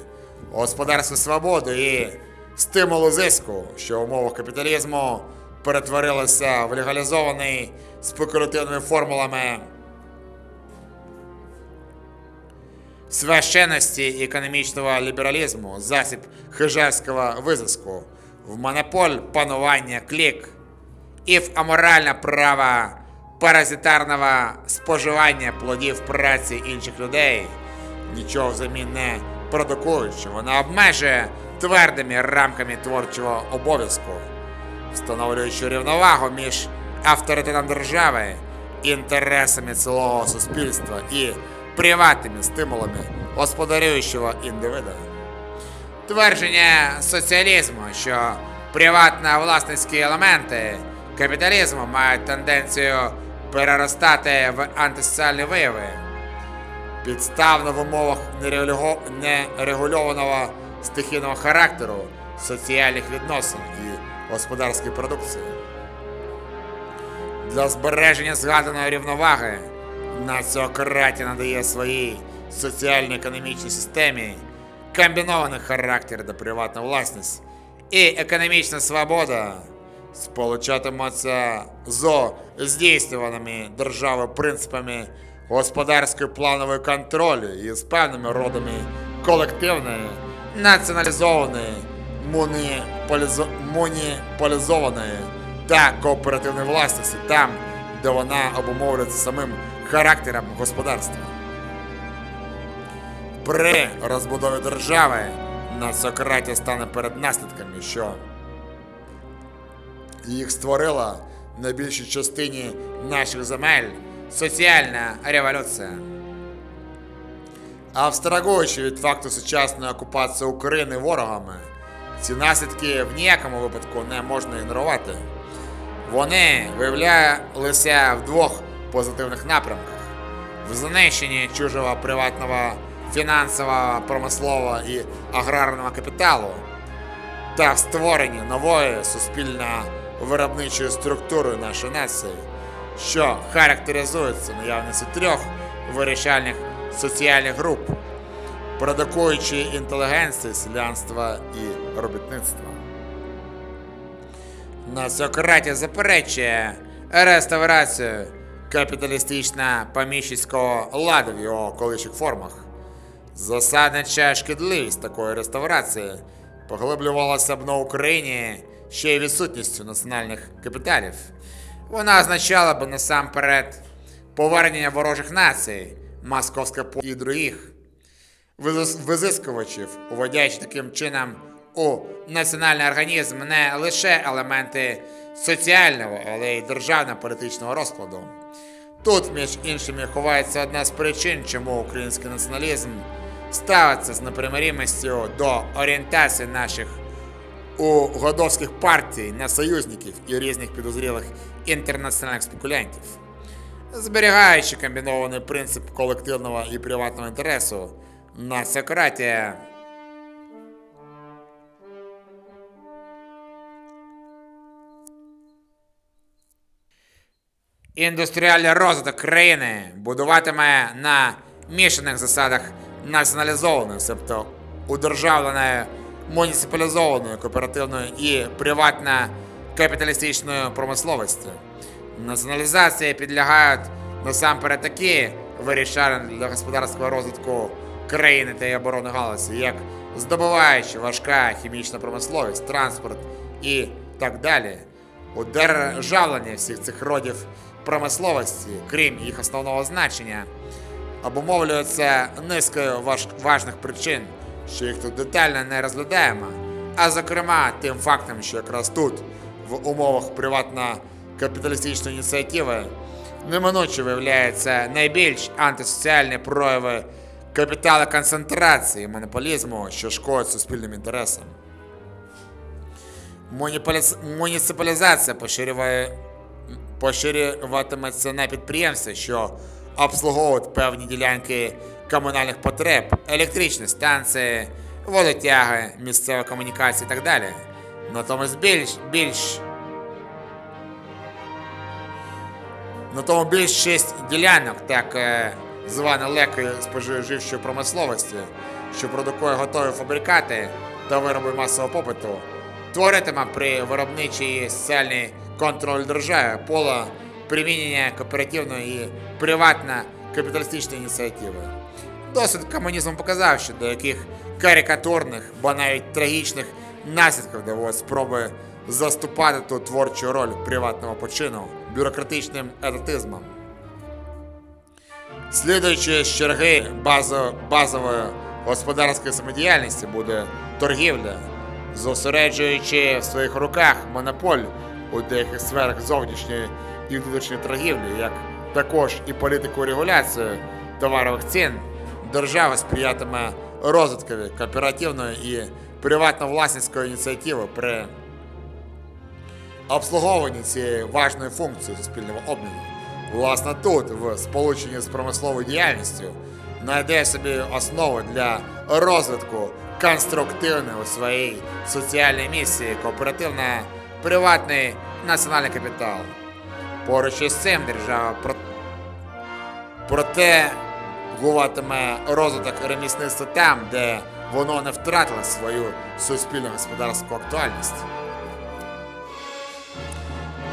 господарську свободу і стимулу зиску, що в умовах капіталізму перетворилося в легалізований спекулятивними формулами священності економічного лібералізму, засіб хижарського визиску, в монополь панування клік і в аморальне право паразитарного споживання плодів праці інших людей, нічого взамін не продукуючи, вона обмежує твердими рамками творчого обов'язку, встановлюючи рівновагу між авторитетом держави, інтересами цілого суспільства і приватними стимулами господарюючого індивида. Твердження соціалізму, що приватно власницькі елементи капіталізму мають тенденцію переростати в антисоціальні вияви, підставно в умовах нерегульованого стихійного характеру соціальних відносин і господарської продукції. Для збереження згаданої рівноваги націократія надає своїй соціально-економічній системі комбінований характер до приватна власність і економічна свобода сполучатимуться зо здійснюваними державою принципами господарської планової контролю і з певними родами колективної, націоналізованої, муніполізованої та кооперативної власності там, де вона обумовлюється самим характером господарства. При розбудові держави націократія стане перед наслідками, що їх створила на більшій частині наших земель соціальна революція. Абстрагуючи від факту сучасної окупації України ворогами, ці наслідки в ніякому випадку не можна ігнорувати. Вони виявлялися в двох позитивних напрямках: в знищенні чужого приватного фінансового, промислового і аграрного капіталу та в створенні нової суспільно-виробничої структури нашої нації, що характеризується наявністю трьох вирішальних соціальних груп, продукуючи інтелігенції, селянства і робітництва. Націократія заперечує реставрацію капіталістично-поміщицького ладу в його колишніх формах. Засаднича шкідливість такої реставрації поглиблювалася б на Україні ще й відсутністю національних капіталів. Вона означала б насамперед повернення ворожих націй, московська по- і других визискувачів, уводячи таким чином у національний організм не лише елементи соціального, але й державно-політичного розкладу. Тут, між іншими, ховається одна з причин, чому український націоналізм ставиться з непримиримістю до орієнтації наших угодовських партій на союзників і різних підозрілих інтернаціональних спекулянтів. Зберігаючи комбінований принцип колективного і приватного інтересу, націократія Індустріальний розвиток країни будуватиме на мішаних засадах націоналізованої, тобто удержавленої, муніципалізованої, кооперативної і приватно капіталістичної промисловості. Націоналізації підлягають насамперед такі вирішальні для господарського розвитку країни та її оборонної галузі, як здобуваюча важка хімічна промисловість, транспорт і так далі. Удержавлення всіх цих родів промисловості, крім їх основного значення, обумовлюється низкою важ... важних причин, що їх тут детально не розглядаємо, а зокрема тим фактом, що якраз тут, в умовах приватно-капіталістичної ініціативи, неминуче виявляються найбільш антисоціальні прояви капіталоконцентрації і монополізму, що шкодять суспільним інтересам. Муніципалізація поширює поширюватиметься на підприємства, що обслуговують певні ділянки комунальних потреб, електричні станції, водотяги, місцеві комунікації і так далі. Натомість більш, більш Натомість більшість ділянок, так е, званої легкої споживчої промисловості, що продукує готові фабрикати та вироби масового попиту, творитиме при виробничій соціальній контроль держави поле примінення кооперативної і приватно-капіталістичної ініціативи. Досвід комунізму показав, що до яких карикатурних, бо навіть трагічних наслідків доводить спроби заступати ту творчу роль приватного почину бюрократичним етатизмом. Слідуючи з черги базо, базової господарської самодіяльності буде торгівля, зосереджуючи в своїх руках монополь у деяких сферах зовнішньої і внутрішньої торгівлі, як також і політику регуляції товарових цін, держава сприятиме розвиткові кооперативної і приватно-власницької ініціативи при обслуговуванні цієї важної функції суспільного обміну. Власне, тут, в сполученні з промисловою діяльністю, знайде собі основу для розвитку конструктивної у своїй соціальній місії кооперативна приватний національний капітал. Поруч із цим держава про... проте гуватиме розвиток ремісництва там, де воно не втратило свою суспільно господарську актуальність.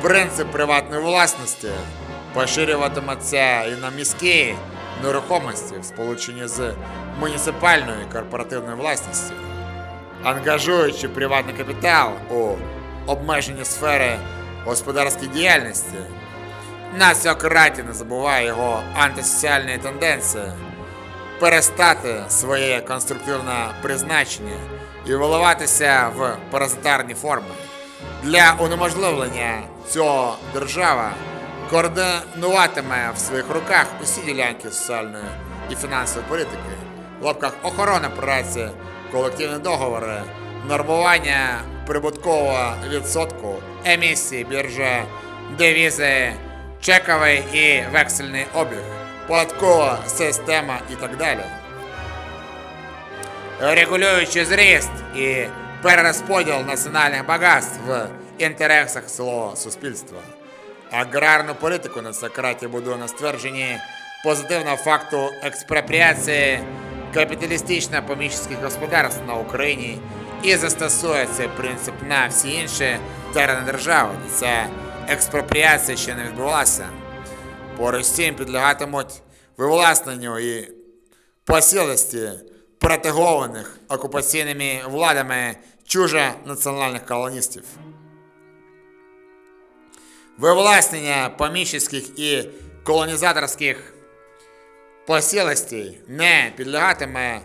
Принцип приватної власності поширюватиметься і на міські нерухомості в сполученні з муніципальною корпоративною власністю, ангажуючи приватний капітал у обмежені сфери господарської діяльності. Націократі не забуває його антисоціальні тенденції перестати своє конструктивне призначення і виливатися в паразитарні форми. Для унеможливлення цього держава координуватиме в своїх руках усі ділянки соціальної і фінансової політики, в лапках охорона праці, колективні договори, нормування прибуткового відсотку, емісії біржа, девізи, чековий і вексельний обіг, податкова система і так далі регулюючи зріст і перерозподіл національних багатств в інтересах цілого суспільства. Аграрну політику на Сократі будує на ствердженні позитивного факту експропріації капіталістично-поміщицьких господарств на Україні і застосує цей принцип на всі інші терени держави. Ця експропріація ще не відбулася. Поруч з цим підлягатимуть вивласненню і посілості протегованих окупаційними владами чужонаціональних колоністів. Вивласнення поміщицьких і колонізаторських посілостей не підлягатиме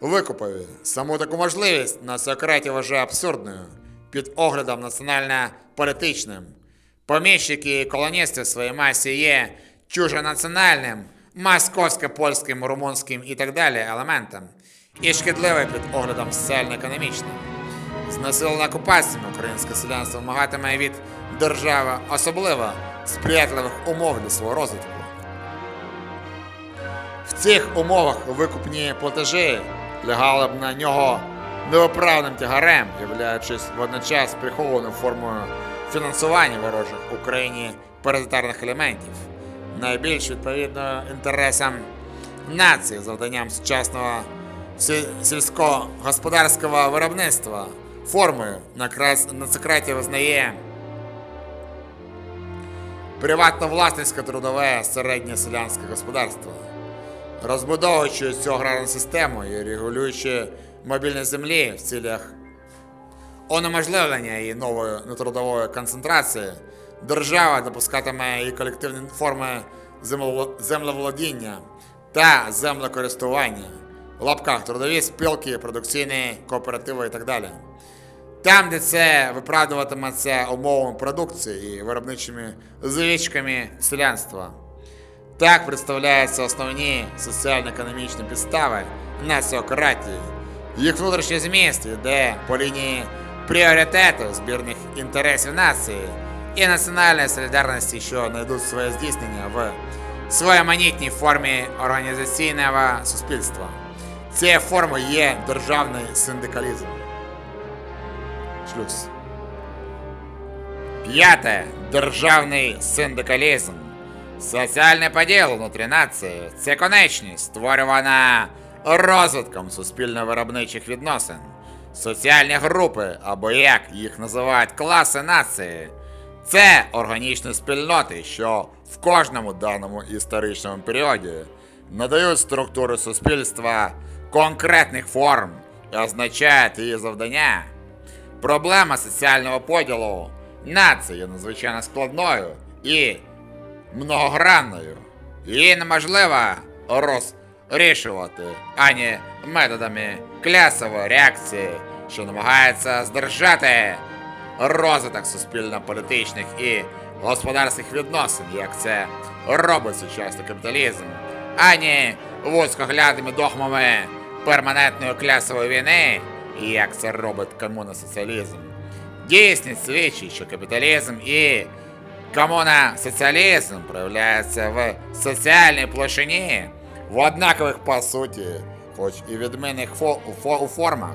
викупові. Саму таку можливість на Сократі вважає абсурдною під оглядом національно-політичним. Поміщики і колоністи в своїй масі є чужонаціональним, московсько-польським, румунським і так далі елементом, і шкідливий під оглядом соціально-економічним. Знесилена окупаціями українське селянство вимагатиме від держави особливо сприятливих умов для свого розвитку. В цих умовах викупні платежі лягали б на нього невиправним тягарем, являючись водночас прихованою формою фінансування ворожих Україні паразитарних елементів, найбільш відповідно інтересам нації завданням сучасного сільськогосподарського виробництва форми на, крас... на Сократі визнає приватна власницьке трудове середнє селянське господарство. Розбудовуючи цю аграрну систему і регулюючи мобільність землі в цілях унеможливлення її нової нетрудової концентрації, держава допускатиме і колективні форми землево- землеволодіння та землекористування, в лапках трудові спілки, продукційні кооперативи і так далі. Там, де це виправдуватиметься умовами продукції і виробничими звичками селянства. Так представляються основні соціально-економічні підстави націократії. Їх внутрішній зміст йде по лінії пріоритету збірних інтересів нації і національної солідарності, що знайдуть своє здійснення в своєманітній формі організаційного суспільства. Цією формою є державний синдикалізм. Шлюз. П'яте. Державний синдикалізм. Соціальний поділ внутрі нації це конечність, створювана розвитком суспільно-виробничих відносин. Соціальні групи, або як їх називають класи нації, це органічні спільноти, що в кожному даному історичному періоді надають структуру суспільства конкретних форм і означають її завдання. Проблема соціального поділу нації надзвичайно складною і многогранною. Її неможливо розрішувати ані методами клясової реакції, що намагається здержати розвиток суспільно-політичних і господарських відносин, як це робить сучасний капіталізм, ані вузькоглядними догмами перманентної клясової війни, як це робить комуносоціалізм. Дійсність свідчить, що капіталізм і комуносоціалізм проявляються в соціальній площині в однакових по суті, хоч і відмінних фо- фо- у формах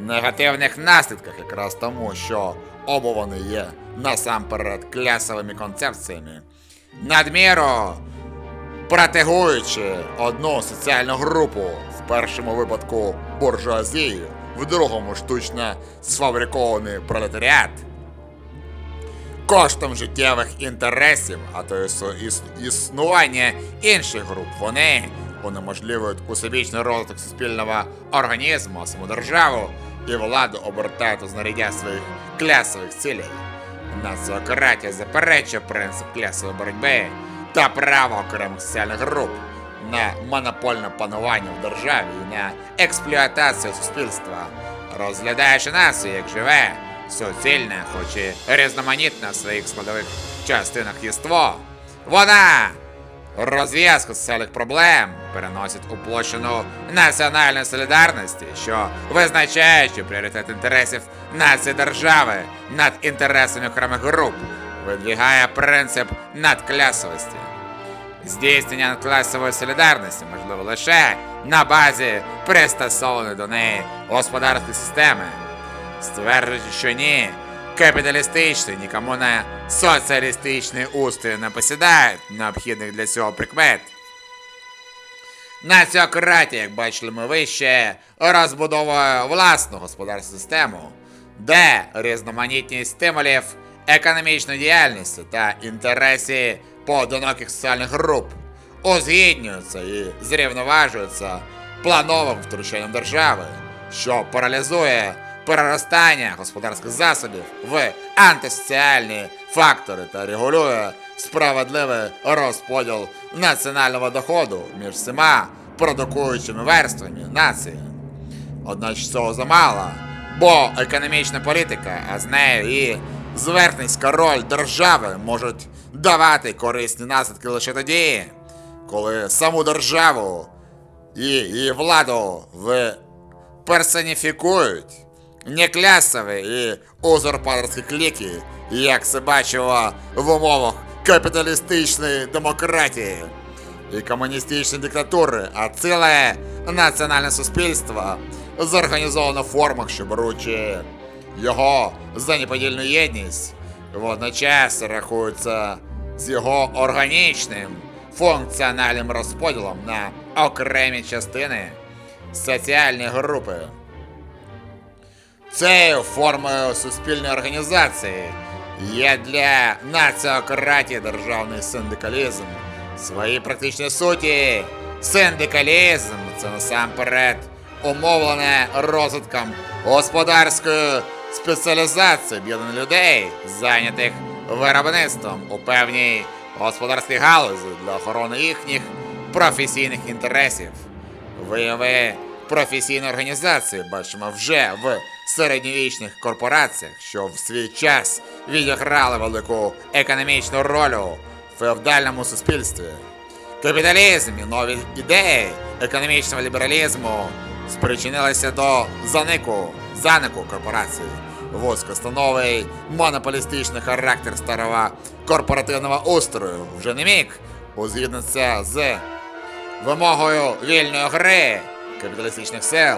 негативних наслідках якраз тому, що оба вони є насамперед клясовими концепціями. Надміру протегуючи одну соціальну групу, в першому випадку буржуазію, в другому штучно сфабрикований пролетаріат. Коштом життєвих інтересів, а то існування інших груп, вони унеможливують усебічний розвиток суспільного організму, а саму державу і владу обертають у знаряддя своїх клясових цілей. Націократія заперечує принцип клясової боротьби та право окремих соціальних груп на монопольне панування в державі і на експлуатацію суспільства, розглядаючи націю як живе, суцільне, хоч і різноманітне в своїх складових частинах єство. Вона розв'язку соціальних проблем переносить у площину національної солідарності, що визначаючи пріоритет інтересів нації держави над інтересами окремих груп, видвігає принцип надклясовості. Здійснення надкласової солідарності можливо лише на базі пристосованої до неї господарської системи, стверджуючи, що ні капіталістичний, нікому не соціалістичний устрій не посідають необхідних для цього прикмет. Націократія, як бачили ми вище, розбудовує власну господарську систему, де різноманітність стимулів економічної діяльності та інтереси поодиноких соціальних груп узгіднюються і зрівноважуються плановим втручанням держави, що паралізує переростання господарських засобів в антисоціальні фактори та регулює справедливий розподіл національного доходу між всіма продукуючими верствами нації. Одначе цього замало, бо економічна політика, а з нею і зверхність король держави можуть давати корисні наслідки лише тоді, коли саму державу і її владу персоніфікують не клясові і узурпаторські кліки, як це бачило в умовах капіталістичної демократії і комуністичної диктатури, а ціле національне суспільство зорганізовано в формах, що беручи його за неподільну єдність, водночас рахується з його органічним функціональним розподілом на окремі частини соціальні групи. Цією формою суспільної організації є для націократії державний синдикалізм. В своїй практичній суті синдикалізм це насамперед умовлене розвитком господарської спеціалізації об'єднаних людей, зайнятих виробництвом у певній господарській галузі для охорони їхніх професійних інтересів. Вияви професійної організації бачимо вже в середньовічних корпораціях, що в свій час відіграли велику економічну роль у феодальному суспільстві. Капіталізм і нові ідеї економічного лібералізму спричинилися до занику, занику корпорацій. Вузькостановий монополістичний характер старого корпоративного устрою вже не міг узгіднитися з вимогою вільної гри капіталістичних сил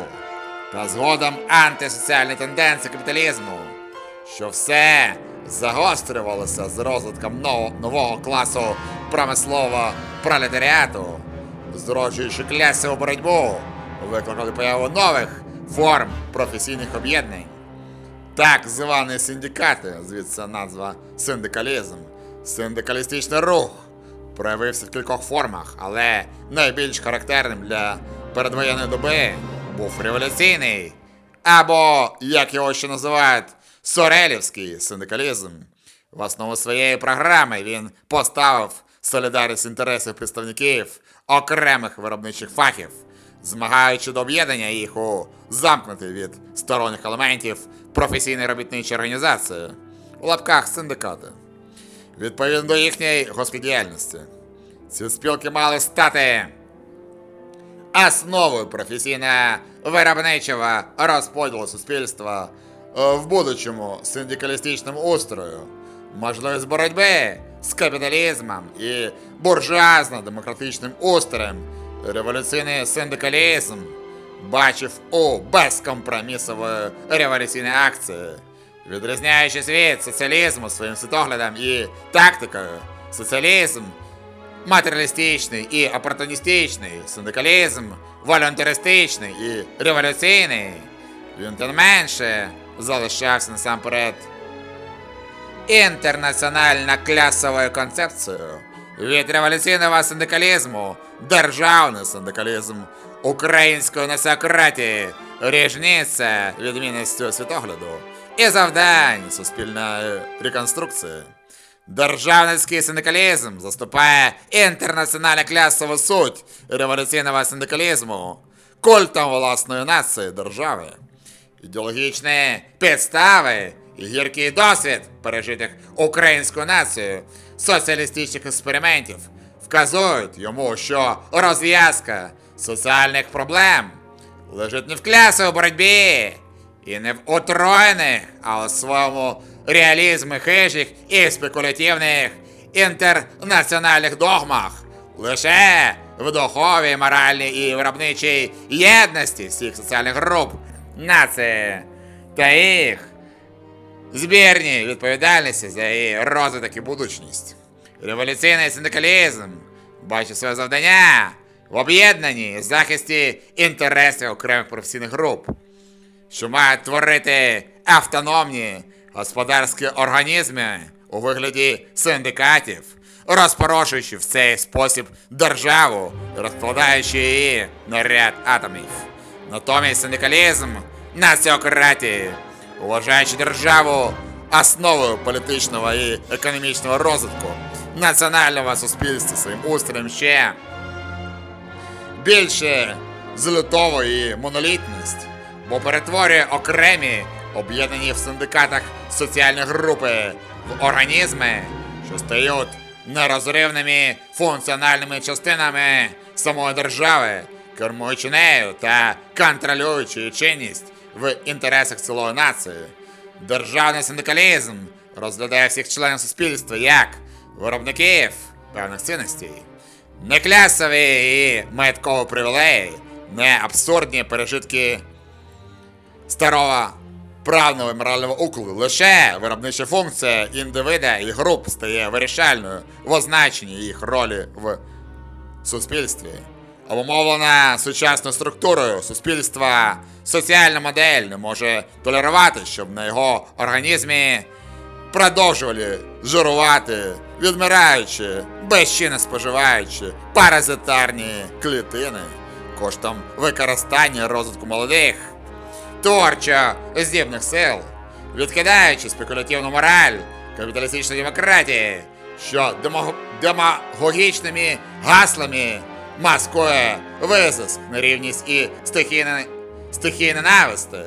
та згодом антисоціальні тенденції капіталізму, що все загострювалося з розвитком нового класу промислового пролетаріату, зроджуючи класову боротьбу, викликали появу нових форм професійних об'єднань. Так звані синдикати, звідси назва синдикалізм, синдикалістичний рух проявився в кількох формах, але найбільш характерним для передвоєнної доби був революційний, або, як його ще називають, Сорелівський синдикалізм. В основу своєї програми він поставив солідарність інтересів представників окремих виробничих фахів, змагаючи до об'єднання їх у замкнутий від сторонніх елементів професійної робітничої організації у лапках синдикати. Відповідно до їхньої госпідіяльності. Ці спілки мали стати основою професійно-виробничого розподілу суспільства в будучому синдикалістичному устрою, можливість боротьби з капіталізмом і буржуазно-демократичним устроєм, революційний синдикалізм бачив у безкомпромісової революційної акції, відрізняючись від соціалізму своїм світоглядом і тактикою, соціалізм матеріалістичний і опортуністичний, синдикалізм волюнтаристичний і революційний, він тим менше залишався насамперед інтернаціонально-клясовою концепцією. Від революційного синдикалізму, державний синдикалізм української націократії ріжниця відмінністю світогляду і завдань суспільної реконструкції. Державницький синдикалізм заступає інтернаціонально клясову суть революційного синдикалізму, культом власної нації держави. Ідеологічні підстави і гіркий досвід пережитих українською нацією соціалістичних експериментів вказують йому, що розв'язка соціальних проблем лежить не в класовій боротьбі і не в отруєних, а у своєму реалізмі хижих і спекулятивних інтернаціональних догмах, лише в духовій, моральній і виробничій єдності всіх соціальних груп нації та їх збірній відповідальності за її розвиток і будучність. Революційний синдикалізм. Бачить своє завдання. В об'єднанні захисті інтересів окремих професійних груп, що мають творити автономні господарські організми у вигляді синдикатів, розпорошуючи в цей спосіб державу розкладаючи її на ряд атомів. Натомість синдикалізм націократії, вважаючи державу основою політичного і економічного розвитку національного суспільства своїм устроєм ще більше злитової монолітність, бо перетворює окремі об'єднані в синдикатах соціальні групи в організми, що стають нерозривними функціональними частинами самої держави, кермуючи нею та контролюючи чинність в інтересах цілої нації. Державний синдикалізм розглядає всіх членів суспільства як виробників певних цінностей. Не клясові і маяткові привілеї, не абсурдні пережитки старого правного і морального укладу. Лише виробнича функція індивида і груп стає вирішальною в означенні їх ролі в суспільстві. обумовлена сучасною структурою суспільства, соціальна модель не може толерувати, щоб на його організмі продовжували жирувати, відмираючи, безчинно споживаючи паразитарні клітини коштом використання розвитку молодих, творчо здібних сил, відкидаючи спекулятивну мораль капіталістичної демократії, що демагогічними гаслами маскує визиск на рівність і стихійне, стихійне ненависти,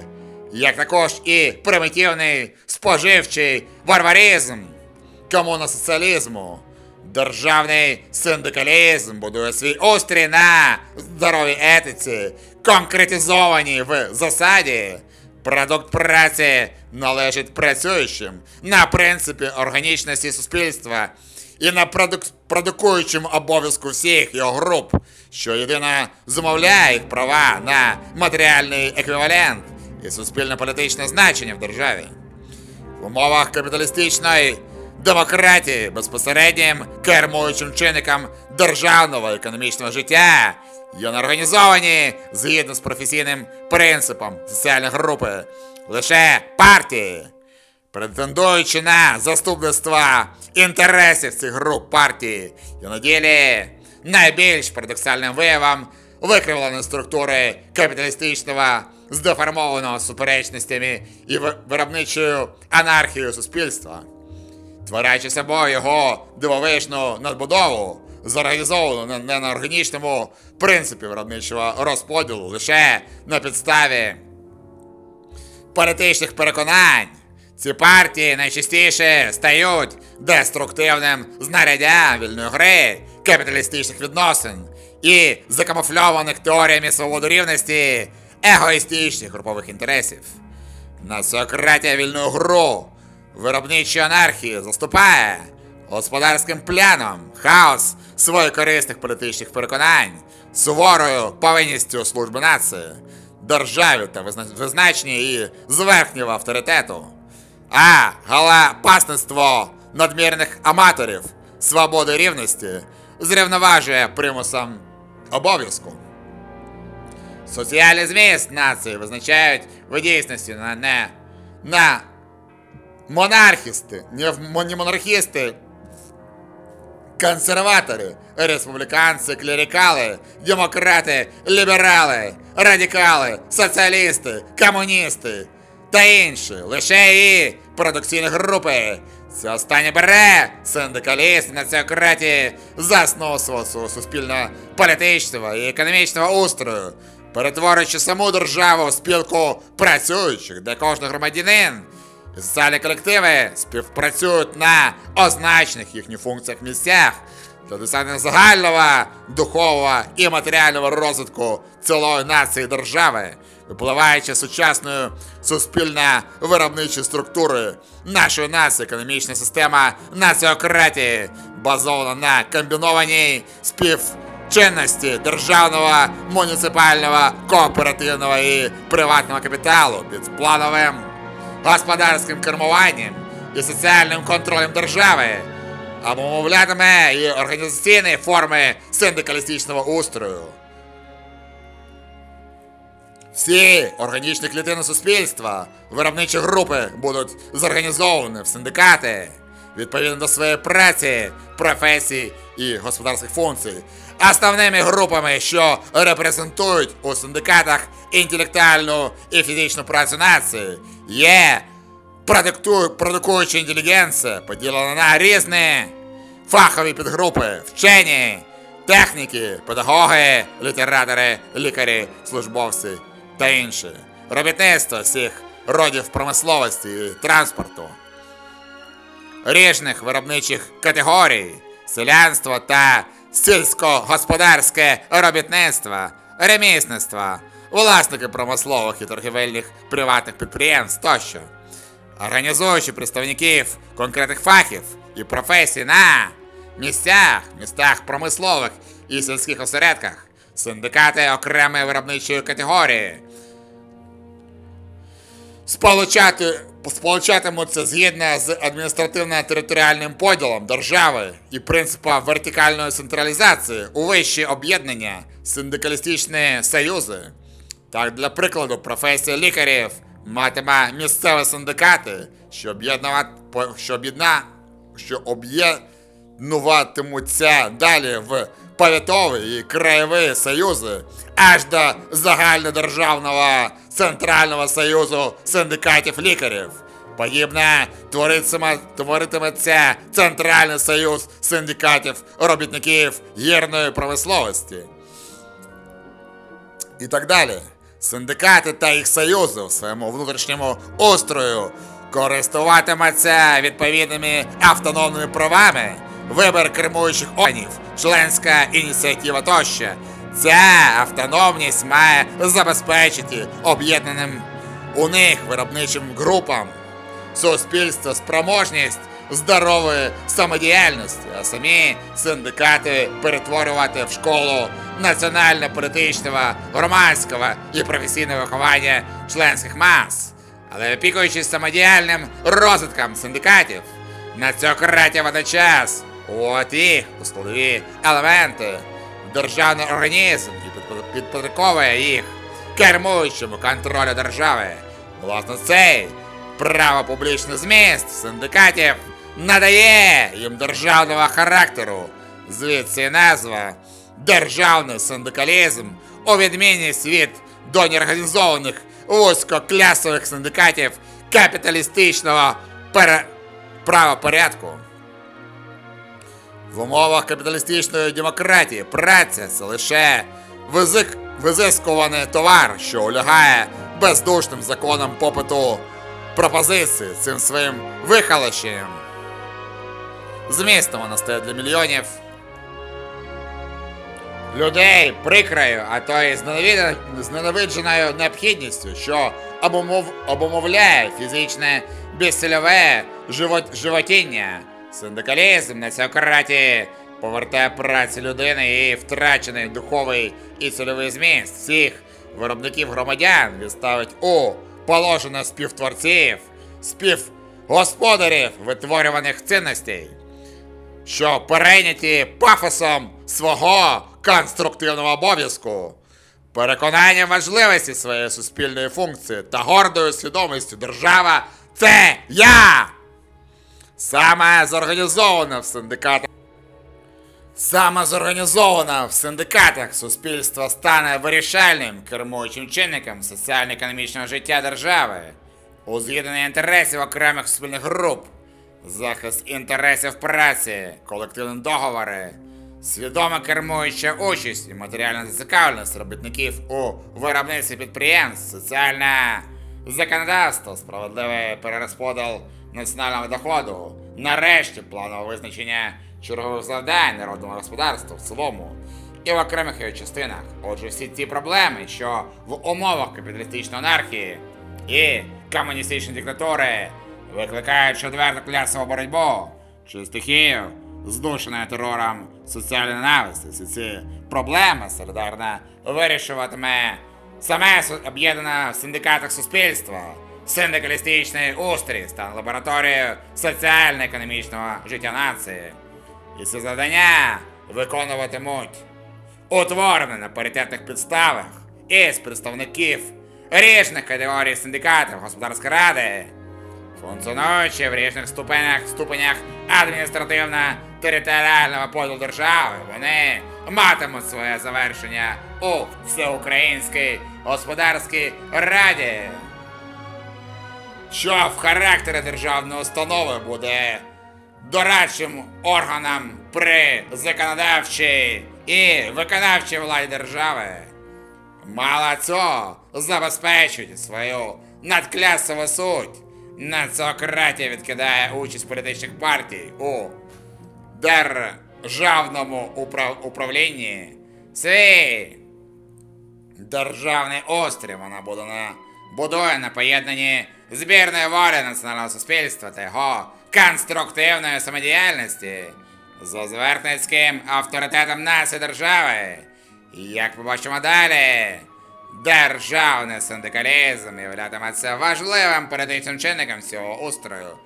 як також і примітивний споживчий варваризм комуносоціалізму. Державний синдикалізм будує свій устрій на здоровій етиці, конкретизованій в засаді. Продукт праці належить працюючим на принципі органічності суспільства і на продук- продукуючому обов'язку всіх його груп, що єдино замовляє їх права на матеріальний еквівалент і суспільно-політичне значення в державі. В умовах капіталістичної демократії безпосереднім кермуючим чинником державного економічного життя. Є неорганізовані згідно з професійним принципом соціальної групи. Лише партії, претендуючи на заступництво інтересів цих груп партії, є на ділі найбільш парадоксальним виявом викривленої структури капіталістичного здеформованого суперечностями і виробничою анархією суспільства, творячи собою його дивовижну надбудову, зорганізовану не- на органічному принципі виробничого розподілу, лише на підставі політичних переконань. Ці партії найчастіше стають деструктивним знаряддям вільної гри, капіталістичних відносин і закамуфльованих теоріями свободи рівності егоїстичних групових інтересів. Нацократія вільну гру виробничої анархії заступає господарським планом хаос своїх корисних політичних переконань, суворою повинністю служби нації, державі та визначення її зверхнього авторитету, а галапасництво надмірних аматорів свободи рівності зрівноважує примусом обов'язку. Соціальний зміст нації визначають в дійсності на не на монархісти, не, не монархісти, консерватори, республіканці, клерикали, демократи, ліберали, радикали, соціалісти, комуністи та інші, лише і продукційні групи. Це останнє бере. Синдикалісти націократії за основу свого суспільно-політичного і економічного устрою, перетворюючи саму державу в спілку працюючих, де кожен громадянин і соціальні колективи співпрацюють на означених їхніх функціях місцях для досягнення загального духового і матеріального розвитку цілої нації держави, випливаючи з сучасної суспільно-виробничої структури. Нашої нації, економічна система націократії, базована на комбінованій співчинності державного, муніципального, кооперативного і приватного капіталу під плановим господарським кермуванням і соціальним контролем держави, обумовлятиме і організаційні форми синдикалістичного устрою. Всі органічні клітини суспільства, виробничі групи будуть зорганізовані в синдикати відповідно до своєї праці, професій і господарських функцій. Основними групами, що репрезентують у синдикатах інтелектуальну і фізичну працю нації, є продукту- продукуюча інтелігенція, поділена на різні фахові підгрупи, вчені, техніки, педагоги, літератори, лікарі, службовці та інші. Робітництво всіх родів промисловості і транспорту, різних виробничих категорій, селянство та сільськогосподарське робітництво, ремісництво, власники промислових і торгівельних приватних підприємств тощо організуючи представників конкретних фахів і професій на місцях, містах промислових і сільських осередках, синдикати окремої виробничої категорії. сполучати, сполучатимуться згідно з адміністративно-територіальним поділом держави і принципом вертикальної централізації у вищі об'єднання, синдикалістичні союзи. Так, для прикладу, професія лікарів матиме місцеві синдикати, що що об'єдна, що об'єднуватимуться далі в повітові і краєві союзи аж до загальнодержавного центрального союзу синдикатів лікарів. Подібне творитиме, творитиметься Центральний союз синдикатів робітників гірної промисловості і так далі. Синдикати та їх союзи в своєму внутрішньому устрою користуватимуться відповідними автономними правами, вибір кермуючих органів, членська ініціатива тощо. Ця автономність має забезпечити об'єднаним у них виробничим групам суспільство спроможність здорової самодіяльності, а самі синдикати перетворювати в школу національно-політичного, громадського і професійного виховання членських мас. Але опікуючись самодіяльним розвитком синдикатів, націократія водночас от їх у складові елементи державний організм і підпо- підпорядковує їх кермуючому контролю держави. Власне, цей право публічний зміст синдикатів надає їм державного характеру. Звідси назва державний синдикалізм у відмінність від до неорганізованих вузькоклясових синдикатів капіталістичного пере... правопорядку. В умовах капіталістичної демократії праця це лише визик, визискуваний товар, що улягає бездушним законам попиту пропозиції цим своїм вихолощенням. Змістом вона стає для мільйонів. Людей прикрою, а то й з ненавидженою необхідністю, що обумов, обумовляє фізичне безцільове живот, животіння. Синдикалізм на націократії повертає працю людини і втрачений духовий і цільовий зміст всіх виробників громадян. Відставить у положення співтворців, співгосподарів витворюваних цінностей що перейняті пафосом свого конструктивного обов'язку, переконанням важливості своєї суспільної функції та гордою свідомістю держава це я. Саме зорганізована в синдикатах. Саме зорганізована в синдикатах суспільство стане вирішальним кермуючим чинником соціально-економічного життя держави, узгіднення інтересів окремих суспільних груп, захист інтересів праці, колективні договори, свідома кермуюча участь і матеріальна зацікавленість робітників у виробництві підприємств, соціальне законодавство, справедливий перерозподіл національного доходу, нарешті планове визначення чергових завдань народного господарства в цілому і в окремих його частинах. Отже, всі ці проблеми, що в умовах капіталістичної анархії і комуністичної диктатури викликають четверту класову боротьбу чи стихію, здушеною терором соціальної ненависті. Всі ці проблеми солідарно вирішуватиме саме об'єднане в синдикатах суспільства. Синдикалістичний устрій стане лабораторією соціально-економічного життя нації. І ці завдання виконуватимуть утворені на паритетних підставах із представників різних категорій синдикатів господарської ради, функціонуючи в різних ступенях, ступенях адміністративно-територіального поділу держави, вони матимуть своє завершення у всеукраїнській господарській раді, що в характері державної установи буде дорадчим органом при законодавчій і виконавчій владі держави. Мало цього забезпечують свою надклясову суть. Націократія відкидає участь політичних партій у державному управ- управлінні. Свій державний острів вона буде будує на поєднанні збірної волі національного суспільства та його конструктивної самодіяльності за зверхницьким авторитетом нації держави. Як побачимо далі, Державний синдикалізм являтиметься важливим політичним чинником цього устрою.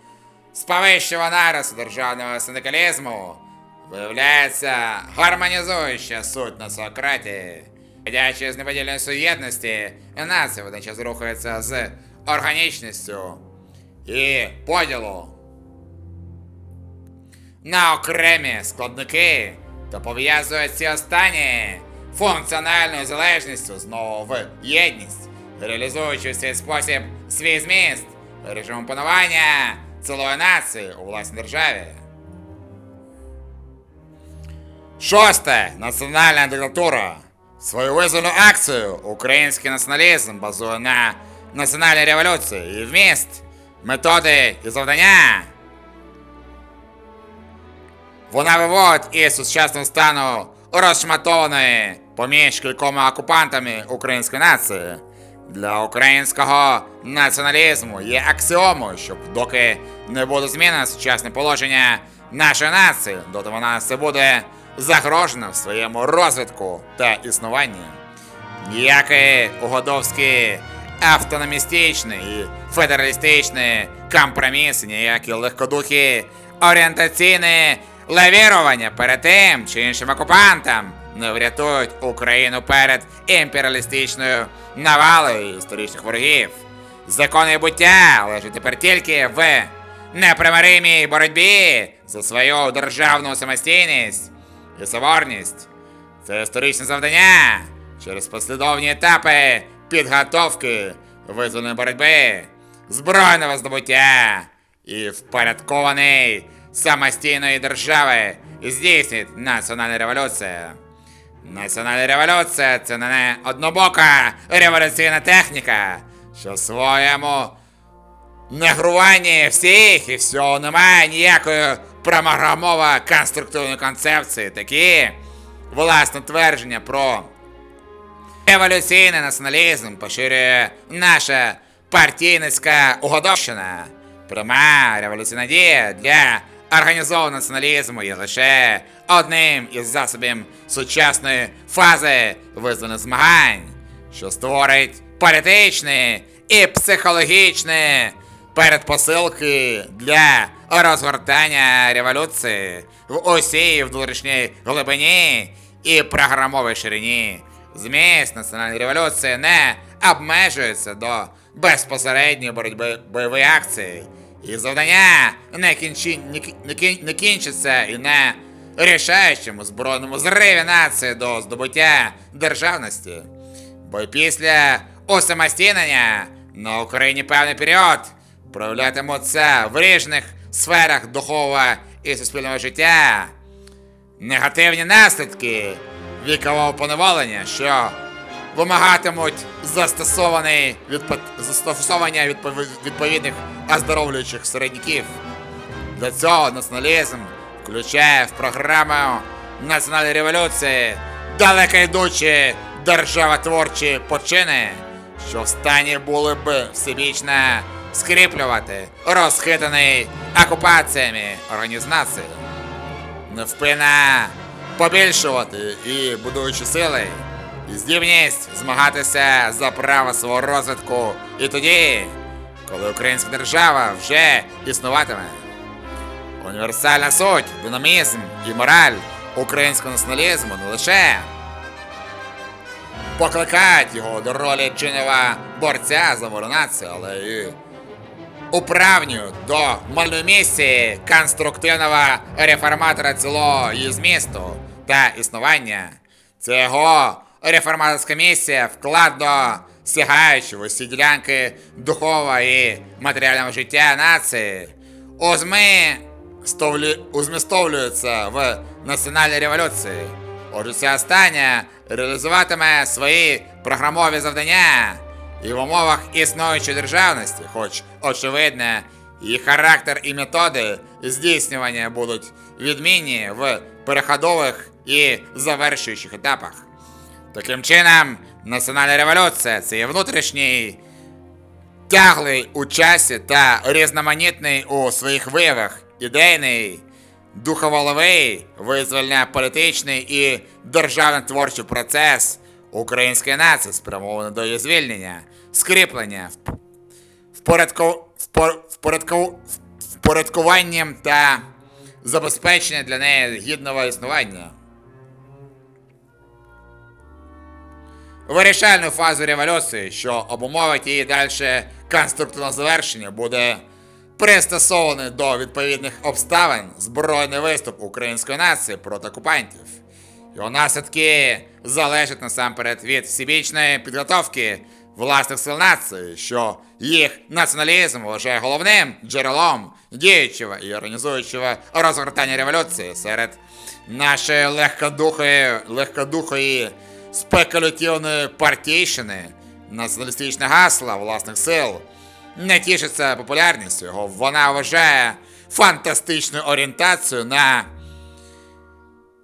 З повищого нарису державного синдикалізму виявляється гармонізуюча суть нацократії. Ходячи з неподільністю єдності, нація водночас рухається з органічністю і поділу на окремі складники та пов'язує ці останні функціональною залежністю знову в єдність, реалізуючи в спосіб свій зміст, режим панування цілої нації у власній державі. Шосте. Національна диктатура. Свою визвольну акцію український націоналізм базує на національній революції і вміст, методи і завдання. Вона виводить із сучасного стану розшматованої поміж кількома окупантами української нації. Для українського націоналізму є аксіомою, що доки не буде змінено сучасне положення нашої нації, доти вона все буде загрожена в своєму розвитку та існуванні. Ніякий угодовський автономістичний і федералістичний компроміс, ніякі легкодухі орієнтаційні лавірування перед тим чи іншим окупантам не врятують Україну перед імперіалістичною навалою історичних ворогів. Закони буття лежать тепер тільки в непримиримій боротьбі за свою державну самостійність і соборність. Це історичне завдання через послідовні етапи підготовки визвольної боротьби, збройного здобуття і впорядкований самостійної держави здійснить національна революція. Національна революція це не однобока революційна техніка, що в своєму негруванні всіх і всього немає ніякої програмово конструктивної концепції, такі власне твердження про революційний націоналізм поширює наша партійницька угодовщина. Пряма революційна дія для організованого націоналізму є лише одним із засобів сучасної фази визвольних змагань, що створить політичні і психологічні передпосилки для розгортання революції в усій внутрішній глибині і програмовій ширині. Зміст національної революції не обмежується до безпосередньої боротьби бойової акції. І завдання не, кінчи, не, кін- не кінчиться і не рішаючому збройному зриві нації до здобуття державності. Бо після усамостійнення на Україні певний період проявлятимуться в різних сферах духового і суспільного життя негативні наслідки вікового поневолення, що вимагатимуть застосований відпо- застосування відпові- відповідних оздоровлюючих середняків. Для цього націоналізм включає в програму національної революції далеко йдучі державотворчі почини, що в стані були б всебічно скріплювати розхитаний окупаціями організації невпинно побільшувати і будуючи сили, здібність змагатися за право свого розвитку і тоді, коли українська держава вже існуватиме. Універсальна суть, динамізм і мораль українського націоналізму не лише покликають його до ролі чинного борця за волю нації, але і управнюють до мальної місії конструктивного реформатора цілого її змісту та існування. Це його реформаторська місія вкладно сягаючи в усі ділянки духового і матеріального життя нації, узми стовлі- узмістовлюється в національній революції. Отже, ця остання реалізуватиме свої програмові завдання і в умовах існуючої державності, хоч очевидно, її характер і методи здійснювання будуть відмінні в переходових і завершуючих етапах. Таким чином, національна революція це є внутрішній тяглий у часі та різноманітний у своїх виявах, ідейний, духоволовий, визвольно-політичний і державно-творчий процес української нації, спрямоване до її звільнення, скріплення, вп- впорядку, впорядку, впорядкуванням та забезпечення для неї гідного існування. Вирішальну фазу революції, що обумовить її далі конструктивне завершення, буде пристосований до відповідних обставин збройний виступ української нації проти окупантів. Його наслідки залежать насамперед від всебічної підготовки власних сил нації, що їх націоналізм вважає головним джерелом діючого і організуючого розгортання революції серед нашої легкодухої, легкодухої спекулятивної партійщини, націоналістичне гасла власних сил не тішиться популярністю. Його вона вважає фантастичною орієнтацією на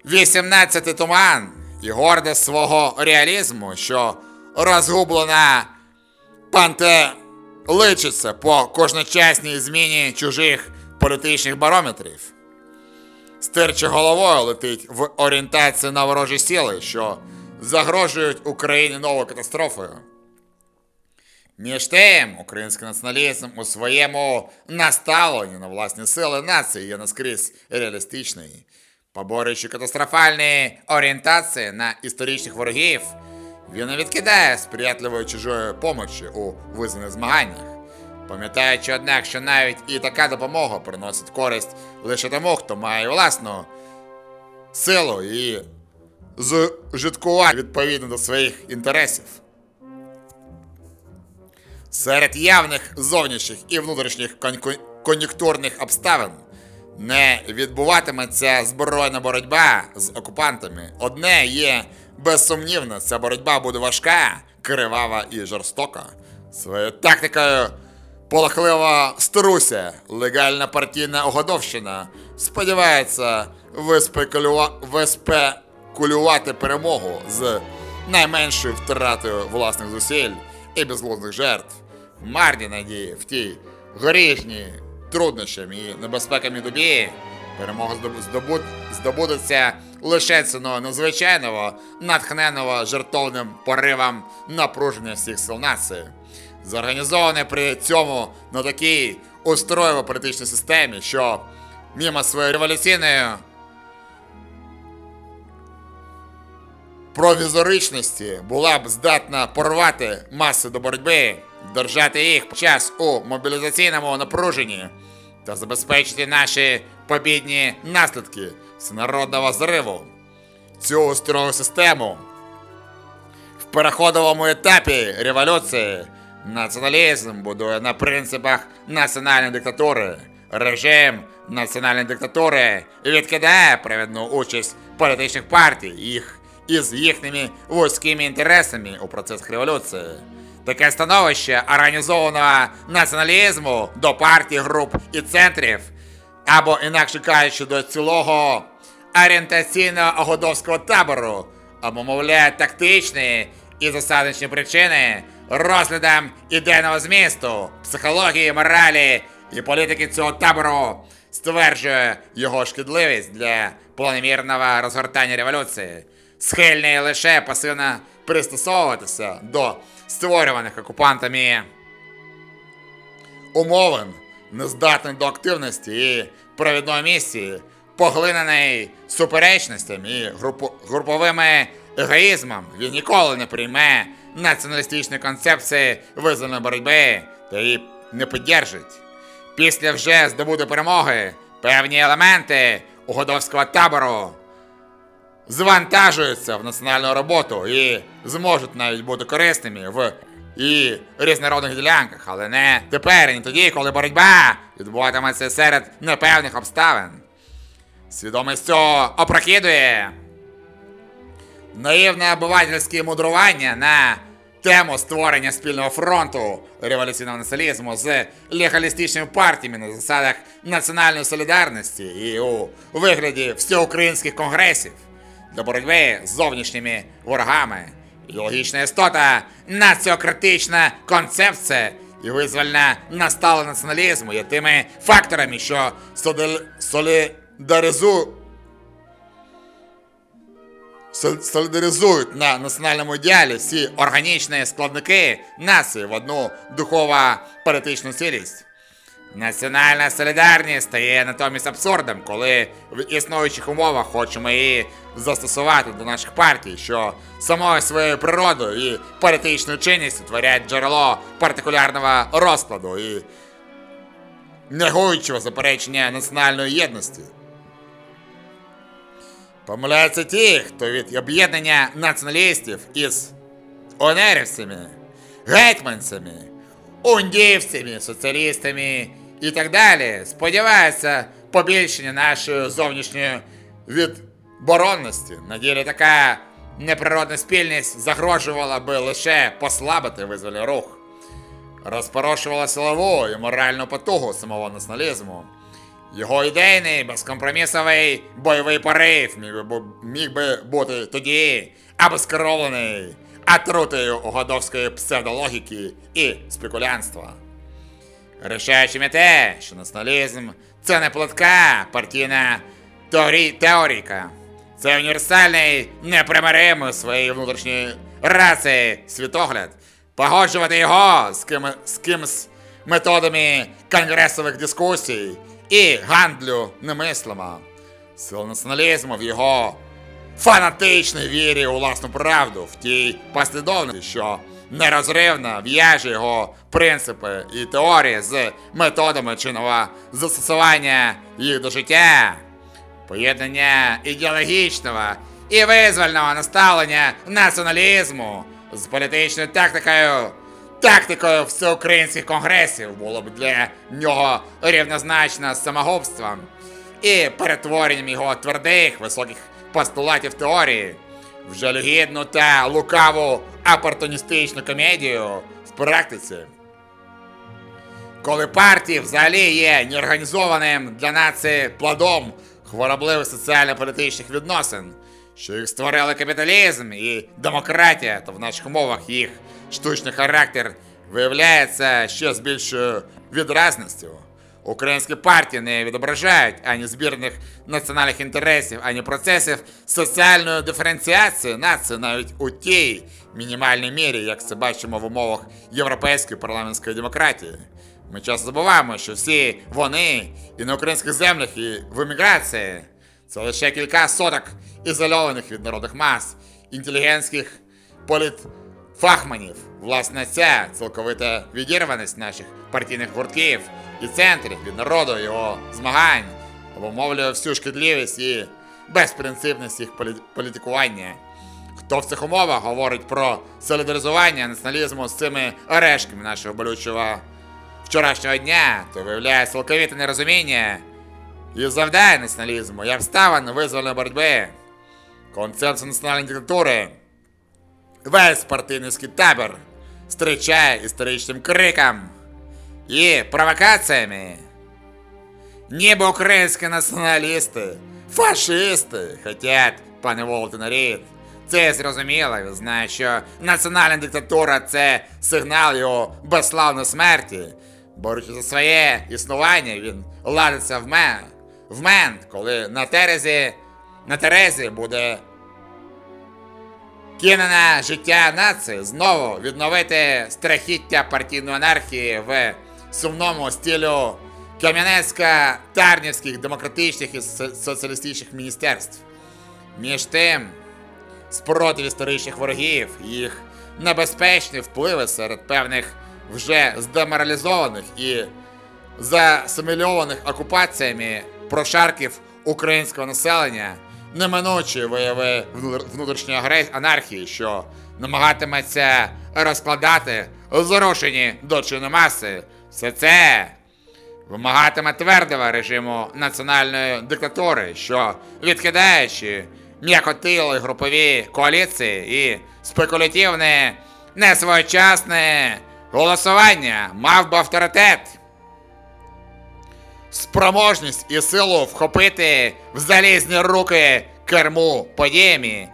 18 туман і горда свого реалізму, що розгублена пантеличиться по кожночасній зміні чужих політичних барометрів. Стирче головою летить в орієнтації на ворожі сили, що загрожують Україні новою катастрофою. Між тим, український націоналізм у своєму наставленні на власні сили нації є наскрізь реалістичний. Поборюючи катастрофальні орієнтації на історичних ворогів, він не відкидає сприятливої чужої помочі у визнаних змаганнях. Пам'ятаючи, однак, що навіть і така допомога приносить користь лише тому, хто має власну силу і зжиткувати відповідно до своїх інтересів. Серед явних зовнішніх і внутрішніх кон'юнктурних обставин не відбуватиметься збройна боротьба з окупантами. Одне є безсумнівно, ця боротьба буде важка, кривава і жорстока. Своєю тактикою полохлива струся, легальна партійна угодовщина, сподівається виспекулюва... виспекулювати перемогу з найменшою втратою власних зусиль і безглуздих жертв. Марні надії в тій горішній труднощам і небезпеками добі. Перемога здобу- здобу- здобудеться лише ціною надзвичайного, натхненого жертовним поривом напруження всіх сил нації. Зорганізоване при цьому на такій устроєво політичній системі, що мимо своєї революційної провізоричності була б здатна порвати маси до боротьби, держати їх час у мобілізаційному напруженні та забезпечити наші побідні наслідки всенародного зриву. Цю устроєву систему в переходовому етапі революції націоналізм будує на принципах національної диктатури. Режим національної диктатури відкидає провідну участь політичних партій їх із їхніми вузькими інтересами у процесах революції. Таке становище організованого націоналізму до партій, груп і центрів, або інакше кажучи, до цілого орієнтаційного огодовського табору, обумовляє тактичні і засадничні причини розглядом ідейного змісту, психології, моралі і політики цього табору стверджує його шкідливість для планомірного розгортання революції, схильний лише пасивно пристосовуватися до створюваних окупантами умовин, нездатний до активності і провідної місії, поглинений суперечностями і груповими егоїзмом, він ніколи не прийме націоналістичної концепції визвольної боротьби та її не піддержить. Після вже здобути перемоги певні елементи угодовського табору звантажуються в національну роботу і зможуть навіть бути корисними в і різнородних ділянках, але не тепер, і не тоді, коли боротьба відбуватиметься серед непевних обставин. Свідомість цього опрокидує наївне обивательське мудрування на тему створення спільного фронту революційного націоналізму з легалістичними партіями на засадах національної солідарності і у вигляді всеукраїнських конгресів для боротьби з зовнішніми ворогами. Ідеологічна істота, націократична концепція і визвольна настала націоналізму є тими факторами, що солідаризу солідаризують на національному ідеалі всі органічні складники нації в одну духово-політичну цілість. Національна солідарність стає натомість абсурдом, коли в існуючих умовах хочемо її застосувати до наших партій, що самою своєю природою і політичною чинністю творять джерело партикулярного розкладу і негуючого заперечення національної єдності. Помиляються ті, хто від об'єднання націоналістів із онерівцями, гетьманцями, ундівцями, соціалістами і так далі сподівається побільшення нашої зовнішньої відборонності. На ділі така неприродна спільність загрожувала би лише послабити визвольний рух, розпорошувала силову і моральну потугу самого націоналізму. Його ідейний, безкомпромісовий бойовий порив міг би, міг би бути тоді або скерований отрутою угодовської псевдологіки і спекулянства. Рішаючим є те, що націоналізм це не платка партійна теорі... теоріка. Це універсальний, непримиримий у своїй внутрішньої раси світогляд. Погоджувати його з, ким... з кимсь методами конгресових дискусій і гандлю немислимо. Сила націоналізму в його фанатичній вірі у власну правду, в тій послідовності, що нерозривно в'яже його принципи і теорії з методами чинного застосування їх до життя, поєднання ідеологічного і визвольного наставлення націоналізму з політичною тактикою. Тактикою всеукраїнських конгресів було б для нього рівнозначно самогубством і перетворенням його твердих високих постулатів теорії в жалюгідну та лукаву опортуністичну комедію в практиці. Коли партії взагалі є неорганізованим для нації плодом хворобливих соціально-політичних відносин, що їх створили капіталізм і демократія, то в наших умовах їх штучний характер виявляється ще з більшою відразністю. Українські партії не відображають ані збірних національних інтересів, ані процесів соціальної диференціації нації навіть у тій мінімальній мірі, як це бачимо в умовах європейської парламентської демократії. Ми часто забуваємо, що всі вони і на українських землях, і в еміграції це лише кілька соток ізольованих від народних мас, інтелігентських політфахманів. Власне, ця цілковита відірваність наших партійних гуртків і центрів від народу його змагань обумовлює всю шкідливість і безпринципність їх політикування. Хто в цих умовах говорить про солідаризування націоналізму з цими орешками нашого болючого вчорашнього дня, то виявляє цілковите нерозуміння і завдань націоналізму, і обставин визвольної боротьби, концепція національної диктатури, весь партийницький табір зустрічає історичним криком і провокаціями. Ніби українські націоналісти, фашисти хотять поневолити народ. Це зрозуміло, він знає, що національна диктатура це сигнал його безславної смерті. Борючи за своє існування, він ладиться в мен, в мент, коли на Терезі, на Терезі буде кинене життя нації, знову відновити страхіття партійної анархії в сумному стилю Кам'янецька-Тарнівських демократичних і соціалістичних міністерств. Між тим, спротив історичних ворогів, їх небезпечні впливи серед певних вже здеморалізованих і засимільованих окупаціями прошарків українського населення неминучі вияви внутрішньої анархії, що намагатиметься розкладати зрушені до маси. Все це вимагатиме твердого режиму національної диктатури, що відкидаючи м'якотили групові коаліції і спекулятивне несвоєчасне голосування мав би авторитет спроможність і силу вхопити в залізні руки керму подіями,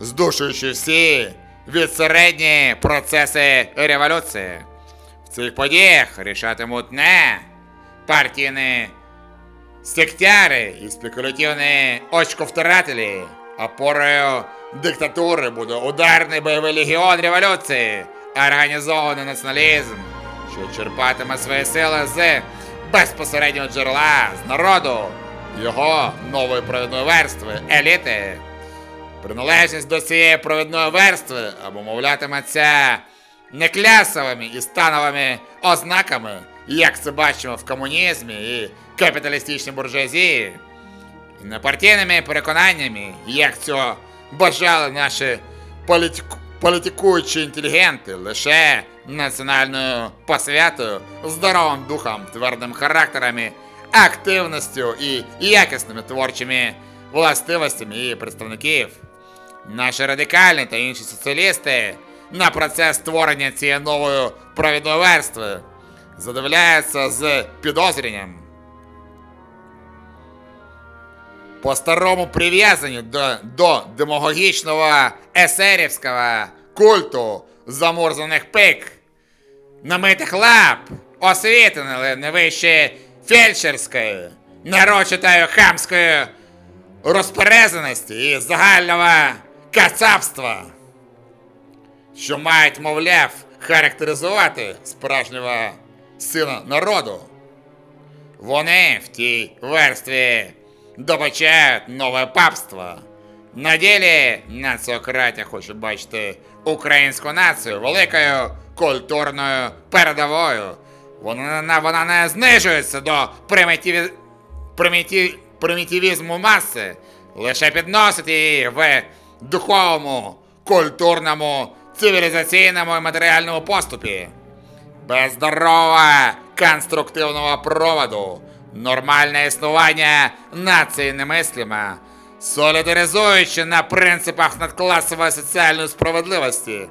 здушуючи всі відсередні процеси революції. Цих подіях рішатимуть не партійні сектяри і спекулятивні очковтирателі, опорою диктатури буде ударний бойовий легіон революції, організований націоналізм, що черпатиме свої сили з безпосереднього джерела, з народу, його нової провідної верстви, еліти. Приналежність до цієї провідної верстви обумовлятиметься не клясовими і становими ознаками, як це бачимо в комунізмі і капіталістичній буржуазії, і не партійними переконаннями, як цього бажали наші політику- політикуючі інтелігенти, лише національною посвятою, здоровим духом, твердим характерами, активністю і якісними творчими властивостями її представників. Наші радикальні та інші соціалісти на процес створення цієї нової провідної верстви задивляються з підозрінням. По-старому прив'язані до, до демагогічного есерівського культу замурзаних пик, намитих лап, освітлені не вище фельдшерської, нарочитою хамською розперезаності і загального кацапства, що мають, мовляв, характеризувати справжнього сина народу. Вони в тій верстві добачають нове папство. На ділі націократія хоче бачити українську націю великою культурною передовою. Вона, вона, не знижується до примітиві... примітив... примітивізму маси, лише підносить її в духовному, культурному, цивілізаційному і матеріальному поступі. Без здорового конструктивного проводу. Нормальне існування нації немислиме, солідаризуючи на принципах надкласової соціальної справедливості.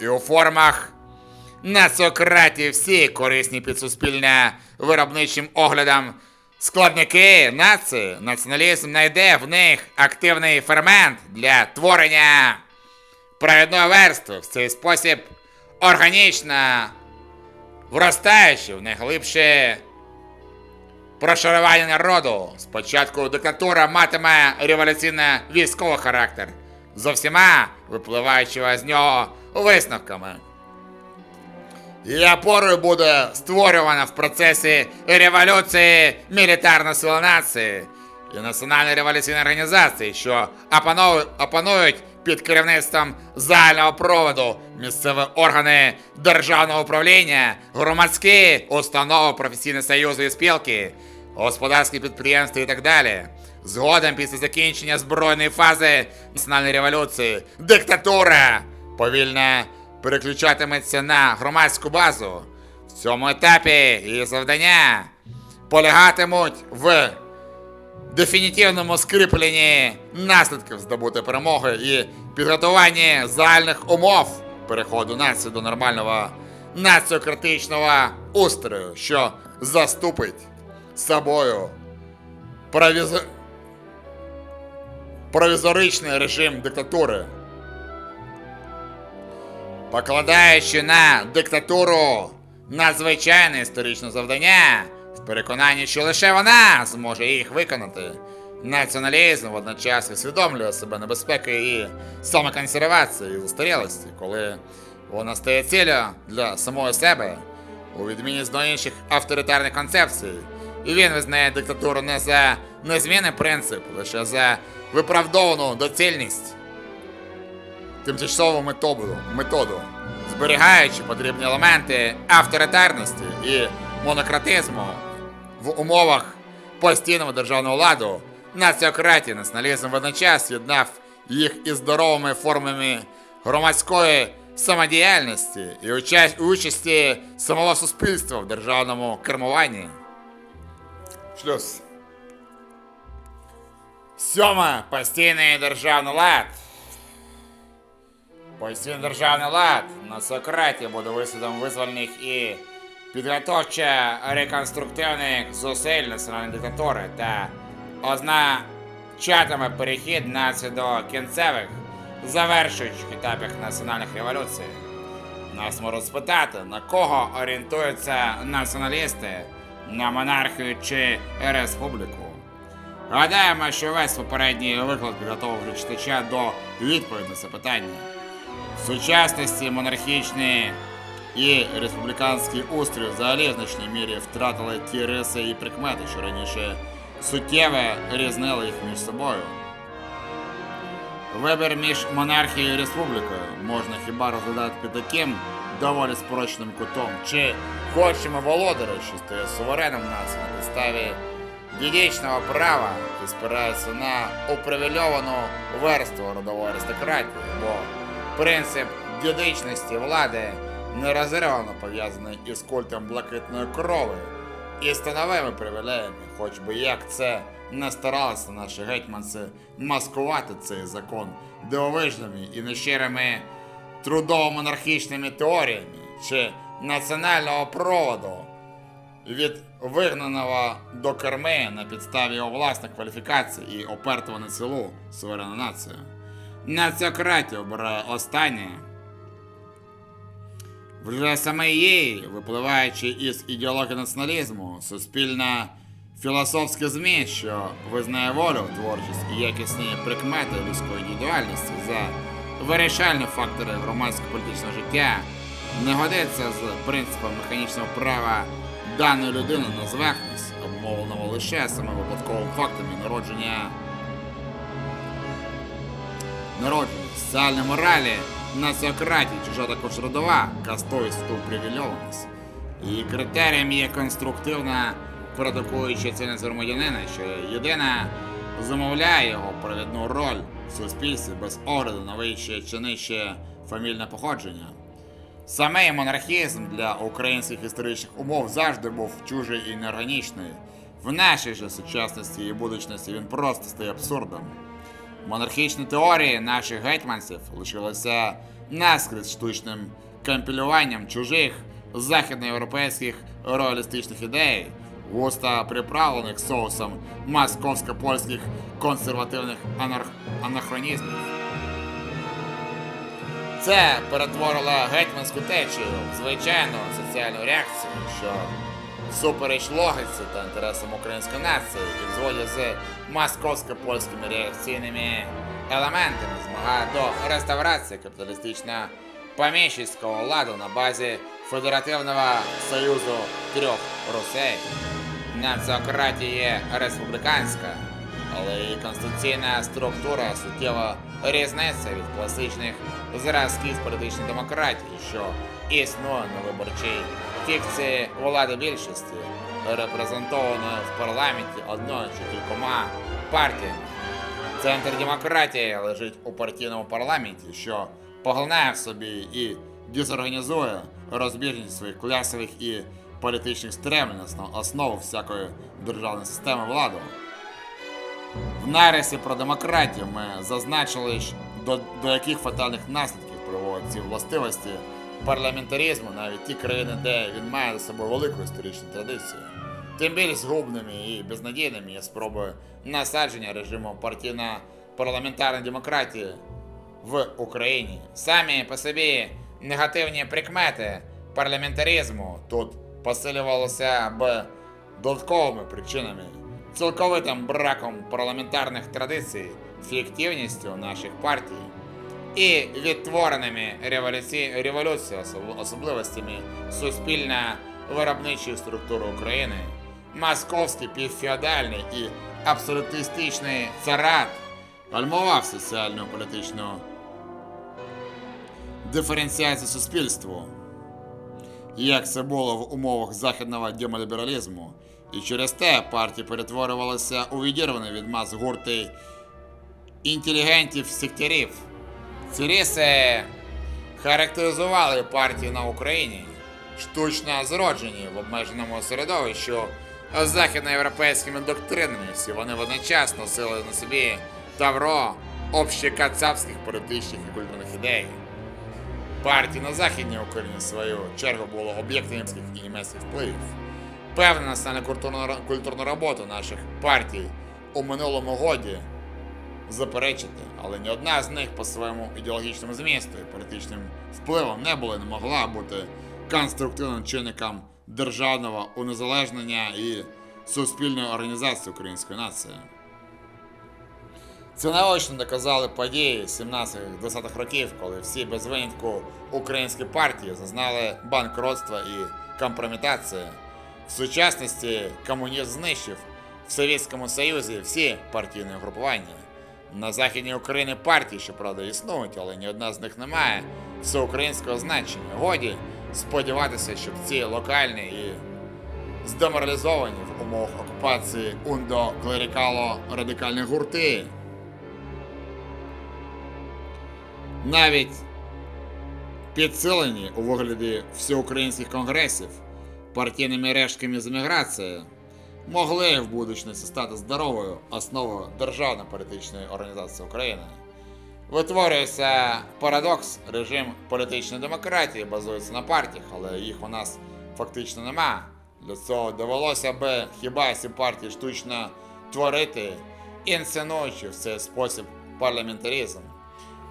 І у формах націократії всі корисні під суспільне виробничим оглядом. Складники нації, націоналізм знайде в них активний фермент для творення провідної верстви в цей спосіб органічно вростаючи в найглибше прошарування народу. Спочатку диктатура матиме революційно військовий характер, з усіма випливаючими з нього висновками. Її опорою буде створювана в процесі революції мілітарна сила нації і національні революційні організації, що опанують під керівництвом загального проводу місцеві органи державного управління, громадські установи, професійні союзи і спілки, господарські підприємства і так далі. Згодом після закінчення збройної фази національної революції диктатура повільно переключатиметься на громадську базу. В цьому етапі її завдання полягатимуть в дефінітивному скріпленні наслідків здобутої перемоги і підготуванні загальних умов переходу нації до нормального націократичного устрою, що заступить собою провізо... провізоричний режим диктатури. Покладаючи на диктатуру надзвичайне історичне завдання, в переконанні, що лише вона зможе їх виконати. Націоналізм водночас усвідомлює себе небезпеки і самоконсервації і застарілості, коли вона стає цілею для самої себе, у відміні до інших авторитарних концепцій. І він визнає диктатуру не за незмінний принцип, лише за виправдовану доцільність тимчасову методу, методу, зберігаючи потрібні елементи авторитарності і монократизму в умовах постійного державного ладу, націократії, націоналізм водночас єднав їх із здоровими формами громадської самодіяльності і уча- участі самого суспільства в державному кермуванні. Шлюз. Сьоме постійний державний лад. Постійний державний лад на Сократі буде висадом визвольних і підготовчо-реконструктивних зусиль національної диктатури та означатиме перехід нації до кінцевих, завершуючих етапів національних революцій. Нас можуть спитати, на кого орієнтуються націоналісти, на монархію чи республіку. Гадаємо, що весь попередній виклад підготовив читача до відповіді на це питання. В сучасності монархічні і республіканський устрій взагалі в значній мірі втратили ті риси і прикмети, що раніше суттєво різнили їх між собою. Вибір між монархією і республікою можна хіба розглядати під таким доволі спрощеним кутом. Чи хочемо володаря, що стає сувереном нації на підставі дідічного права і спирається на упривільовану верству родової аристократії, бо принцип дідичності влади нерозривно пов'язаний із культом блакитної крови і становими привілеями, хоч би як це не старалися наші гетьманці маскувати цей закон дивовижними і нещирими трудово-монархічними теоріями чи національного проводу від вигнаного до керми на підставі його власних кваліфікацій і опертого на цілу суверенну націю. Націократія обирає останнє. Вже саме їй, випливаючи із ідеології націоналізму, суспільна філософське зміст, що визнає волю, творчість і якісні прикмети людської індивідуальності за вирішальні фактори громадсько-політичного життя, не годиться з принципом механічного права даної людини на зверхність, обумовленого лише саме випадковим фактами народження. Народження, соціальної моралі, націократії, чужа також родова, у привільованість. І критерієм є конструктивна продукуюча цінність громадянина, що єдина замовляє його провідну роль в суспільстві без огляду на вище чи нижче фамільне походження. Саме монархізм для українських історичних умов завжди був чужий і неорганічний. В нашій же сучасності і будучності він просто стає абсурдом. Монархічні теорії наших гетьманців лишилися наскрізь штучним компілюванням чужих західноєвропейських реалістичних ідей, густо приправлених соусом московсько-польських консервативних анар... анахронізмів. Це перетворило гетьманську течію в звичайну соціальну реакцію, що всупереч логіці та інтересам української нації і в з московсько-польськими реакційними елементами змагає до реставрації капіталістично поміщицького ладу на базі Федеративного Союзу трьох Русей. Націократія республіканська, але її конституційна структура суттєво різниця від класичних зразків політичної демократії, що існує на виборчій фікції влади більшості, репрезентованої в парламенті одною чи кількома партіями. Центр демократії лежить у партійному парламенті, що поглинає в собі і дезорганізує розбіжність своїх класових і політичних стремлень основ- основу всякої державної системи влади. В нарисі про демократію ми зазначили, до, до яких фатальних наслідків приводять ці властивості парламентаризму навіть ті країни, де він має за собою велику історичну традицію. Тим більш згубними і безнадійними є спроби насадження режиму партійно-парламентарної демократії в Україні. Самі по собі негативні прикмети парламентаризму тут посилювалися б додатковими причинами, цілковитим браком парламентарних традицій, фіктивністю наших партій і відтвореними революці... революції особ- особливостями суспільно-виробничої структури України, московський півфеодальний і абсолютистичний царат гальмував соціальну політичну диференціацію суспільству, як це було в умовах західного демолібералізму, і через те партії перетворювалися у відірвані від мас гурти інтелігентів-секторів. Ці риси характеризували партії на Україні, штучно зроджені в обмеженому середовищі західноєвропейськими доктринами. Всі вони водночас носили на собі тавро общекацапських політичних і культурних ідей. Партії на Західній Україні, в свою чергу, було об'єктом німецьких і німецьких впливів. Певна національно-культурну культурну роботу наших партій у минулому годі заперечити, але ні одна з них по своєму ідеологічному змісту і політичним впливом не була і не могла бути конструктивним чинником державного унезалежнення і суспільної організації української нації. Це наочно доказали події 17-20-х років, коли всі без винятку українські партії зазнали банкротства і компрометації. В сучасності комунізм знищив в Совєтському Союзі всі партійні групування. На західній Україні партії, щоправда, існують, але ні одна з них не має всеукраїнського значення. Годі сподіватися, щоб ці локальні і здеморалізовані в умовах окупації ундо-клерикало-радикальні гурти. Навіть підсилені у вигляді всеукраїнських конгресів партійними рештками з еміграції могли в будучності стати здоровою основою державної політичної організації України. Витворюється парадокс, режим політичної демократії базується на партіях, але їх у нас фактично нема. Для цього довелося би хіба ці партії штучно творити, інсценуючи в цей спосіб парламентаризм.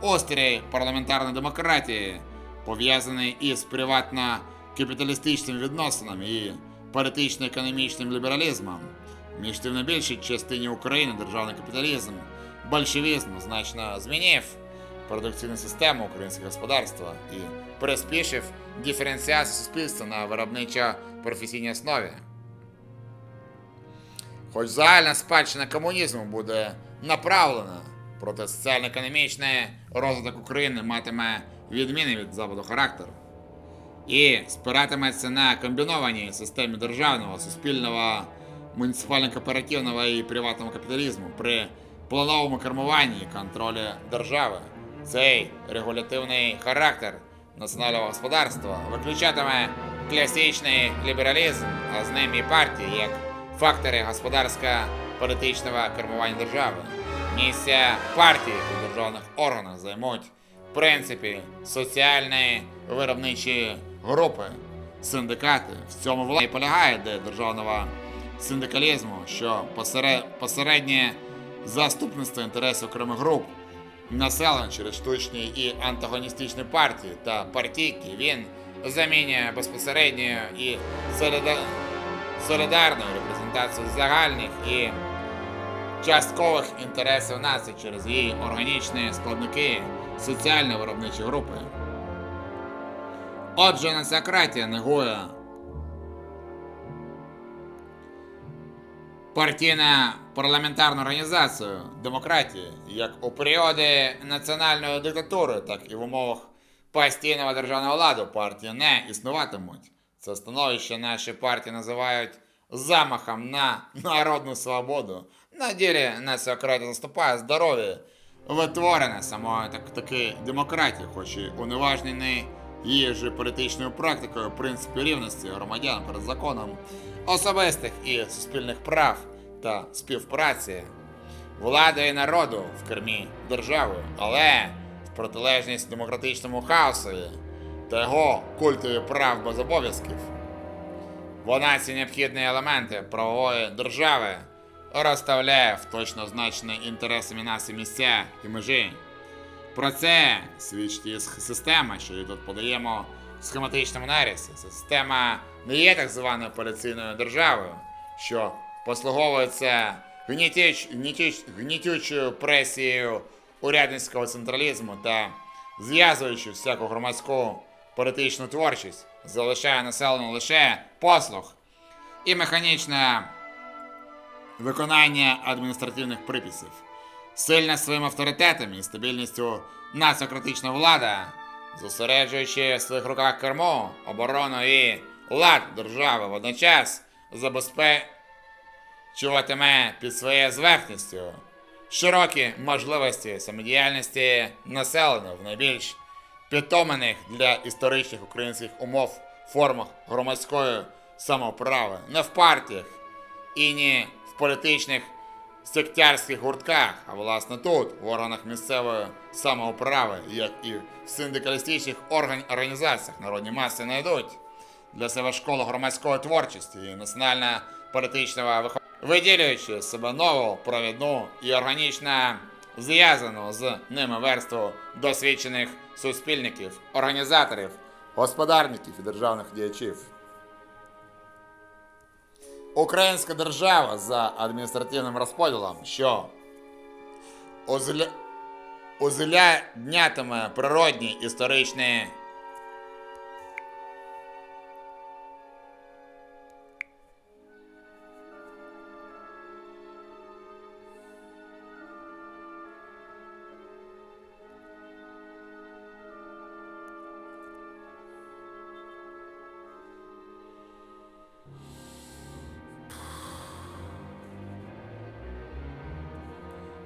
Острій парламентарної демократії, пов'язаний із приватно-капіталістичними відносинами і політично-економічним лібералізмом. Між тим на більшій частині України державний капіталізм, большевізм значно змінив продукційну систему українського господарства і приспішив диференціацію суспільства на виробничо-професійній основі. Хоч загальна спадщина комунізму буде направлена проти соціально-економічний розвиток України матиме відмінний від западу характер і спиратиметься на комбінованій системі державного, суспільного, муніципально-кооперативного і приватного капіталізму при плановому кермуванні і контролі держави. Цей регулятивний характер національного господарства виключатиме класичний лібералізм, а з ним і партії як фактори господарсько-політичного кермування держави. Місця партії у державних органах займуть в принципі соціальні виробничі групи, синдикати. В цьому влада і полягає де державного синдикалізму, що посере- посереднє заступництво інтересів окремих груп населення через штучні і антагоністичні партії та партійки він замінює безпосередньо і соліда... солідарну репрезентацію загальних і часткових інтересів нації через її органічні складники соціально-виробничі групи. Отже, нацократія негує партійна парламентарну організацію демократії як у періоди національної диктатури, так і в умовах постійного державного ладу партії не існуватимуть. Це становище наші партії називають замахом на народну свободу. На ділі націократія заступає здоров'я, витворене самою так, таки демократії, хоч і уневажнений її ж політичною практикою принципі рівності громадян перед законом, особистих і суспільних прав та співпраці, влади і народу в кермі держави, але в протилежність демократичному хаосові та його культові прав без обов'язків. Вона ці необхідні елементи правової держави розставляє в точно значені інтересами нас і місця і межі. Про це свідчить система, що її тут подаємо в схематичному нарісі. Система не є так званою поліційною державою, що послуговується гнітюч, гнітюч, гнітючою пресією урядницького централізму та зв'язуючи всяку громадську політичну творчість, залишає населенню лише послуг і механічне виконання адміністративних приписів. Сильна своїм авторитетом і стабільністю націократична влада, зосереджуючи в своїх руках кермо, оборону і лад держави, водночас забезпечуватиме під своєю зверхністю широкі можливості самодіяльності населення в найбільш підтоманих для історичних українських умов формах громадської самоправи, не в партіях і не в політичних сектярських гуртках, а власне тут, в органах місцевої самоуправи, як і в синдикалістичних орган- організаціях народні маси знайдуть для себе школу громадської творчості і національно політичного виховання, виділюючи себе нову провідну і органічно зв'язану з ними верству досвідчених суспільників, організаторів, господарників і державних діячів. Українська держава за адміністративним розподілом, що озля... озеляднятиме природні історичні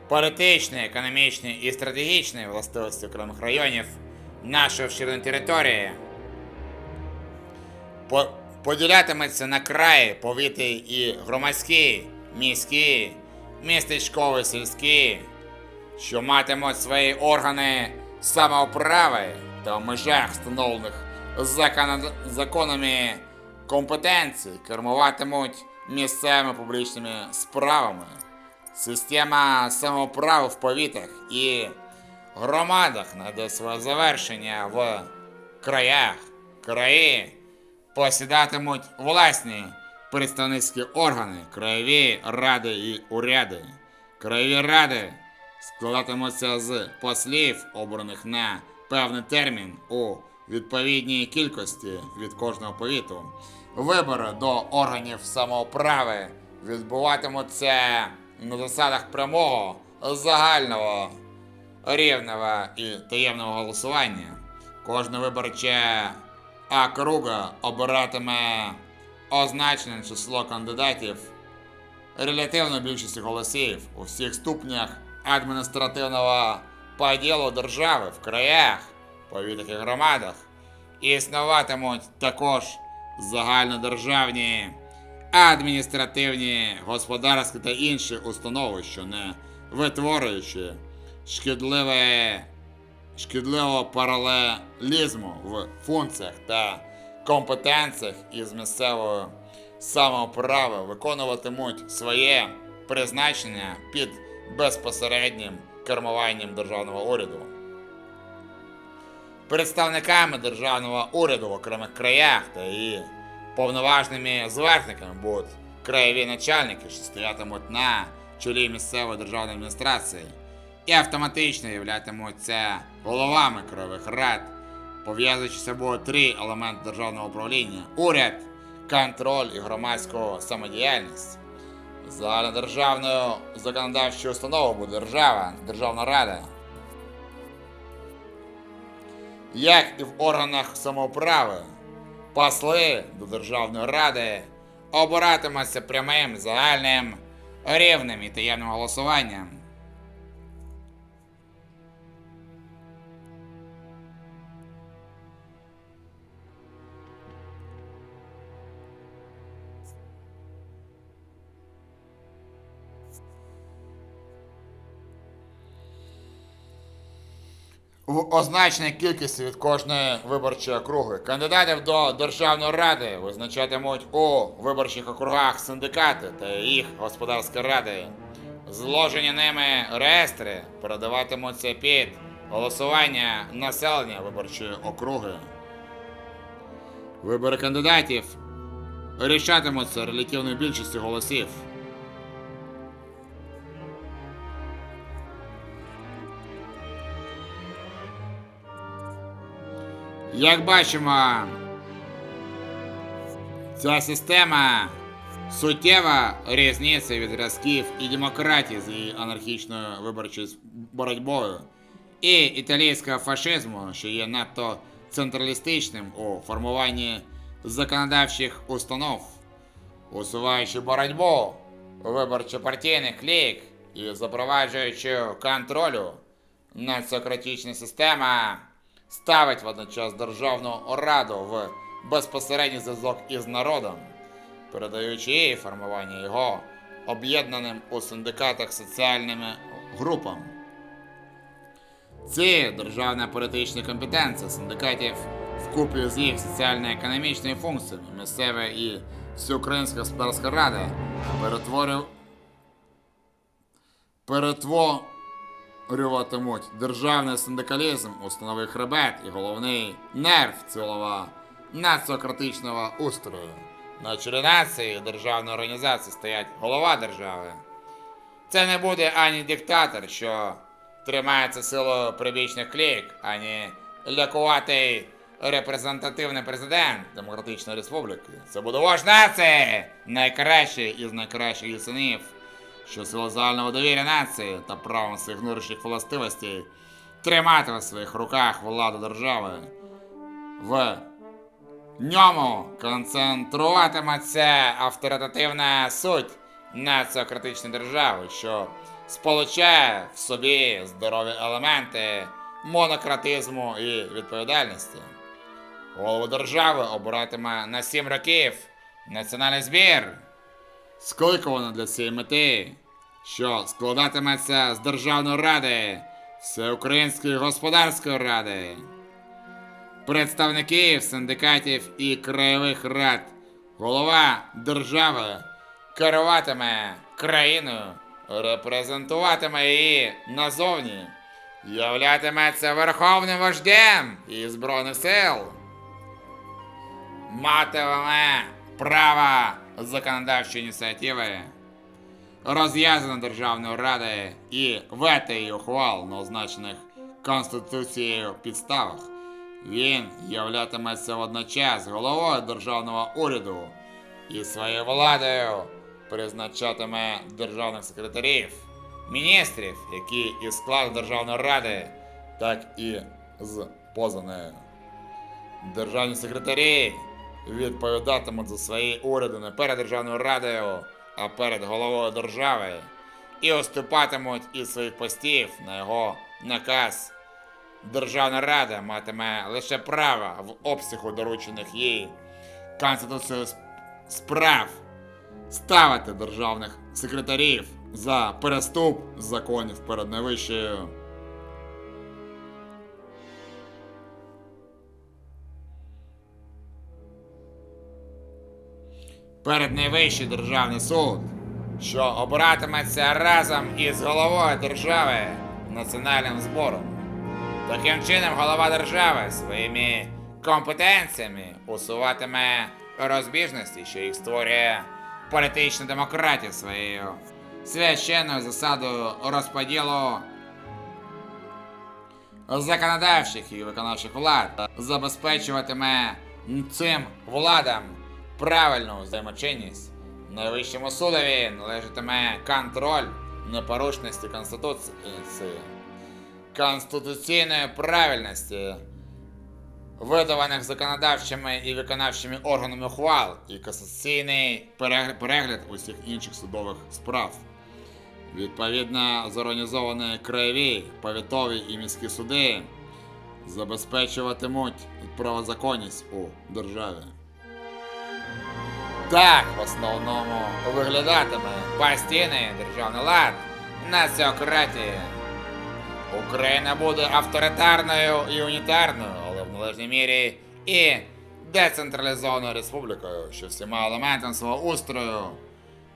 політичні, економічні і стратегічні властивості окремих районів нашої вщирної території по- поділятиметься на краї, повіти і громадські, міські, містечкові, сільські, що матимуть свої органи самоуправи та в межах встановлених закон- законами компетенцій кермуватимуть місцевими публічними справами. Система самоуправи в повітах і громадах найде своє завершення в краях. Краї посідатимуть власні представницькі органи, краєві ради і уряди. Краєві ради складатимуться з послів, обраних на певний термін у відповідній кількості від кожного повіту. Вибори до органів самоуправи відбуватимуться на засадах прямого, загального, рівного і таємного голосування. Кожна виборча округа обиратиме означене число кандидатів релятивної більшості голосів у всіх ступнях адміністративного поділу держави в краях, повітах і громадах. Існуватимуть також загальнодержавні адміністративні, господарські та інші установи, що не витворюючи шкідливе, шкідливого паралелізму в функціях та компетенціях із місцевої самоуправи виконуватимуть своє призначення під безпосереднім кермуванням державного уряду. Представниками державного уряду в окремих краях та її повноважними зверхниками будуть краєві начальники, що стоятимуть на чолі місцевої державної адміністрації і автоматично являтимуться головами краєвих рад, пов'язуючи з собою три елементи державного управління: уряд, контроль і громадську самодіяльність. Загальнодержавною законодавчою установою буде держава, Державна Рада. Як і в органах самоуправи, посли до Державної Ради обиратимуться прямим, загальним, рівним і таємним голосуванням. В означеній кількості від кожної виборчої округи. Кандидатів до Державної ради визначатимуть у виборчих округах синдикати та їх господарські ради. Зложені ними реєстри передаватимуться під голосування населення виборчої округи. Вибори кандидатів рішатимуться релятивною більшістю голосів. Як бачимо, ця система суттєва різниця від зразків і демократії з її анархічною виборчою боротьбою, і італійського фашизму, що є надто централістичним у формуванні законодавчих установ, усуваючи боротьбу виборчо-партійних клік і запроваджуючи контролю, націократична система ставить водночас Державну Раду в безпосередній зв'язок із народом, передаючи їй формування його об'єднаним у синдикатах соціальними групам. Ці державна політична компетенція синдикатів вкупі з їх соціально-економічними функціями місцева і всеукраїнська господарська рада перетворив перетворюватимуть державний синдикалізм у хребет і головний нерв цілого націократичного устрою. На чолі нації державної організації стоять голова держави. Це не буде ані диктатор, що тримається силою прибічних клік, а не лякуватий репрезентативний президент Демократичної Республіки. Це буде вождь нації, найкращий із найкращих синів, що сила загального довір'я нації та правом своїх внутрішніх властивостей тримати в своїх руках владу держави. В ньому концентруватиметься авторитативна суть націократичної держави, що сполучає в собі здорові елементи монократизму і відповідальності. Голову держави обиратиме на 7 років національний збір, скликано для цієї мети, що складатиметься з Державної ради, Всеукраїнської господарської ради, представників синдикатів і краєвих рад. Голова держави керуватиме країною, репрезентуватиме її назовні, являтиметься верховним вождем і збройних сил, матиме право законодавчої ініціативи, розв'язано Державної ради і вето ухвал на означених Конституцією підставах. Він являтиметься водночас головою державного уряду і своєю владою призначатиме державних секретарів, міністрів, які із складу Державної ради, так і з поза. Державні секретарі відповідатимуть за свої уряди не перед Державною радою, а перед головою держави і уступатимуть із своїх постів на його наказ. Державна рада матиме лише право в обсягу доручених їй Конституцією справ ставити державних секретарів за переступ законів перед найвищою. Перед найвищий державний суд, що обиратиметься разом із головою держави національним збором. Таким чином, голова держави своїми компетенціями усуватиме розбіжності, що їх створює політична демократія своєю священною засадою розподілу законодавчих і виконавчих влад, забезпечуватиме цим владам правильну взаємочинність. Найвищому судові належатиме контроль непорушності Конституції конституційної правильності, видаваних законодавчими і виконавчими органами ухвал, і конституційний перегляд усіх інших судових справ. Відповідно, зорганізовані краєві, повітові і міські суди забезпечуватимуть правозаконність у державі. Так в основному виглядатиме постійний державний лад націократії. Україна буде авторитарною і унітарною, але в належній мірі і децентралізованою республікою, що всіма елементами свого устрою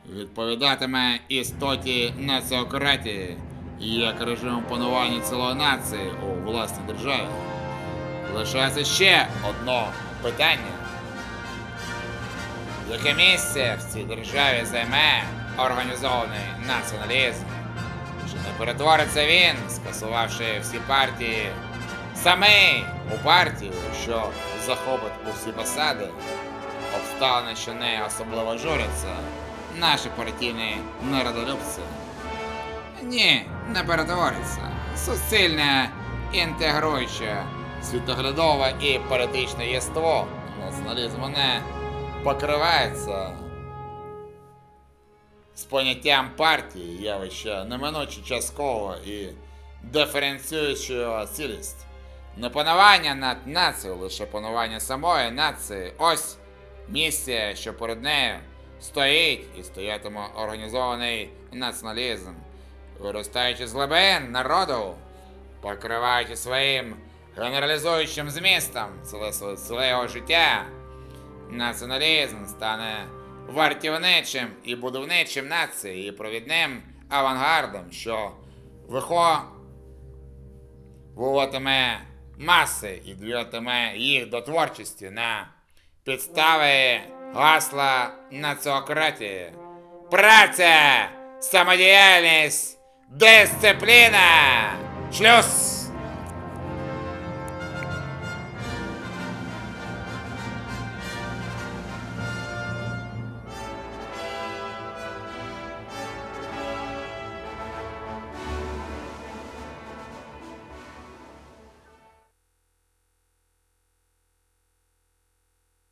відповідатиме істоті націократії як режиму панування цілої нації у власній державі. Лишається ще одне питання. Яке місце в цій державі займе організований націоналізм? Чи не перетвориться він, скасувавши всі партії, самий у партію, що захопить усі посади, обставини, що нею особливо журяться, наші партійні народолюбці? Ні, не перетвориться. Суцільне інтегруюче світоглядове і політичне єство націоналізму не покривається з поняттям партії явища неминуче частково і диференціюючого цілість. Не панування над нацією, лише панування самої нації. Ось місія, що перед нею стоїть і стоятиме організований націоналізм, виростаючи з глибин народу, покриваючи своїм генералізуючим змістом ціле, ціле його життя. Націоналізм стане вартівничим і будівничим нації і провідним авангардом, що виховуватиме маси і двигатиме їх до творчості на підстави гасла націократії. Праця, самодіяльність, дисципліна! Шлюз!